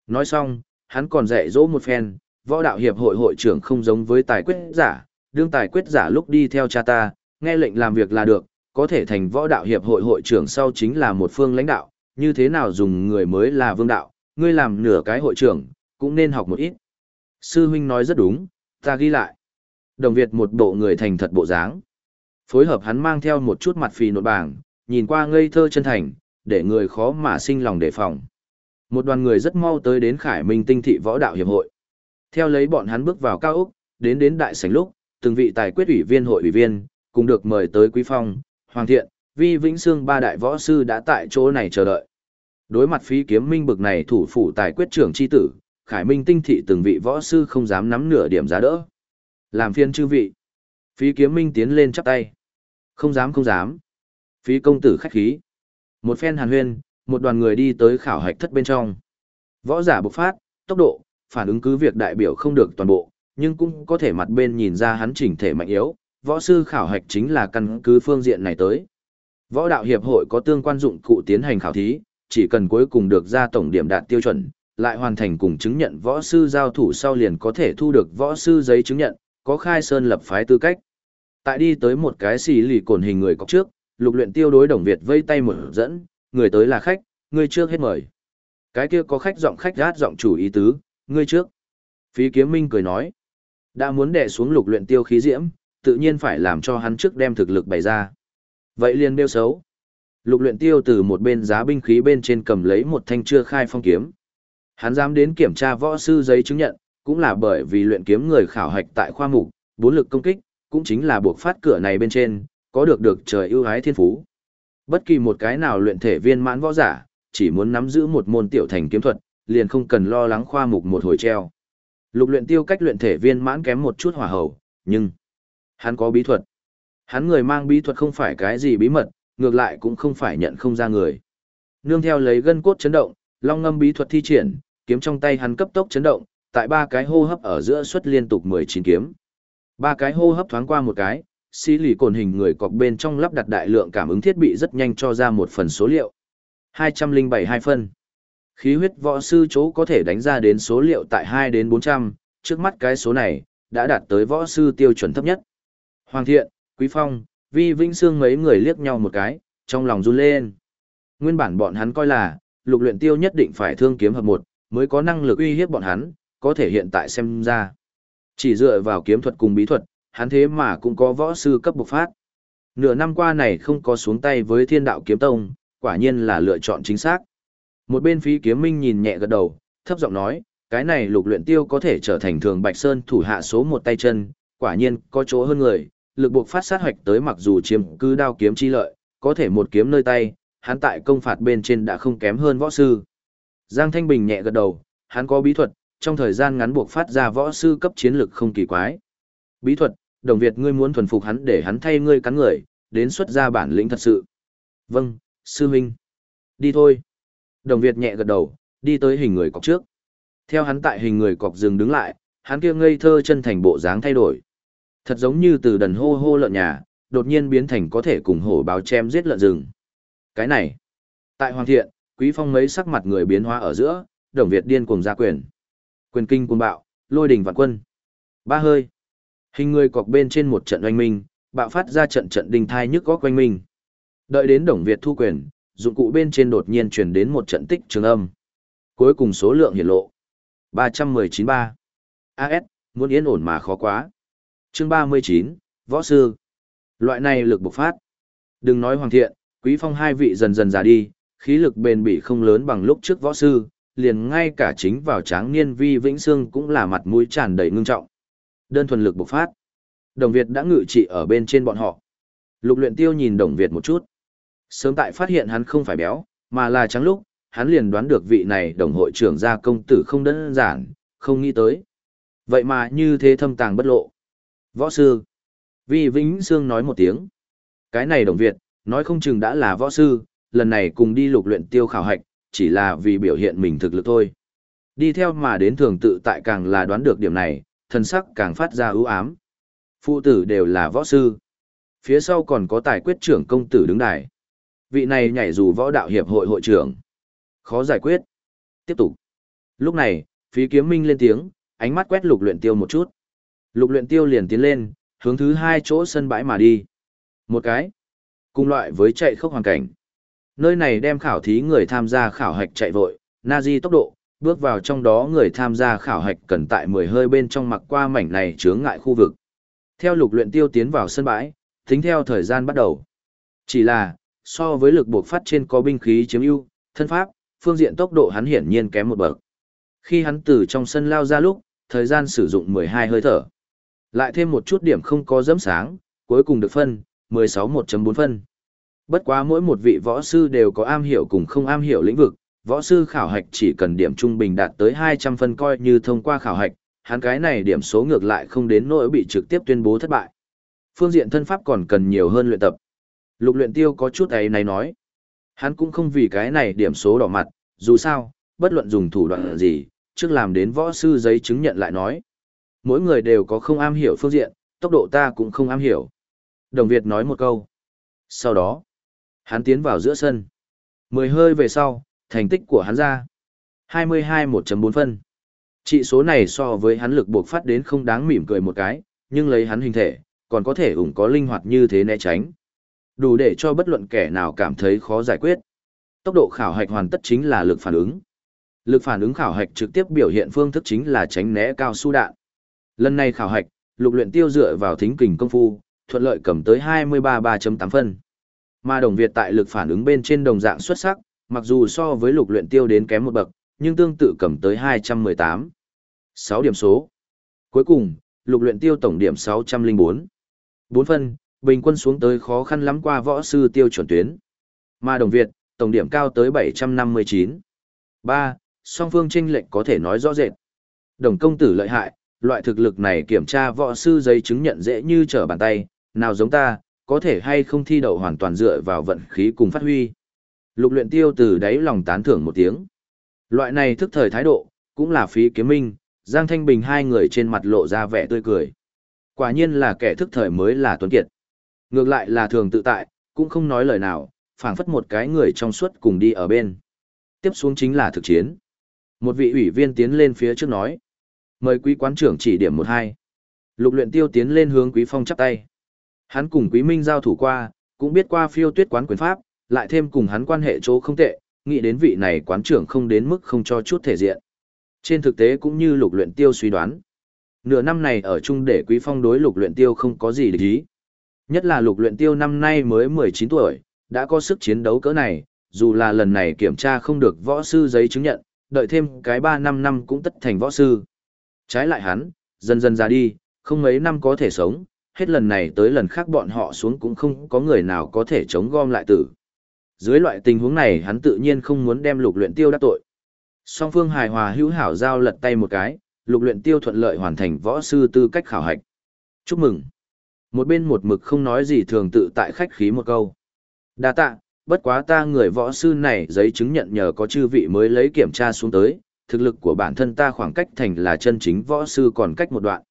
Nói xong, hắn còn dạy dỗ một phen, võ đạo hiệp hội hội trưởng không giống với tài quyết giả, đương tài quyết giả lúc đi theo cha ta, nghe lệnh làm việc là được, có thể thành võ đạo hiệp hội hội trưởng sau chính là một phương lãnh đạo, như thế nào dùng người mới là vương đạo, ngươi làm nửa cái hội trưởng, cũng nên học một ít. Sư huynh nói rất đúng, ta ghi lại. Đồng Việt một bộ người thành thật bộ dáng. Phối hợp hắn mang theo một chút mặt phì nộn bảng, nhìn qua ngây thơ chân thành, để người khó mà sinh lòng đề phòng. Một đoàn người rất mau tới đến Khải Minh Tinh Thị Võ Đạo Hiệp hội. Theo lấy bọn hắn bước vào cao ốc, đến đến đại sảnh lúc, từng vị tài quyết ủy viên hội ủy viên, cùng được mời tới Quý Phong, Hoàng Thiện, Vi Vĩnh Sương ba đại võ sư đã tại chỗ này chờ đợi. Đối mặt phí kiếm minh bực này thủ phủ tài quyết trưởng chi tử, Khải Minh Tinh Thị từng vị võ sư không dám nắm nửa điểm giá đỡ. Làm phiên chư vị. Phí kiếm minh tiến lên chắp tay. Không dám không dám. Phí công tử khách khí. Một phen hàn huyên, một đoàn người đi tới khảo hạch thất bên trong. Võ giả bộc phát, tốc độ, phản ứng cứ việc đại biểu không được toàn bộ, nhưng cũng có thể mặt bên nhìn ra hắn chỉnh thể mạnh yếu. Võ sư khảo hạch chính là căn cứ phương diện này tới. Võ đạo hiệp hội có tương quan dụng cụ tiến hành khảo thí, chỉ cần cuối cùng được ra tổng điểm đạt tiêu chuẩn, lại hoàn thành cùng chứng nhận võ sư giao thủ sau liền có thể thu được võ sư giấy chứng nhận, có khai sơn lập phái tư cách. Tại đi tới một cái xì lì cồn hình người cọc trước, lục luyện tiêu đối đồng Việt vây tay một dẫn, người tới là khách, người trước hết mời. Cái kia có khách giọng khách gát giọng chủ ý tứ, ngươi trước. Phí kiếm minh cười nói, đã muốn đè xuống lục luyện tiêu khí diễm, tự nhiên phải làm cho hắn trước đem thực lực bày ra. Vậy liền đeo xấu. Lục luyện tiêu từ một bên giá binh khí bên trên cầm lấy một thanh chưa khai phong kiếm. Hắn dám đến kiểm tra võ sư giấy chứng nhận, cũng là bởi vì luyện kiếm người khảo hạch tại khoa mục, bốn lực công kích, cũng chính là buộc phát cửa này bên trên, có được được trời ưu ái thiên phú. Bất kỳ một cái nào luyện thể viên mãn võ giả, chỉ muốn nắm giữ một môn tiểu thành kiếm thuật, liền không cần lo lắng khoa mục một hồi treo. Lục luyện tiêu cách luyện thể viên mãn kém một chút hỏa hầu, nhưng hắn có bí thuật. Hắn người mang bí thuật không phải cái gì bí mật, ngược lại cũng không phải nhận không ra người. Nương theo lấy gân cốt chấn động, long ngâm bí thuật thi triển, kiếm trong tay hắn cấp tốc chấn động, tại ba cái hô hấp ở giữa xuất liên tục 19 kiếm. Ba cái hô hấp thoáng qua một cái, xí lì cồn hình người cọc bên trong lắp đặt đại lượng cảm ứng thiết bị rất nhanh cho ra một phần số liệu. 207 hai phân. Khí huyết võ sư chỗ có thể đánh ra đến số liệu tại 2 đến 400, trước mắt cái số này, đã đạt tới võ sư tiêu chuẩn thấp nhất. Hoàng thiện, Quý Phong, Vi Vĩnh Sương mấy người liếc nhau một cái, trong lòng run lên. Nguyên bản bọn hắn coi là, lục luyện tiêu nhất định phải thương kiếm hợp một, mới có năng lực uy hiếp bọn hắn, có thể hiện tại xem ra. Chỉ dựa vào kiếm thuật cùng bí thuật, hắn thế mà cũng có võ sư cấp bộc phát. Nửa năm qua này không có xuống tay với thiên đạo kiếm tông, quả nhiên là lựa chọn chính xác. Một bên phí kiếm minh nhìn nhẹ gật đầu, thấp giọng nói, cái này lục luyện tiêu có thể trở thành thường Bạch Sơn thủ hạ số một tay chân, quả nhiên có chỗ hơn người, lực buộc phát sát hoạch tới mặc dù chiếm cứ đao kiếm chi lợi, có thể một kiếm nơi tay, hắn tại công phạt bên trên đã không kém hơn võ sư. Giang Thanh Bình nhẹ gật đầu, hắn có bí thuật, trong thời gian ngắn buộc phát ra võ sư cấp chiến lực không kỳ quái. Bí thuật, đồng Việt ngươi muốn thuần phục hắn để hắn thay ngươi cắn người, đến xuất ra bản lĩnh thật sự. Vâng, sư huynh. Đi thôi. Đồng Việt nhẹ gật đầu, đi tới hình người cọc trước. Theo hắn tại hình người cọc dừng đứng lại, hắn kia ngây thơ chân thành bộ dáng thay đổi. Thật giống như từ đần hô hô lợn nhà, đột nhiên biến thành có thể cùng hổ báo chém giết lợn rừng. Cái này, tại Hoàng Thiện, Quý Phong mấy sắc mặt người biến hóa ở giữa, Đồng Việt điên cuồng ra quyền. Quyền kinh cuồng bạo, lôi đỉnh vạn quân. Ba hơi. Hình người cọc bên trên một trận oanh minh, bạo phát ra trận trận đình thai nhức góc quanh minh. Đợi đến Đồng Việt thu quyền, dụng cụ bên trên đột nhiên truyền đến một trận tích trường âm. Cuối cùng số lượng hiển lộ. 3193. AS, muốn yên ổn mà khó quá. Chương 39, Võ Sư. Loại này lực bộc phát. Đừng nói hoàng thiện, quý phong hai vị dần dần già đi, khí lực bền bỉ không lớn bằng lúc trước võ sư, liền ngay cả chính vào tráng niên vi vĩnh Sương cũng là mặt mũi tràn đầy ngưng trọng. Đơn thuần lực bộc phát. Đồng Việt đã ngự trị ở bên trên bọn họ. Lục luyện tiêu nhìn Đồng Việt một chút. Sớm tại phát hiện hắn không phải béo, mà là trắng lúc, hắn liền đoán được vị này đồng hội trưởng gia công tử không đơn giản, không nghĩ tới. Vậy mà như thế thâm tàng bất lộ. Võ sư. Vi Vĩnh Sương nói một tiếng. Cái này đồng Việt, nói không chừng đã là võ sư, lần này cùng đi lục luyện tiêu khảo hạch, chỉ là vì biểu hiện mình thực lực thôi. Đi theo mà đến thường tự tại càng là đoán được điểm này, thần sắc càng phát ra ưu ám. Phụ tử đều là võ sư. Phía sau còn có tài quyết trưởng công tử đứng đài. Vị này nhảy dù võ đạo hiệp hội hội trưởng. Khó giải quyết. Tiếp tục. Lúc này, phí kiếm minh lên tiếng, ánh mắt quét lục luyện tiêu một chút. Lục luyện tiêu liền tiến lên, hướng thứ hai chỗ sân bãi mà đi. Một cái. Cùng loại với chạy khốc hoàn cảnh. Nơi này đem khảo thí người tham gia khảo hạch chạy vội, Nazi tốc độ, bước vào trong đó người tham gia khảo hạch cần tại 10 hơi bên trong mặc qua mảnh này chướng ngại khu vực. Theo lục luyện tiêu tiến vào sân bãi, tính theo thời gian bắt đầu. Chỉ là, so với lực buộc phát trên có binh khí chiếm ưu, thân pháp, phương diện tốc độ hắn hiển nhiên kém một bậc. Khi hắn từ trong sân lao ra lúc, thời gian sử dụng 12 hơi thở. Lại thêm một chút điểm không có dẫm sáng, cuối cùng được phân, 16 1.4 phân. Bất quá mỗi một vị võ sư đều có am hiểu cùng không am hiểu lĩnh vực, võ sư khảo hạch chỉ cần điểm trung bình đạt tới 200 phân coi như thông qua khảo hạch, hắn cái này điểm số ngược lại không đến nỗi bị trực tiếp tuyên bố thất bại. Phương diện thân pháp còn cần nhiều hơn luyện tập. Lục luyện tiêu có chút ấy này nói. Hắn cũng không vì cái này điểm số đỏ mặt, dù sao, bất luận dùng thủ đoạn gì, trước làm đến võ sư giấy chứng nhận lại nói. Mỗi người đều có không am hiểu phương diện, tốc độ ta cũng không am hiểu. Đồng Việt nói một câu. Sau đó, hắn tiến vào giữa sân. Mười hơi về sau, thành tích của hắn ra. 22 1.4 phân. Trị số này so với hắn lực buộc phát đến không đáng mỉm cười một cái, nhưng lấy hắn hình thể, còn có thể ủng có linh hoạt như thế né tránh. Đủ để cho bất luận kẻ nào cảm thấy khó giải quyết. Tốc độ khảo hạch hoàn tất chính là lực phản ứng. Lực phản ứng khảo hạch trực tiếp biểu hiện phương thức chính là tránh né cao su đạn. Lần này khảo hạch, lục luyện tiêu dựa vào thính kình công phu, thuận lợi cầm tới 23-3.8 phân. Mà đồng Việt tại lực phản ứng bên trên đồng dạng xuất sắc, mặc dù so với lục luyện tiêu đến kém một bậc, nhưng tương tự cầm tới 218. 6 điểm số. Cuối cùng, lục luyện tiêu tổng điểm 604. 4 phân, bình quân xuống tới khó khăn lắm qua võ sư tiêu chuẩn tuyến. Mà đồng Việt, tổng điểm cao tới 759. 3. Song phương tranh lệnh có thể nói rõ rệt. Đồng công tử lợi hại, loại thực lực này kiểm tra võ sư giấy chứng nhận dễ như trở bàn tay, nào giống ta, có thể hay không thi đậu hoàn toàn dựa vào vận khí cùng phát huy. Lục luyện tiêu từ đáy lòng tán thưởng một tiếng. Loại này thức thời thái độ, cũng là phí kiếm minh, Giang Thanh Bình hai người trên mặt lộ ra vẻ tươi cười. Quả nhiên là kẻ thức thời mới là tuấn kiệt. Ngược lại là thường tự tại, cũng không nói lời nào, phảng phất một cái người trong suốt cùng đi ở bên. Tiếp xuống chính là thực chiến. Một vị ủy viên tiến lên phía trước nói. Mời quý quán trưởng chỉ điểm một hai. Lục luyện tiêu tiến lên hướng quý phong chắp tay. Hắn cùng quý minh giao thủ qua, cũng biết qua phiêu tuyết quán quyền pháp, lại thêm cùng hắn quan hệ chỗ không tệ, nghĩ đến vị này quán trưởng không đến mức không cho chút thể diện. Trên thực tế cũng như lục luyện tiêu suy đoán. Nửa năm này ở chung để quý phong đối lục luyện tiêu không có gì để ý. Nhất là lục luyện tiêu năm nay mới 19 tuổi, đã có sức chiến đấu cỡ này, dù là lần này kiểm tra không được võ sư giấy chứng nhận, đợi thêm cái 3 năm năm cũng tất thành võ sư. Trái lại hắn, dần dần ra đi, không mấy năm có thể sống, hết lần này tới lần khác bọn họ xuống cũng không có người nào có thể chống gom lại tử. Dưới loại tình huống này hắn tự nhiên không muốn đem lục luyện tiêu đắc tội. Song phương hài hòa hữu hảo giao lật tay một cái, lục luyện tiêu thuận lợi hoàn thành võ sư tư cách khảo hạch. Chúc mừng. Một bên một mực không nói gì thường tự tại khách khí một câu. Đa tạ, bất quá ta người võ sư này giấy chứng nhận nhờ có chư vị mới lấy kiểm tra xuống tới, thực lực của bản thân ta khoảng cách thành là chân chính võ sư còn cách một đoạn.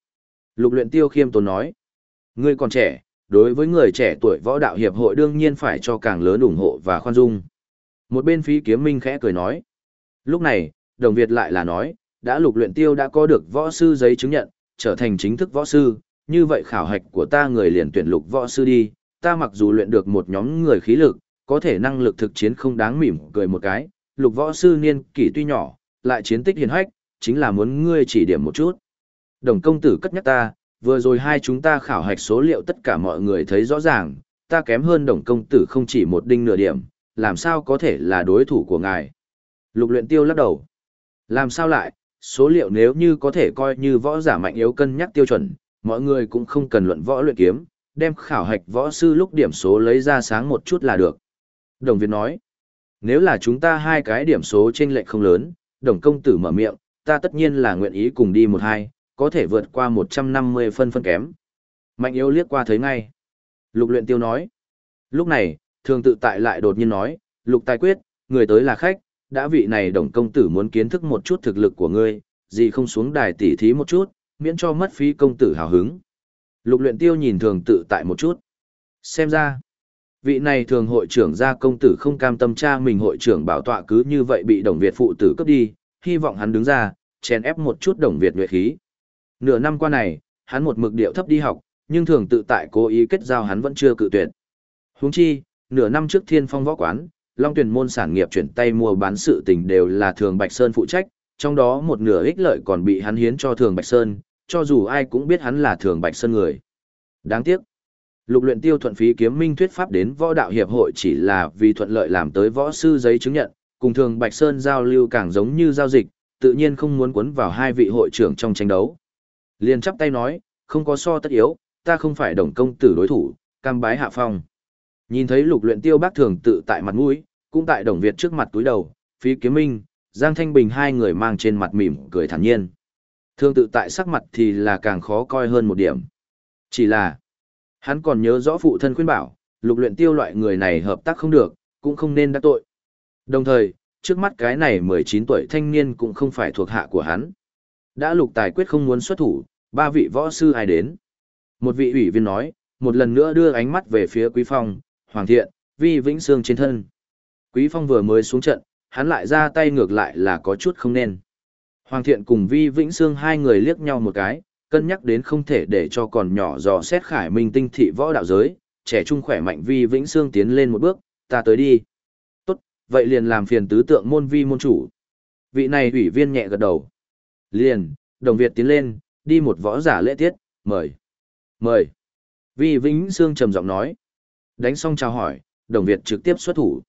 Lục luyện tiêu khiêm tốn nói. Ngươi còn trẻ, đối với người trẻ tuổi võ đạo hiệp hội đương nhiên phải cho càng lớn ủng hộ và khoan dung. Một bên phí kiếm minh khẽ cười nói. Lúc này, đồng Việt lại là nói, đã lục luyện tiêu đã có được võ sư giấy chứng nhận, trở thành chính thức võ sư, như vậy khảo hạch của ta người liền tuyển lục võ sư đi, ta mặc dù luyện được một nhóm người khí lực, có thể năng lực thực chiến không đáng mỉm cười một cái, lục võ sư niên kỷ tuy nhỏ, lại chiến tích hiền hách, chính là muốn ngươi chỉ điểm một chút. Đồng công tử cất nhắc ta, vừa rồi hai chúng ta khảo hạch số liệu tất cả mọi người thấy rõ ràng, ta kém hơn đồng công tử không chỉ một đinh nửa điểm, làm sao có thể là đối thủ của ngài. Lục luyện tiêu lắc đầu. Làm sao lại, số liệu nếu như có thể coi như võ giả mạnh yếu cân nhắc tiêu chuẩn, mọi người cũng không cần luận võ luyện kiếm, đem khảo hạch võ sư lúc điểm số lấy ra sáng một chút là được. Đồng Việt nói, nếu là chúng ta hai cái điểm số trên lệch không lớn, đồng công tử mở miệng, ta tất nhiên là nguyện ý cùng đi một hai, có thể vượt qua 150 phân phân kém. Mạnh yếu liếc qua thấy ngay. Lục luyện tiêu nói. Lúc này, thường tự tại lại đột nhiên nói, lục tài quyết, người tới là khách, đã vị này đồng công tử muốn kiến thức một chút thực lực của ngươi, gì không xuống đài tỉ thí một chút, miễn cho mất phí công tử hào hứng. Lục luyện tiêu nhìn thường tự tại một chút. Xem ra, vị này thường hội trưởng gia công tử không cam tâm cha mình hội trưởng bảo tọa cứ như vậy bị đồng Việt phụ tử cướp đi, hy vọng hắn đứng ra, chèn ép một chút đồng Việt nhuệ khí. Nửa năm qua này, hắn một mực điệu thấp đi học, nhưng thường tự tại cố ý kết giao hắn vẫn chưa cự tuyệt. Huống chi, nửa năm trước Thiên Phong võ quán, Long Tuyển môn sản nghiệp chuyển tay mua bán sự tình đều là Thường Bạch Sơn phụ trách, trong đó một nửa ích lợi còn bị hắn hiến cho Thường Bạch Sơn, cho dù ai cũng biết hắn là Thường Bạch Sơn người. Đáng tiếc, lục luyện tiêu thuận phí kiếm minh thuyết pháp đến võ đạo hiệp hội chỉ là vì thuận lợi làm tới võ sư giấy chứng nhận, cùng Thường Bạch Sơn giao lưu càng giống như giao dịch, tự nhiên không muốn cuốn vào hai vị hội trưởng trong tranh đấu. Liền chắp tay nói, không có so tất yếu, ta không phải đồng công tử đối thủ, cam bái hạ phong. Nhìn thấy lục luyện tiêu bác thường tự tại mặt mũi, cũng tại đồng Việt trước mặt túi đầu, phí kiếm minh, Giang Thanh Bình hai người mang trên mặt mỉm cười thản nhiên. Thương tự tại sắc mặt thì là càng khó coi hơn một điểm. Chỉ là, hắn còn nhớ rõ phụ thân khuyên bảo, lục luyện tiêu loại người này hợp tác không được, cũng không nên đắc tội. Đồng thời, trước mắt cái này 19 tuổi thanh niên cũng không phải thuộc hạ của hắn. Đã lục tài quyết không muốn xuất thủ, ba vị võ sư ai đến. Một vị ủy viên nói, một lần nữa đưa ánh mắt về phía Quý Phong, Hoàng Thiện, Vi Vĩnh Sương trên thân. Quý Phong vừa mới xuống trận, hắn lại ra tay ngược lại là có chút không nên. Hoàng Thiện cùng Vi Vĩnh Sương hai người liếc nhau một cái, cân nhắc đến không thể để cho còn nhỏ dò xét khải minh tinh thị võ đạo giới, trẻ trung khỏe mạnh Vi Vĩnh Sương tiến lên một bước, ta tới đi. Tốt, vậy liền làm phiền tứ tượng môn vi môn chủ. Vị này ủy viên nhẹ gật đầu. Liền, đồng Việt tiến lên, đi một võ giả lễ tiết, mời. Mời. Vi Vĩnh Sương trầm giọng nói. Đánh xong chào hỏi, đồng Việt trực tiếp xuất thủ.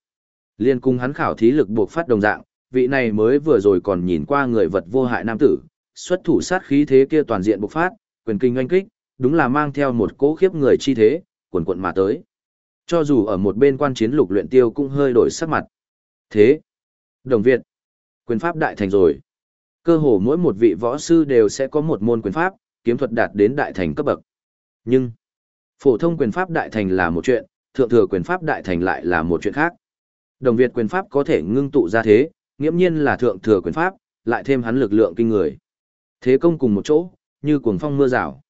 Liên cung hắn khảo thí lực buộc phát đồng dạng, vị này mới vừa rồi còn nhìn qua người vật vô hại nam tử, xuất thủ sát khí thế kia toàn diện bộc phát, quyền kinh oanh kích, đúng là mang theo một cỗ khiếp người chi thế, quần quận mà tới. Cho dù ở một bên quan chiến lục luyện tiêu cũng hơi đổi sắc mặt. Thế, đồng Việt, quyền pháp đại thành rồi. Cơ hồ mỗi một vị võ sư đều sẽ có một môn quyền pháp, kiếm thuật đạt đến đại thành cấp bậc. Nhưng, phổ thông quyền pháp đại thành là một chuyện, thượng thừa quyền pháp đại thành lại là một chuyện khác. Đồng Việt quyền pháp có thể ngưng tụ ra thế, nghiễm nhiên là thượng thừa quyền pháp, lại thêm hắn lực lượng kinh người. Thế công cùng một chỗ, như cuồng phong mưa rào.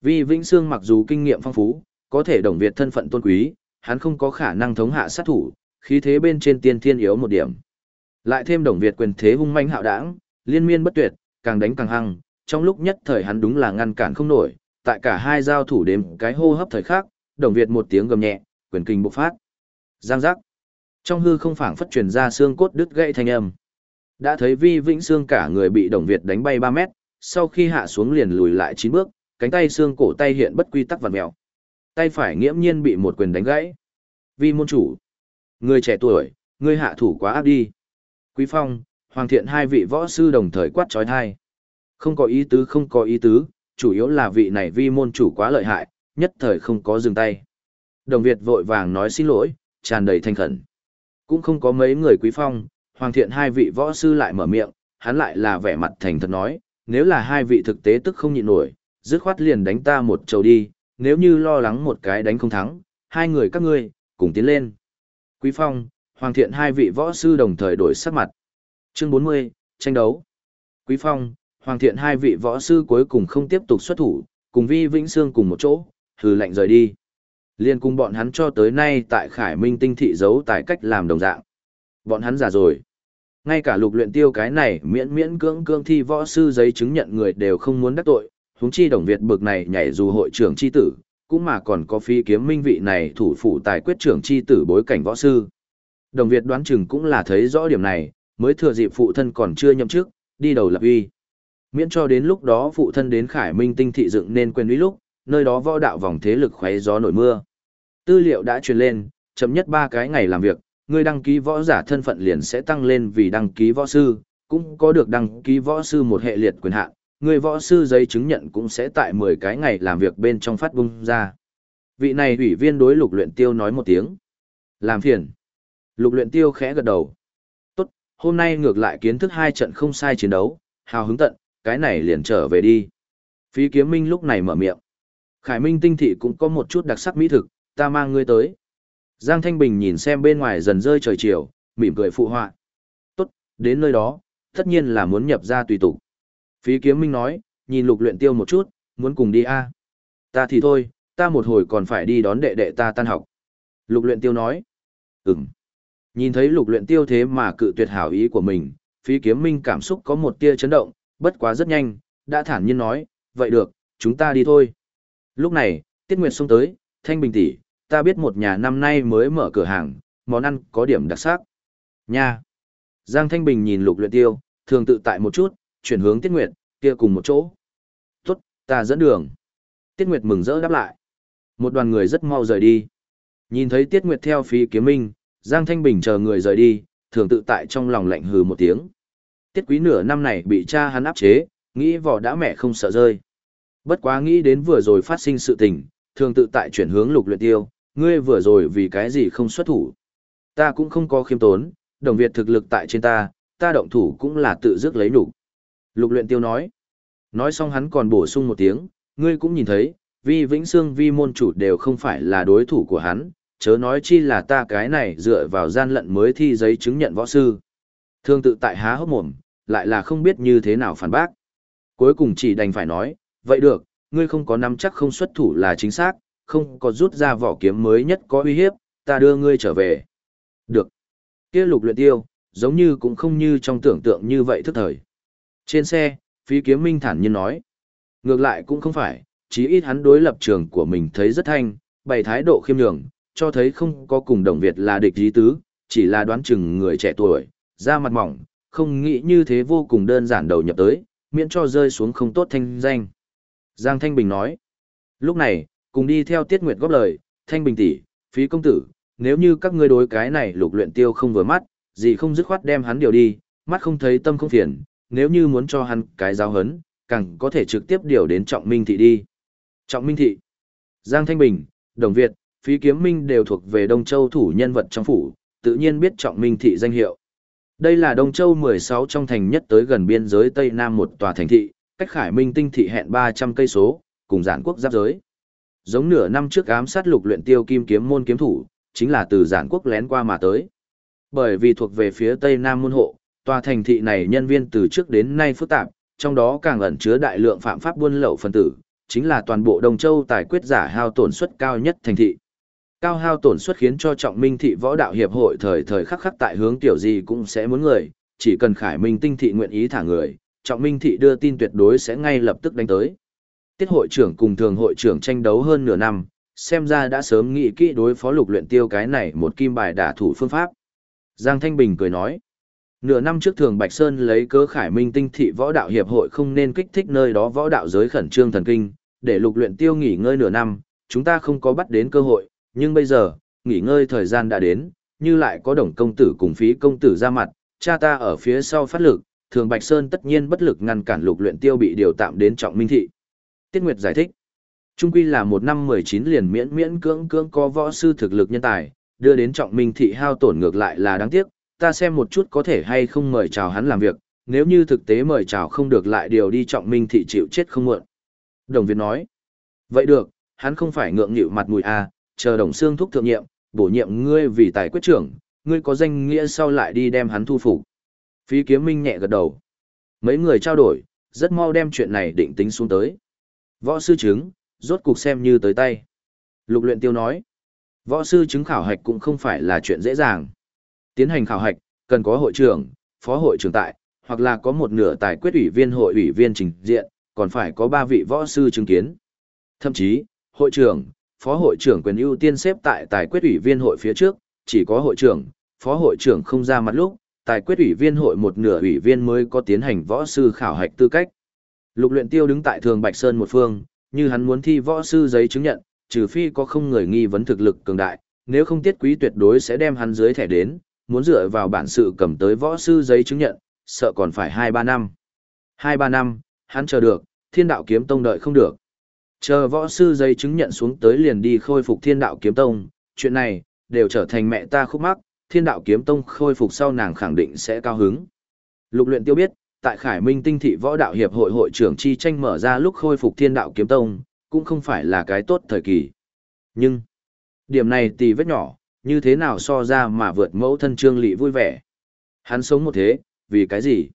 Vì Vĩnh Sương mặc dù kinh nghiệm phong phú, có thể đồng Việt thân phận tôn quý, hắn không có khả năng thống hạ sát thủ, khí thế bên trên tiên thiên yếu một điểm. Lại thêm đồng Việt quyền thế hung manh hạo đảng, liên miên bất tuyệt, càng đánh càng hăng, trong lúc nhất thời hắn đúng là ngăn cản không nổi, tại cả hai giao thủ đêm cái hô hấp thời khắc, đồng Việt một tiếng gầm nhẹ, quyền kinh bộc phát. Giang giác. Trong hư không phảng phất truyền ra xương cốt đứt gãy thanh âm. Đã thấy Vi Vĩnh Xương cả người bị Đồng Việt đánh bay 3 mét, sau khi hạ xuống liền lùi lại chín bước, cánh tay xương cổ tay hiện bất quy tắc vặn mèo. Tay phải nghiễm nhiên bị một quyền đánh gãy. Vi môn chủ, người trẻ tuổi, người hạ thủ quá áp đi. Quý Phong, Hoàng Thiện hai vị võ sư đồng thời quát trói thai. Không có ý tứ không có ý tứ, chủ yếu là vị này vi môn chủ quá lợi hại, nhất thời không có dừng tay. Đồng Việt vội vàng nói xin lỗi, tràn đầy thanh khẩn. Cũng không có mấy người quý phong, hoàng thiện hai vị võ sư lại mở miệng, hắn lại là vẻ mặt thành thật nói, nếu là hai vị thực tế tức không nhịn nổi, dứt khoát liền đánh ta một trầu đi, nếu như lo lắng một cái đánh không thắng, hai người các ngươi, cùng tiến lên. Quý phong, hoàng thiện hai vị võ sư đồng thời đổi sắc mặt. Chương 40, tranh đấu. Quý phong, hoàng thiện hai vị võ sư cuối cùng không tiếp tục xuất thủ, cùng vi vĩnh xương cùng một chỗ, hừ lạnh rời đi. Liên cùng bọn hắn cho tới nay tại Khải Minh tinh thị giấu tại cách làm đồng dạng. Bọn hắn già rồi. Ngay cả lục luyện tiêu cái này miễn miễn cưỡng cưỡng thi võ sư giấy chứng nhận người đều không muốn đắc tội, huống chi đồng Việt bực này nhảy dù hội trưởng chi tử, cũng mà còn có phi kiếm minh vị này thủ phủ tài quyết trưởng chi tử bối cảnh võ sư. Đồng Việt đoán chừng cũng là thấy rõ điểm này, mới thừa dịp phụ thân còn chưa nhậm chức, đi đầu lập uy. Miễn cho đến lúc đó phụ thân đến Khải Minh tinh thị dựng nên quyền uy lúc, nơi đó võ đạo vòng thế lực khoé gió nổi mưa. Tư liệu đã truyền lên, chậm nhất 3 cái ngày làm việc, Ngươi đăng ký võ giả thân phận liền sẽ tăng lên vì đăng ký võ sư, cũng có được đăng ký võ sư một hệ liệt quyền hạn, người võ sư giấy chứng nhận cũng sẽ tại 10 cái ngày làm việc bên trong phát bung ra. Vị này ủy viên đối lục luyện tiêu nói một tiếng. Làm phiền. Lục luyện tiêu khẽ gật đầu. Tốt, hôm nay ngược lại kiến thức hai trận không sai chiến đấu, hào hứng tận, cái này liền trở về đi. Phí kiếm minh lúc này mở miệng. Khải Minh tinh thị cũng có một chút đặc sắc mỹ thực, ta mang ngươi tới. Giang Thanh Bình nhìn xem bên ngoài dần rơi trời chiều, mỉm cười phụ họa. Tốt, đến nơi đó, tất nhiên là muốn nhập ra tùy tục. Phí kiếm minh nói, nhìn lục luyện tiêu một chút, muốn cùng đi a à? Ta thì thôi, ta một hồi còn phải đi đón đệ đệ ta tan học. Lục luyện tiêu nói, ừm. Nhìn thấy lục luyện tiêu thế mà cự tuyệt hảo ý của mình, phí kiếm minh cảm xúc có một tia chấn động, bất quá rất nhanh, đã thản nhiên nói, vậy được, chúng ta đi thôi. Lúc này, Tiết Nguyệt xông tới, Thanh Bình tỷ, ta biết một nhà năm nay mới mở cửa hàng, món ăn có điểm đặc sắc. Nha. Giang Thanh Bình nhìn lục luyện tiêu, thường tự tại một chút, chuyển hướng Tiết Nguyệt, kia cùng một chỗ. Tốt, ta dẫn đường. Tiết Nguyệt mừng rỡ đáp lại. Một đoàn người rất mau rời đi. Nhìn thấy Tiết Nguyệt theo phí kiếm minh, Giang Thanh Bình chờ người rời đi, thường tự tại trong lòng lạnh hừ một tiếng. Tiết quý nửa năm này bị cha hắn áp chế, nghĩ vỏ đã mẹ không sợ rơi. Bất quá nghĩ đến vừa rồi phát sinh sự tình, thường tự tại chuyển hướng lục luyện tiêu, ngươi vừa rồi vì cái gì không xuất thủ. Ta cũng không có khiêm tốn, đồng Việt thực lực tại trên ta, ta động thủ cũng là tự dứt lấy đủ. Lục luyện tiêu nói. Nói xong hắn còn bổ sung một tiếng, ngươi cũng nhìn thấy, vi vĩnh xương vi môn chủ đều không phải là đối thủ của hắn, chớ nói chi là ta cái này dựa vào gian lận mới thi giấy chứng nhận võ sư. Thương tự tại há hốc mồm, lại là không biết như thế nào phản bác. Cuối cùng chỉ đành phải nói, vậy được, ngươi không có nắm chắc không xuất thủ là chính xác, không có rút ra vỏ kiếm mới nhất có uy hiếp, ta đưa ngươi trở về. Được. Kia lục luyện tiêu, giống như cũng không như trong tưởng tượng như vậy thức thời. Trên xe, phí kiếm minh thản nhiên nói. Ngược lại cũng không phải, chí ít hắn đối lập trường của mình thấy rất thanh, bày thái độ khiêm nhường, cho thấy không có cùng đồng Việt là địch ý tứ, chỉ là đoán chừng người trẻ tuổi, da mặt mỏng, không nghĩ như thế vô cùng đơn giản đầu nhập tới, miễn cho rơi xuống không tốt thanh danh. Giang Thanh Bình nói, lúc này, cùng đi theo Tiết Nguyệt góp lời, Thanh Bình tỷ, phí công tử, nếu như các ngươi đối cái này lục luyện tiêu không vừa mắt, gì không dứt khoát đem hắn điều đi, mắt không thấy tâm không phiền, nếu như muốn cho hắn cái giáo hấn, càng có thể trực tiếp điều đến Trọng Minh thị đi. Trọng Minh thị, Giang Thanh Bình, Đồng Việt, Phí Kiếm Minh đều thuộc về Đông Châu thủ nhân vật trong phủ, tự nhiên biết Trọng Minh thị danh hiệu. Đây là Đông Châu 16 trong thành nhất tới gần biên giới Tây Nam một tòa thành thị, cách Khải Minh tinh thị hẹn 300 cây số, cùng giản quốc giáp giới. Giống nửa năm trước ám sát lục luyện tiêu kim kiếm môn kiếm thủ, chính là từ giản quốc lén qua mà tới. Bởi vì thuộc về phía Tây Nam môn hộ, tòa thành thị này nhân viên từ trước đến nay phức tạp, trong đó càng ẩn chứa đại lượng phạm pháp buôn lậu phân tử, chính là toàn bộ Đông Châu tài quyết giả hao tổn suất cao nhất thành thị. Cao hao tổn suất khiến cho trọng minh thị võ đạo hiệp hội thời thời khắc khắc tại hướng tiểu gì cũng sẽ muốn người, chỉ cần khải minh tinh thị nguyện ý thả người, trọng minh thị đưa tin tuyệt đối sẽ ngay lập tức đánh tới. Tiết hội trưởng cùng thường hội trưởng tranh đấu hơn nửa năm, xem ra đã sớm nghĩ kỹ đối phó lục luyện tiêu cái này một kim bài đả thủ phương pháp. Giang Thanh Bình cười nói, nửa năm trước thường Bạch Sơn lấy cớ khải minh tinh thị võ đạo hiệp hội không nên kích thích nơi đó võ đạo giới khẩn trương thần kinh, để lục luyện tiêu nghỉ ngơi nửa năm, chúng ta không có bắt đến cơ hội, nhưng bây giờ, nghỉ ngơi thời gian đã đến, như lại có đồng công tử cùng phí công tử ra mặt, cha ta ở phía sau phát lực, thường Bạch Sơn tất nhiên bất lực ngăn cản lục luyện tiêu bị điều tạm đến trọng minh thị. Tiết Nguyệt giải thích, Trung quy là một năm 19 liền miễn miễn cưỡng cưỡng có võ sư thực lực nhân tài, đưa đến trọng minh thị hao tổn ngược lại là đáng tiếc, ta xem một chút có thể hay không mời chào hắn làm việc, nếu như thực tế mời chào không được lại điều đi trọng minh thị chịu chết không muộn. Đồng Việt nói, vậy được, hắn không phải ngượng nghịu mặt mũi à, chờ đồng xương thúc thượng nhiệm, bổ nhiệm ngươi vì tài quyết trưởng, ngươi có danh nghĩa sau lại đi đem hắn thu phục. Phí kiếm minh nhẹ gật đầu. Mấy người trao đổi, rất mau đem chuyện này định tính xuống tới. Võ sư chứng, rốt cục xem như tới tay. Lục luyện tiêu nói, võ sư chứng khảo hạch cũng không phải là chuyện dễ dàng. Tiến hành khảo hạch, cần có hội trưởng, phó hội trưởng tại, hoặc là có một nửa tài quyết ủy viên hội ủy viên trình diện, còn phải có ba vị võ sư chứng kiến. Thậm chí, hội trưởng, phó hội trưởng quyền ưu tiên xếp tại tài quyết ủy viên hội phía trước, chỉ có hội trưởng, phó hội trưởng không ra mặt lúc, tài quyết ủy viên hội một nửa ủy viên mới có tiến hành võ sư khảo hạch tư cách. Lục luyện tiêu đứng tại thường Bạch Sơn một phương, như hắn muốn thi võ sư giấy chứng nhận, trừ phi có không người nghi vấn thực lực cường đại, nếu không tiết quý tuyệt đối sẽ đem hắn dưới thẻ đến, muốn dựa vào bản sự cầm tới võ sư giấy chứng nhận, sợ còn phải 2-3 năm. 2-3 năm, hắn chờ được, thiên đạo kiếm tông đợi không được. Chờ võ sư giấy chứng nhận xuống tới liền đi khôi phục thiên đạo kiếm tông, chuyện này, đều trở thành mẹ ta khúc mắc, thiên đạo kiếm tông khôi phục sau nàng khẳng định sẽ cao hứng. Lục luyện tiêu biết, tại Khải Minh Tinh Thị Võ Đạo Hiệp hội hội trưởng chi tranh mở ra lúc khôi phục thiên đạo kiếm tông, cũng không phải là cái tốt thời kỳ. Nhưng, điểm này tì vết nhỏ, như thế nào so ra mà vượt mẫu thân trương lị vui vẻ. Hắn sống một thế, vì cái gì?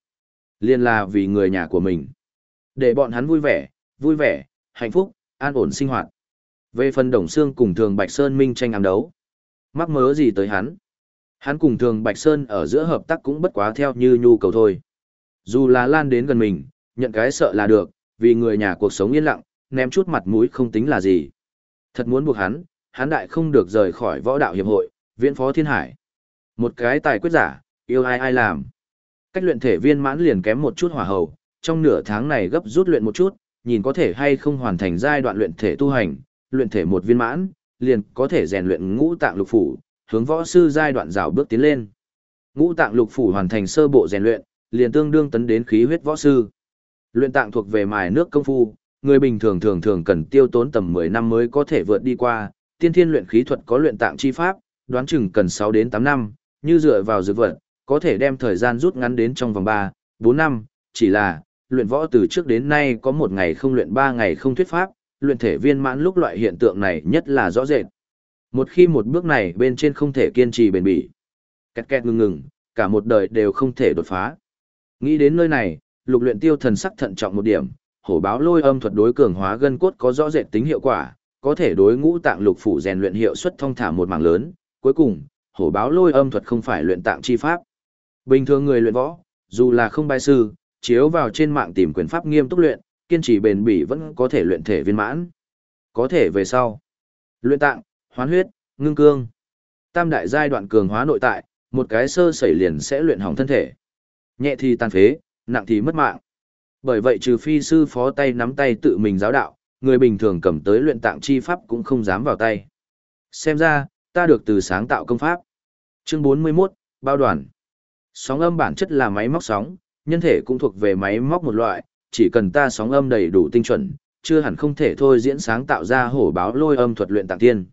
Liên là vì người nhà của mình. Để bọn hắn vui vẻ, vui vẻ, hạnh phúc, an ổn sinh hoạt. Về phần Đồng Sương cùng Thường Bạch Sơn minh tranh ám đấu. Mắc mớ gì tới hắn? Hắn cùng Thường Bạch Sơn ở giữa hợp tác cũng bất quá theo như nhu cầu thôi. Dù là lan đến gần mình, nhận cái sợ là được, vì người nhà cuộc sống yên lặng, ném chút mặt mũi không tính là gì. Thật muốn buộc hắn, hắn đại không được rời khỏi võ đạo hiệp hội, viễn phó thiên hải. Một cái tài quyết giả, yêu ai ai làm. Cách luyện thể viên mãn liền kém một chút hỏa hầu, trong nửa tháng này gấp rút luyện một chút, nhìn có thể hay không hoàn thành giai đoạn luyện thể tu hành, luyện thể một viên mãn, liền có thể rèn luyện ngũ tạng lục phủ, hướng võ sư giai đoạn rào bước tiến lên. Ngũ tạng lục phủ hoàn thành sơ bộ rèn luyện, liền tương đương tấn đến khí huyết võ sư. Luyện tạng thuộc về mài nước công phu, người bình thường thường thường cần tiêu tốn tầm 10 năm mới có thể vượt đi qua, tiên thiên luyện khí thuật có luyện tạng chi pháp, đoán chừng cần 6 đến 8 năm, như dựa vào dược vật, có thể đem thời gian rút ngắn đến trong vòng 3, 4 năm, chỉ là, luyện võ từ trước đến nay có một ngày không luyện 3 ngày không thuyết pháp, luyện thể viên mãn lúc loại hiện tượng này nhất là rõ rệt. Một khi một bước này bên trên không thể kiên trì bền bỉ, kẹt kẹt ngừng ngừng, cả một đời đều không thể đột phá. Nghĩ đến nơi này, lục luyện tiêu thần sắc thận trọng một điểm, hổ báo lôi âm thuật đối cường hóa gân cốt có rõ rệt tính hiệu quả, có thể đối ngũ tạng lục phủ rèn luyện hiệu suất thông thả một mảng lớn. Cuối cùng, hổ báo lôi âm thuật không phải luyện tạng chi pháp. Bình thường người luyện võ, dù là không bài sư, chiếu vào trên mạng tìm quyền pháp nghiêm túc luyện, kiên trì bền bỉ vẫn có thể luyện thể viên mãn. Có thể về sau. Luyện tạng, hoán huyết, ngưng cương. Tam đại giai đoạn cường hóa nội tại, một cái sơ sẩy liền sẽ luyện hỏng thân thể. Nhẹ thì tàn phế, nặng thì mất mạng. Bởi vậy trừ phi sư phó tay nắm tay tự mình giáo đạo, người bình thường cầm tới luyện tạng chi pháp cũng không dám vào tay. Xem ra, ta được từ sáng tạo công pháp. Chương 41, Bao đoàn. Sóng âm bản chất là máy móc sóng, nhân thể cũng thuộc về máy móc một loại, chỉ cần ta sóng âm đầy đủ tinh chuẩn, chưa hẳn không thể thôi diễn sáng tạo ra hổ báo lôi âm thuật luyện tạng tiên.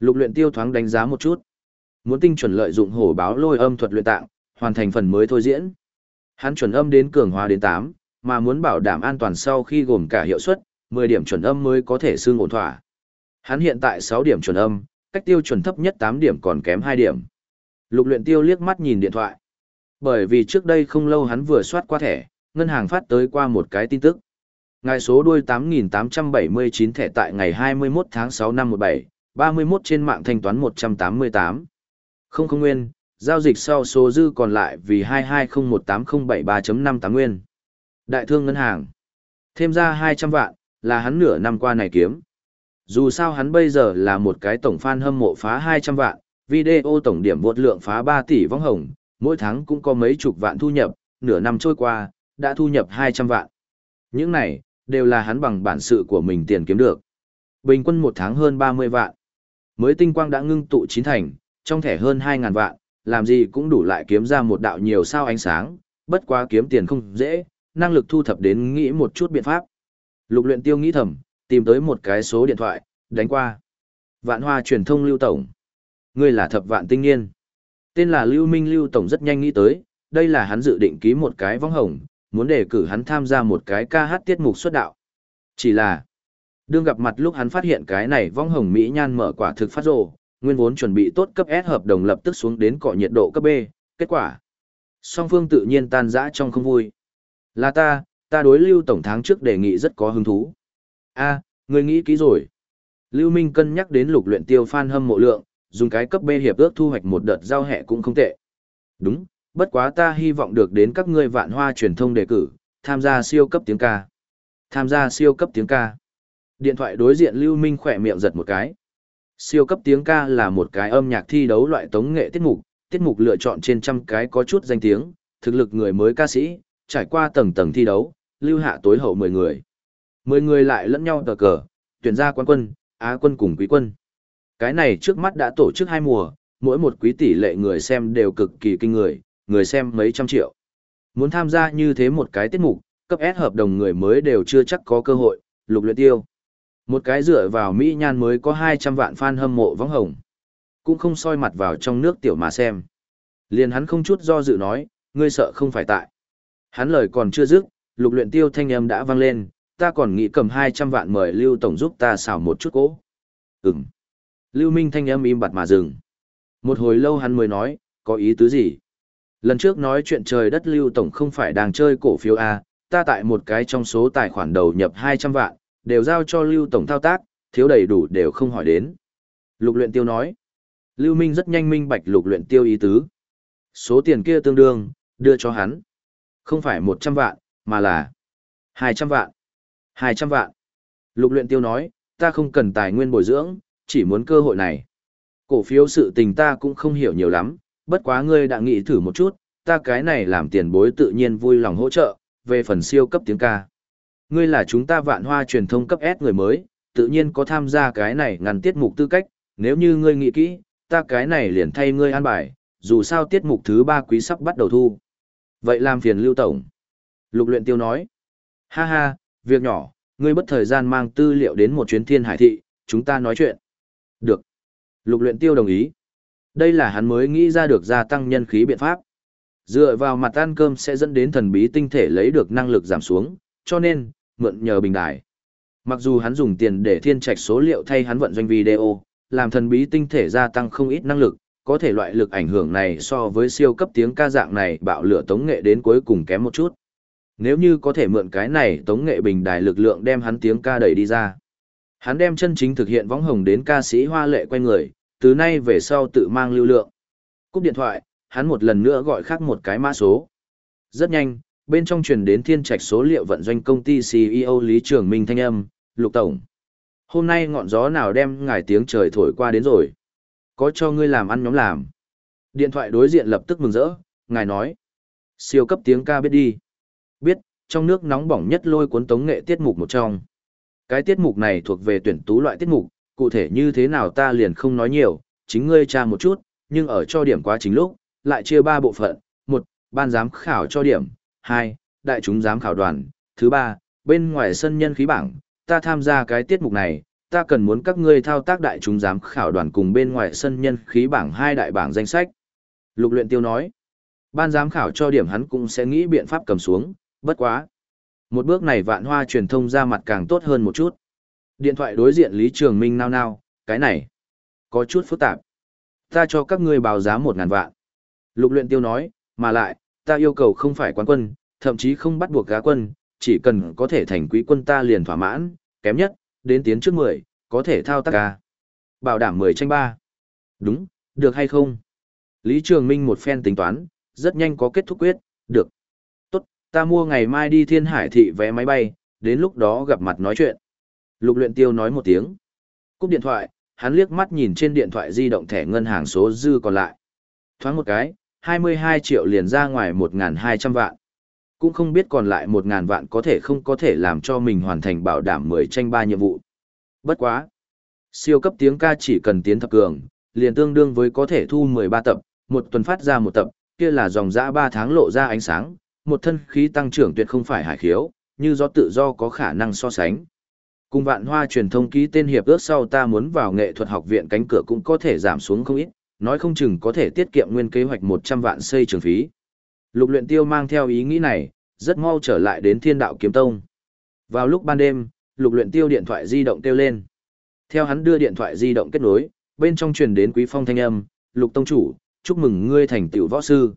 Lục luyện tiêu thoáng đánh giá một chút. Muốn tinh chuẩn lợi dụng hổ báo lôi âm thuật luyện tạng, hoàn thành phần mới thôi diễn. Hắn chuẩn âm đến cường hóa đến 8, mà muốn bảo đảm an toàn sau khi gồm cả hiệu suất, 10 điểm chuẩn âm mới có thể xương ổn thỏa. Hắn hiện tại 6 điểm chuẩn âm, cách tiêu chuẩn thấp nhất 8 điểm còn kém 2 điểm. Lục luyện tiêu liếc mắt nhìn điện thoại. Bởi vì trước đây không lâu hắn vừa soát qua thẻ, ngân hàng phát tới qua một cái tin tức. Ngài số đuôi 8879 thẻ tại ngày 21 tháng 6 năm 17, 31 trên mạng thanh toán 188. Không không nguyên, giao dịch sau số dư còn lại vì 22018073.58 nguyên. Đại thương ngân hàng. Thêm ra 200 vạn, là hắn nửa năm qua này kiếm. Dù sao hắn bây giờ là một cái tổng fan hâm mộ phá 200 vạn, video tổng điểm vượt lượng phá 3 tỷ vong hồng, mỗi tháng cũng có mấy chục vạn thu nhập, nửa năm trôi qua, đã thu nhập 200 vạn. Những này, đều là hắn bằng bản sự của mình tiền kiếm được. Bình quân một tháng hơn 30 vạn. Mới tinh quang đã ngưng tụ chín thành, trong thẻ hơn 2.000 vạn, làm gì cũng đủ lại kiếm ra một đạo nhiều sao ánh sáng, bất quá kiếm tiền không dễ, năng lực thu thập đến nghĩ một chút biện pháp. Lục luyện tiêu nghĩ thầm, tìm tới một cái số điện thoại, đánh qua. Vạn hoa truyền thông lưu tổng. Ngươi là thập vạn tinh niên. Tên là Lưu Minh Lưu Tổng rất nhanh nghĩ tới, đây là hắn dự định ký một cái vong hồng, muốn đề cử hắn tham gia một cái ca hát tiết mục xuất đạo. Chỉ là, đương gặp mặt lúc hắn phát hiện cái này vong hồng Mỹ nhan mở quả thực phát rồ, nguyên vốn chuẩn bị tốt cấp S hợp đồng lập tức xuống đến cọ nhiệt độ cấp B, kết quả. Song phương tự nhiên tan rã trong không vui. Là ta, ta đối Lưu Tổng tháng trước đề nghị rất có hứng thú. a à, người nghĩ kỹ rồi. Lưu Minh cân nhắc đến lục luyện tiêu phan hâm mộ lượng, dùng cái cấp B hiệp ước thu hoạch một đợt giao hẹ cũng không tệ. Đúng, bất quá ta hy vọng được đến các ngươi vạn hoa truyền thông đề cử, tham gia siêu cấp tiếng ca. Tham gia siêu cấp tiếng ca. Điện thoại đối diện Lưu Minh khỏe miệng giật một cái. Siêu cấp tiếng ca là một cái âm nhạc thi đấu loại tống nghệ tiết mục, tiết mục lựa chọn trên trăm cái có chút danh tiếng, thực lực người mới ca sĩ, trải qua tầng tầng thi đấu, lưu hạ tối hậu 10 người. 10 người lại lẫn nhau tờ cờ, tuyển ra quan quân, á quân cùng quý quân. Cái này trước mắt đã tổ chức hai mùa, mỗi một quý tỷ lệ người xem đều cực kỳ kinh người, người xem mấy trăm triệu. Muốn tham gia như thế một cái tiết mục, cấp S hợp đồng người mới đều chưa chắc có cơ hội, lục luyện tiêu. Một cái dựa vào Mỹ nhan mới có 200 vạn fan hâm mộ vắng hồng. Cũng không soi mặt vào trong nước tiểu mà xem. Liền hắn không chút do dự nói, ngươi sợ không phải tại. Hắn lời còn chưa dứt, lục luyện tiêu thanh âm đã vang lên, ta còn nghĩ cầm 200 vạn mời Lưu Tổng giúp ta xào một chút cố. Ừm. Lưu Minh thanh âm im bặt mà dừng. Một hồi lâu hắn mới nói, có ý tứ gì? Lần trước nói chuyện trời đất Lưu Tổng không phải đang chơi cổ phiếu A, ta tại một cái trong số tài khoản đầu nhập 200 vạn, đều giao cho Lưu Tổng thao tác, thiếu đầy đủ đều không hỏi đến. Lục luyện tiêu nói. Lưu Minh rất nhanh minh bạch lục luyện tiêu ý tứ. Số tiền kia tương đương, đưa cho hắn. Không phải 100 vạn, mà là 200 vạn. 200 vạn. Lục luyện tiêu nói, ta không cần tài nguyên bồi dưỡng, chỉ muốn cơ hội này. Cổ phiếu sự tình ta cũng không hiểu nhiều lắm, bất quá ngươi đã nghĩ thử một chút, ta cái này làm tiền bối tự nhiên vui lòng hỗ trợ, về phần siêu cấp tiếng ca. Ngươi là chúng ta vạn hoa truyền thông cấp S người mới, tự nhiên có tham gia cái này ngăn tiết mục tư cách, nếu như ngươi nghĩ kỹ, ta cái này liền thay ngươi an bài, dù sao tiết mục thứ ba quý sắp bắt đầu thu. Vậy làm phiền Lưu Tổng. Lục luyện tiêu nói. Ha ha, việc nhỏ, ngươi bất thời gian mang tư liệu đến một chuyến thiên hải thị, chúng ta nói chuyện. Được. Lục luyện tiêu đồng ý. Đây là hắn mới nghĩ ra được gia tăng nhân khí biện pháp. Dựa vào mặt ăn cơm sẽ dẫn đến thần bí tinh thể lấy được năng lực giảm xuống, cho nên, mượn nhờ bình đài. Mặc dù hắn dùng tiền để thiên trạch số liệu thay hắn vận doanh video, làm thần bí tinh thể gia tăng không ít năng lực, có thể loại lực ảnh hưởng này so với siêu cấp tiếng ca dạng này bạo lửa tống nghệ đến cuối cùng kém một chút. Nếu như có thể mượn cái này tống nghệ bình đài lực lượng đem hắn tiếng ca đẩy đi ra. Hắn đem chân chính thực hiện võng hồng đến ca sĩ hoa lệ quay người, từ nay về sau tự mang lưu lượng. Cúp điện thoại, hắn một lần nữa gọi khác một cái mã số. Rất nhanh, bên trong truyền đến thiên trạch số liệu vận doanh công ty CEO Lý Trường Minh thanh âm, Lục Tổng. Hôm nay ngọn gió nào đem ngài tiếng trời thổi qua đến rồi. Có cho ngươi làm ăn nhóm làm. Điện thoại đối diện lập tức mừng rỡ, ngài nói. Siêu cấp tiếng ca biết đi. Biết, trong nước nóng bỏng nhất lôi cuốn tống nghệ tiết mục một trong. Cái tiết mục này thuộc về tuyển tú loại tiết mục, cụ thể như thế nào ta liền không nói nhiều, chính ngươi tra một chút, nhưng ở cho điểm quá chính lúc, lại chia ba bộ phận, một, ban giám khảo cho điểm, hai, đại chúng giám khảo đoàn, thứ ba, bên ngoài sân nhân khí bảng, ta tham gia cái tiết mục này, ta cần muốn các ngươi thao tác đại chúng giám khảo đoàn cùng bên ngoài sân nhân khí bảng hai đại bảng danh sách. Lục luyện tiêu nói, ban giám khảo cho điểm hắn cũng sẽ nghĩ biện pháp cầm xuống, bất quá. Một bước này vạn hoa truyền thông ra mặt càng tốt hơn một chút. Điện thoại đối diện Lý Trường Minh nao nao, cái này, có chút phức tạp. Ta cho các ngươi báo giá một ngàn vạn. Lục luyện tiêu nói, mà lại, ta yêu cầu không phải quán quân, thậm chí không bắt buộc gá quân, chỉ cần có thể thành quý quân ta liền thỏa mãn, kém nhất, đến tiến trước 10, có thể thao tác ca. Bảo đảm 10 tranh 3. Đúng, được hay không? Lý Trường Minh một phen tính toán, rất nhanh có kết thúc quyết, được. Tốt, ta mua ngày mai đi thiên hải thị vé máy bay, đến lúc đó gặp mặt nói chuyện. Lục luyện tiêu nói một tiếng. Cúp điện thoại, hắn liếc mắt nhìn trên điện thoại di động thẻ ngân hàng số dư còn lại. Thoáng một cái, 22 triệu liền ra ngoài 1.200 vạn. Cũng không biết còn lại 1.000 vạn có thể không có thể làm cho mình hoàn thành bảo đảm 10 tranh 3 nhiệm vụ. Bất quá. Siêu cấp tiếng ca chỉ cần tiến thập cường, liền tương đương với có thể thu 13 tập, một tuần phát ra một tập, kia là dòng dã 3 tháng lộ ra ánh sáng, một thân khí tăng trưởng tuyệt không phải hải khiếu, như do tự do có khả năng so sánh. Cùng vạn hoa truyền thông ký tên hiệp ước sau ta muốn vào nghệ thuật học viện cánh cửa cũng có thể giảm xuống không ít, nói không chừng có thể tiết kiệm nguyên kế hoạch 100 vạn xây trường phí. Lục luyện tiêu mang theo ý nghĩ này, rất mau trở lại đến thiên đạo kiếm tông. Vào lúc ban đêm, lục luyện tiêu điện thoại di động kêu lên. Theo hắn đưa điện thoại di động kết nối, bên trong truyền đến quý phong thanh âm, lục tông chủ, chúc mừng ngươi thành tiểu võ sư.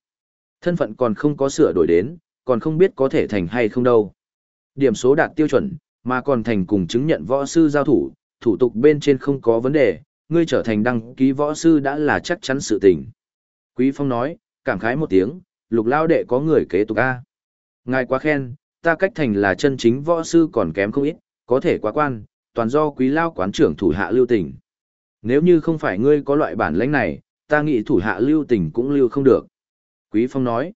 Thân phận còn không có sửa đổi đến, còn không biết có thể thành hay không đâu. Điểm số đạt tiêu chuẩn, mà còn thành cùng chứng nhận võ sư giao thủ, thủ tục bên trên không có vấn đề, ngươi trở thành đăng ký võ sư đã là chắc chắn sự tình. Quý Phong nói, cảm khái một tiếng, lục lao đệ có người kế tục A. Ngài quá khen, ta cách thành là chân chính võ sư còn kém không ít, có thể quá quan, toàn do quý lao quán trưởng thủ hạ lưu tình. Nếu như không phải ngươi có loại bản lãnh này, ta nghĩ thủ hạ lưu tình cũng lưu không được. Quý Phong nói,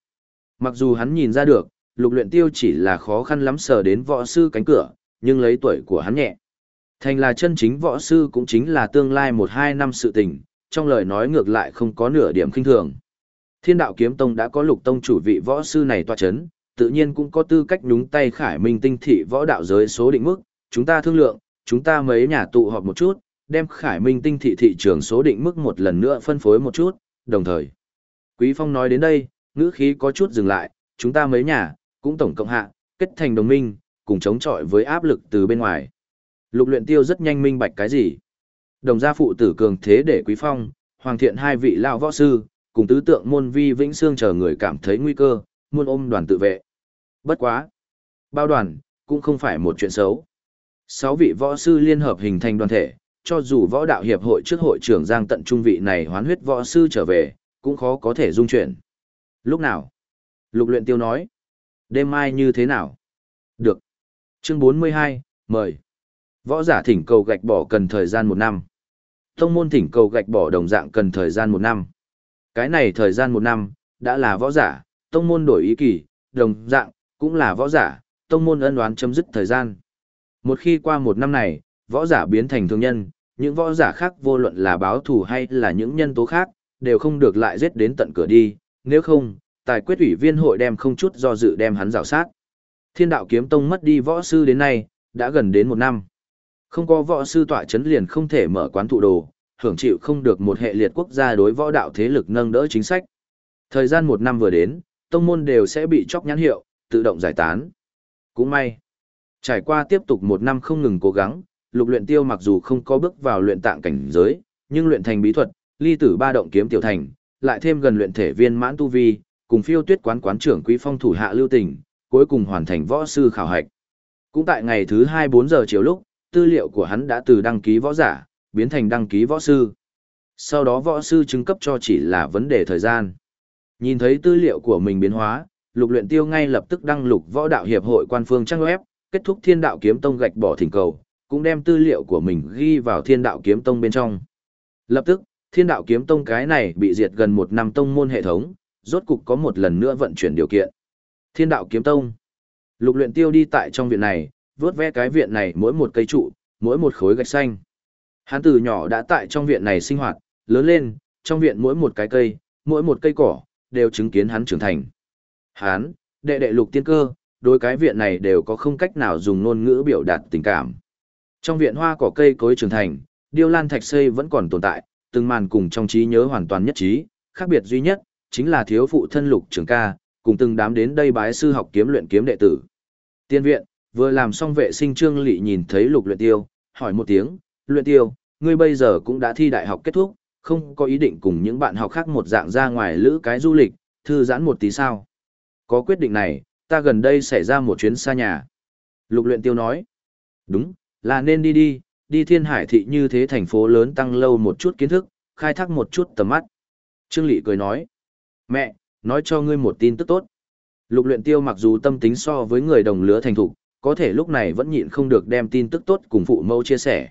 mặc dù hắn nhìn ra được, lục luyện tiêu chỉ là khó khăn lắm sờ đến võ sư cánh cửa, nhưng lấy tuổi của hắn nhẹ. Thành là chân chính võ sư cũng chính là tương lai một hai năm sự tình, trong lời nói ngược lại không có nửa điểm kinh thường. Thiên đạo kiếm tông đã có lục tông chủ vị võ sư này tọa chấn, tự nhiên cũng có tư cách nhúng tay khải minh tinh thị võ đạo giới số định mức, chúng ta thương lượng, chúng ta mấy nhà tụ họp một chút, đem khải minh tinh thị thị trường số định mức một lần nữa phân phối một chút, đồng thời. Quý Phong nói đến đây, ngữ khí có chút dừng lại, chúng ta mấy nhà, cũng tổng cộng hạ, kết thành đồng minh, cùng chống chọi với áp lực từ bên ngoài. Lục luyện tiêu rất nhanh minh bạch cái gì. Đồng gia phụ tử cường thế để Quý Phong, Hoàng Thiện hai vị lão võ sư, cùng tứ tượng môn vi vĩnh xương chờ người cảm thấy nguy cơ, muôn ôm đoàn tự vệ. Bất quá. Bao đoàn, cũng không phải một chuyện xấu. Sáu vị võ sư liên hợp hình thành đoàn thể, cho dù võ đạo hiệp hội trước hội trưởng Giang Tận Trung vị này hoán huyết võ sư trở về, cũng khó có thể dung chuyển. Lúc nào? Lục luyện tiêu nói. Đêm mai như thế nào? Được. Chương 42, mời. Võ giả thỉnh cầu gạch bỏ cần thời gian một năm. Tông môn thỉnh cầu gạch bỏ đồng dạng cần thời gian một năm. Cái này thời gian một năm, đã là võ giả, tông môn đổi ý kỳ, đồng dạng, cũng là võ giả, tông môn ân đoán chấm dứt thời gian. Một khi qua một năm này, võ giả biến thành thương nhân, những võ giả khác vô luận là báo thù hay là những nhân tố khác, đều không được lại giết đến tận cửa đi, nếu không, tài quyết ủy viên hội đem không chút do dự đem hắn rào sát. Thiên đạo kiếm tông mất đi võ sư đến nay, đã gần đến một năm. Không có võ sư tọa chấn liền không thể mở quán thụ đồ, hưởng chịu không được một hệ liệt quốc gia đối võ đạo thế lực nâng đỡ chính sách. Thời gian một năm vừa đến, tông môn đều sẽ bị chóc nhãn hiệu, tự động giải tán. Cũng may. Trải qua tiếp tục một năm không ngừng cố gắng, lục luyện tiêu mặc dù không có bước vào luyện tạng cảnh giới, nhưng luyện thành bí thuật, ly tử ba động kiếm tiểu thành, lại thêm gần luyện thể viên mãn tu vi, cùng phiêu tuyết quán quán trưởng quý phong thủ hạ lưu tình, cuối cùng hoàn thành võ sư khảo hạch. Cũng tại ngày thứ 2-4 giờ chiều lúc, tư liệu của hắn đã từ đăng ký võ giả, biến thành đăng ký võ sư. Sau đó võ sư chứng cấp cho chỉ là vấn đề thời gian. Nhìn thấy tư liệu của mình biến hóa, lục luyện tiêu ngay lập tức đăng lục võ đạo hiệp hội quan phương trang web, kết thúc thiên đạo kiếm tông gạch bỏ thỉnh cầu, cũng đem tư liệu của mình ghi vào thiên đạo kiếm tông bên trong. Lập tức, thiên đạo kiếm tông cái này bị diệt gần một năm tông môn hệ thống, rốt cục có một lần nữa vận chuyển điều kiện. Thiên đạo kiếm tông. Lục luyện tiêu đi tại trong viện này, vớt ve cái viện này mỗi một cây trụ, mỗi một khối gạch xanh. Hắn từ nhỏ đã tại trong viện này sinh hoạt, lớn lên, trong viện mỗi một cái cây, mỗi một cây cỏ, đều chứng kiến hắn trưởng thành. Hắn, đệ đệ lục tiên cơ, đối cái viện này đều có không cách nào dùng ngôn ngữ biểu đạt tình cảm. Trong viện hoa cỏ cây cối trưởng thành, điêu lan thạch xây vẫn còn tồn tại, từng màn cùng trong trí nhớ hoàn toàn nhất trí, khác biệt duy nhất, chính là thiếu phụ thân lục trường ca, cùng từng đám đến đây bái sư học kiếm luyện kiếm đệ tử. Tiên viện, vừa làm xong vệ sinh trương lị nhìn thấy lục luyện tiêu, hỏi một tiếng, luyện tiêu, ngươi bây giờ cũng đã thi đại học kết thúc, không có ý định cùng những bạn học khác một dạng ra ngoài lữ cái du lịch, thư giãn một tí sao. Có quyết định này, ta gần đây xảy ra một chuyến xa nhà. Lục luyện tiêu nói, đúng, là nên đi đi, đi thiên hải thị như thế thành phố lớn tăng lâu một chút kiến thức, khai thác một chút tầm mắt. Trương Lị cười nói, mẹ, nói cho ngươi một tin tức tốt. Lục luyện tiêu mặc dù tâm tính so với người đồng lứa thành thục, có thể lúc này vẫn nhịn không được đem tin tức tốt cùng phụ mẫu chia sẻ.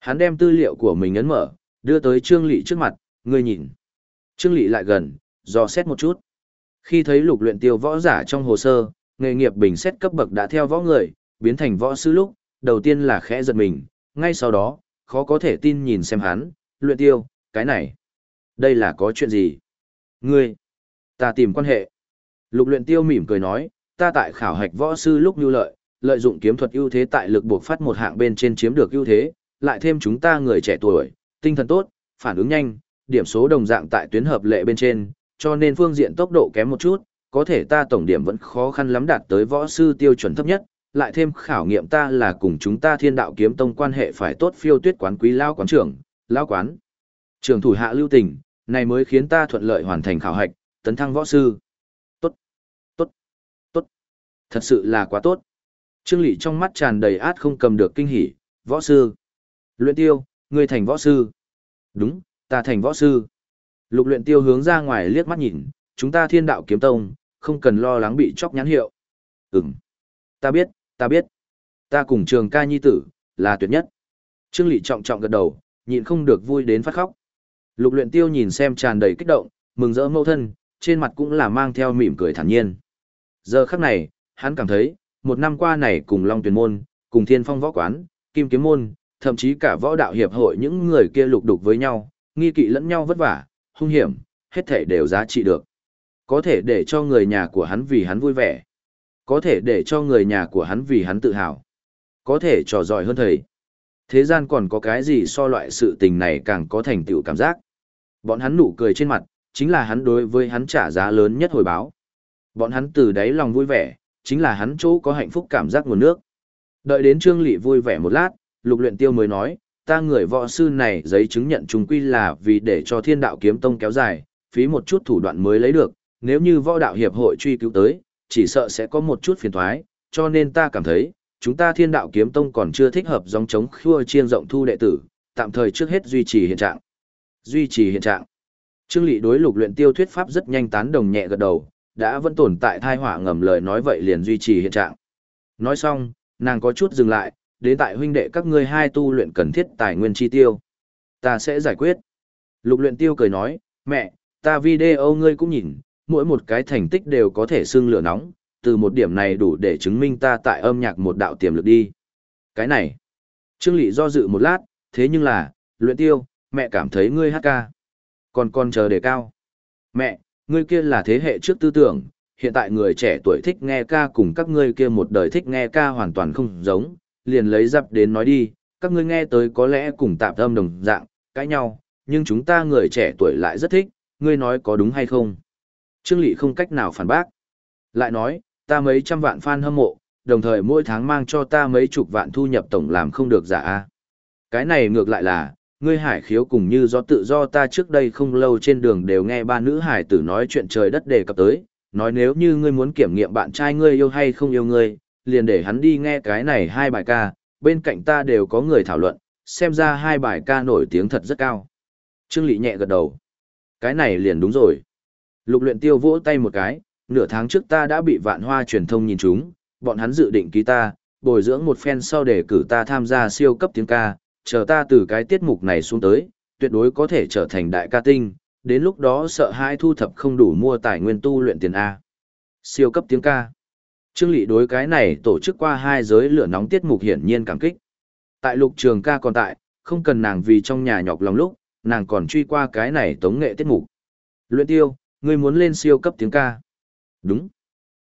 Hắn đem tư liệu của mình ấn mở, đưa tới Trương Lị trước mặt, người nhìn. Trương Lị lại gần, dò xét một chút. Khi thấy lục luyện tiêu võ giả trong hồ sơ, nghề nghiệp bình xét cấp bậc đã theo võ người, biến thành võ sư lúc, đầu tiên là khẽ giật mình, ngay sau đó, khó có thể tin nhìn xem hắn, luyện tiêu, cái này, đây là có chuyện gì? Ngươi, ta tìm quan hệ. Lục luyện tiêu mỉm cười nói, ta tại khảo hạch võ sư lúc nhu lợi, lợi dụng kiếm thuật ưu thế tại lực buộc phát một hạng bên trên chiếm được ưu thế, lại thêm chúng ta người trẻ tuổi, tinh thần tốt, phản ứng nhanh, điểm số đồng dạng tại tuyến hợp lệ bên trên, cho nên phương diện tốc độ kém một chút, có thể ta tổng điểm vẫn khó khăn lắm đạt tới võ sư tiêu chuẩn thấp nhất, lại thêm khảo nghiệm ta là cùng chúng ta thiên đạo kiếm tông quan hệ phải tốt phiêu tuyết quán quý lao quán trưởng, lao quán. Trưởng thủ hạ lưu tình, này mới khiến ta thuận lợi hoàn thành khảo hạch, tấn thăng võ sư. Tốt, tốt, tốt, thật sự là quá tốt. Trương Lị trong mắt tràn đầy át không cầm được kinh hỉ, võ sư. Luyện tiêu, ngươi thành võ sư. Đúng, ta thành võ sư. Lục luyện tiêu hướng ra ngoài liếc mắt nhìn, chúng ta thiên đạo kiếm tông, không cần lo lắng bị chọc nhãn hiệu. Ừm. Ta biết, ta biết. Ta cùng trường ca nhi tử, là tuyệt nhất. Trương Lị trọng trọng gật đầu, nhịn không được vui đến phát khóc. Lục luyện tiêu nhìn xem tràn đầy kích động, mừng rỡ mâu thân, trên mặt cũng là mang theo mỉm cười thản nhiên. Giờ khắc này, hắn cảm thấy, một năm qua này cùng Long Tuyền Môn, cùng Thiên Phong Võ Quán, Kim Kiếm Môn, thậm chí cả võ đạo hiệp hội những người kia lục đục với nhau, nghi kỵ lẫn nhau vất vả, hung hiểm, hết thể đều giá trị được. Có thể để cho người nhà của hắn vì hắn vui vẻ. Có thể để cho người nhà của hắn vì hắn tự hào. Có thể trò giỏi hơn thầy. Thế gian còn có cái gì so loại sự tình này càng có thành tựu cảm giác. Bọn hắn nụ cười trên mặt, chính là hắn đối với hắn trả giá lớn nhất hồi báo. Bọn hắn từ đáy lòng vui vẻ, chính là hắn chỗ có hạnh phúc cảm giác nguồn nước. Đợi đến Trương Lị vui vẻ một lát, Lục Luyện Tiêu mới nói, ta người võ sư này giấy chứng nhận trùng quy là vì để cho Thiên Đạo Kiếm Tông kéo dài, phí một chút thủ đoạn mới lấy được, nếu như võ đạo hiệp hội truy cứu tới, chỉ sợ sẽ có một chút phiền toái, cho nên ta cảm thấy, chúng ta Thiên Đạo Kiếm Tông còn chưa thích hợp giống chống khua chiên rộng thu đệ tử, tạm thời trước hết duy trì hiện trạng. Duy trì hiện trạng. Trương Lị đối Lục Luyện Tiêu thuyết pháp rất nhanh tán đồng nhẹ gật đầu, đã vẫn tồn tại thai hỏa ngầm lời nói vậy liền duy trì hiện trạng. Nói xong, nàng có chút dừng lại, đến tại huynh đệ các ngươi hai tu luyện cần thiết tài nguyên chi tiêu. Ta sẽ giải quyết. Lục luyện tiêu cười nói, mẹ, ta video ngươi cũng nhìn, mỗi một cái thành tích đều có thể xưng lửa nóng, từ một điểm này đủ để chứng minh ta tại âm nhạc một đạo tiềm lực đi. Cái này, Trương Lị do dự một lát, thế nhưng là, luyện tiêu, mẹ cảm thấy ngươi hát ca. Còn con chờ đề cao. Mẹ, ngươi kia là thế hệ trước tư tưởng, hiện tại người trẻ tuổi thích nghe ca cùng các ngươi kia một đời thích nghe ca hoàn toàn không giống, liền lấy dập đến nói đi, các ngươi nghe tới có lẽ cùng tạm âm đồng dạng, cãi nhau, nhưng chúng ta người trẻ tuổi lại rất thích, ngươi nói có đúng hay không? Trương Lị không cách nào phản bác. Lại nói, ta mấy trăm vạn fan hâm mộ, đồng thời mỗi tháng mang cho ta mấy chục vạn thu nhập tổng làm không được giả a. Cái này ngược lại là, ngươi hải khiếu cùng như do tự do ta trước đây không lâu trên đường đều nghe ba nữ hải tử nói chuyện trời đất đề cập tới, nói nếu như ngươi muốn kiểm nghiệm bạn trai ngươi yêu hay không yêu ngươi, liền để hắn đi nghe cái này hai bài ca, bên cạnh ta đều có người thảo luận, xem ra hai bài ca nổi tiếng thật rất cao. Trương Lị nhẹ gật đầu. Cái này liền đúng rồi. Lục luyện tiêu vỗ tay một cái, nửa tháng trước ta đã bị vạn hoa truyền thông nhìn chúng, bọn hắn dự định ký ta, bồi dưỡng một fan sau để cử ta tham gia siêu cấp tiếng ca, chờ ta từ cái tiết mục này xuống tới, tuyệt đối có thể trở thành đại ca tinh, đến lúc đó sợ hai thu thập không đủ mua tài nguyên tu luyện tiền A. Siêu cấp tiếng ca. Trương Lị đối cái này tổ chức qua hai giới lửa nóng tiết mục hiển nhiên cảm kích. Tại lục trường ca còn tại, không cần nàng vì trong nhà nhọc lòng lúc, nàng còn truy qua cái này tống nghệ tiết mục. Luyện tiêu, ngươi muốn lên siêu cấp tiếng ca. Đúng.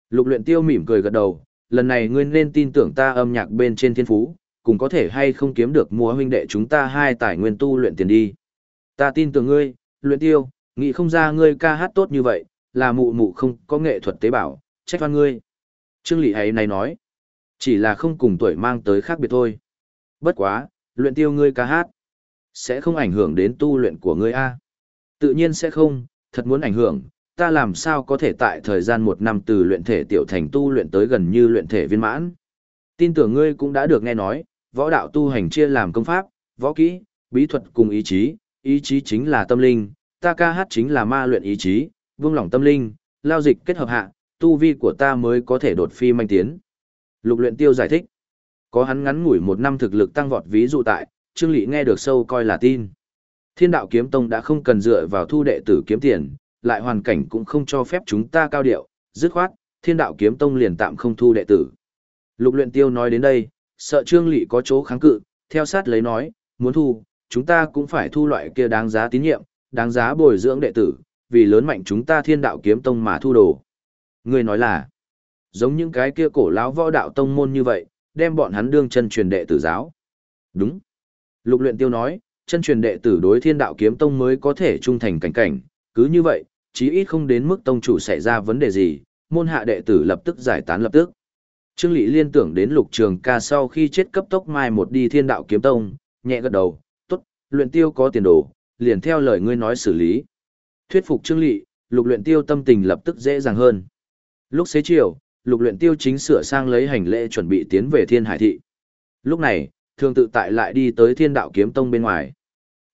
Lục luyện tiêu mỉm cười gật đầu, lần này ngươi nên tin tưởng ta âm nhạc bên trên thiên phú, cùng có thể hay không kiếm được mua huynh đệ chúng ta hai tài nguyên tu luyện tiền đi. Ta tin tưởng ngươi, luyện tiêu, nghĩ không ra ngươi ca hát tốt như vậy, là mụ mụ không có nghệ thuật tế bào, trách oan ngươi. Trương Lị ấy này nói, chỉ là không cùng tuổi mang tới khác biệt thôi. Bất quá, luyện tiêu ngươi ca hát, sẽ không ảnh hưởng đến tu luyện của ngươi a. Tự nhiên sẽ không, thật muốn ảnh hưởng, ta làm sao có thể tại thời gian một năm từ luyện thể tiểu thành tu luyện tới gần như luyện thể viên mãn. Tin tưởng ngươi cũng đã được nghe nói, võ đạo tu hành chia làm công pháp, võ kỹ, bí thuật cùng ý chí, ý chí chính là tâm linh, ta ca hát chính là ma luyện ý chí, vương lòng tâm linh, lao dịch kết hợp hạ, tu vi của ta mới có thể đột phi manh tiến. Lục luyện tiêu giải thích, có hắn ngắn ngủi một năm thực lực tăng vọt ví dụ tại, Trương Lị nghe được sâu coi là tin. Thiên đạo kiếm tông đã không cần dựa vào thu đệ tử kiếm tiền, lại hoàn cảnh cũng không cho phép chúng ta cao điệu, dứt khoát, thiên đạo kiếm tông liền tạm không thu đệ tử. Lục luyện tiêu nói đến đây, sợ Trương Lị có chỗ kháng cự, theo sát lấy nói, muốn thu, chúng ta cũng phải thu loại kia đáng giá tín nhiệm, đáng giá bồi dưỡng đệ tử, vì lớn mạnh chúng ta thiên đạo kiếm tông mà thu đồ. Người nói là, giống những cái kia cổ lão võ đạo tông môn như vậy, đem bọn hắn đương chân truyền đệ tử giáo. Đúng. Lục luyện tiêu nói, chân truyền đệ tử đối thiên đạo kiếm tông mới có thể trung thành cảnh cảnh, cứ như vậy, chí ít không đến mức tông chủ xảy ra vấn đề gì, môn hạ đệ tử lập tức giải tán lập tức. Trương Lị liên tưởng đến lục trường ca sau khi chết cấp tốc mai một đi thiên đạo kiếm tông, nhẹ gật đầu, tốt, luyện tiêu có tiền đồ, liền theo lời ngươi nói xử lý. Thuyết phục Trương Lị, lục luyện tiêu tâm tình lập tức dễ dàng hơn. Lúc xế chiều, lục luyện tiêu chính sửa sang lấy hành lễ chuẩn bị tiến về thiên hải thị. Lúc này, thường tự tại lại đi tới thiên đạo kiếm tông bên ngoài.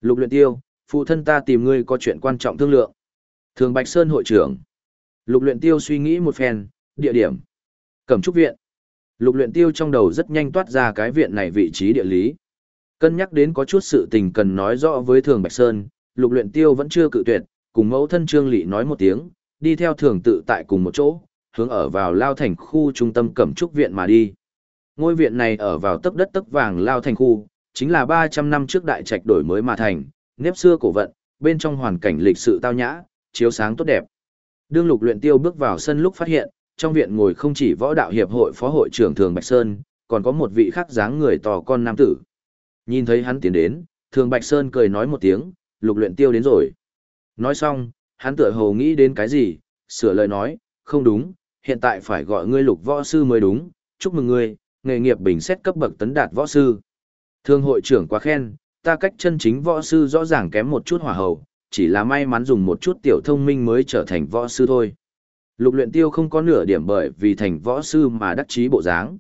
Lục luyện tiêu, phụ thân ta tìm ngươi có chuyện quan trọng thương lượng. Thường Bạch Sơn hội trưởng. Lục luyện tiêu suy nghĩ một phen, địa điểm. Cẩm trúc viện. Lục luyện tiêu trong đầu rất nhanh toát ra cái viện này vị trí địa lý. Cân nhắc đến có chút sự tình cần nói rõ với Thường Bạch Sơn, lục luyện tiêu vẫn chưa cự tuyệt, cùng mẫu thân Trương Lị nói một tiếng, đi theo thường tự tại cùng một chỗ, hướng ở vào Lao Thành khu trung tâm Cẩm Trúc Viện mà đi. Ngôi viện này ở vào tấc đất tấc vàng Lao Thành khu, chính là 300 năm trước đại trạch đổi mới mà thành, nếp xưa cổ vận, bên trong hoàn cảnh lịch sự tao nhã, chiếu sáng tốt đẹp. Đương lục luyện tiêu bước vào sân lúc phát hiện, trong viện ngồi không chỉ võ đạo hiệp hội phó hội trưởng Thường Bạch Sơn, còn có một vị khác dáng người to con nam tử. Nhìn thấy hắn tiến đến, Thường Bạch Sơn cười nói một tiếng, lục luyện tiêu đến rồi. Nói xong, hắn tựa hồ nghĩ đến cái gì, sửa lời nói, không đúng, hiện tại phải gọi ngươi lục võ sư mới đúng, chúc mừng ngươi, nghề nghiệp bình xét cấp bậc tấn đạt võ sư. Thương hội trưởng quá khen, ta cách chân chính võ sư rõ ràng kém một chút hỏa hầu, chỉ là may mắn dùng một chút tiểu thông minh mới trở thành võ sư thôi. Lục luyện tiêu không có nửa điểm bởi vì thành võ sư mà đắc chí bộ dáng.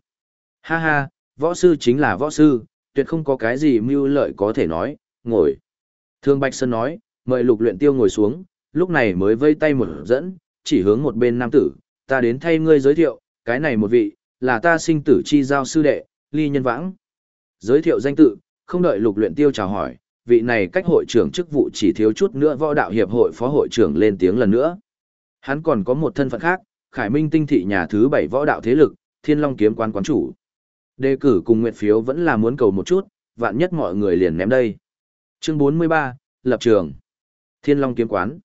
Ha ha, võ sư chính là võ sư, tuyệt không có cái gì mưu lợi có thể nói, ngồi. Thương Bạch Sơn nói, mời lục luyện tiêu ngồi xuống, lúc này mới vây tay một dẫn, chỉ hướng một bên nam tử, ta đến thay ngươi giới thiệu, cái này một vị, là ta sinh tử chi giao sư đệ, ly nhân vãng. Giới thiệu danh tự, không đợi lục luyện tiêu chào hỏi, vị này cách hội trưởng chức vụ chỉ thiếu chút nữa võ đạo hiệp hội phó hội trưởng lên tiếng lần nữa. Hắn còn có một thân phận khác, Khải Minh tinh thị nhà thứ bảy võ đạo thế lực, Thiên Long kiếm quán quán chủ. Đề cử cùng nguyện phiếu vẫn là muốn cầu một chút, vạn nhất mọi người liền ném đây. Chương 43, Lập trường. Thiên Long kiếm quán.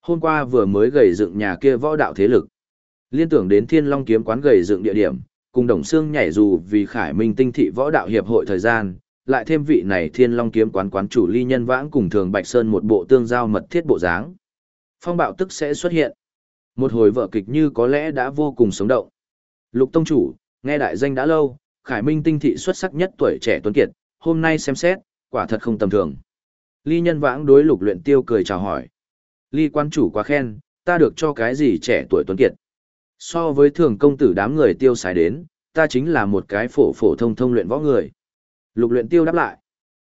Hôm qua vừa mới gầy dựng nhà kia võ đạo thế lực. Liên tưởng đến Thiên Long kiếm quán gầy dựng địa điểm, cùng Đồng Xương nhảy dù vì Khải Minh tinh thị võ đạo hiệp hội thời gian, lại thêm vị này Thiên Long kiếm quán quán chủ Ly Nhân Vãng cùng Thường Bạch Sơn một bộ tương giao mật thiết bộ dáng. Phong bạo tức sẽ xuất hiện. Một hồi vợ kịch như có lẽ đã vô cùng sống động. Lục Tông Chủ, nghe đại danh đã lâu, Khải Minh tinh thị xuất sắc nhất tuổi trẻ tuấn kiệt, hôm nay xem xét, quả thật không tầm thường. Ly nhân vãng đối lục luyện tiêu cười chào hỏi. Ly quan chủ quá khen, ta được cho cái gì trẻ tuổi tuấn kiệt. So với thường công tử đám người tiêu xài đến, ta chính là một cái phổ phổ thông thông luyện võ người. Lục luyện tiêu đáp lại.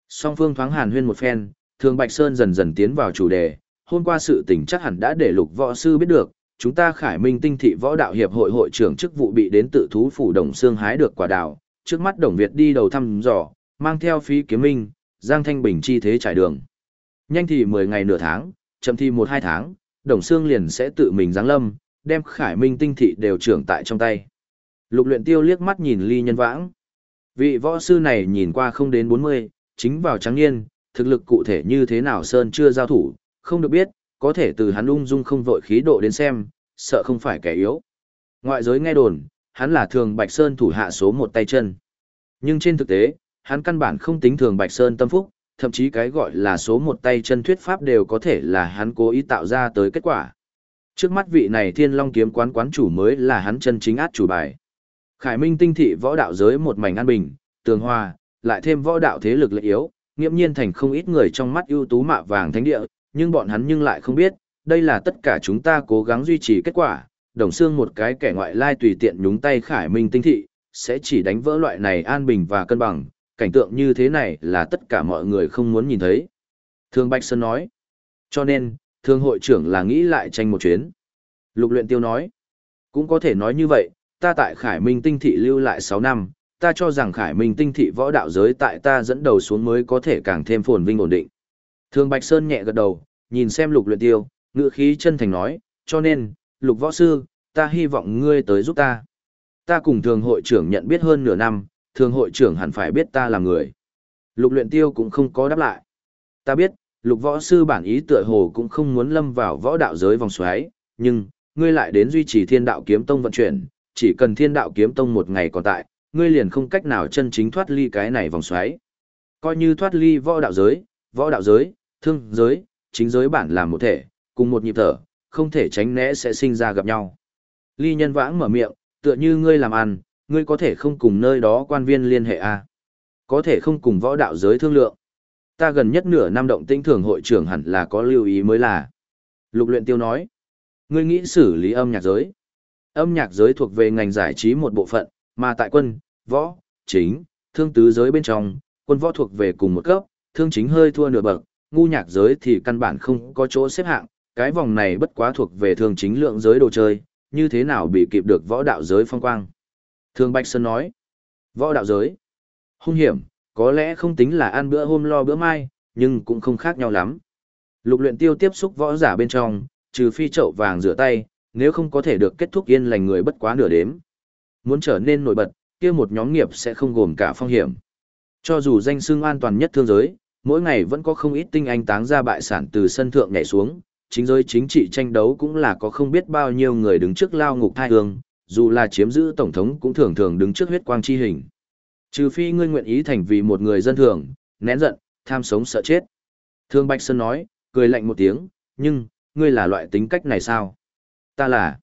Song phương thoáng hàn huyên một phen, thường Bạch Sơn dần dần tiến vào chủ đề. Hôm qua sự tình chắc hẳn đã để lục võ sư biết được, chúng ta khải minh tinh thị võ đạo hiệp hội hội trưởng chức vụ bị đến tự thú phủ đồng xương hái được quả đào. Trước mắt đồng Việt đi đầu thăm dò, mang theo phí kiếm minh, Giang Thanh Bình chi thế trải đường. Nhanh thì 10 ngày nửa tháng, chậm thì 1-2 tháng, Đồng xương liền sẽ tự mình giáng lâm, đem Khải Minh tinh thị đều trưởng tại trong tay. Lục luyện tiêu liếc mắt nhìn ly nhân vãng. Vị võ sư này nhìn qua không đến 40, chính vào trắng niên, thực lực cụ thể như thế nào Sơn chưa giao thủ, không được biết, có thể từ hắn ung dung không vội khí độ đến xem, sợ không phải kẻ yếu. Ngoại giới nghe đồn, hắn là thường Bạch Sơn thủ hạ số một tay chân. Nhưng trên thực tế, hắn căn bản không tính thường Bạch Sơn tâm phúc, thậm chí cái gọi là số một tay chân thuyết pháp đều có thể là hắn cố ý tạo ra tới kết quả. Trước mắt vị này thiên long kiếm quán quán chủ mới là hắn chân chính át chủ bài. Khải Minh tinh thị võ đạo giới một mảnh an bình, tường hòa, lại thêm võ đạo thế lực lợi yếu, nghiễm nhiên thành không ít người trong mắt ưu tú mạ vàng thánh địa, nhưng bọn hắn nhưng lại không biết, đây là tất cả chúng ta cố gắng duy trì kết quả, đồng xương một cái kẻ ngoại lai tùy tiện nhúng tay Khải Minh tinh thị, sẽ chỉ đánh vỡ loại này an bình và cân bằng, cảnh tượng như thế này là tất cả mọi người không muốn nhìn thấy. Thương Bạch Sơn nói, cho nên, thương hội trưởng là nghĩ lại tranh một chuyến. Lục luyện tiêu nói, cũng có thể nói như vậy, ta tại Khải Minh tinh thị lưu lại 6 năm, ta cho rằng Khải Minh tinh thị võ đạo giới tại ta dẫn đầu xuống mới có thể càng thêm phồn vinh ổn định thường Bạch Sơn nhẹ gật đầu, nhìn xem lục luyện tiêu, ngựa khí chân thành nói, cho nên, lục võ sư, ta hy vọng ngươi tới giúp ta. Ta cùng thường hội trưởng nhận biết hơn nửa năm, thường hội trưởng hẳn phải biết ta là người. Lục luyện tiêu cũng không có đáp lại. Ta biết, lục võ sư bản ý tựa hồ cũng không muốn lâm vào võ đạo giới vòng xoáy, nhưng, ngươi lại đến duy trì thiên đạo kiếm tông vận chuyển, chỉ cần thiên đạo kiếm tông một ngày còn tại, ngươi liền không cách nào chân chính thoát ly cái này vòng xoáy. Coi như thoát ly võ đạo giới, võ đạo giới, thương giới, chính giới bản làm một thể, cùng một nhịp thở, không thể tránh né sẽ sinh ra gặp nhau. Ly nhân vãng mở miệng, tựa như ngươi làm ăn, ngươi có thể không cùng nơi đó quan viên liên hệ à? Có thể không cùng võ đạo giới thương lượng. Ta gần nhất nửa năm động tĩnh thường hội trưởng hẳn là có lưu ý mới là. Lục luyện tiêu nói. Ngươi nghĩ xử lý âm nhạc giới. Âm nhạc giới thuộc về ngành giải trí một bộ phận, mà tại quân, võ, chính, thương tứ giới bên trong, quân võ thuộc về cùng một cấp, thương chính hơi thua nửa bậc, ngu nhạc giới thì căn bản không có chỗ xếp hạng, cái vòng này bất quá thuộc về thường chính lượng giới đồ chơi, như thế nào bị kịp được võ đạo giới phong quang. Thường Bạch Sơn nói, võ đạo giới, hung hiểm, có lẽ không tính là ăn bữa hôm lo bữa mai, nhưng cũng không khác nhau lắm. Lục luyện tiêu tiếp xúc võ giả bên trong, trừ phi chậu vàng rửa tay, nếu không có thể được kết thúc yên lành người bất quá nửa đếm. Muốn trở nên nổi bật, kia một nhóm nghiệp sẽ không gồm cả phong hiểm. Cho dù danh xưng an toàn nhất thương giới, mỗi ngày vẫn có không ít tinh anh táng ra bại sản từ sân thượng nhảy xuống, chính giới chính trị tranh đấu cũng là có không biết bao nhiêu người đứng trước lao ngục thai hương, dù là chiếm giữ tổng thống cũng thường thường đứng trước huyết quang chi hình. Trừ phi ngươi nguyện ý thành vì một người dân thường, nén giận, tham sống sợ chết. Thương Bạch Sơn nói, cười lạnh một tiếng, nhưng, ngươi là loại tính cách này sao? Ta là.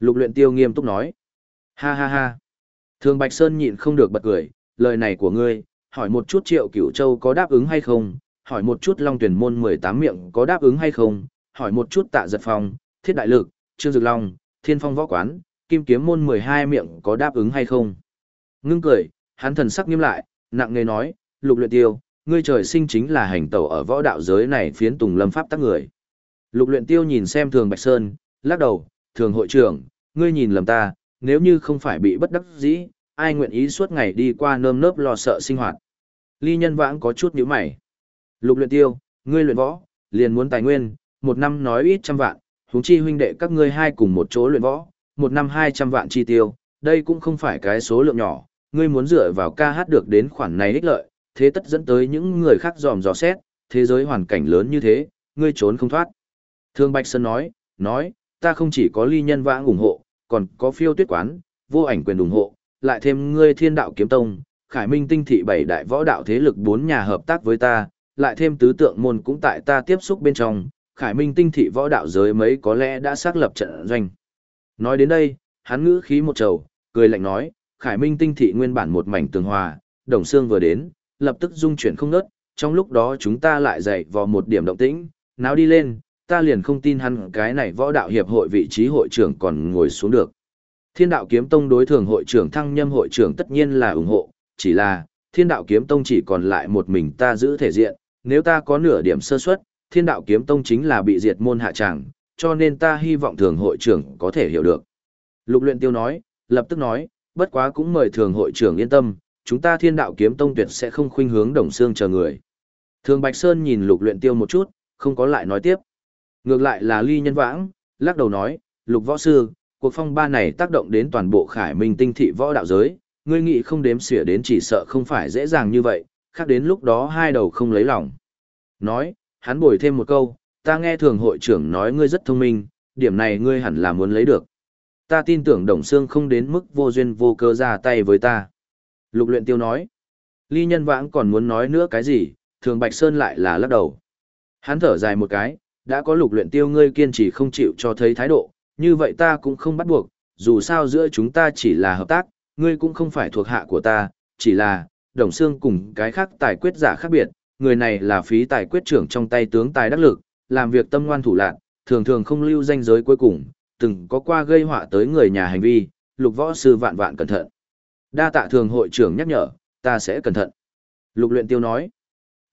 Lục luyện tiêu nghiêm túc nói. Ha ha ha. Thường Bạch Sơn nhịn không được bật cười, lời này của ngươi, hỏi một chút triệu cửu châu có đáp ứng hay không, hỏi một chút long tuyển môn 18 miệng có đáp ứng hay không, hỏi một chút tạ giật phong, thiết đại lực, trương dực long, thiên phong võ quán, kim kiếm môn 12 miệng có đáp ứng hay không. Ngưng cười, hắn thần sắc nghiêm lại, nặng nề nói, lục luyện tiêu, ngươi trời sinh chính là hành tẩu ở võ đạo giới này phiến tùng lâm pháp tác người. Lục luyện tiêu nhìn xem thường Bạch Sơn, lắc đầu, thường hội trưởng, ngươi nhìn lầm ta, nếu như không phải bị bất đắc dĩ, ai nguyện ý suốt ngày đi qua nơm nớp lo sợ sinh hoạt. Ly nhân vãng có chút nhíu mày. Lục luyện tiêu, ngươi luyện võ, liền muốn tài nguyên, một năm nói ít trăm vạn, huống chi huynh đệ các ngươi hai cùng một chỗ luyện võ, một năm hai trăm vạn chi tiêu, đây cũng không phải cái số lượng nhỏ, ngươi muốn dựa vào ca hát được đến khoản này ích lợi, thế tất dẫn tới những người khác dòm dò xét, thế giới hoàn cảnh lớn như thế, ngươi trốn không thoát. Thương Bạch Sơn nói, nói, ta không chỉ có ly nhân vãng ủng hộ, còn có phiêu tuyết quán, vô ảnh quyền ủng hộ, lại thêm ngươi thiên đạo kiếm tông, khải minh tinh thị bảy đại võ đạo thế lực bốn nhà hợp tác với ta, lại thêm tứ tượng môn cũng tại ta tiếp xúc bên trong, khải minh tinh thị võ đạo giới mấy có lẽ đã xác lập trận doanh. Nói đến đây, hắn ngữ khí một trầu, cười lạnh nói, khải minh tinh thị nguyên bản một mảnh tường hòa, đồng xương vừa đến, lập tức dung chuyển không ngớt, trong lúc đó chúng ta lại dậy vào một điểm động tĩnh, náo đi lên, ta liền không tin hắn cái này võ đạo hiệp hội vị trí hội trưởng còn ngồi xuống được. Thiên đạo kiếm tông đối thường hội trưởng thăng nhâm hội trưởng tất nhiên là ủng hộ, chỉ là, thiên đạo kiếm tông chỉ còn lại một mình ta giữ thể diện, nếu ta có nửa điểm sơ suất, thiên đạo kiếm tông chính là bị diệt môn hạ tràng, cho nên ta hy vọng thường hội trưởng có thể hiểu được. Lục luyện tiêu nói, lập tức nói, bất quá cũng mời thường hội trưởng yên tâm, chúng ta thiên đạo kiếm tông tuyệt sẽ không khuynh hướng đồng xương chờ người. Thường Bạch Sơn nhìn lục luyện tiêu một chút, không có lại nói tiếp. Ngược lại là ly nhân vãng, lắc đầu nói, lục võ sư, cuộc phong ba này tác động đến toàn bộ khải minh tinh thị võ đạo giới, ngươi nghĩ không đếm xỉa đến chỉ sợ không phải dễ dàng như vậy, khác đến lúc đó hai đầu không lấy lòng. Nói, hắn bồi thêm một câu, ta nghe thường hội trưởng nói ngươi rất thông minh, điểm này ngươi hẳn là muốn lấy được. Ta tin tưởng Đồng Sương không đến mức vô duyên vô cơ ra tay với ta. Lục luyện tiêu nói, ly nhân vãng còn muốn nói nữa cái gì, thường Bạch Sơn lại là lắc đầu. Hắn thở dài một cái, đã có lục luyện tiêu ngươi kiên trì không chịu cho thấy thái độ, như vậy ta cũng không bắt buộc, dù sao giữa chúng ta chỉ là hợp tác, ngươi cũng không phải thuộc hạ của ta, chỉ là, đồng xương cùng cái khác tài quyết giả khác biệt, người này là phí tài quyết trưởng trong tay tướng tài đắc lực, làm việc tâm ngoan thủ lạc, thường thường không lưu danh giới cuối cùng, từng có qua gây họa tới người nhà hành vi, lục võ sư vạn vạn cẩn thận. Đa tạ thường hội trưởng nhắc nhở, ta sẽ cẩn thận. Lục luyện tiêu nói,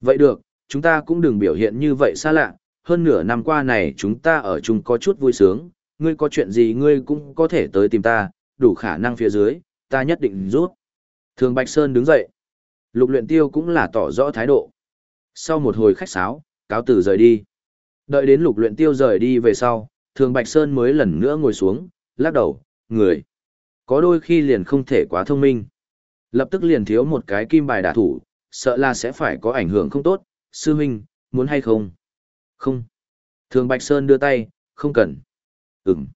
vậy được, chúng ta cũng đừng biểu hiện như vậy xa lạ, hơn nửa năm qua này chúng ta ở chung có chút vui sướng, ngươi có chuyện gì ngươi cũng có thể tới tìm ta, đủ khả năng phía dưới, ta nhất định rút. Thường Bạch Sơn đứng dậy. Lục luyện tiêu cũng là tỏ rõ thái độ. Sau một hồi khách sáo, cáo tử rời đi. Đợi đến lục luyện tiêu rời đi về sau, thường Bạch Sơn mới lần nữa ngồi xuống, lắc đầu, người. Có đôi khi liền không thể quá thông minh. Lập tức liền thiếu một cái kim bài đả thủ, sợ là sẽ phải có ảnh hưởng không tốt, sư huynh, muốn hay không? Không. Thường Bạch Sơn đưa tay, không cần. Ừm.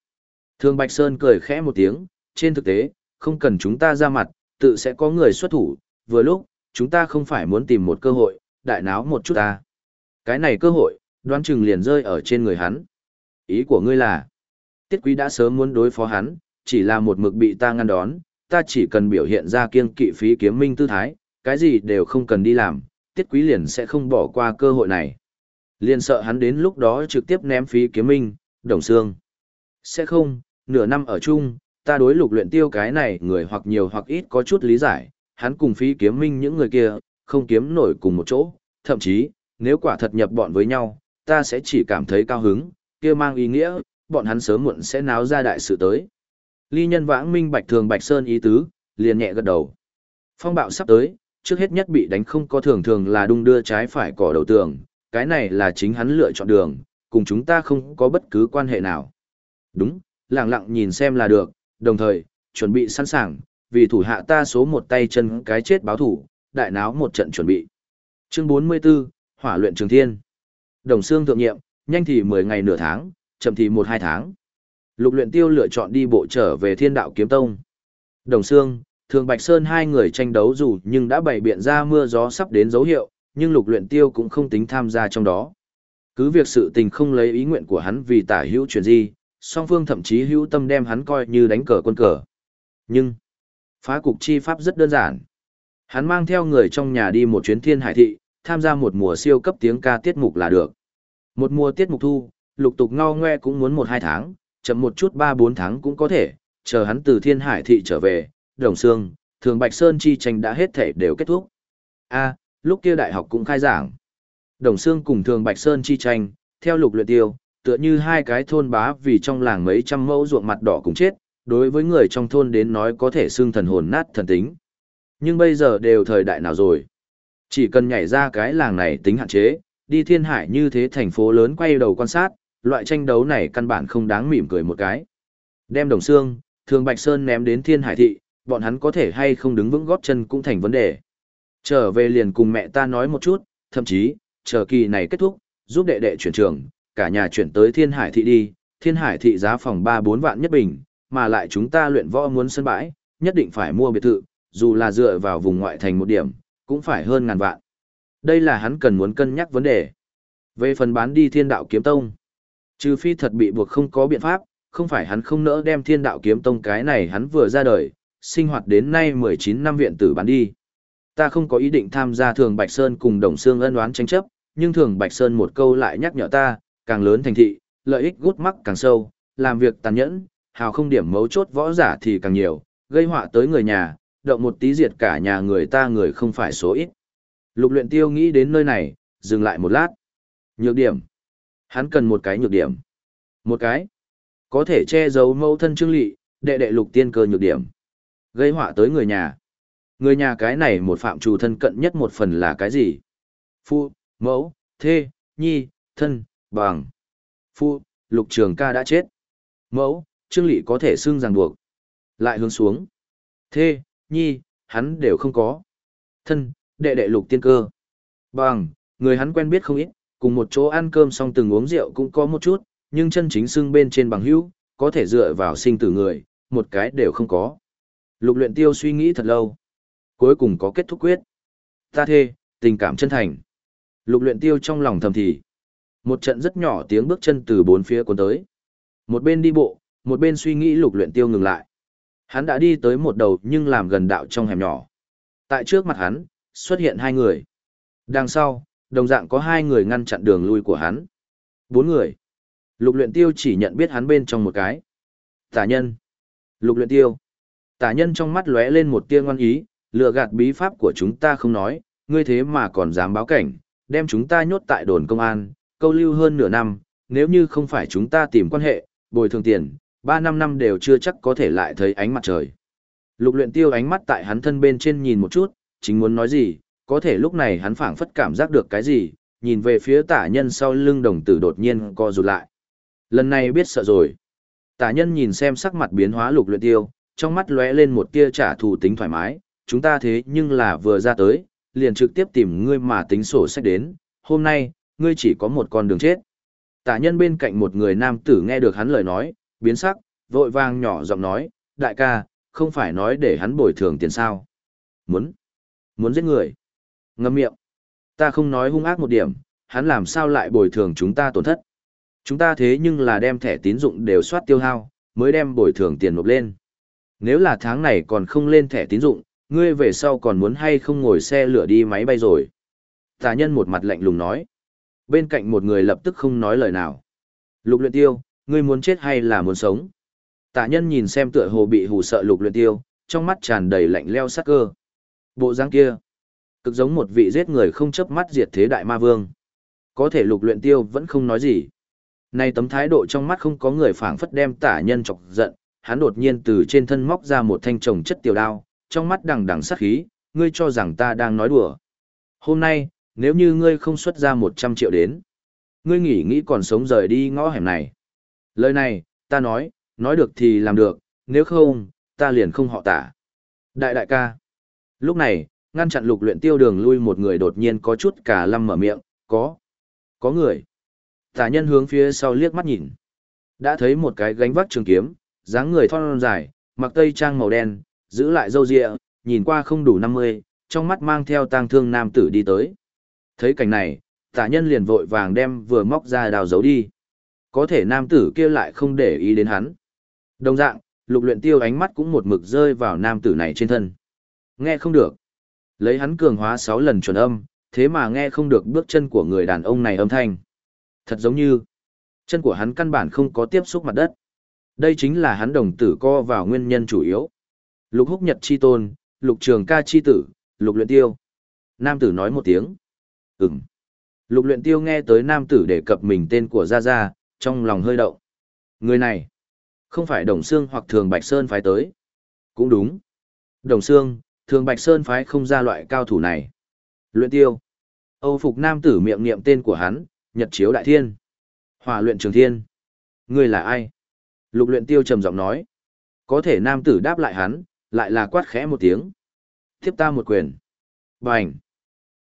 Thường Bạch Sơn cười khẽ một tiếng, trên thực tế, không cần chúng ta ra mặt, tự sẽ có người xuất thủ, vừa lúc, chúng ta không phải muốn tìm một cơ hội, đại náo một chút ta. Cái này cơ hội, đoán chừng liền rơi ở trên người hắn. Ý của ngươi là, tiết quý đã sớm muốn đối phó hắn, chỉ là một mực bị ta ngăn đón, ta chỉ cần biểu hiện ra kiêng kỵ phí kiếm minh tư thái, cái gì đều không cần đi làm, tiết quý liền sẽ không bỏ qua cơ hội này. Liền sợ hắn đến lúc đó trực tiếp ném phí kiếm minh, đồng xương. Sẽ không, nửa năm ở chung, ta đối lục luyện tiêu cái này người hoặc nhiều hoặc ít có chút lý giải, hắn cùng phí kiếm minh những người kia, không kiếm nổi cùng một chỗ, thậm chí, nếu quả thật nhập bọn với nhau, ta sẽ chỉ cảm thấy cao hứng, kia mang ý nghĩa, bọn hắn sớm muộn sẽ náo ra đại sự tới. Ly nhân vãng minh bạch thường bạch sơn ý tứ, liền nhẹ gật đầu. Phong bạo sắp tới, trước hết nhất bị đánh không có thường thường là đung đưa trái phải cỏ đầu tường, cái này là chính hắn lựa chọn đường, cùng chúng ta không có bất cứ quan hệ nào. Đúng, lặng lặng nhìn xem là được, đồng thời, chuẩn bị sẵn sàng, vì thủ hạ ta số một tay chân cái chết báo thủ, đại náo một trận chuẩn bị. Chương 44, Hỏa luyện trường thiên. Đồng xương thượng nhiệm, nhanh thì 10 ngày nửa tháng, chậm thì 1-2 tháng. Lục luyện tiêu lựa chọn đi bộ trở về thiên đạo kiếm tông. Đồng xương, thường Bạch Sơn hai người tranh đấu dù nhưng đã bày biện ra mưa gió sắp đến dấu hiệu, nhưng lục luyện tiêu cũng không tính tham gia trong đó. Cứ việc sự tình không lấy ý nguyện của hắn vì tả hữu chuyện gì, song phương thậm chí hữu tâm đem hắn coi như đánh cờ quân cờ. Nhưng, phá cục chi pháp rất đơn giản. Hắn mang theo người trong nhà đi một chuyến thiên hải thị, tham gia một mùa siêu cấp tiếng ca tiết mục là được. Một mùa tiết mục thu, lục tục ngao ngoe cũng muốn một hai tháng, chậm một chút ba bốn tháng cũng có thể, chờ hắn từ thiên hải thị trở về, đồng xương, thường Bạch Sơn chi tranh đã hết thể đều kết thúc. a lúc kia đại học cũng khai giảng. Đồng xương cùng thường Bạch Sơn chi tranh, theo lục luyện tiêu, tựa như hai cái thôn bá vì trong làng mấy trăm mẫu ruộng mặt đỏ cùng chết, đối với người trong thôn đến nói có thể xưng thần hồn nát thần tính. Nhưng bây giờ đều thời đại nào rồi? Chỉ cần nhảy ra cái làng này tính hạn chế, đi thiên hải như thế thành phố lớn quay đầu quan sát, loại tranh đấu này căn bản không đáng mỉm cười một cái. Đem đồng xương, thường Bạch Sơn ném đến thiên hải thị, bọn hắn có thể hay không đứng vững góp chân cũng thành vấn đề. Trở về liền cùng mẹ ta nói một chút, thậm chí, chờ kỳ này kết thúc, giúp đệ đệ chuyển trường, cả nhà chuyển tới thiên hải thị đi, thiên hải thị giá phòng 3-4 vạn nhất bình, mà lại chúng ta luyện võ muốn sân bãi, nhất định phải mua biệt thự, dù là dựa vào vùng ngoại thành một điểm, cũng phải hơn ngàn vạn. Đây là hắn cần muốn cân nhắc vấn đề. Về phần bán đi thiên đạo kiếm tông, trừ phi thật bị buộc không có biện pháp, không phải hắn không nỡ đem thiên đạo kiếm tông cái này hắn vừa ra đời, sinh hoạt đến nay 19 năm viện tử bán đi. Ta không có ý định tham gia Thường Bạch Sơn cùng Đồng Sương ân oán tranh chấp, nhưng Thường Bạch Sơn một câu lại nhắc nhở ta, càng lớn thành thị, lợi ích gút mắc càng sâu, làm việc tàn nhẫn, hào không điểm mấu chốt võ giả thì càng nhiều, gây họa tới người nhà, động một tí diệt cả nhà người ta người không phải số ít. Lục luyện tiêu nghĩ đến nơi này, dừng lại một lát. Nhược điểm. Hắn cần một cái nhược điểm. Một cái. Có thể che giấu mâu thân trương lị, đệ đệ lục tiên cơ nhược điểm. Gây họa tới người nhà. Người nhà cái này một phạm trù thân cận nhất một phần là cái gì? Phu, mẫu, thê, nhi, thân, bằng. Phu, lục trường ca đã chết. Mẫu, trương lị có thể xưng ràng buộc. Lại hướng xuống. Thê, nhi, hắn đều không có. Thân, đệ đệ lục tiên cơ. Bằng, người hắn quen biết không ít, cùng một chỗ ăn cơm xong từng uống rượu cũng có một chút, nhưng chân chính xưng bên trên bằng hữu, có thể dựa vào sinh tử người, một cái đều không có. Lục luyện tiêu suy nghĩ thật lâu. Cuối cùng có kết thúc quyết. Ta thê, tình cảm chân thành. Lục luyện tiêu trong lòng thầm thì. Một trận rất nhỏ tiếng bước chân từ bốn phía cuốn tới. Một bên đi bộ, một bên suy nghĩ lục luyện tiêu ngừng lại. Hắn đã đi tới một đầu nhưng làm gần đạo trong hẻm nhỏ. Tại trước mặt hắn, xuất hiện hai người. Đằng sau, đồng dạng có hai người ngăn chặn đường lui của hắn. Bốn người. Lục luyện tiêu chỉ nhận biết hắn bên trong một cái. Tả nhân. Lục luyện tiêu. Tả nhân trong mắt lóe lên một tia ngoan ý, lừa gạt bí pháp của chúng ta không nói, ngươi thế mà còn dám báo cảnh, đem chúng ta nhốt tại đồn công an, câu lưu hơn nửa năm, nếu như không phải chúng ta tìm quan hệ, bồi thường tiền, ba năm năm đều chưa chắc có thể lại thấy ánh mặt trời. Lục luyện tiêu ánh mắt tại hắn thân bên trên nhìn một chút, chính muốn nói gì, có thể lúc này hắn phảng phất cảm giác được cái gì, nhìn về phía tả nhân sau lưng đồng tử đột nhiên co rụt lại. Lần này biết sợ rồi. Tả nhân nhìn xem sắc mặt biến hóa lục luyện tiêu, trong mắt lóe lên một tia trả thù tính thoải mái, chúng ta thế nhưng là vừa ra tới, liền trực tiếp tìm ngươi mà tính sổ sách đến, hôm nay, ngươi chỉ có một con đường chết. Tả nhân bên cạnh một người nam tử nghe được hắn lời nói, biến sắc, vội vàng nhỏ giọng nói, đại ca, không phải nói để hắn bồi thường tiền sao. Muốn, muốn giết người. Ngâm miệng. Ta không nói hung ác một điểm, hắn làm sao lại bồi thường chúng ta tổn thất. Chúng ta thế nhưng là đem thẻ tín dụng đều soát tiêu hao, mới đem bồi thường tiền nộp lên. Nếu là tháng này còn không lên thẻ tín dụng, ngươi về sau còn muốn hay không ngồi xe lửa đi máy bay rồi. Tà nhân một mặt lạnh lùng nói. Bên cạnh một người lập tức không nói lời nào. Lục luyện tiêu, ngươi muốn chết hay là muốn sống? tạ nhân nhìn xem tựa hồ bị hù sợ lục luyện tiêu, trong mắt tràn đầy lạnh leo sắc cơ. Bộ dáng kia, cực giống một vị giết người không chớp mắt diệt thế đại ma vương. Có thể lục luyện tiêu vẫn không nói gì. Nay tấm thái độ trong mắt không có người phảng phất đem tả nhân chọc giận, hắn đột nhiên từ trên thân móc ra một thanh trồng chất tiểu đao, trong mắt đằng đằng sát khí, ngươi cho rằng ta đang nói đùa. Hôm nay, nếu như ngươi không xuất ra 100 triệu đến, ngươi nghỉ nghĩ còn sống rời đi ngõ hẻm này. Lời này, ta nói, nói được thì làm được, nếu không, ta liền không họ tả. Đại đại ca. Lúc này, ngăn chặn lục luyện tiêu đường lui một người đột nhiên có chút cả lâm mở miệng, có, có người. Tả nhân hướng phía sau liếc mắt nhìn. Đã thấy một cái gánh vác trường kiếm, dáng người thon dài, mặc tây trang màu đen, giữ lại râu ria, nhìn qua không đủ 50, trong mắt mang theo tang thương nam tử đi tới. Thấy cảnh này, Tả nhân liền vội vàng đem vừa móc ra đào giấu đi. Có thể nam tử kia lại không để ý đến hắn. Đồng dạng, lục luyện tiêu ánh mắt cũng một mực rơi vào nam tử này trên thân. Nghe không được. Lấy hắn cường hóa 6 lần chuẩn âm, thế mà nghe không được bước chân của người đàn ông này âm thanh. Thật giống như, chân của hắn căn bản không có tiếp xúc mặt đất. Đây chính là hắn đồng tử co vào nguyên nhân chủ yếu. Lục húc nhật chi tôn, lục trường ca chi tử, lục luyện tiêu. Nam tử nói một tiếng. Ừm. Lục luyện tiêu nghe tới nam tử đề cập mình tên của Gia Gia, trong lòng hơi động. Người này, không phải Đồng Sương hoặc Thường Bạch Sơn phái tới. Cũng đúng. Đồng Sương, Thường Bạch Sơn phái không ra loại cao thủ này. Luyện tiêu. Âu phục nam tử miệng niệm tên của hắn, Nhật Chiếu Đại Thiên. Hỏa luyện Trường Thiên. Người là ai? Lục luyện tiêu trầm giọng nói. Có thể nam tử đáp lại hắn, lại là quát khẽ một tiếng. Tiếp ta một quyền. Bành.